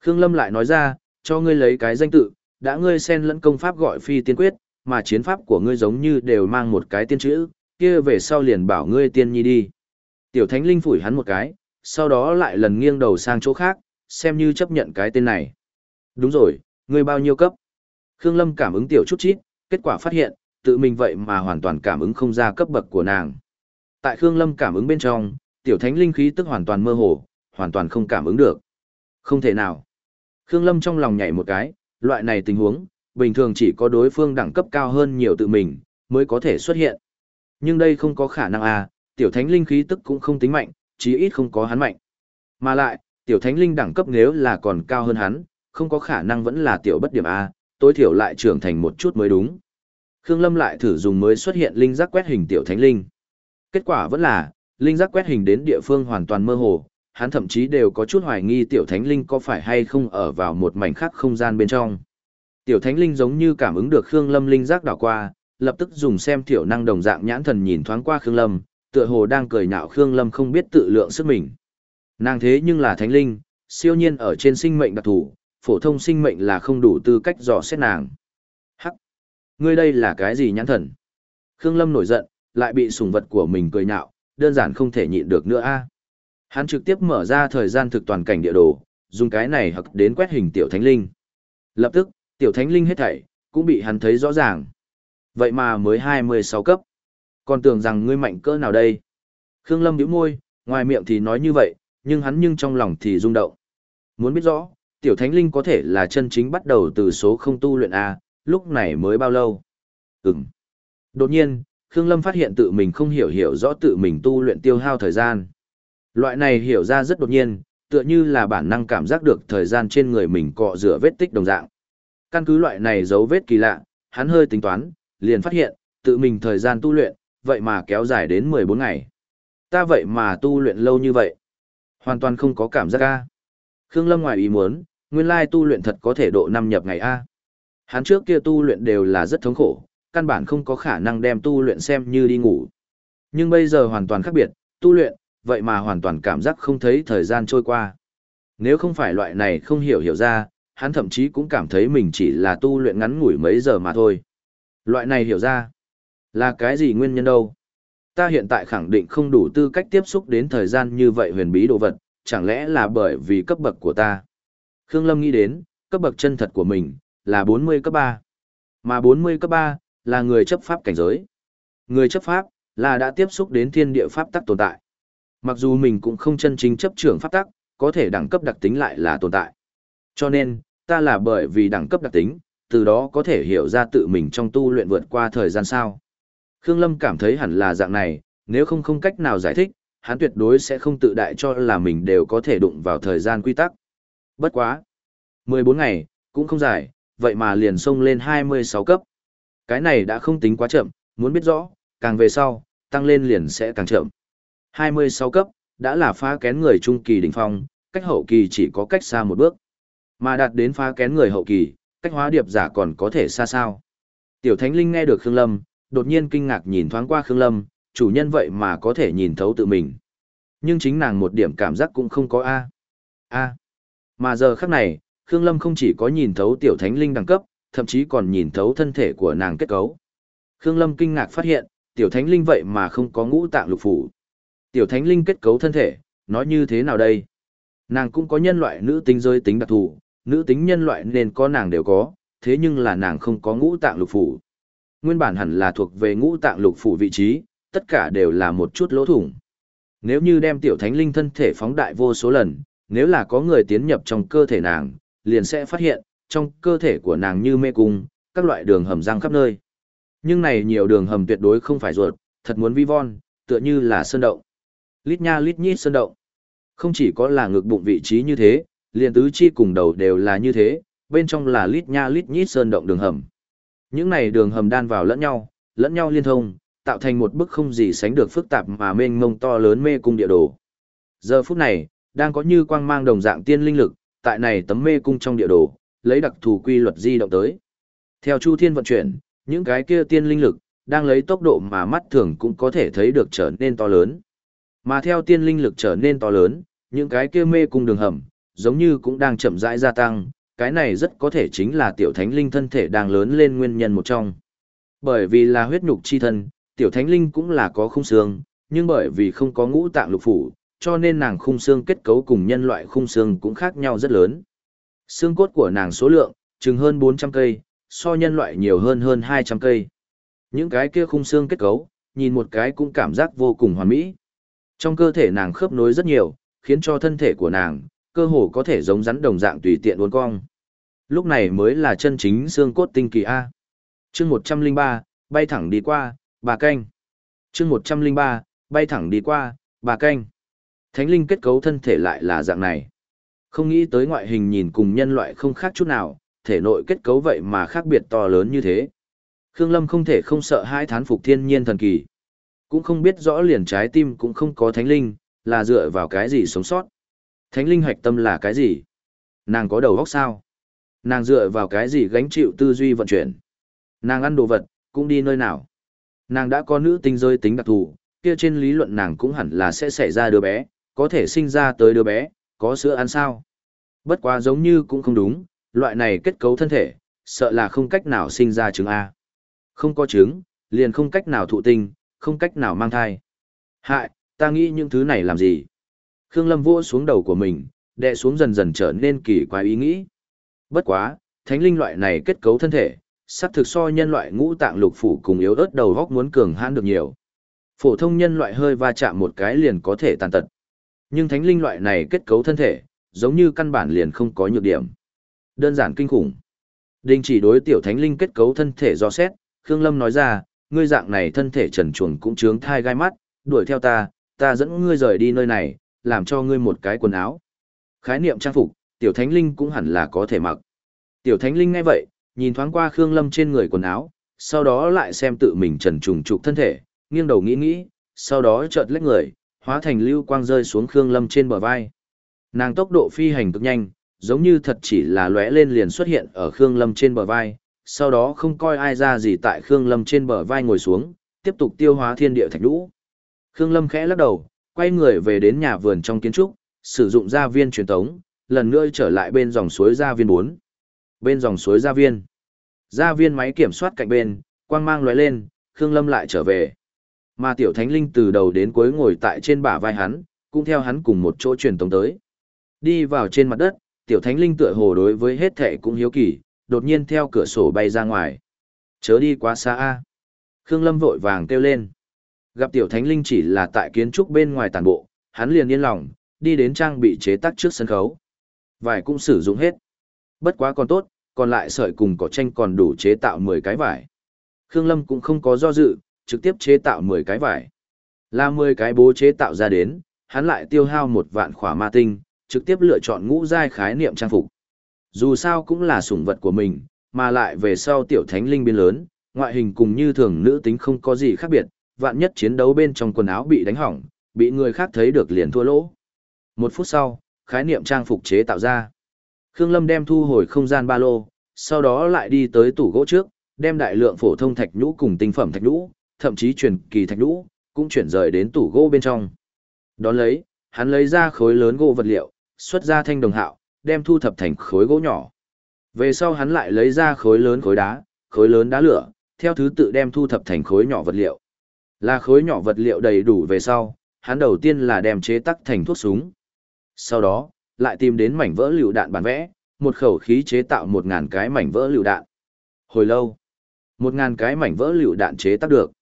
Khương Lâm lại nói ra, cho ngươi lấy cái danh tự, đã ngươi xen lẫn công pháp gọi phi tiên quyết, mà chiến pháp của ngươi giống như đều mang một cái tiên chữ, kia về sau liền bảo ngươi tiên nhi đi. Tiểu thánh linh phủi hắn một cái, sau đó lại lần nghiêng đầu sang chỗ khác, xem như chấp nhận cái tên này. Đúng rồi, ngươi bao nhiêu cấp? Khương Lâm cảm ứng tiểu chút chít, kết quả phát hiện, tự mình vậy mà hoàn toàn cảm ứng không ra cấp bậc của nàng. Tại Khương Lâm cảm ứng bên trong, tiểu thánh linh khí tức hoàn toàn mơ hồ, hoàn toàn không cảm ứng được. Không thể nào. Khương Lâm trong lòng nhảy một cái, loại này tình huống, bình thường chỉ có đối phương đẳng cấp cao hơn nhiều tự mình, mới có thể xuất hiện. Nhưng đây không có khả năng à, tiểu thánh linh khí tức cũng không tính mạnh, chí ít không có hắn mạnh. Mà lại, tiểu thánh linh đẳng cấp nếu là còn cao hơn hắn, không có khả năng vẫn là tiểu bất điểm A, tối thiểu lại trưởng thành một chút mới đúng. Khương Lâm lại thử dùng mới xuất hiện linh giác quét hình tiểu thánh linh. Kết quả vẫn là, linh giác quét hình đến địa phương hoàn toàn mơ hồ, hắn thậm chí đều có chút hoài nghi tiểu thánh linh có phải hay không ở vào một mảnh khác không gian bên trong. Tiểu thánh linh giống như cảm ứng được Khương Lâm linh giác đảo qua, lập tức dùng xem tiểu năng đồng dạng nhãn thần nhìn thoáng qua Khương Lâm, tựa hồ đang cười nhạo Khương Lâm không biết tự lượng sức mình. Nàng thế nhưng là thánh linh, siêu nhiên ở trên sinh mệnh đặc thủ, phổ thông sinh mệnh là không đủ tư cách dò xét nàng. Hắc! Ngươi đây là cái gì nhãn thần? Khương Lâm nổi giận, lại bị sùng vật của mình cười nhạo, đơn giản không thể nhịn được nữa a. Hắn trực tiếp mở ra thời gian thực toàn cảnh địa đồ, dùng cái này hặc đến quét hình tiểu thánh linh. Lập tức, tiểu thánh linh hết thảy, cũng bị hắn thấy rõ ràng. Vậy mà mới 26 cấp. Còn tưởng rằng ngươi mạnh cỡ nào đây? Khương Lâm nhíu môi, ngoài miệng thì nói như vậy, nhưng hắn nhưng trong lòng thì rung động. Muốn biết rõ, tiểu thánh linh có thể là chân chính bắt đầu từ số không tu luyện A, lúc này mới bao lâu? Ừm. Đột nhiên, Khương Lâm phát hiện tự mình không hiểu hiểu rõ tự mình tu luyện tiêu hao thời gian. Loại này hiểu ra rất đột nhiên, tựa như là bản năng cảm giác được thời gian trên người mình cọ rửa vết tích đồng dạng. Căn cứ loại này dấu vết kỳ lạ, hắn hơi tính toán, liền phát hiện, tự mình thời gian tu luyện, vậy mà kéo dài đến 14 ngày. Ta vậy mà tu luyện lâu như vậy. Hoàn toàn không có cảm giác A. Khương Lâm ngoài ý muốn, nguyên lai tu luyện thật có thể độ năm nhập ngày A. Hắn trước kia tu luyện đều là rất thống khổ, căn bản không có khả năng đem tu luyện xem như đi ngủ. Nhưng bây giờ hoàn toàn khác biệt, tu luyện, vậy mà hoàn toàn cảm giác không thấy thời gian trôi qua. Nếu không phải loại này không hiểu hiểu ra, hắn thậm chí cũng cảm thấy mình chỉ là tu luyện ngắn ngủi mấy giờ mà thôi. Loại này hiểu ra, là cái gì nguyên nhân đâu? Ta hiện tại khẳng định không đủ tư cách tiếp xúc đến thời gian như vậy huyền bí đồ vật, chẳng lẽ là bởi vì cấp bậc của ta? Khương Lâm nghĩ đến, cấp bậc chân thật của mình, là 40 cấp 3. Mà 40 cấp 3, là người chấp pháp cảnh giới. Người chấp pháp, là đã tiếp xúc đến thiên địa pháp tắc tồn tại. Mặc dù mình cũng không chân chính chấp trưởng pháp tắc, có thể đẳng cấp đặc tính lại là tồn tại. Cho nên, ta là bởi vì đẳng cấp đặc tính, từ đó có thể hiểu ra tự mình trong tu luyện vượt qua thời gian sao. Khương Lâm cảm thấy hẳn là dạng này, nếu không không cách nào giải thích, hắn tuyệt đối sẽ không tự đại cho là mình đều có thể đụng vào thời gian quy tắc. Bất quá. 14 ngày, cũng không dài, vậy mà liền xông lên 26 cấp. Cái này đã không tính quá chậm, muốn biết rõ, càng về sau, tăng lên liền sẽ càng chậm. 26 cấp, đã là phá kén người trung kỳ đỉnh phong, cách hậu kỳ chỉ có cách xa một bước. Mà đạt đến phá kén người hậu kỳ, cách hóa điệp giả còn có thể xa sao. Tiểu Thánh Linh nghe được Khương Lâm, đột nhiên kinh ngạc nhìn thoáng qua Khương Lâm, chủ nhân vậy mà có thể nhìn thấu tự mình. Nhưng chính nàng một điểm cảm giác cũng không có A. A. Mà giờ khắc này, Khương Lâm không chỉ có nhìn thấu tiểu thánh linh đẳng cấp, thậm chí còn nhìn thấu thân thể của nàng kết cấu. Khương Lâm kinh ngạc phát hiện, tiểu thánh linh vậy mà không có ngũ tạng lục phủ. Tiểu thánh linh kết cấu thân thể, nói như thế nào đây? Nàng cũng có nhân loại nữ tính rơi tính đặc thù, nữ tính nhân loại nên có nàng đều có, thế nhưng là nàng không có ngũ tạng lục phủ. Nguyên bản hẳn là thuộc về ngũ tạng lục phủ vị trí, tất cả đều là một chút lỗ thủng. Nếu như đem tiểu thánh linh thân thể phóng đại vô số lần, nếu là có người tiến nhập trong cơ thể nàng, liền sẽ phát hiện, trong cơ thể của nàng như mê cung, các loại đường hầm răng khắp nơi. Nhưng này nhiều đường hầm tuyệt đối không phải ruột, thật muốn vi von, tựa như là sơn động. Lít nha lít nhít sơn động. Không chỉ có là ngực bụng vị trí như thế, liền tứ chi cùng đầu đều là như thế, bên trong là lít nha lít nhít sơn động đường hầm. Những này đường hầm đan vào lẫn nhau, lẫn nhau liên thông, tạo thành một bức không gì sánh được phức tạp mà mênh mông to lớn mê cung địa đồ. Giờ phút này, đang có như quang mang đồng dạng tiên linh lực, tại này tấm mê cung trong địa đồ, lấy đặc thù quy luật di động tới. Theo Chu Thiên vận chuyển, những cái kia tiên linh lực, đang lấy tốc độ mà mắt thường cũng có thể thấy được trở nên to lớn. Mà theo tiên linh lực trở nên to lớn, những cái kia mê cung đường hầm, giống như cũng đang chậm rãi gia tăng, cái này rất có thể chính là tiểu thánh linh thân thể đang lớn lên nguyên nhân một trong. Bởi vì là huyết nhục chi thân, tiểu thánh linh cũng là có khung xương, nhưng bởi vì không có ngũ tạng lục phủ, cho nên nàng khung xương kết cấu cùng nhân loại khung xương cũng khác nhau rất lớn. Xương cốt của nàng số lượng, chừng hơn 400 cây, so nhân loại nhiều hơn hơn 200 cây. Những cái kia khung xương kết cấu, nhìn một cái cũng cảm giác vô cùng hoàn mỹ. Trong cơ thể nàng khớp nối rất nhiều, khiến cho thân thể của nàng, cơ hồ có thể giống rắn đồng dạng tùy tiện uốn cong. Lúc này mới là chân chính xương cốt tinh kỳ A. chương 103, bay thẳng đi qua, bà canh. chương 103, bay thẳng đi qua, bà canh. Thánh linh kết cấu thân thể lại là dạng này. Không nghĩ tới ngoại hình nhìn cùng nhân loại không khác chút nào, thể nội kết cấu vậy mà khác biệt to lớn như thế. Khương Lâm không thể không sợ hai thán phục thiên nhiên thần kỳ. Cũng không biết rõ liền trái tim cũng không có thánh linh, là dựa vào cái gì sống sót. Thánh linh hạch tâm là cái gì? Nàng có đầu óc sao? Nàng dựa vào cái gì gánh chịu tư duy vận chuyển? Nàng ăn đồ vật, cũng đi nơi nào? Nàng đã có nữ tinh rơi tính đặc thù, kia trên lý luận nàng cũng hẳn là sẽ xảy ra đứa bé, có thể sinh ra tới đứa bé, có sữa ăn sao? Bất quá giống như cũng không đúng, loại này kết cấu thân thể, sợ là không cách nào sinh ra trứng A. Không có trứng, liền không cách nào thụ tinh, không cách nào mang thai. Hại, ta nghĩ những thứ này làm gì? Khương Lâm vỗ xuống đầu của mình, đè xuống dần dần trở nên kỳ quái ý nghĩ. Bất quá, thánh linh loại này kết cấu thân thể, sắc thực so nhân loại ngũ tạng lục phủ cùng yếu ớt đầu góc muốn cường hãn được nhiều. Phổ thông nhân loại hơi va chạm một cái liền có thể tàn tật. Nhưng thánh linh loại này kết cấu thân thể, giống như căn bản liền không có nhược điểm. Đơn giản kinh khủng. Đình chỉ đối tiểu thánh linh kết cấu thân thể do xét, Khương Lâm nói ra, ngươi dạng này thân thể trần truồng cũng trướng thai gai mắt, đuổi theo ta, ta dẫn ngươi rời đi nơi này, làm cho ngươi một cái quần áo. Khái niệm trang phục, tiểu thánh linh cũng hẳn là có thể mặc. Tiểu thánh linh ngay vậy, nhìn thoáng qua Khương Lâm trên người quần áo, sau đó lại xem tự mình trần trùng trục thân thể, nghiêng đầu nghĩ nghĩ, sau đó chợt lách người, hóa thành lưu quang rơi xuống Khương Lâm trên bờ vai. Nàng tốc độ phi hành cực nhanh, giống như thật chỉ là lóe lên liền xuất hiện ở Khương Lâm trên bờ vai, sau đó không coi ai ra gì tại Khương Lâm trên bờ vai ngồi xuống, tiếp tục tiêu hóa thiên địa thạch lũ. Khương Lâm khẽ lắc đầu, quay người về đến nhà vườn trong kiến trúc, sử dụng gia viên truyền tống, lần nữa trở lại bên dòng suối gia viên 4. Bên dòng suối gia viên. Gia viên máy kiểm soát cạnh bên, quang mang lóe lên, Khương Lâm lại trở về. Mà tiểu thánh linh từ đầu đến cuối ngồi tại trên bả vai hắn, cũng theo hắn cùng một chỗ truyền tống tới. Đi vào trên mặt đất, tiểu thánh linh tựa hồ đối với hết thệ cũng hiếu kỳ, đột nhiên theo cửa sổ bay ra ngoài. Chớ đi quá xa a. Khương Lâm vội vàng kêu lên. Gặp tiểu thánh linh chỉ là tại kiến trúc bên ngoài tàn bộ, hắn liền yên lòng, đi đến trang bị chế tác trước sân khấu. Vải cũng sử dụng hết. Bất quá còn tốt, còn lại sợi cùng cỏ tranh còn đủ chế tạo 10 cái vải. Khương Lâm cũng không có do dự, trực tiếp chế tạo 10 cái vải. Là 10 cái bố chế tạo ra đến, hắn lại tiêu hao một vạn khỏa ma tinh, trực tiếp lựa chọn ngũ giai khái niệm trang phục. Dù sao cũng là sủng vật của mình, mà lại về sau tiểu thánh linh biến lớn, ngoại hình cùng như thường nữ tính không có gì khác biệt, vạn nhất chiến đấu bên trong quần áo bị đánh hỏng, bị người khác thấy được liền thua lỗ. Một phút sau, khái niệm trang phục chế tạo ra. Khương Lâm đem thu hồi không gian ba lô, sau đó lại đi tới tủ gỗ trước, đem đại lượng phổ thông thạch nhũ cùng tinh phẩm thạch nhũ, thậm chí truyền kỳ thạch lũ cũng chuyển rời đến tủ gỗ bên trong. Đón lấy, hắn lấy ra khối lớn gỗ vật liệu, xuất ra thanh đồng hạo, đem thu thập thành khối gỗ nhỏ. Về sau hắn lại lấy ra khối lớn khối đá, khối lớn đá lửa, theo thứ tự đem thu thập thành khối nhỏ vật liệu. Là khối nhỏ vật liệu đầy đủ về sau, hắn đầu tiên là đem chế tắc thành thuốc súng. Sau đó, lại tìm đến mảnh vỡ lựu đạn bản vẽ, một khẩu khí chế tạo một ngàn cái mảnh vỡ lựu đạn, Hồi lâu, một ngàn cái mảnh vỡ lựu đạn chế tác được.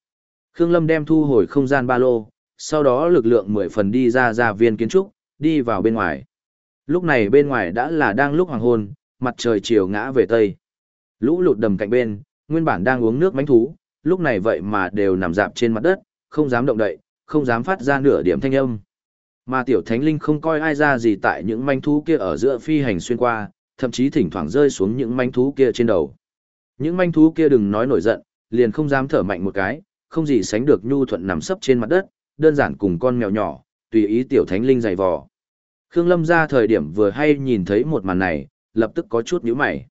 Khương Lâm đem thu hồi không gian ba lô, sau đó lực lượng mười phần đi ra ra viên kiến trúc, đi vào bên ngoài. Lúc này bên ngoài đã là đang lúc hoàng hôn, mặt trời chiều ngã về tây. Lũ lụt đầm cạnh bên, nguyên bản đang uống nước mánh thú, lúc này vậy mà đều nằm dạp trên mặt đất, không dám động đậy, không dám phát ra nửa điểm thanh âm. Mà tiểu thánh linh không coi ai ra gì tại những manh thú kia ở giữa phi hành xuyên qua, thậm chí thỉnh thoảng rơi xuống những manh thú kia trên đầu. Những manh thú kia đừng nói nổi giận, liền không dám thở mạnh một cái, không gì sánh được nhu thuận nằm sấp trên mặt đất, đơn giản cùng con mèo nhỏ, tùy ý tiểu thánh linh dày vò. Khương Lâm ra thời điểm vừa hay nhìn thấy một màn này, lập tức có chút nhíu mày.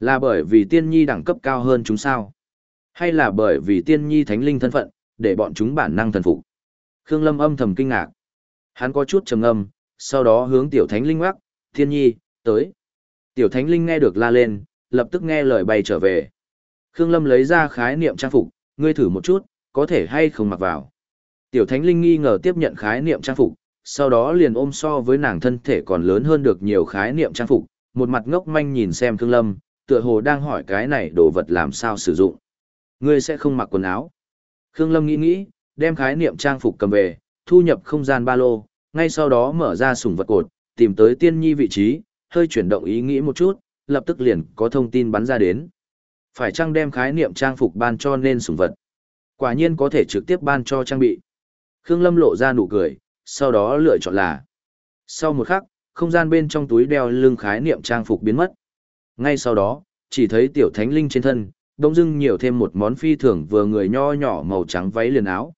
Là bởi vì tiên nhi đẳng cấp cao hơn chúng sao? Hay là bởi vì tiên nhi thánh linh thân phận, để bọn chúng bản năng thần phục? Khương Lâm âm thầm kinh ngạc. Hắn có chút trầm ngâm, sau đó hướng tiểu thánh linh ngoắc, tiên nhi, tới. Tiểu thánh linh nghe được la lên, lập tức nghe lời bay trở về. Khương Lâm lấy ra khái niệm trang phục, ngươi thử một chút, có thể hay không mặc vào. Tiểu thánh linh nghi ngờ tiếp nhận khái niệm trang phục, sau đó liền ôm so với nàng thân thể còn lớn hơn được nhiều khái niệm trang phục, một mặt ngốc manh nhìn xem Khương Lâm, tựa hồ đang hỏi cái này đồ vật làm sao sử dụng. Ngươi sẽ không mặc quần áo. Khương Lâm nghĩ nghĩ, đem khái niệm trang phục cầm về, thu nhập không gian ba lô, ngay sau đó mở ra sủng vật cột, tìm tới tiên nhi vị trí, hơi chuyển động ý nghĩ một chút, lập tức liền có thông tin bắn ra đến. Phải chăng đem khái niệm trang phục ban cho nên sủng vật? Quả nhiên có thể trực tiếp ban cho trang bị. Khương Lâm lộ ra nụ cười, sau đó lựa chọn là. Sau một khắc, không gian bên trong túi đeo lưng khái niệm trang phục biến mất. Ngay sau đó, chỉ thấy tiểu thánh linh trên thân, đông dưng nhiều thêm một món phi thường vừa người nho nhỏ màu trắng váy liền áo.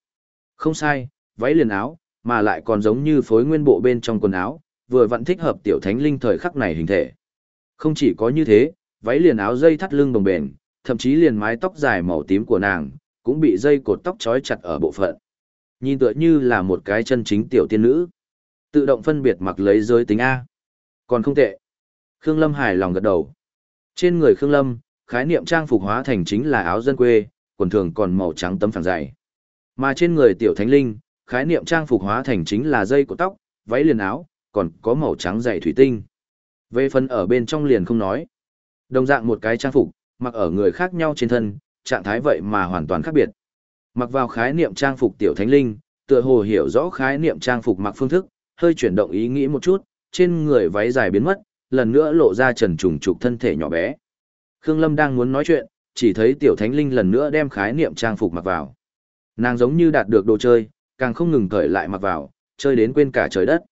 Không sai, váy liền áo, mà lại còn giống như phối nguyên bộ bên trong quần áo, vừa vặn thích hợp tiểu thánh linh thời khắc này hình thể. Không chỉ có như thế, váy liền áo dây thắt lưng đồng bền, thậm chí liền mái tóc dài màu tím của nàng, cũng bị dây cột tóc trói chặt ở bộ phận. Nhìn tựa như là một cái chân chính tiểu tiên nữ. Tự động phân biệt mặc lấy giới tính A. Còn không tệ. Khương Lâm hài lòng gật đầu. Trên người Khương Lâm, khái niệm trang phục hóa thành chính là áo dân quê, quần thường còn màu trắng tấm phẳng dày. Mà trên người tiểu thánh linh, khái niệm trang phục hóa thành chính là dây của tóc, váy liền áo, còn có màu trắng dày thủy tinh. Về phần ở bên trong liền không nói. Đồng dạng một cái trang phục, mặc ở người khác nhau trên thân, trạng thái vậy mà hoàn toàn khác biệt. Mặc vào khái niệm trang phục tiểu thánh linh, tựa hồ hiểu rõ khái niệm trang phục mặc phương thức, hơi chuyển động ý nghĩ một chút, trên người váy dài biến mất, lần nữa lộ ra trần trùng trục thân thể nhỏ bé. Khương Lâm đang muốn nói chuyện, chỉ thấy tiểu thánh linh lần nữa đem khái niệm trang phục mặc vào. Nàng giống như đạt được đồ chơi, càng không ngừng cởi lại mặc vào, chơi đến quên cả trời đất.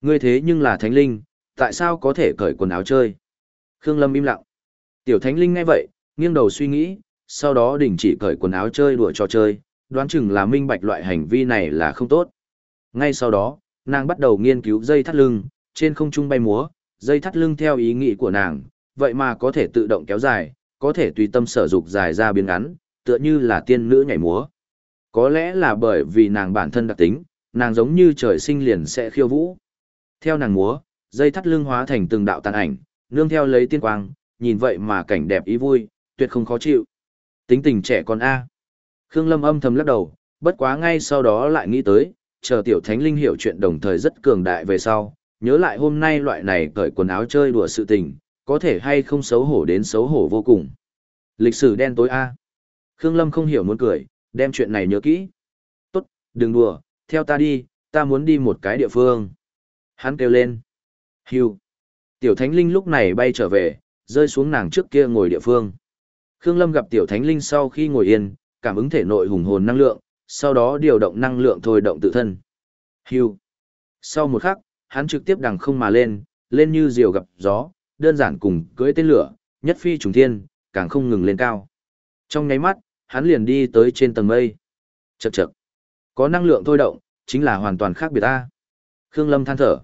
Ngươi thế nhưng là thánh linh, tại sao có thể cởi quần áo chơi? Khương Lâm im lặng. Tiểu thánh linh nghe vậy, nghiêng đầu suy nghĩ, sau đó đình chỉ cởi quần áo chơi đùa trò chơi, đoán chừng là minh bạch loại hành vi này là không tốt. Ngay sau đó, nàng bắt đầu nghiên cứu dây thắt lưng, trên không trung bay múa, dây thắt lưng theo ý nghĩ của nàng, vậy mà có thể tự động kéo dài, có thể tùy tâm sở dục dài ra biến ngắn, tựa như là tiên nữ nhảy múa. Có lẽ là bởi vì nàng bản thân đặc tính, nàng giống như trời sinh liền sẽ khiêu vũ. Theo nàng múa, dây thắt lưng hóa thành từng đạo tàn ảnh, nương theo lấy tiên quang, nhìn vậy mà cảnh đẹp ý vui, tuyệt không khó chịu. Tính tình trẻ con A. Khương Lâm âm thầm lắc đầu, bất quá ngay sau đó lại nghĩ tới, chờ tiểu thánh linh hiểu chuyện đồng thời rất cường đại về sau, nhớ lại hôm nay loại này cởi quần áo chơi đùa sự tình, có thể hay không xấu hổ đến xấu hổ vô cùng. Lịch sử đen tối A. Khương Lâm không hiểu muốn cười, đem chuyện này nhớ kỹ. Tốt, đừng đùa, theo ta đi, ta muốn đi một cái địa phương. Hắn kêu lên. Hưu. Tiểu thánh linh lúc này bay trở về, rơi xuống nàng trước kia ngồi địa phương. Khương Lâm gặp tiểu thánh linh sau khi ngồi yên, cảm ứng thể nội hùng hồn năng lượng, sau đó điều động năng lượng thôi động tự thân. Hưu. Sau một khắc, hắn trực tiếp đằng không mà lên, lên như diều gặp gió, đơn giản cùng cưỡi tên lửa, nhất phi trùng thiên, càng không ngừng lên cao. Trong nháy mắt, hắn liền đi tới trên tầng mây. Chậc chậc. Có năng lượng thôi động, chính là hoàn toàn khác biệt ta. Khương Lâm than thở.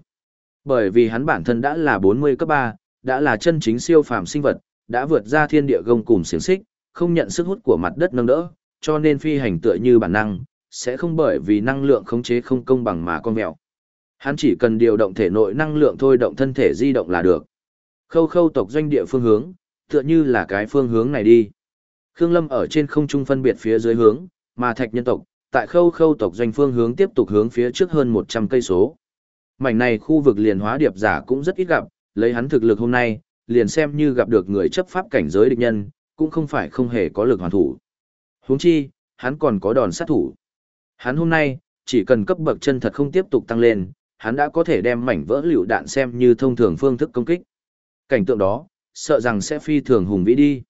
Bởi vì hắn bản thân đã là 40 cấp 3, đã là chân chính siêu phàm sinh vật, đã vượt ra thiên địa gông cùng xiềng xích, không nhận sức hút của mặt đất nâng đỡ, cho nên phi hành tựa như bản năng, sẽ không bởi vì năng lượng khống chế không công bằng mà con mèo. Hắn chỉ cần điều động thể nội năng lượng thôi động thân thể di động là được. Khâu khâu tộc doanh địa phương hướng, tựa như là cái phương hướng này đi. Khương Lâm ở trên không trung phân biệt phía dưới hướng, mà thạch nhân tộc, tại khâu khâu tộc doanh phương hướng tiếp tục hướng phía trước hơn 100 cây số. Mảnh này khu vực liền hóa điệp giả cũng rất ít gặp, lấy hắn thực lực hôm nay, liền xem như gặp được người chấp pháp cảnh giới địch nhân, cũng không phải không hề có lực hoàn thủ. Huống chi, hắn còn có đòn sát thủ. Hắn hôm nay, chỉ cần cấp bậc chân thật không tiếp tục tăng lên, hắn đã có thể đem mảnh vỡ liều đạn xem như thông thường phương thức công kích. Cảnh tượng đó, sợ rằng sẽ phi thường hùng vĩ đi.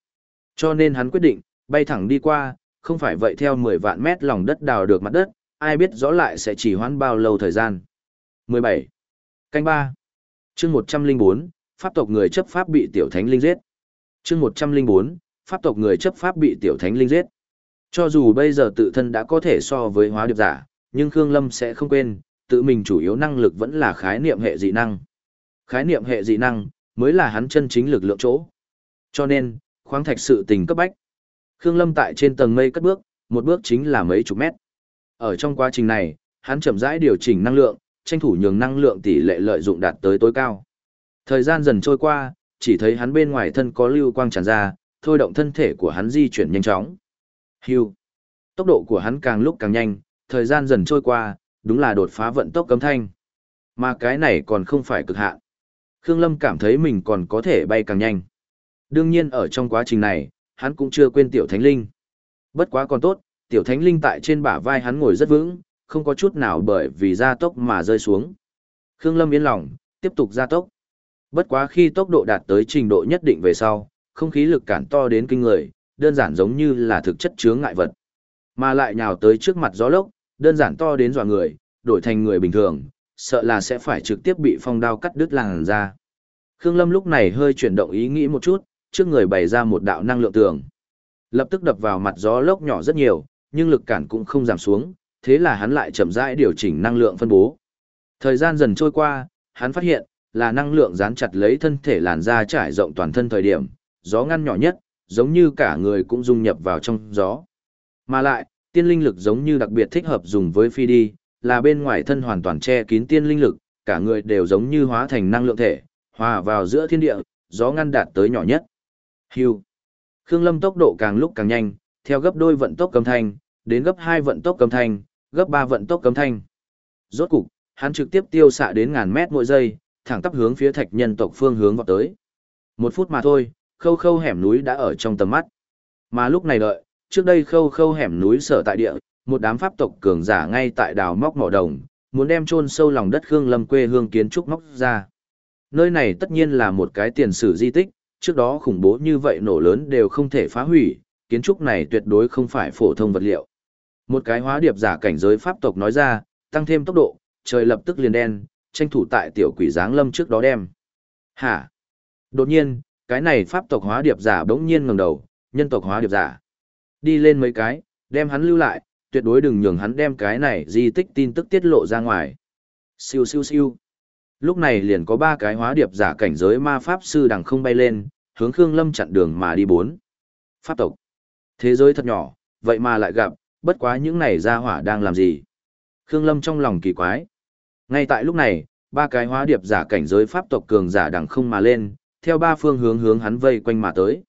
Cho nên hắn quyết định, bay thẳng đi qua, không phải vậy theo 10 vạn mét lòng đất đào được mặt đất, ai biết rõ lại sẽ chỉ hoãn bao lâu thời gian. 17. Canh 3 chương 104, Pháp tộc người chấp pháp bị tiểu thánh linh giết. chương 104, Pháp tộc người chấp pháp bị tiểu thánh linh giết. Cho dù bây giờ tự thân đã có thể so với hóa điệp giả, nhưng Khương Lâm sẽ không quên, tự mình chủ yếu năng lực vẫn là khái niệm hệ dị năng. Khái niệm hệ dị năng, mới là hắn chân chính lực lượng chỗ. Cho nên, khoáng thạch sự tình cấp bách. Khương Lâm tại trên tầng mây cất bước, một bước chính là mấy chục mét. Ở trong quá trình này, hắn chậm rãi điều chỉnh năng lượng, tranh thủ nhường năng lượng tỷ lệ lợi dụng đạt tới tối cao. Thời gian dần trôi qua, chỉ thấy hắn bên ngoài thân có lưu quang tràn ra, thôi động thân thể của hắn di chuyển nhanh chóng. Hưu. Tốc độ của hắn càng lúc càng nhanh, thời gian dần trôi qua, đúng là đột phá vận tốc cấm thanh. Mà cái này còn không phải cực hạn. Khương Lâm cảm thấy mình còn có thể bay càng nhanh. Đương nhiên ở trong quá trình này, hắn cũng chưa quên tiểu thánh linh. Bất quá còn tốt, tiểu thánh linh tại trên bả vai hắn ngồi rất vững, không có chút nào bởi vì gia tốc mà rơi xuống. Khương Lâm yên lòng, tiếp tục gia tốc. Bất quá khi tốc độ đạt tới trình độ nhất định về sau, không khí lực cản to đến kinh người, đơn giản giống như là thực chất chướng ngại vật. Mà lại nhào tới trước mặt gió lốc, đơn giản to đến dọa người, đổi thành người bình thường, sợ là sẽ phải trực tiếp bị phong đao cắt đứt làn ra. Khương Lâm lúc này hơi chuyển động ý nghĩ một chút, trước người bày ra một đạo năng lượng tường. Lập tức đập vào mặt gió lốc nhỏ rất nhiều, nhưng lực cản cũng không giảm xuống, thế là hắn lại chậm rãi điều chỉnh năng lượng phân bố. Thời gian dần trôi qua, hắn phát hiện, là năng lượng dán chặt lấy thân thể làn da trải rộng toàn thân thời điểm, gió ngăn nhỏ nhất, giống như cả người cũng dung nhập vào trong gió. Mà lại, tiên linh lực giống như đặc biệt thích hợp dùng với phi đi, là bên ngoài thân hoàn toàn che kín tiên linh lực, cả người đều giống như hóa thành năng lượng thể, hòa vào giữa thiên địa, gió ngăn đạt tới nhỏ nhất. Hưu. Khương Lâm tốc độ càng lúc càng nhanh, theo gấp đôi vận tốc cầm thanh, đến gấp 2 vận tốc cầm thanh, gấp 3 vận tốc cấm thanh. Rốt cục, hắn trực tiếp tiêu xạ đến ngàn mét mỗi giây, thẳng tắp hướng phía thạch nhân tộc phương hướng vọt tới. Một phút mà thôi, khâu khâu hẻm núi đã ở trong tầm mắt. Mà lúc này đợi, trước đây khâu khâu hẻm núi sở tại địa, một đám pháp tộc cường giả ngay tại đào móc mỏ đồng, muốn đem chôn sâu lòng đất Khương Lâm quê hương kiến trúc móc ra. Nơi này tất nhiên là một cái tiền sử di tích, trước đó khủng bố như vậy nổ lớn đều không thể phá hủy, kiến trúc này tuyệt đối không phải phổ thông vật liệu. Một cái hóa điệp giả cảnh giới pháp tộc nói ra, tăng thêm tốc độ, trời lập tức liền đen, tranh thủ tại tiểu quỷ giáng lâm trước đó đem. Hả? Đột nhiên, cái này pháp tộc hóa điệp giả bỗng nhiên ngẩng đầu, nhân tộc hóa điệp giả. Đi lên mấy cái, đem hắn lưu lại, tuyệt đối đừng nhường hắn đem cái này di tích tin tức tiết lộ ra ngoài. Siêu siêu siêu. Lúc này liền có ba cái hóa điệp giả cảnh giới ma pháp sư đằng không bay lên, hướng Khương Lâm chặn đường mà đi bốn. Pháp tộc. Thế giới thật nhỏ, vậy mà lại gặp, bất quá những này ra hỏa đang làm gì. Khương Lâm trong lòng kỳ quái. Ngay tại lúc này, ba cái hóa điệp giả cảnh giới pháp tộc cường giả đằng không mà lên, theo ba phương hướng hướng hắn vây quanh mà tới.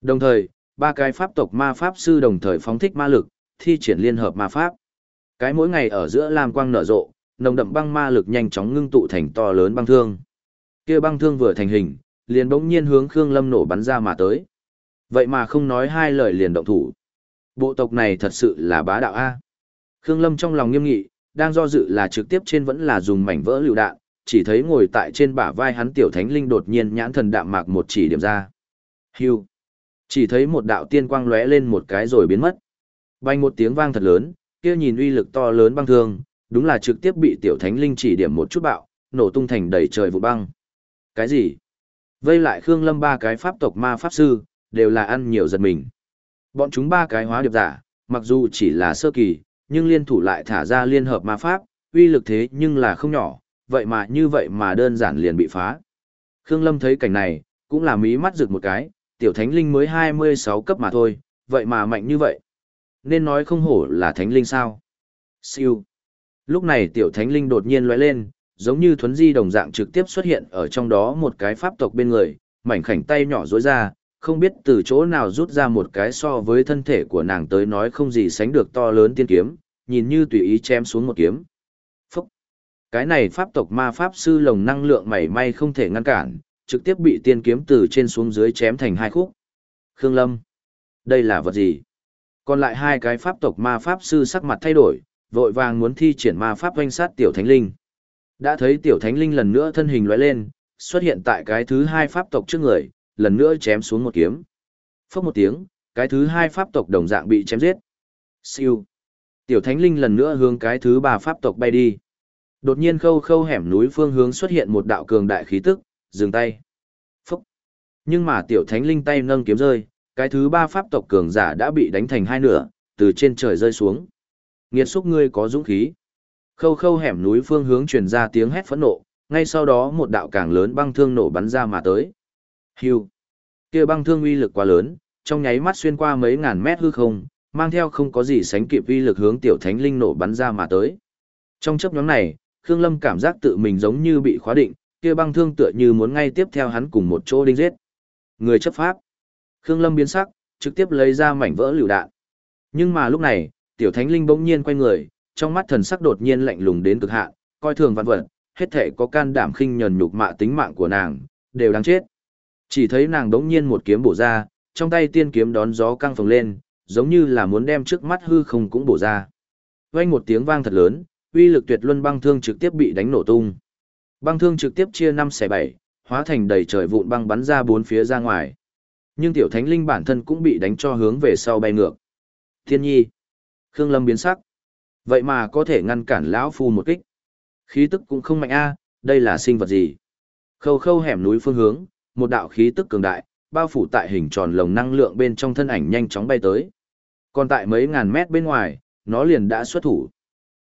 Đồng thời, ba cái pháp tộc ma pháp sư đồng thời phóng thích ma lực, thi triển liên hợp ma pháp. Cái mỗi ngày ở giữa lam quang nở rộ, nồng đậm băng ma lực nhanh chóng ngưng tụ thành to lớn băng thương. Kia băng thương vừa thành hình, liền bỗng nhiên hướng Khương Lâm nổ bắn ra mà tới. Vậy mà không nói hai lời liền động thủ. Bộ tộc này thật sự là bá đạo a. Khương Lâm trong lòng nghiêm nghị, đang do dự là trực tiếp trên vẫn là dùng mảnh vỡ lựu đạn, chỉ thấy ngồi tại trên bả vai hắn tiểu thánh linh đột nhiên nhãn thần đạm mạc một chỉ điểm ra. Hưu. Chỉ thấy một đạo tiên quang lóe lên một cái rồi biến mất. Bay một tiếng vang thật lớn, kia nhìn uy lực to lớn băng thương, đúng là trực tiếp bị tiểu thánh linh chỉ điểm một chút bạo, nổ tung thành đầy trời vụ băng. Cái gì? Vây lại Khương Lâm ba cái pháp tộc ma pháp sư, đều là ăn nhiều giật mình. Bọn chúng ba cái hóa điệp giả, mặc dù chỉ là sơ kỳ, nhưng liên thủ lại thả ra liên hợp ma pháp, uy lực thế nhưng là không nhỏ, vậy mà như vậy mà đơn giản liền bị phá. Khương Lâm thấy cảnh này, cũng là mí mắt rực một cái, tiểu thánh linh mới 26 cấp mà thôi, vậy mà mạnh như vậy. Nên nói không hổ là thánh linh sao. Siêu. Lúc này tiểu thánh linh đột nhiên lóe lên, giống như thuấn di đồng dạng trực tiếp xuất hiện ở trong đó một cái pháp tộc bên người, mảnh khảnh tay nhỏ rối ra, không biết từ chỗ nào rút ra một cái so với thân thể của nàng tới nói không gì sánh được to lớn tiên kiếm, nhìn như tùy ý chém xuống một kiếm. Phúc! Cái này pháp tộc ma pháp sư lồng năng lượng mảy may không thể ngăn cản, trực tiếp bị tiên kiếm từ trên xuống dưới chém thành hai khúc. Khương Lâm! Đây là vật gì? Còn lại hai cái pháp tộc ma pháp sư sắc mặt thay đổi, vội vàng muốn thi triển ma pháp doanh sát tiểu thánh linh. Đã thấy tiểu thánh linh lần nữa thân hình lóe lên, xuất hiện tại cái thứ hai pháp tộc trước người, lần nữa chém xuống một kiếm. Phốc một tiếng, cái thứ hai pháp tộc đồng dạng bị chém giết. Siêu. Tiểu thánh linh lần nữa hướng cái thứ ba pháp tộc bay đi. Đột nhiên khâu khâu hẻm núi phương hướng xuất hiện một đạo cường đại khí tức, dừng tay. Phốc. Nhưng mà tiểu thánh linh tay nâng kiếm rơi, cái thứ ba pháp tộc cường giả đã bị đánh thành hai nửa, từ trên trời rơi xuống. Nghiệt xúc ngươi có dũng khí. Khâu khâu hẻm núi phương hướng truyền ra tiếng hét phẫn nộ, ngay sau đó một đạo càng lớn băng thương nổ bắn ra mà tới. Hưu. Kia băng thương uy lực quá lớn, trong nháy mắt xuyên qua mấy ngàn mét hư không, mang theo không có gì sánh kịp uy lực hướng tiểu thánh linh nổ bắn ra mà tới. Trong chớp nhóm này, Khương Lâm cảm giác tự mình giống như bị khóa định, kia băng thương tựa như muốn ngay tiếp theo hắn cùng một chỗ đinh giết. Người chấp pháp. Khương Lâm biến sắc, trực tiếp lấy ra mảnh vỡ lựu đạn. Nhưng mà lúc này, tiểu thánh linh bỗng nhiên quay người, trong mắt thần sắc đột nhiên lạnh lùng đến cực hạn, coi thường vạn vật, hết thể có can đảm khinh nhẫn nhục mạ tính mạng của nàng, đều đáng chết. Chỉ thấy nàng đống nhiên một kiếm bổ ra, trong tay tiên kiếm đón gió căng phồng lên, giống như là muốn đem trước mắt hư không cũng bổ ra. Vang một tiếng vang thật lớn, uy lực tuyệt luân băng thương trực tiếp bị đánh nổ tung. Băng thương trực tiếp chia năm xẻ bảy, hóa thành đầy trời vụn băng bắn ra bốn phía ra ngoài. Nhưng tiểu thánh linh bản thân cũng bị đánh cho hướng về sau bay ngược. Thiên nhi. Khương Lâm biến sắc. Vậy mà có thể ngăn cản lão phu một kích. Khí tức cũng không mạnh a, đây là sinh vật gì? Khâu khâu hẻm núi phương hướng, một đạo khí tức cường đại, bao phủ tại hình tròn lồng năng lượng bên trong thân ảnh nhanh chóng bay tới. Còn tại mấy ngàn mét bên ngoài, nó liền đã xuất thủ.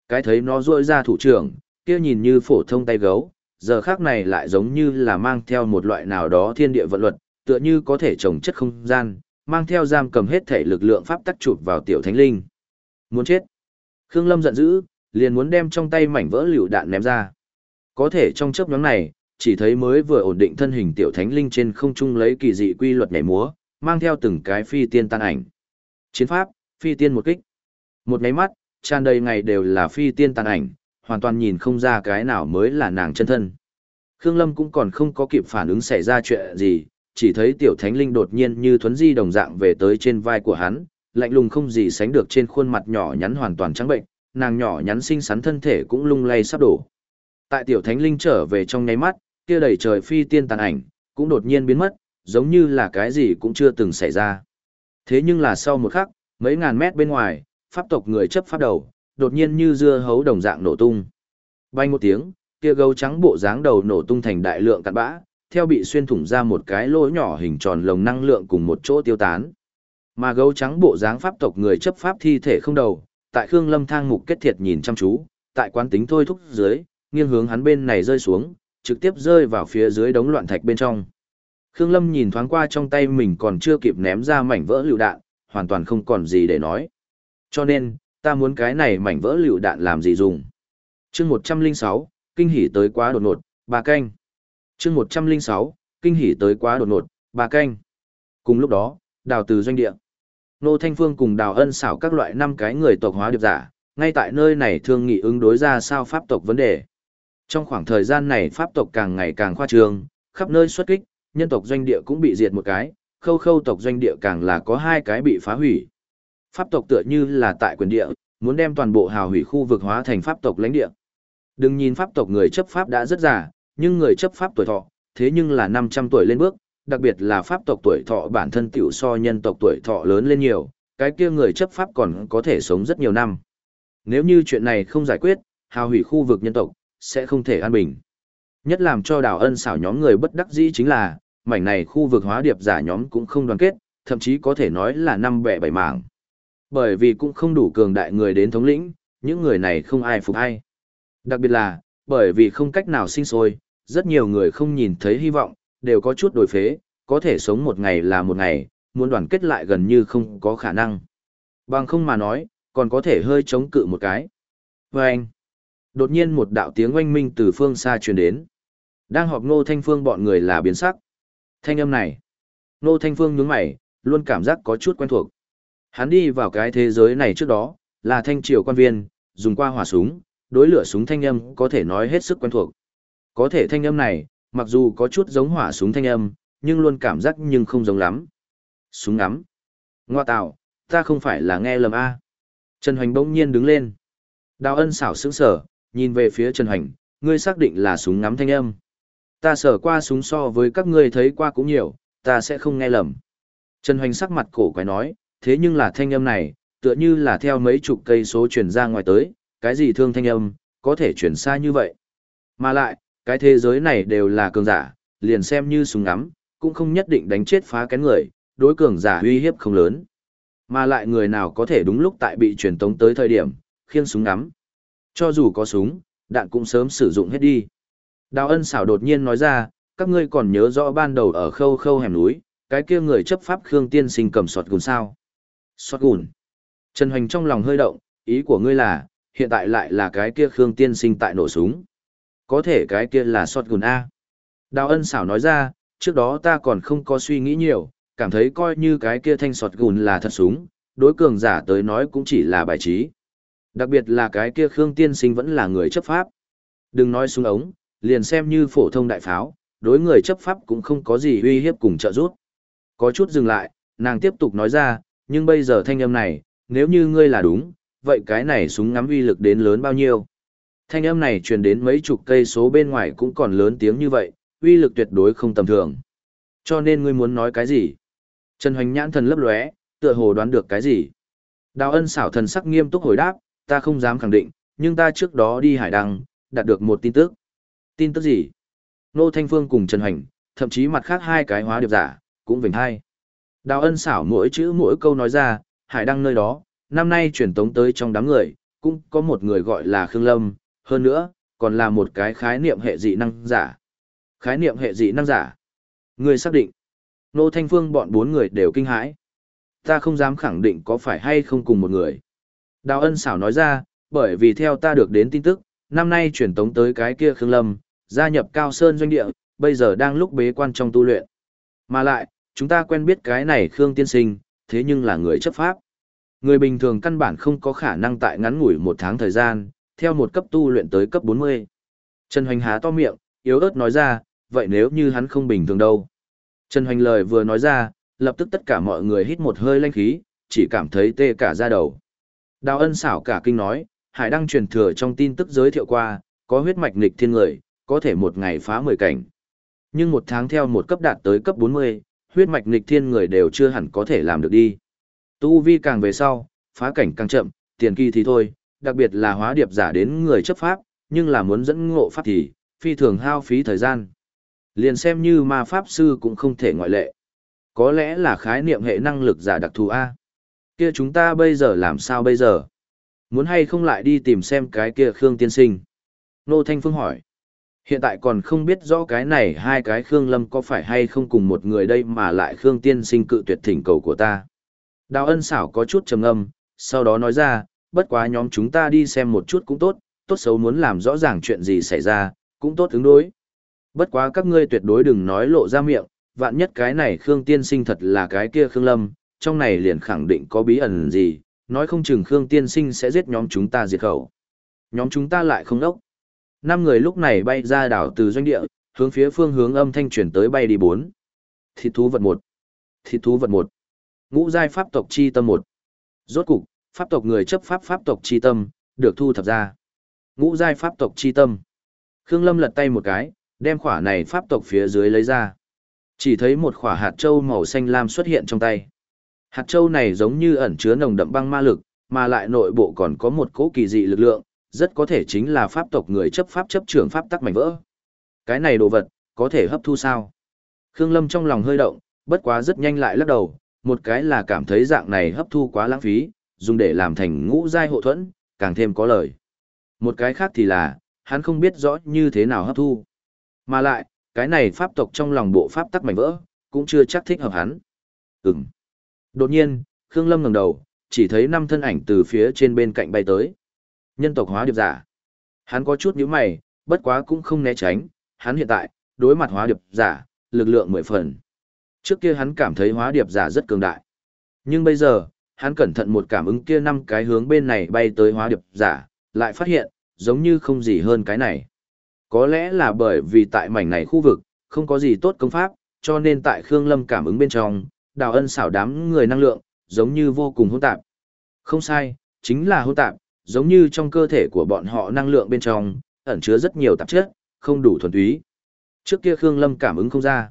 Cái thấy nó rôi ra thủ trưởng, kia nhìn như phổ thông tay gấu, giờ khác này lại giống như là mang theo một loại nào đó thiên địa vận luật, tựa như có thể trồng chất không gian, mang theo giam cầm hết thể lực lượng pháp tắc chụp vào tiểu thánh linh. Muốn chết. Khương Lâm giận dữ, liền muốn đem trong tay mảnh vỡ liều đạn ném ra. Có thể trong chớp nhoáng này, chỉ thấy mới vừa ổn định thân hình tiểu thánh linh trên không trung lấy kỳ dị quy luật nhảy múa, mang theo từng cái phi tiên tan ảnh. Chiến pháp, phi tiên một kích. Một nháy mắt, tràn đầy ngày đều là phi tiên tan ảnh, hoàn toàn nhìn không ra cái nào mới là nàng chân thân. Khương Lâm cũng còn không có kịp phản ứng xảy ra chuyện gì, chỉ thấy tiểu thánh linh đột nhiên như thuấn di đồng dạng về tới trên vai của hắn, lạnh lùng không gì sánh được trên khuôn mặt nhỏ nhắn hoàn toàn trắng bệnh, nàng nhỏ nhắn xinh xắn thân thể cũng lung lay sắp đổ. Tại tiểu thánh linh trở về trong nháy mắt, kia đầy trời phi tiên tàn ảnh, cũng đột nhiên biến mất, giống như là cái gì cũng chưa từng xảy ra. Thế nhưng là sau một khắc, mấy ngàn mét bên ngoài, pháp tộc người chấp pháp đầu, đột nhiên như dưa hấu đồng dạng nổ tung. Bay một tiếng, kia gấu trắng bộ dáng đầu nổ tung thành đại lượng cặn bã, theo bị xuyên thủng ra một cái lỗ nhỏ hình tròn lồng năng lượng cùng một chỗ tiêu tán. Mà gấu trắng bộ dáng pháp tộc người chấp pháp thi thể không đầu, tại Khương Lâm thang mục kết thiệt nhìn chăm chú, tại quán tính thôi thúc dưới, nghiêng hướng hắn bên này rơi xuống, trực tiếp rơi vào phía dưới đống loạn thạch bên trong. Khương Lâm nhìn thoáng qua trong tay mình còn chưa kịp ném ra mảnh vỡ lựu đạn, hoàn toàn không còn gì để nói. Cho nên, ta muốn cái này mảnh vỡ lựu đạn làm gì dùng. chương 106, kinh hỉ tới quá đột ngột, bà canh. chương 106, kinh hỉ tới quá đột ngột, bà canh. Cùng lúc đó, đào từ doanh địa. Nô Thanh Phương cùng đào ân xảo các loại năm cái người tộc hóa điệp giả, ngay tại nơi này thương nghị ứng đối ra sao pháp tộc vấn đề. Trong khoảng thời gian này pháp tộc càng ngày càng khoa trương, khắp nơi xuất kích, nhân tộc doanh địa cũng bị diệt một cái, khâu khâu tộc doanh địa càng là có hai cái bị phá hủy. Pháp tộc tựa như là tại quyền địa, muốn đem toàn bộ hào hủy khu vực hóa thành pháp tộc lãnh địa. Đừng nhìn pháp tộc người chấp pháp đã rất già, nhưng người chấp pháp tuổi thọ, thế nhưng là 500 tuổi lên bước, đặc biệt là pháp tộc tuổi thọ bản thân tiểu so nhân tộc tuổi thọ lớn lên nhiều, cái kia người chấp pháp còn có thể sống rất nhiều năm. Nếu như chuyện này không giải quyết, hào hủy khu vực nhân tộc, sẽ không thể an bình. Nhất làm cho đào ân xảo nhóm người bất đắc dĩ chính là, mảnh này khu vực hóa điệp giả nhóm cũng không đoàn kết, thậm chí có thể nói là năm bẻ bảy mảng. Bởi vì cũng không đủ cường đại người đến thống lĩnh, những người này không ai phục ai. Đặc biệt là, bởi vì không cách nào sinh sôi, rất nhiều người không nhìn thấy hy vọng, đều có chút đổi phế, có thể sống một ngày là một ngày, muốn đoàn kết lại gần như không có khả năng. Bằng không mà nói, còn có thể hơi chống cự một cái. Và anh, đột nhiên một đạo tiếng oanh minh từ phương xa truyền đến. Đang họp Ngô Thanh Phương bọn người là biến sắc. Thanh âm này. Ngô Thanh Phương nhướng mày, luôn cảm giác có chút quen thuộc. Hắn đi vào cái thế giới này trước đó, là thanh triều quan viên, dùng qua hỏa súng, đối lửa súng thanh âm có thể nói hết sức quen thuộc. Có thể thanh âm này, mặc dù có chút giống hỏa súng thanh âm, nhưng luôn cảm giác nhưng không giống lắm. Súng ngắm. Ngoa tạo, ta không phải là nghe lầm A. Trần Hoành bỗng nhiên đứng lên. Đào ân xảo sững sở, nhìn về phía Trần Hoành, ngươi xác định là súng ngắm thanh âm. Ta sở qua súng so với các ngươi thấy qua cũng nhiều, ta sẽ không nghe lầm. Trần Hoành sắc mặt cổ quái nói, thế nhưng là thanh âm này, tựa như là theo mấy chục cây số truyền ra ngoài tới, cái gì thương thanh âm, có thể truyền xa như vậy. Mà lại, cái thế giới này đều là cường giả, liền xem như súng ngắm, cũng không nhất định đánh chết phá kén người, đối cường giả uy hiếp không lớn. Mà lại người nào có thể đúng lúc tại bị truyền tống tới thời điểm, khiêng súng ngắm. Cho dù có súng, đạn cũng sớm sử dụng hết đi. Đào ân xảo đột nhiên nói ra, các ngươi còn nhớ rõ ban đầu ở khâu khâu hẻm núi, cái kia người chấp pháp Khương Tiên sinh cầm sọt gùn sao. Sọt gùn. Trần Hoành trong lòng hơi động, ý của ngươi là, hiện tại lại là cái kia Khương Tiên sinh tại nổ súng. Có thể cái kia là sọt gùn A. Đào ân xảo nói ra, trước đó ta còn không có suy nghĩ nhiều, cảm thấy coi như cái kia thanh sọt gùn là thật súng, đối cường giả tới nói cũng chỉ là bài trí. Đặc biệt là cái kia Khương Tiên Sinh vẫn là người chấp pháp. Đừng nói súng ống, liền xem như phổ thông đại pháo, đối người chấp pháp cũng không có gì uy hiếp cùng trợ giúp. Có chút dừng lại, nàng tiếp tục nói ra, nhưng bây giờ thanh âm này, nếu như ngươi là đúng, vậy cái này súng ngắm uy lực đến lớn bao nhiêu? Thanh âm này truyền đến mấy chục cây số bên ngoài cũng còn lớn tiếng như vậy, uy lực tuyệt đối không tầm thường. Cho nên ngươi muốn nói cái gì? Trần Hoành nhãn thần lấp lóe, tựa hồ đoán được cái gì. Đào ân xảo thần sắc nghiêm túc hồi đáp, ta không dám khẳng định, nhưng ta trước đó đi hải đăng, đạt được một tin tức. Tin tức gì? Nô Thanh Phương cùng Trần Hoành, thậm chí mặt khác hai cái hóa điệp giả, cũng vỉnh hai. Đào ân xảo mỗi chữ mỗi câu nói ra, hải đăng nơi đó, năm nay chuyển tống tới trong đám người, cũng có một người gọi là Khương Lâm, hơn nữa, còn là một cái khái niệm hệ dị năng giả. Khái niệm hệ dị năng giả. Người xác định. Nô Thanh Phương bọn bốn người đều kinh hãi. Ta không dám khẳng định có phải hay không cùng một người. Đào ân xảo nói ra, bởi vì theo ta được đến tin tức, năm nay chuyển tống tới cái kia Khương Lâm, gia nhập Cao Sơn doanh địa, bây giờ đang lúc bế quan trong tu luyện. Mà lại, chúng ta quen biết cái này Khương tiên sinh, thế nhưng là người chấp pháp. Người bình thường căn bản không có khả năng tại ngắn ngủi một tháng thời gian, theo một cấp tu luyện tới cấp 40. Trần Hoành há to miệng, yếu ớt nói ra, vậy nếu như hắn không bình thường đâu? Trần Hoành lời vừa nói ra, lập tức tất cả mọi người hít một hơi lanh khí, chỉ cảm thấy tê cả da đầu. Đào ân xảo cả kinh nói, Hải Đăng truyền thừa trong tin tức giới thiệu qua, có huyết mạch nghịch thiên người, có thể một ngày phá 10 cảnh. Nhưng một tháng theo một cấp đạt tới cấp 40, huyết mạch nghịch thiên người đều chưa hẳn có thể làm được đi. Tu vi càng về sau, phá cảnh càng chậm, tiền kỳ thì thôi, đặc biệt là hóa điệp giả đến người chấp pháp, nhưng là muốn dẫn ngộ pháp thì, phi thường hao phí thời gian. Liền xem như ma pháp sư cũng không thể ngoại lệ. Có lẽ là khái niệm hệ năng lực giả đặc thù A. Kia chúng ta bây giờ làm sao bây giờ? Muốn hay không lại đi tìm xem cái kia Khương tiên sinh? Nô Thanh Phương hỏi. Hiện tại còn không biết rõ cái này hai cái Khương Lâm có phải hay không cùng một người đây mà lại Khương tiên sinh cự tuyệt thỉnh cầu của ta. Đào ân xảo có chút trầm âm, sau đó nói ra, bất quá nhóm chúng ta đi xem một chút cũng tốt, tốt xấu muốn làm rõ ràng chuyện gì xảy ra, cũng tốt ứng đối. Bất quá các ngươi tuyệt đối đừng nói lộ ra miệng, vạn nhất cái này Khương tiên sinh thật là cái kia Khương Lâm, trong này liền khẳng định có bí ẩn gì, nói không chừng Khương tiên sinh sẽ giết nhóm chúng ta diệt khẩu. Nhóm chúng ta lại không đốc. Năm người lúc này bay ra đảo từ doanh địa, hướng phía phương hướng âm thanh chuyển tới bay đi bốn. Thịt thú vật một. Thịt thú vật một. Ngũ giai pháp tộc chi tâm một. Rốt cục, pháp tộc người chấp pháp pháp tộc chi tâm, được thu thập ra. Ngũ giai pháp tộc chi tâm. Khương Lâm lật tay một cái, đem khỏa này pháp tộc phía dưới lấy ra. Chỉ thấy một khỏa hạt châu màu xanh lam xuất hiện trong tay. Hạt châu này giống như ẩn chứa nồng đậm băng ma lực, mà lại nội bộ còn có một cỗ kỳ dị lực lượng, rất có thể chính là pháp tộc người chấp pháp chấp trưởng pháp tắc mảnh vỡ. Cái này đồ vật, có thể hấp thu sao? Khương Lâm trong lòng hơi động, bất quá rất nhanh lại lắc đầu, một cái là cảm thấy dạng này hấp thu quá lãng phí, dùng để làm thành ngũ giai hộ thuẫn, càng thêm có lời. Một cái khác thì là, hắn không biết rõ như thế nào hấp thu. Mà lại, cái này pháp tộc trong lòng bộ pháp tắc mảnh vỡ, cũng chưa chắc thích hợp hắn. Ừm. Đột nhiên, Khương Lâm ngẩng đầu, chỉ thấy năm thân ảnh từ phía trên bên cạnh bay tới. Nhân tộc hóa điệp giả. Hắn có chút nhíu mày, bất quá cũng không né tránh, hắn hiện tại, đối mặt hóa điệp giả, lực lượng mười phần. Trước kia hắn cảm thấy hóa điệp giả rất cường đại. Nhưng bây giờ, hắn cẩn thận một cảm ứng kia năm cái hướng bên này bay tới hóa điệp giả, lại phát hiện, giống như không gì hơn cái này. Có lẽ là bởi vì tại mảnh này khu vực, không có gì tốt công pháp, cho nên tại Khương Lâm cảm ứng bên trong, đào ân xảo đám người năng lượng, giống như vô cùng hỗn tạp. Không sai, chính là hỗn tạp, giống như trong cơ thể của bọn họ năng lượng bên trong, ẩn chứa rất nhiều tạp chất, không đủ thuần túy. Trước kia Khương Lâm cảm ứng không ra.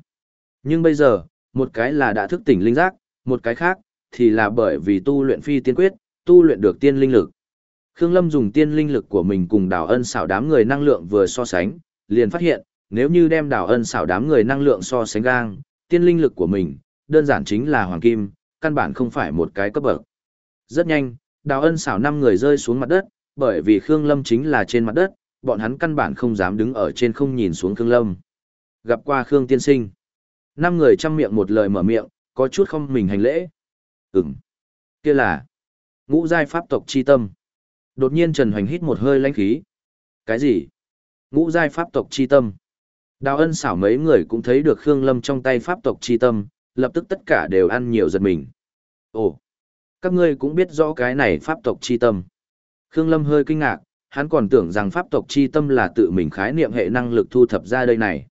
Nhưng bây giờ, một cái là đã thức tỉnh linh giác, một cái khác, thì là bởi vì tu luyện phi tiên quyết, tu luyện được tiên linh lực. Khương Lâm dùng tiên linh lực của mình cùng đào ân xảo đám người năng lượng vừa so sánh, liền phát hiện, nếu như đem đào ân xảo đám người năng lượng so sánh gang, tiên linh lực của mình, đơn giản chính là hoàng kim, căn bản không phải một cái cấp bậc. Rất nhanh, đào ân xảo năm người rơi xuống mặt đất, bởi vì Khương Lâm chính là trên mặt đất, bọn hắn căn bản không dám đứng ở trên không nhìn xuống Khương Lâm. Gặp qua Khương Tiên Sinh. Năm người chăm miệng một lời mở miệng, có chút không mình hành lễ. Ừm. Kia là ngũ giai pháp tộc chi tâm. Đột nhiên Trần Hoành hít một hơi lãnh khí. Cái gì? Ngũ giai pháp tộc chi tâm. Đào ân xảo mấy người cũng thấy được Khương Lâm trong tay pháp tộc chi tâm, lập tức tất cả đều ăn nhiều giật mình. Ồ, các ngươi cũng biết rõ cái này pháp tộc chi tâm. Khương Lâm hơi kinh ngạc, hắn còn tưởng rằng pháp tộc chi tâm là tự mình khái niệm hệ năng lực thu thập ra đây này.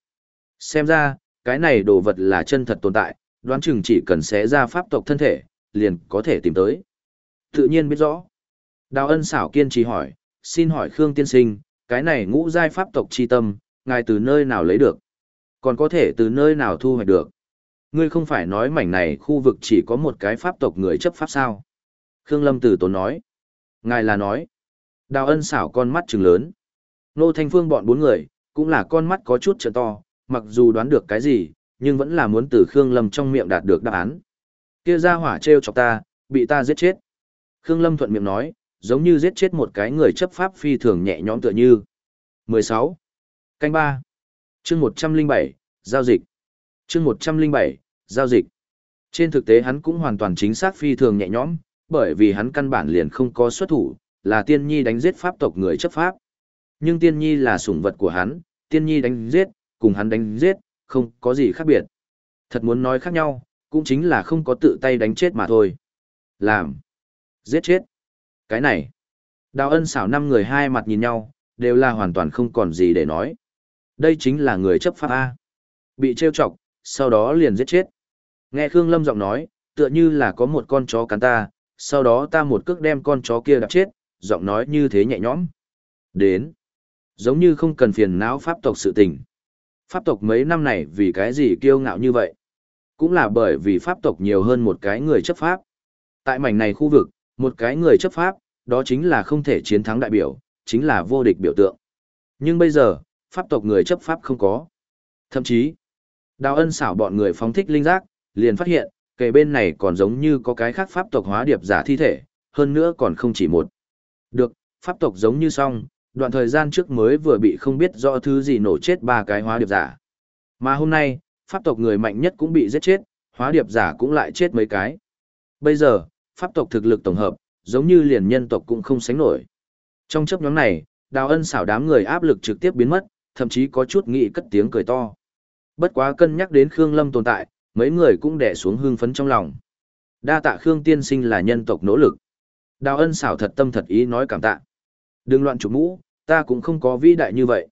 Xem ra, cái này đồ vật là chân thật tồn tại, đoán chừng chỉ cần xé ra pháp tộc thân thể, liền có thể tìm tới. Tự nhiên biết rõ. Đào ân xảo kiên trì hỏi, xin hỏi Khương Tiên Sinh, cái này ngũ giai pháp tộc chi tâm, ngài từ nơi nào lấy được? Còn có thể từ nơi nào thu hoạch được? Ngươi không phải nói mảnh này khu vực chỉ có một cái pháp tộc người chấp pháp sao? Khương Lâm Tử Tốn nói. Ngài là nói. Đào ân xảo con mắt trừng lớn. Nô Thanh Phương bọn bốn người, cũng là con mắt có chút trợ to, mặc dù đoán được cái gì, nhưng vẫn là muốn từ Khương Lâm trong miệng đạt được đáp án. Kia ra hỏa treo chọc ta, bị ta giết chết. Khương Lâm thuận miệng nói, giống như giết chết một cái người chấp pháp phi thường nhẹ nhõm tựa như. 16. Canh 3. Chương 107, giao dịch. Chương 107, giao dịch. Trên thực tế hắn cũng hoàn toàn chính xác phi thường nhẹ nhõm, bởi vì hắn căn bản liền không có xuất thủ, là tiên nhi đánh giết pháp tộc người chấp pháp. Nhưng tiên nhi là sủng vật của hắn, tiên nhi đánh giết, cùng hắn đánh giết, không có gì khác biệt. Thật muốn nói khác nhau, cũng chính là không có tự tay đánh chết mà thôi. Làm. Giết chết. Cái này. Đào ân xảo năm người hai mặt nhìn nhau, đều là hoàn toàn không còn gì để nói. Đây chính là người chấp pháp A. Bị trêu chọc, sau đó liền giết chết. Nghe Khương Lâm giọng nói, tựa như là có một con chó cắn ta, sau đó ta một cước đem con chó kia đạp chết, giọng nói như thế nhẹ nhõm. Đến. Giống như không cần phiền não pháp tộc sự tình. Pháp tộc mấy năm này vì cái gì kiêu ngạo như vậy? Cũng là bởi vì pháp tộc nhiều hơn một cái người chấp pháp. Tại mảnh này khu vực, một cái người chấp pháp, đó chính là không thể chiến thắng đại biểu, chính là vô địch biểu tượng. Nhưng bây giờ, pháp tộc người chấp pháp không có. Thậm chí, đào ân xảo bọn người phóng thích linh giác, liền phát hiện, kề bên này còn giống như có cái khác pháp tộc hóa điệp giả thi thể, hơn nữa còn không chỉ một. Được, pháp tộc giống như xong, đoạn thời gian trước mới vừa bị không biết rõ thứ gì nổ chết ba cái hóa điệp giả. Mà hôm nay, pháp tộc người mạnh nhất cũng bị giết chết, hóa điệp giả cũng lại chết mấy cái. Bây giờ, pháp tộc thực lực tổng hợp, giống như liền nhân tộc cũng không sánh nổi. Trong chấp nhóm này, đào ân xảo đám người áp lực trực tiếp biến mất, thậm chí có chút nghị cất tiếng cười to. Bất quá cân nhắc đến Khương Lâm tồn tại, mấy người cũng đẻ xuống hương phấn trong lòng. Đa tạ Khương tiên sinh là nhân tộc nỗ lực. Đào ân xảo thật tâm thật ý nói cảm tạ. Đừng loạn chụp mũ, ta cũng không có vĩ đại như vậy.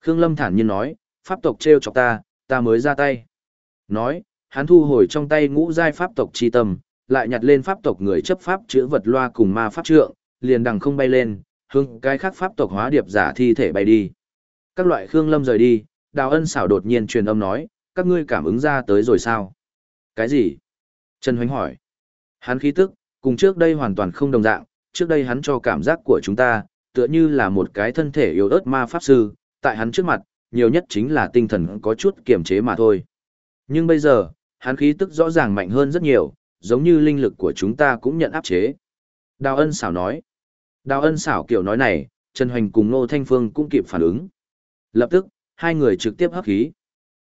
Khương Lâm thản nhiên nói, pháp tộc treo chọc ta, ta mới ra tay. Nói, hắn thu hồi trong tay ngũ giai pháp tộc chi tâm, lại nhặt lên pháp tộc người chấp pháp chữa vật loa cùng ma pháp trượng, liền đằng không bay lên, hưng cái khác pháp tộc hóa điệp giả thi thể bay đi. Các loại Khương Lâm rời đi, Đào Ân xảo đột nhiên truyền âm nói, các ngươi cảm ứng ra tới rồi sao? Cái gì? Trần Hoánh hỏi. Hắn khí tức, cùng trước đây hoàn toàn không đồng dạng, trước đây hắn cho cảm giác của chúng ta, tựa như là một cái thân thể yếu ớt ma pháp sư, tại hắn trước mặt, nhiều nhất chính là tinh thần có chút kiềm chế mà thôi. Nhưng bây giờ, hắn khí tức rõ ràng mạnh hơn rất nhiều, giống như linh lực của chúng ta cũng nhận áp chế. Đào ân xảo nói. Đào ân xảo kiểu nói này, Trần Hoành cùng Nô Thanh Phương cũng kịp phản ứng. Lập tức, hai người trực tiếp hấp khí.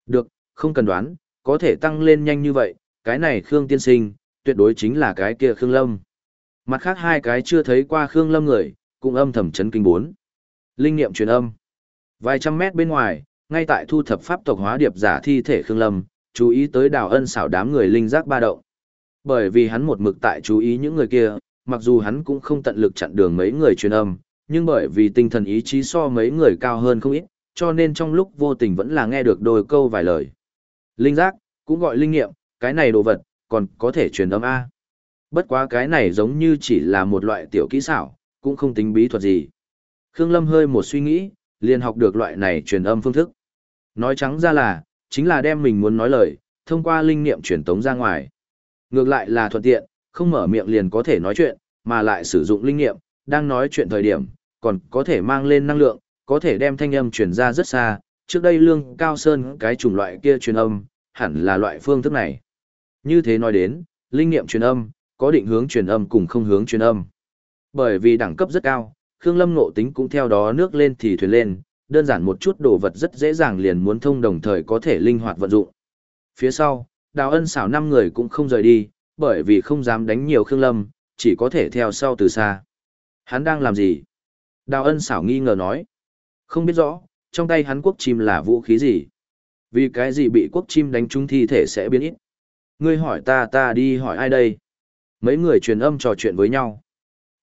Được, không cần đoán, có thể tăng lên nhanh như vậy, cái này Khương Tiên Sinh, tuyệt đối chính là cái kia Khương Lâm. Mặt khác hai cái chưa thấy qua Khương Lâm người, cũng âm thầm chấn kinh bốn. Linh nghiệm truyền âm. Vài trăm mét bên ngoài, ngay tại thu thập pháp tộc hóa điệp giả thi thể Khương Lâm, chú ý tới đào ân xảo đám người linh giác ba động. Bởi vì hắn một mực tại chú ý những người kia, mặc dù hắn cũng không tận lực chặn đường mấy người truyền âm, nhưng bởi vì tinh thần ý chí so mấy người cao hơn không ít, cho nên trong lúc vô tình vẫn là nghe được đôi câu vài lời. Linh giác, cũng gọi linh nghiệm, cái này đồ vật, còn có thể truyền âm A. Bất quá cái này giống như chỉ là một loại tiểu kỹ xảo, cũng không tính bí thuật gì. Khương Lâm hơi một suy nghĩ, liền học được loại này truyền âm phương thức. Nói trắng ra là, chính là đem mình muốn nói lời, thông qua linh niệm truyền tống ra ngoài. Ngược lại là thuận tiện, không mở miệng liền có thể nói chuyện, mà lại sử dụng linh niệm, đang nói chuyện thời điểm, còn có thể mang lên năng lượng, có thể đem thanh âm truyền ra rất xa. Trước đây lương cao sơn cái chủng loại kia truyền âm, hẳn là loại phương thức này. Như thế nói đến, linh niệm truyền âm, có định hướng truyền âm cùng không hướng truyền âm. Bởi vì đẳng cấp rất cao, Khương Lâm ngộ tính cũng theo đó nước lên thì thuyền lên, đơn giản một chút đồ vật rất dễ dàng liền muốn thông đồng thời có thể linh hoạt vận dụng. Phía sau, Đào Ân xảo năm người cũng không rời đi, bởi vì không dám đánh nhiều Khương Lâm, chỉ có thể theo sau từ xa. Hắn đang làm gì? Đào Ân xảo nghi ngờ nói. Không biết rõ, trong tay hắn quốc chim là vũ khí gì? Vì cái gì bị quốc chim đánh trúng thi thể sẽ biến ít? Ngươi hỏi ta ta đi hỏi ai đây? Mấy người truyền âm trò chuyện với nhau.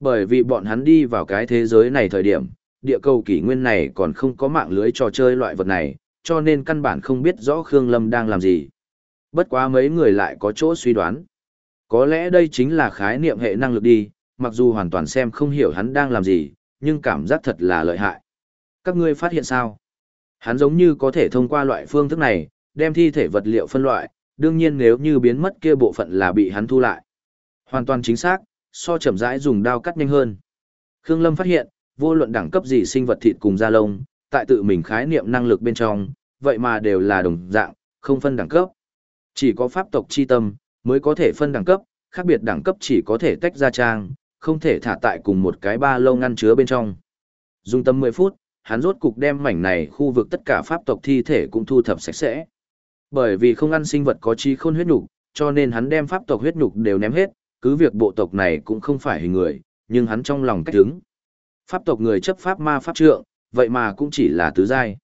Bởi vì bọn hắn đi vào cái thế giới này thời điểm, địa cầu kỷ nguyên này còn không có mạng lưới trò chơi loại vật này, cho nên căn bản không biết rõ Khương Lâm đang làm gì. Bất quá mấy người lại có chỗ suy đoán. Có lẽ đây chính là khái niệm hệ năng lực đi, mặc dù hoàn toàn xem không hiểu hắn đang làm gì, nhưng cảm giác thật là lợi hại. Các ngươi phát hiện sao? Hắn giống như có thể thông qua loại phương thức này, đem thi thể vật liệu phân loại, đương nhiên nếu như biến mất kia bộ phận là bị hắn thu lại. Hoàn toàn chính xác, so chậm rãi dùng đao cắt nhanh hơn. Khương Lâm phát hiện, vô luận đẳng cấp gì sinh vật thịt cùng da lông, tại tự mình khái niệm năng lực bên trong, vậy mà đều là đồng dạng, không phân đẳng cấp. Chỉ có pháp tộc chi tâm mới có thể phân đẳng cấp, khác biệt đẳng cấp chỉ có thể tách ra trang, không thể thả tại cùng một cái ba lô ngăn chứa bên trong. Dùng tâm 10 phút, hắn rốt cục đem mảnh này khu vực tất cả pháp tộc thi thể cũng thu thập sạch sẽ. Bởi vì không ăn sinh vật có chi khôn huyết nhục, cho nên hắn đem pháp tộc huyết nhục đều ném hết, cứ việc bộ tộc này cũng không phải hình người, nhưng hắn trong lòng cách đứng. Pháp tộc người chấp pháp ma pháp trượng, vậy mà cũng chỉ là tứ giai.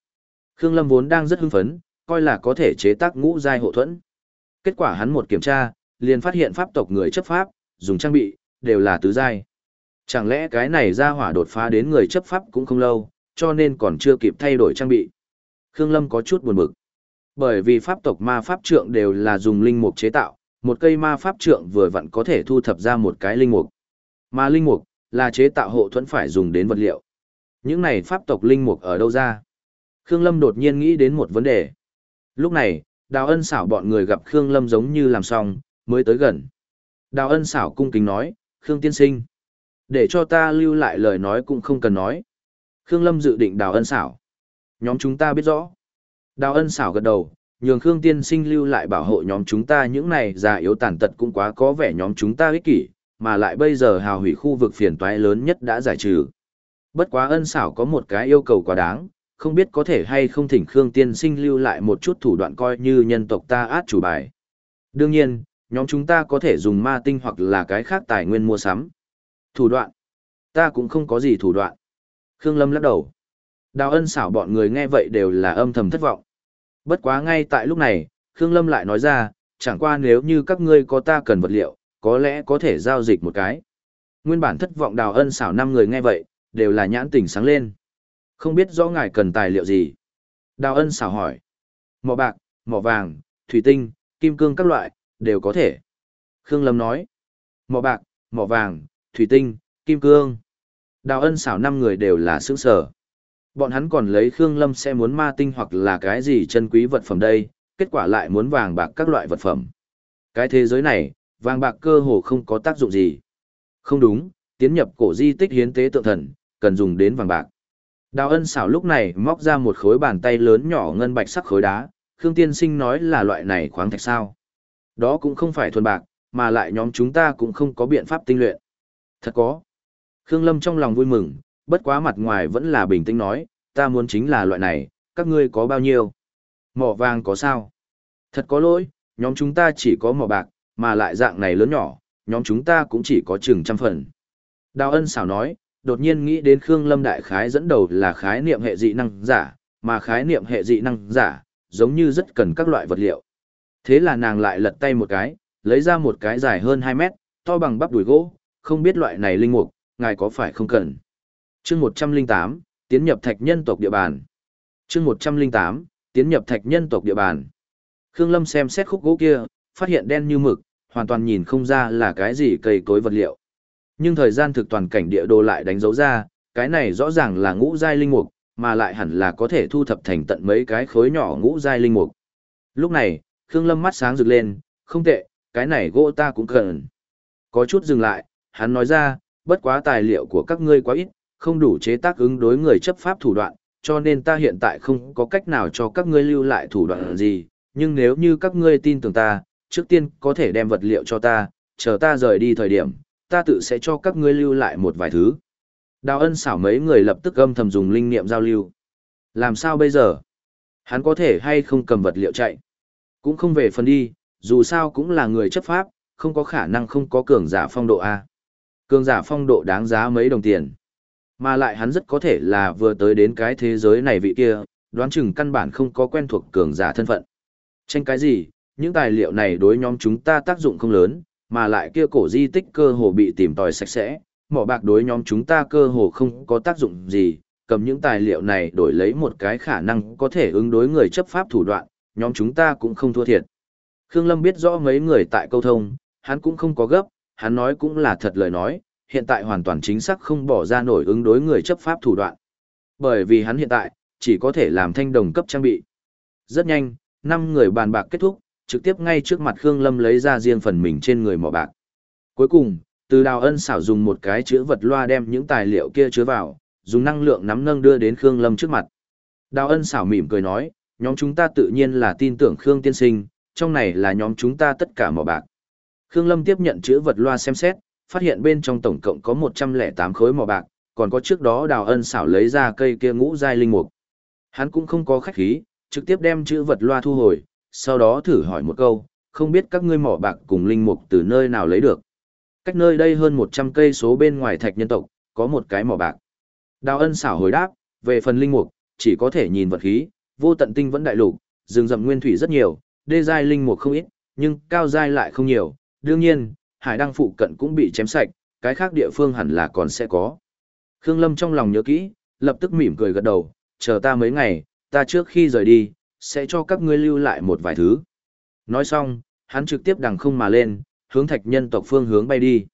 Khương Lâm vốn đang rất hưng phấn, coi là có thể chế tác ngũ giai hộ thuẫn. Kết quả hắn một kiểm tra, liền phát hiện pháp tộc người chấp pháp, dùng trang bị, đều là tứ giai. Chẳng lẽ cái này ra hỏa đột phá đến người chấp pháp cũng không lâu, cho nên còn chưa kịp thay đổi trang bị. Khương Lâm có chút buồn bực. Bởi vì pháp tộc ma pháp trượng đều là dùng linh mục chế tạo, một cây ma pháp trượng vừa vặn có thể thu thập ra một cái linh mục. Mà linh mục là chế tạo hộ thuẫn phải dùng đến vật liệu. Những này pháp tộc linh mục ở đâu ra? Khương Lâm đột nhiên nghĩ đến một vấn đề. Lúc này, Đào Ân xảo bọn người gặp Khương Lâm giống như làm xong, mới tới gần. Đào Ân xảo cung kính nói, Khương tiên sinh. Để cho ta lưu lại lời nói cũng không cần nói. Khương Lâm dự định Đào Ân xảo. Nhóm chúng ta biết rõ. Đào Ân xảo gật đầu, nhường Khương tiên sinh lưu lại bảo hộ nhóm chúng ta những này già yếu tàn tật cũng quá có vẻ nhóm chúng ta ích kỷ, mà lại bây giờ hào hủy khu vực phiền toái lớn nhất đã giải trừ. Bất quá ân xảo có một cái yêu cầu quá đáng, không biết có thể hay không thỉnh Khương tiên sinh lưu lại một chút thủ đoạn coi như nhân tộc ta át chủ bài. Đương nhiên, nhóm chúng ta có thể dùng ma tinh hoặc là cái khác tài nguyên mua sắm. Thủ đoạn? Ta cũng không có gì thủ đoạn. Khương Lâm lắc đầu. Đào ân xảo bọn người nghe vậy đều là âm thầm thất vọng. Bất quá ngay tại lúc này, Khương Lâm lại nói ra, chẳng qua nếu như các ngươi có ta cần vật liệu, có lẽ có thể giao dịch một cái. Nguyên bản thất vọng đào ân xảo năm người nghe vậy, đều là nhãn tỉnh sáng lên. Không biết rõ ngài cần tài liệu gì? Đào ân xảo hỏi. Mỏ bạc, mỏ vàng, thủy tinh, kim cương các loại, đều có thể. Khương Lâm nói. Mỏ bạc, mỏ vàng, thủy tinh, kim cương. Đào ân xảo năm người đều là sướng sở. Bọn hắn còn lấy Khương Lâm sẽ muốn ma tinh hoặc là cái gì chân quý vật phẩm đây, kết quả lại muốn vàng bạc các loại vật phẩm. Cái thế giới này, vàng bạc cơ hồ không có tác dụng gì. Không đúng, tiến nhập cổ di tích hiến tế tượng thần, cần dùng đến vàng bạc. Đào ân xảo lúc này móc ra một khối bàn tay lớn nhỏ ngân bạch sắc khối đá, Khương Tiên Sinh nói là loại này khoáng thạch sao. Đó cũng không phải thuần bạc, mà lại nhóm chúng ta cũng không có biện pháp tinh luyện. Thật có. Khương Lâm trong lòng vui mừng, bất quá mặt ngoài vẫn là bình tĩnh nói, ta muốn chính là loại này, các ngươi có bao nhiêu? Mỏ vàng có sao? Thật có lỗi, nhóm chúng ta chỉ có mỏ bạc, mà lại dạng này lớn nhỏ, nhóm chúng ta cũng chỉ có chừng trăm phần. Đào ân xảo nói, đột nhiên nghĩ đến Khương Lâm Đại Khái dẫn đầu là khái niệm hệ dị năng giả, mà khái niệm hệ dị năng giả, giống như rất cần các loại vật liệu. Thế là nàng lại lật tay một cái, lấy ra một cái dài hơn 2 mét, to bằng bắp đùi gỗ, không biết loại này linh mục, ngài có phải không cần. chương 108, tiến nhập thạch nhân tộc địa bàn. chương 108, tiến nhập thạch nhân tộc địa bàn. Khương Lâm xem xét khúc gỗ kia, phát hiện đen như mực, hoàn toàn nhìn không ra là cái gì cây cối vật liệu. Nhưng thời gian thực toàn cảnh địa đồ lại đánh dấu ra, cái này rõ ràng là ngũ giai linh mục, mà lại hẳn là có thể thu thập thành tận mấy cái khối nhỏ ngũ giai linh mục. Lúc này, Khương Lâm mắt sáng rực lên, không tệ, cái này gỗ ta cũng cần. Có chút dừng lại, hắn nói ra, bất quá tài liệu của các ngươi quá ít, không đủ chế tác ứng đối người chấp pháp thủ đoạn, cho nên ta hiện tại không có cách nào cho các ngươi lưu lại thủ đoạn gì, nhưng nếu như các ngươi tin tưởng ta, trước tiên có thể đem vật liệu cho ta, chờ ta rời đi thời điểm, ta tự sẽ cho các ngươi lưu lại một vài thứ. Đào ân xảo mấy người lập tức âm thầm dùng linh niệm giao lưu. Làm sao bây giờ? Hắn có thể hay không cầm vật liệu chạy? Cũng không về phần đi, dù sao cũng là người chấp pháp, không có khả năng không có cường giả phong độ A. Cường giả phong độ đáng giá mấy đồng tiền. Mà lại hắn rất có thể là vừa tới đến cái thế giới này vị kia, đoán chừng căn bản không có quen thuộc cường giả thân phận. Tranh cái gì, những tài liệu này đối nhóm chúng ta tác dụng không lớn, mà lại kia cổ di tích cơ hồ bị tìm tòi sạch sẽ, mỏ bạc đối nhóm chúng ta cơ hồ không có tác dụng gì, cầm những tài liệu này đổi lấy một cái khả năng có thể ứng đối người chấp pháp thủ đoạn, nhóm chúng ta cũng không thua thiệt. Khương Lâm biết rõ mấy người tại câu thông, hắn cũng không có gấp, hắn nói cũng là thật lời nói, hiện tại hoàn toàn chính xác không bỏ ra nổi ứng đối người chấp pháp thủ đoạn. Bởi vì hắn hiện tại, chỉ có thể làm thanh đồng cấp trang bị. Rất nhanh, năm người bàn bạc kết thúc, trực tiếp ngay trước mặt Khương Lâm lấy ra riêng phần mình trên người mỏ bạc. Cuối cùng, từ đào ân xảo dùng một cái chứa vật loa đem những tài liệu kia chứa vào, dùng năng lượng nắm nâng đưa đến Khương Lâm trước mặt. Đào ân xảo mỉm cười nói, nhóm chúng ta tự nhiên là tin tưởng Khương tiên sinh, trong này là nhóm chúng ta tất cả mỏ bạc. Khương Lâm tiếp nhận chữ vật loa xem xét, phát hiện bên trong tổng cộng có 108 khối mỏ bạc, còn có trước đó đào ân xảo lấy ra cây kia ngũ giai linh mục. Hắn cũng không có khách khí, trực tiếp đem chữ vật loa thu hồi, sau đó thử hỏi một câu, không biết các ngươi mỏ bạc cùng linh mục từ nơi nào lấy được. Cách nơi đây hơn 100 cây số bên ngoài thạch nhân tộc, có một cái mỏ bạc. Đào ân xảo hồi đáp, về phần linh mục, chỉ có thể nhìn vật khí, vô tận tinh vẫn đại lục, rừng rậm nguyên thủy rất nhiều, đê giai linh mục không ít, nhưng cao giai lại không nhiều. Đương nhiên, hải đăng phụ cận cũng bị chém sạch, cái khác địa phương hẳn là còn sẽ có. Khương Lâm trong lòng nhớ kỹ, lập tức mỉm cười gật đầu, chờ ta mấy ngày, ta trước khi rời đi, sẽ cho các ngươi lưu lại một vài thứ. Nói xong, hắn trực tiếp đằng không mà lên, hướng thạch nhân tộc phương hướng bay đi.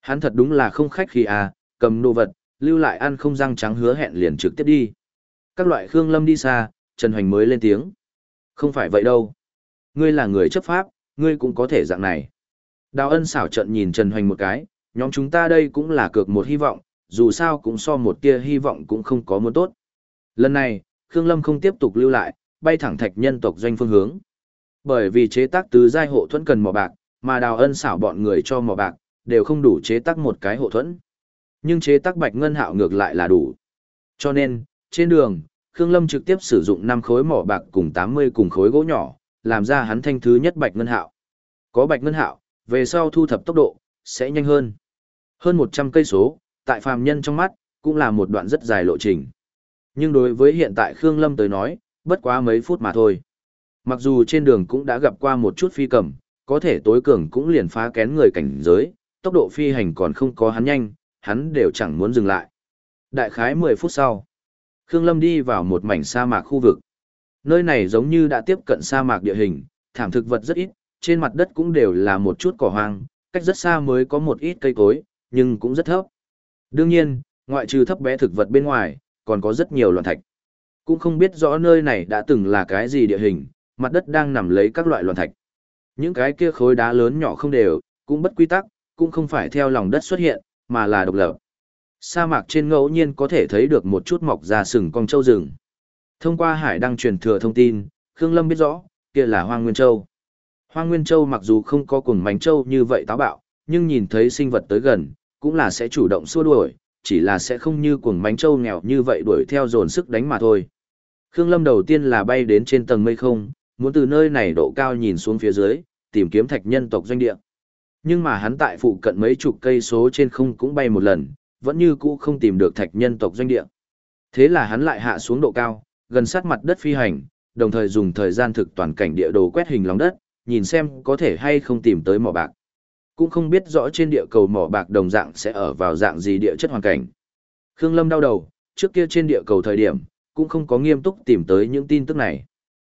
Hắn thật đúng là không khách khi à, cầm đồ vật, lưu lại ăn không răng trắng hứa hẹn liền trực tiếp đi. Các loại Khương Lâm đi xa, Trần Hoành mới lên tiếng. Không phải vậy đâu. Ngươi là người chấp pháp, ngươi cũng có thể dạng này. Đào ân xảo trận nhìn Trần Hoành một cái, nhóm chúng ta đây cũng là cược một hy vọng, dù sao cũng so một tia hy vọng cũng không có muốn tốt. Lần này, Khương Lâm không tiếp tục lưu lại, bay thẳng thạch nhân tộc doanh phương hướng. Bởi vì chế tác tứ giai hộ thuẫn cần mỏ bạc, mà đào ân xảo bọn người cho mỏ bạc, đều không đủ chế tác một cái hộ thuẫn. Nhưng chế tác bạch ngân hạo ngược lại là đủ. Cho nên, trên đường, Khương Lâm trực tiếp sử dụng 5 khối mỏ bạc cùng 80 cùng khối gỗ nhỏ, làm ra hắn thanh thứ nhất bạch ngân hạo. Có bạch ngân hạo, về sau thu thập tốc độ, sẽ nhanh hơn. Hơn 100 cây số, tại phàm nhân trong mắt, cũng là một đoạn rất dài lộ trình. Nhưng đối với hiện tại Khương Lâm tới nói, bất quá mấy phút mà thôi. Mặc dù trên đường cũng đã gặp qua một chút phi cầm, có thể tối cường cũng liền phá kén người cảnh giới, tốc độ phi hành còn không có hắn nhanh, hắn đều chẳng muốn dừng lại. Đại khái 10 phút sau, Khương Lâm đi vào một mảnh sa mạc khu vực. Nơi này giống như đã tiếp cận sa mạc địa hình, thảm thực vật rất ít, trên mặt đất cũng đều là một chút cỏ hoang, cách rất xa mới có một ít cây cối, nhưng cũng rất thấp. Đương nhiên, ngoại trừ thấp bé thực vật bên ngoài, còn có rất nhiều loạn thạch. Cũng không biết rõ nơi này đã từng là cái gì địa hình, mặt đất đang nằm lấy các loại loạn thạch. Những cái kia khối đá lớn nhỏ không đều, cũng bất quy tắc, cũng không phải theo lòng đất xuất hiện, mà là độc lập. Sa mạc trên ngẫu nhiên có thể thấy được một chút mọc ra sừng cong châu rừng. Thông qua hải đăng truyền thừa thông tin, Khương Lâm biết rõ, kia là Hoang Nguyên Châu. Hoang Nguyên Châu mặc dù không có cùng mánh châu như vậy táo bạo, nhưng nhìn thấy sinh vật tới gần, cũng là sẽ chủ động xua đuổi, chỉ là sẽ không như cuồng mánh châu nghèo như vậy đuổi theo dồn sức đánh mà thôi. Khương Lâm đầu tiên là bay đến trên tầng mây không, muốn từ nơi này độ cao nhìn xuống phía dưới, tìm kiếm thạch nhân tộc doanh địa. Nhưng mà hắn tại phụ cận mấy chục cây số trên không cũng bay một lần, vẫn như cũ không tìm được thạch nhân tộc doanh địa. Thế là hắn lại hạ xuống độ cao, gần sát mặt đất phi hành, đồng thời dùng thời gian thực toàn cảnh địa đồ quét hình lòng đất, nhìn xem có thể hay không tìm tới mỏ bạc. Cũng không biết rõ trên địa cầu mỏ bạc đồng dạng sẽ ở vào dạng gì địa chất hoàn cảnh. Khương Lâm đau đầu, trước kia trên địa cầu thời điểm, cũng không có nghiêm túc tìm tới những tin tức này.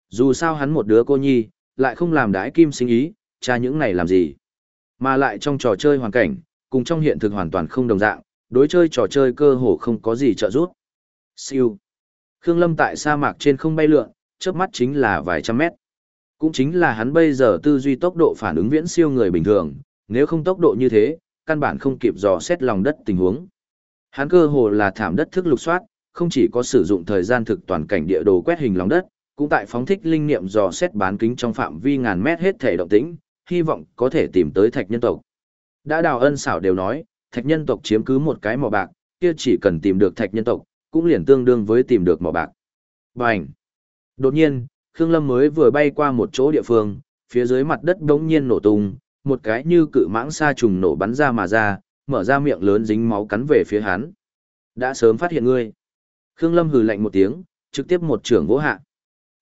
Dù sao hắn một đứa cô nhi, lại không làm đái kim sinh ý, cha những này làm gì. Mà lại trong trò chơi hoàn cảnh, cùng trong hiện thực hoàn toàn không đồng dạng, đối chơi trò chơi cơ hồ không có gì trợ giúp. Siêu. Khương Lâm tại sa mạc trên không bay lượn, chớp mắt chính là vài trăm mét. Cũng chính là hắn bây giờ tư duy tốc độ phản ứng viễn siêu người bình thường, nếu không tốc độ như thế, căn bản không kịp dò xét lòng đất tình huống. Hắn cơ hồ là thảm đất thức lục soát, không chỉ có sử dụng thời gian thực toàn cảnh địa đồ quét hình lòng đất, cũng tại phóng thích linh niệm dò xét bán kính trong phạm vi ngàn mét hết thể động tĩnh, hy vọng có thể tìm tới thạch nhân tộc. Đã đào ân xảo đều nói, thạch nhân tộc chiếm cứ một cái mỏ bạc, kia chỉ cần tìm được thạch nhân tộc, cũng liền tương đương với tìm được mỏ bạc. Bành! Đột nhiên, Khương Lâm mới vừa bay qua một chỗ địa phương, phía dưới mặt đất đống nhiên nổ tung, một cái như cự mãng sa trùng nổ bắn ra mà ra, mở ra miệng lớn dính máu cắn về phía hắn. Đã sớm phát hiện ngươi. Khương Lâm hừ lạnh một tiếng, trực tiếp một trưởng vỗ hạ.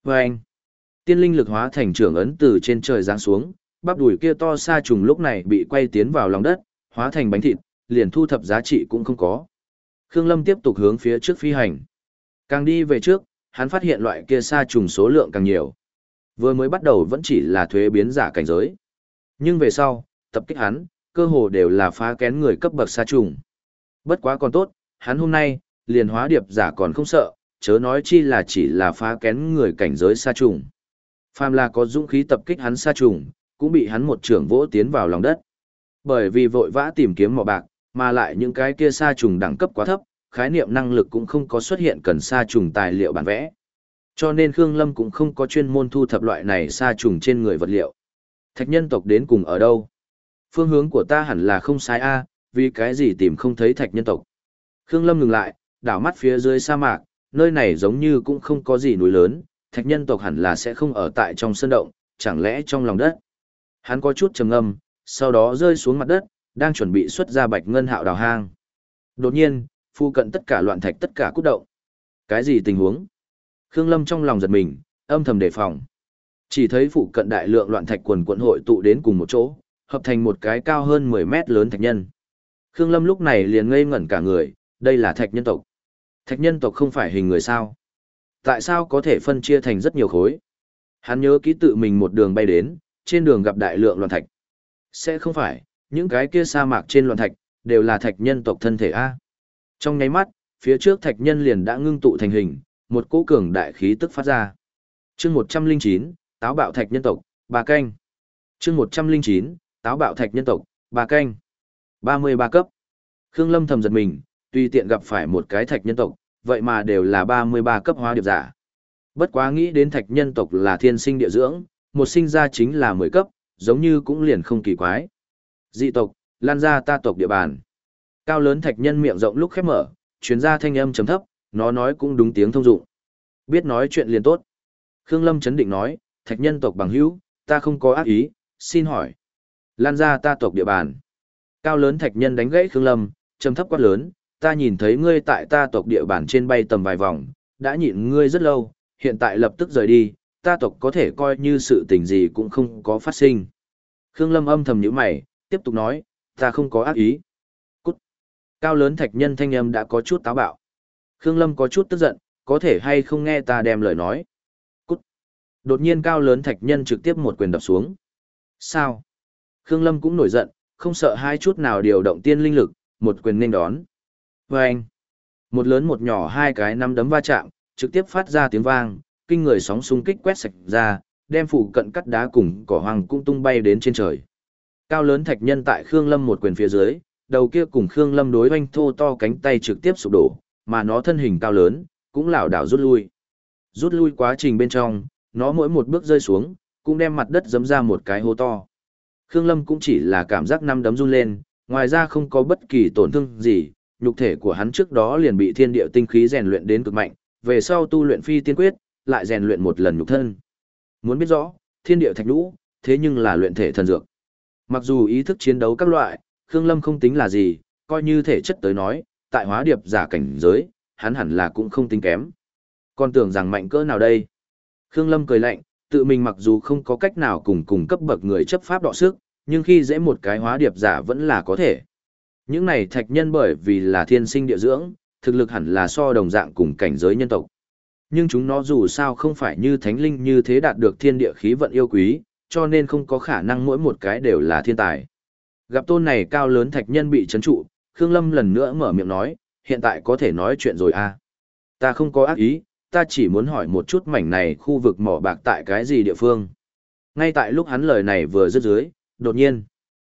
Vâng! Tiên linh lực hóa thành trưởng ấn từ trên trời giáng xuống, bắp đùi kia to sa trùng lúc này bị quay tiến vào lòng đất, hóa thành bánh thịt, liền thu thập giá trị cũng không có. Khương Lâm tiếp tục hướng phía trước phi hành. Càng đi về trước, hắn phát hiện loại kia sa trùng số lượng càng nhiều. Vừa mới bắt đầu vẫn chỉ là thuế biến giả cảnh giới. Nhưng về sau, tập kích hắn, cơ hồ đều là phá kén người cấp bậc sa trùng. Bất quá còn tốt, hắn hôm nay, liền hóa điệp giả còn không sợ, chớ nói chi là chỉ là phá kén người cảnh giới sa trùng. Phàm là có dũng khí tập kích hắn sa trùng, cũng bị hắn một trưởng vỗ tiến vào lòng đất. Bởi vì vội vã tìm kiếm mỏ bạc, mà lại những cái kia sa trùng đẳng cấp quá thấp, khái niệm năng lực cũng không có xuất hiện cần sa trùng tài liệu bản vẽ. Cho nên Khương Lâm cũng không có chuyên môn thu thập loại này sa trùng trên người vật liệu. Thạch nhân tộc đến cùng ở đâu? Phương hướng của ta hẳn là không sai a, vì cái gì tìm không thấy thạch nhân tộc. Khương Lâm ngừng lại, đảo mắt phía dưới sa mạc, nơi này giống như cũng không có gì núi lớn, thạch nhân tộc hẳn là sẽ không ở tại trong sơn động, chẳng lẽ trong lòng đất. Hắn có chút trầm ngâm, sau đó rơi xuống mặt đất, đang chuẩn bị xuất ra bạch ngân hạo đào hang. Đột nhiên, phu cận tất cả loạn thạch tất cả cút động. Cái gì tình huống? Khương Lâm trong lòng giật mình, âm thầm đề phòng. Chỉ thấy phụ cận đại lượng loạn thạch quần quận hội tụ đến cùng một chỗ, hợp thành một cái cao hơn 10 mét lớn thạch nhân. Khương Lâm lúc này liền ngây ngẩn cả người, đây là thạch nhân tộc. Thạch nhân tộc không phải hình người sao? Tại sao có thể phân chia thành rất nhiều khối? Hắn nhớ ký tự mình một đường bay đến, trên đường gặp đại lượng loạn thạch. Sẽ không phải, những cái kia sa mạc trên loạn thạch, đều là thạch nhân tộc thân thể A. Trong nháy mắt, phía trước thạch nhân liền đã ngưng tụ thành hình, một cỗ cường đại khí tức phát ra. chương 109, táo bạo thạch nhân tộc, ba canh. chương 109, táo bạo thạch nhân tộc, ba canh. 33 cấp. Khương Lâm thầm giật mình, tuy tiện gặp phải một cái thạch nhân tộc, vậy mà đều là 33 cấp hóa điệp giả. Bất quá nghĩ đến thạch nhân tộc là thiên sinh địa dưỡng, một sinh ra chính là 10 cấp, giống như cũng liền không kỳ quái. Dị tộc, lan ra ta tộc địa bàn. Cao lớn thạch nhân miệng rộng lúc khép mở, chuyến ra thanh âm chấm thấp, nó nói cũng đúng tiếng thông dụng. Biết nói chuyện liền tốt. Khương Lâm chấn định nói, thạch nhân tộc bằng hữu, ta không có ác ý, xin hỏi. Lan ra ta tộc địa bàn. Cao lớn thạch nhân đánh gãy Khương Lâm, trầm thấp quát lớn, ta nhìn thấy ngươi tại ta tộc địa bàn trên bay tầm vài vòng, đã nhịn ngươi rất lâu, hiện tại lập tức rời đi, ta tộc có thể coi như sự tình gì cũng không có phát sinh. Khương Lâm âm thầm nhíu mày, tiếp tục nói, ta không có ác ý. Cao lớn thạch nhân thanh âm đã có chút táo bạo. Khương Lâm có chút tức giận, có thể hay không nghe ta đem lời nói. Cút. Đột nhiên cao lớn thạch nhân trực tiếp một quyền đập xuống. Sao? Khương Lâm cũng nổi giận, không sợ hai chút nào điều động tiên linh lực, một quyền nên đón. Và anh. Một lớn một nhỏ hai cái năm đấm va chạm, trực tiếp phát ra tiếng vang, kinh người sóng xung kích quét sạch ra, đem phủ cận cắt đá cùng cỏ hoang cũng tung bay đến trên trời. Cao lớn thạch nhân tại Khương Lâm một quyền phía dưới, đầu kia cùng Khương Lâm đối oanh thô to cánh tay trực tiếp sụp đổ, mà nó thân hình cao lớn, cũng lảo đảo rút lui. Rút lui quá trình bên trong, nó mỗi một bước rơi xuống, cũng đem mặt đất giấm ra một cái hố to. Khương Lâm cũng chỉ là cảm giác năm đấm run lên, ngoài ra không có bất kỳ tổn thương gì, nhục thể của hắn trước đó liền bị thiên địa tinh khí rèn luyện đến cực mạnh, về sau tu luyện phi tiên quyết, lại rèn luyện một lần nhục thân. Muốn biết rõ, thiên địa thạch lũ, thế nhưng là luyện thể thần dược. Mặc dù ý thức chiến đấu các loại, Khương Lâm không tính là gì, coi như thể chất tới nói, tại hóa điệp giả cảnh giới, hắn hẳn là cũng không tính kém. Còn tưởng rằng mạnh cỡ nào đây? Khương Lâm cười lạnh, tự mình mặc dù không có cách nào cùng cùng cấp bậc người chấp pháp đọ sức, nhưng khi dễ một cái hóa điệp giả vẫn là có thể. Những này thạch nhân bởi vì là thiên sinh địa dưỡng, thực lực hẳn là so đồng dạng cùng cảnh giới nhân tộc. Nhưng chúng nó dù sao không phải như thánh linh như thế đạt được thiên địa khí vận yêu quý, cho nên không có khả năng mỗi một cái đều là thiên tài. Gặp tôn này cao lớn thạch nhân bị chấn trụ, Khương Lâm lần nữa mở miệng nói, hiện tại có thể nói chuyện rồi à. Ta không có ác ý, ta chỉ muốn hỏi một chút mảnh này khu vực mỏ bạc tại cái gì địa phương. Ngay tại lúc hắn lời này vừa dứt dưới, đột nhiên,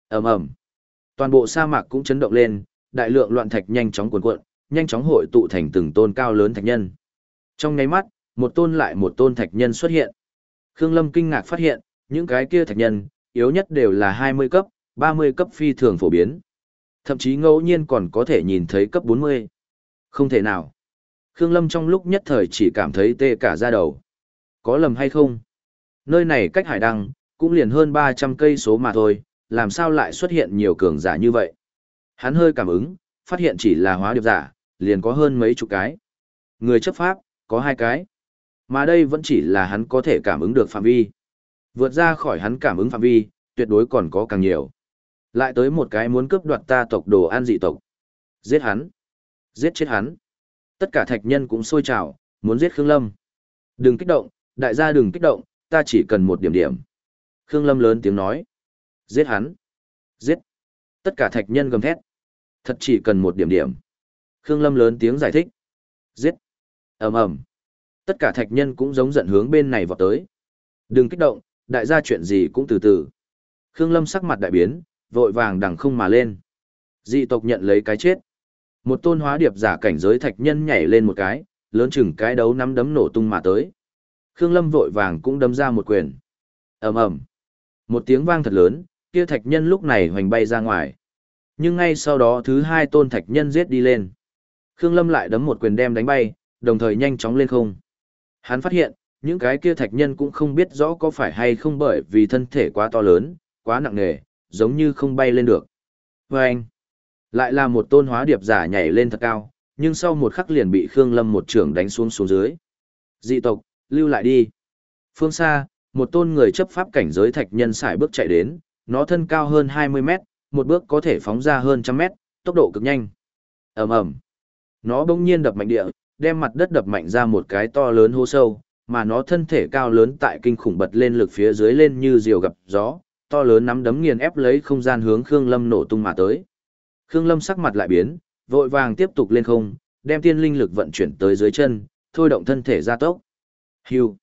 ầm ầm, toàn bộ sa mạc cũng chấn động lên, đại lượng loạn thạch nhanh chóng cuồn cuộn, nhanh chóng hội tụ thành từng tôn cao lớn thạch nhân. Trong nháy mắt, một tôn lại một tôn thạch nhân xuất hiện. Khương Lâm kinh ngạc phát hiện, những cái kia thạch nhân, yếu nhất đều là 20 cấp, 30 cấp phi thường phổ biến. Thậm chí ngẫu nhiên còn có thể nhìn thấy cấp 40. Không thể nào. Khương Lâm trong lúc nhất thời chỉ cảm thấy tê cả da đầu. Có lầm hay không? Nơi này cách hải đăng, cũng liền hơn 300 cây số mà thôi, làm sao lại xuất hiện nhiều cường giả như vậy? Hắn hơi cảm ứng, phát hiện chỉ là hóa điệp giả, liền có hơn mấy chục cái. Người chấp pháp, có hai cái. Mà đây vẫn chỉ là hắn có thể cảm ứng được phạm vi. Vượt ra khỏi hắn cảm ứng phạm vi, tuyệt đối còn có càng nhiều. Lại tới một cái muốn cướp đoạt ta tộc đồ an dị tộc. Giết hắn. Giết chết hắn. Tất cả thạch nhân cũng sôi trào, muốn giết Khương Lâm. Đừng kích động, đại gia đừng kích động, ta chỉ cần một điểm điểm. Khương Lâm lớn tiếng nói. Giết hắn. Giết. Tất cả thạch nhân gầm thét. Thật chỉ cần một điểm điểm. Khương Lâm lớn tiếng giải thích. Giết. ầm ầm. Tất cả thạch nhân cũng giống giận hướng bên này vọt tới. Đừng kích động, đại gia chuyện gì cũng từ từ. Khương Lâm sắc mặt đại biến, vội vàng đằng không mà lên. Dị tộc nhận lấy cái chết. Một tôn hóa điệp giả cảnh giới thạch nhân nhảy lên một cái, lớn chừng cái đấu nắm đấm nổ tung mà tới. Khương Lâm vội vàng cũng đấm ra một quyền. ầm ầm, một tiếng vang thật lớn, kia thạch nhân lúc này hoành bay ra ngoài. Nhưng ngay sau đó thứ hai tôn thạch nhân giết đi lên. Khương Lâm lại đấm một quyền đem đánh bay, đồng thời nhanh chóng lên không. Hắn phát hiện, những cái kia thạch nhân cũng không biết rõ có phải hay không bởi vì thân thể quá to lớn, quá nặng nề, giống như không bay lên được. Và anh, lại là một tôn hóa điệp giả nhảy lên thật cao, nhưng sau một khắc liền bị Khương Lâm một trưởng đánh xuống xuống dưới. Dị tộc, lưu lại đi. Phương xa, một tôn người chấp pháp cảnh giới thạch nhân xài bước chạy đến, nó thân cao hơn 20 mét, một bước có thể phóng ra hơn trăm mét, tốc độ cực nhanh. ầm ầm, Nó bỗng nhiên đập mạnh địa, đem mặt đất đập mạnh ra một cái to lớn hô sâu, mà nó thân thể cao lớn tại kinh khủng bật lên lực phía dưới lên như diều gặp gió, to lớn nắm đấm nghiền ép lấy không gian hướng Khương Lâm nổ tung mà tới. Khương Lâm sắc mặt lại biến, vội vàng tiếp tục lên không, đem tiên linh lực vận chuyển tới dưới chân, thôi động thân thể ra tốc. Hưu.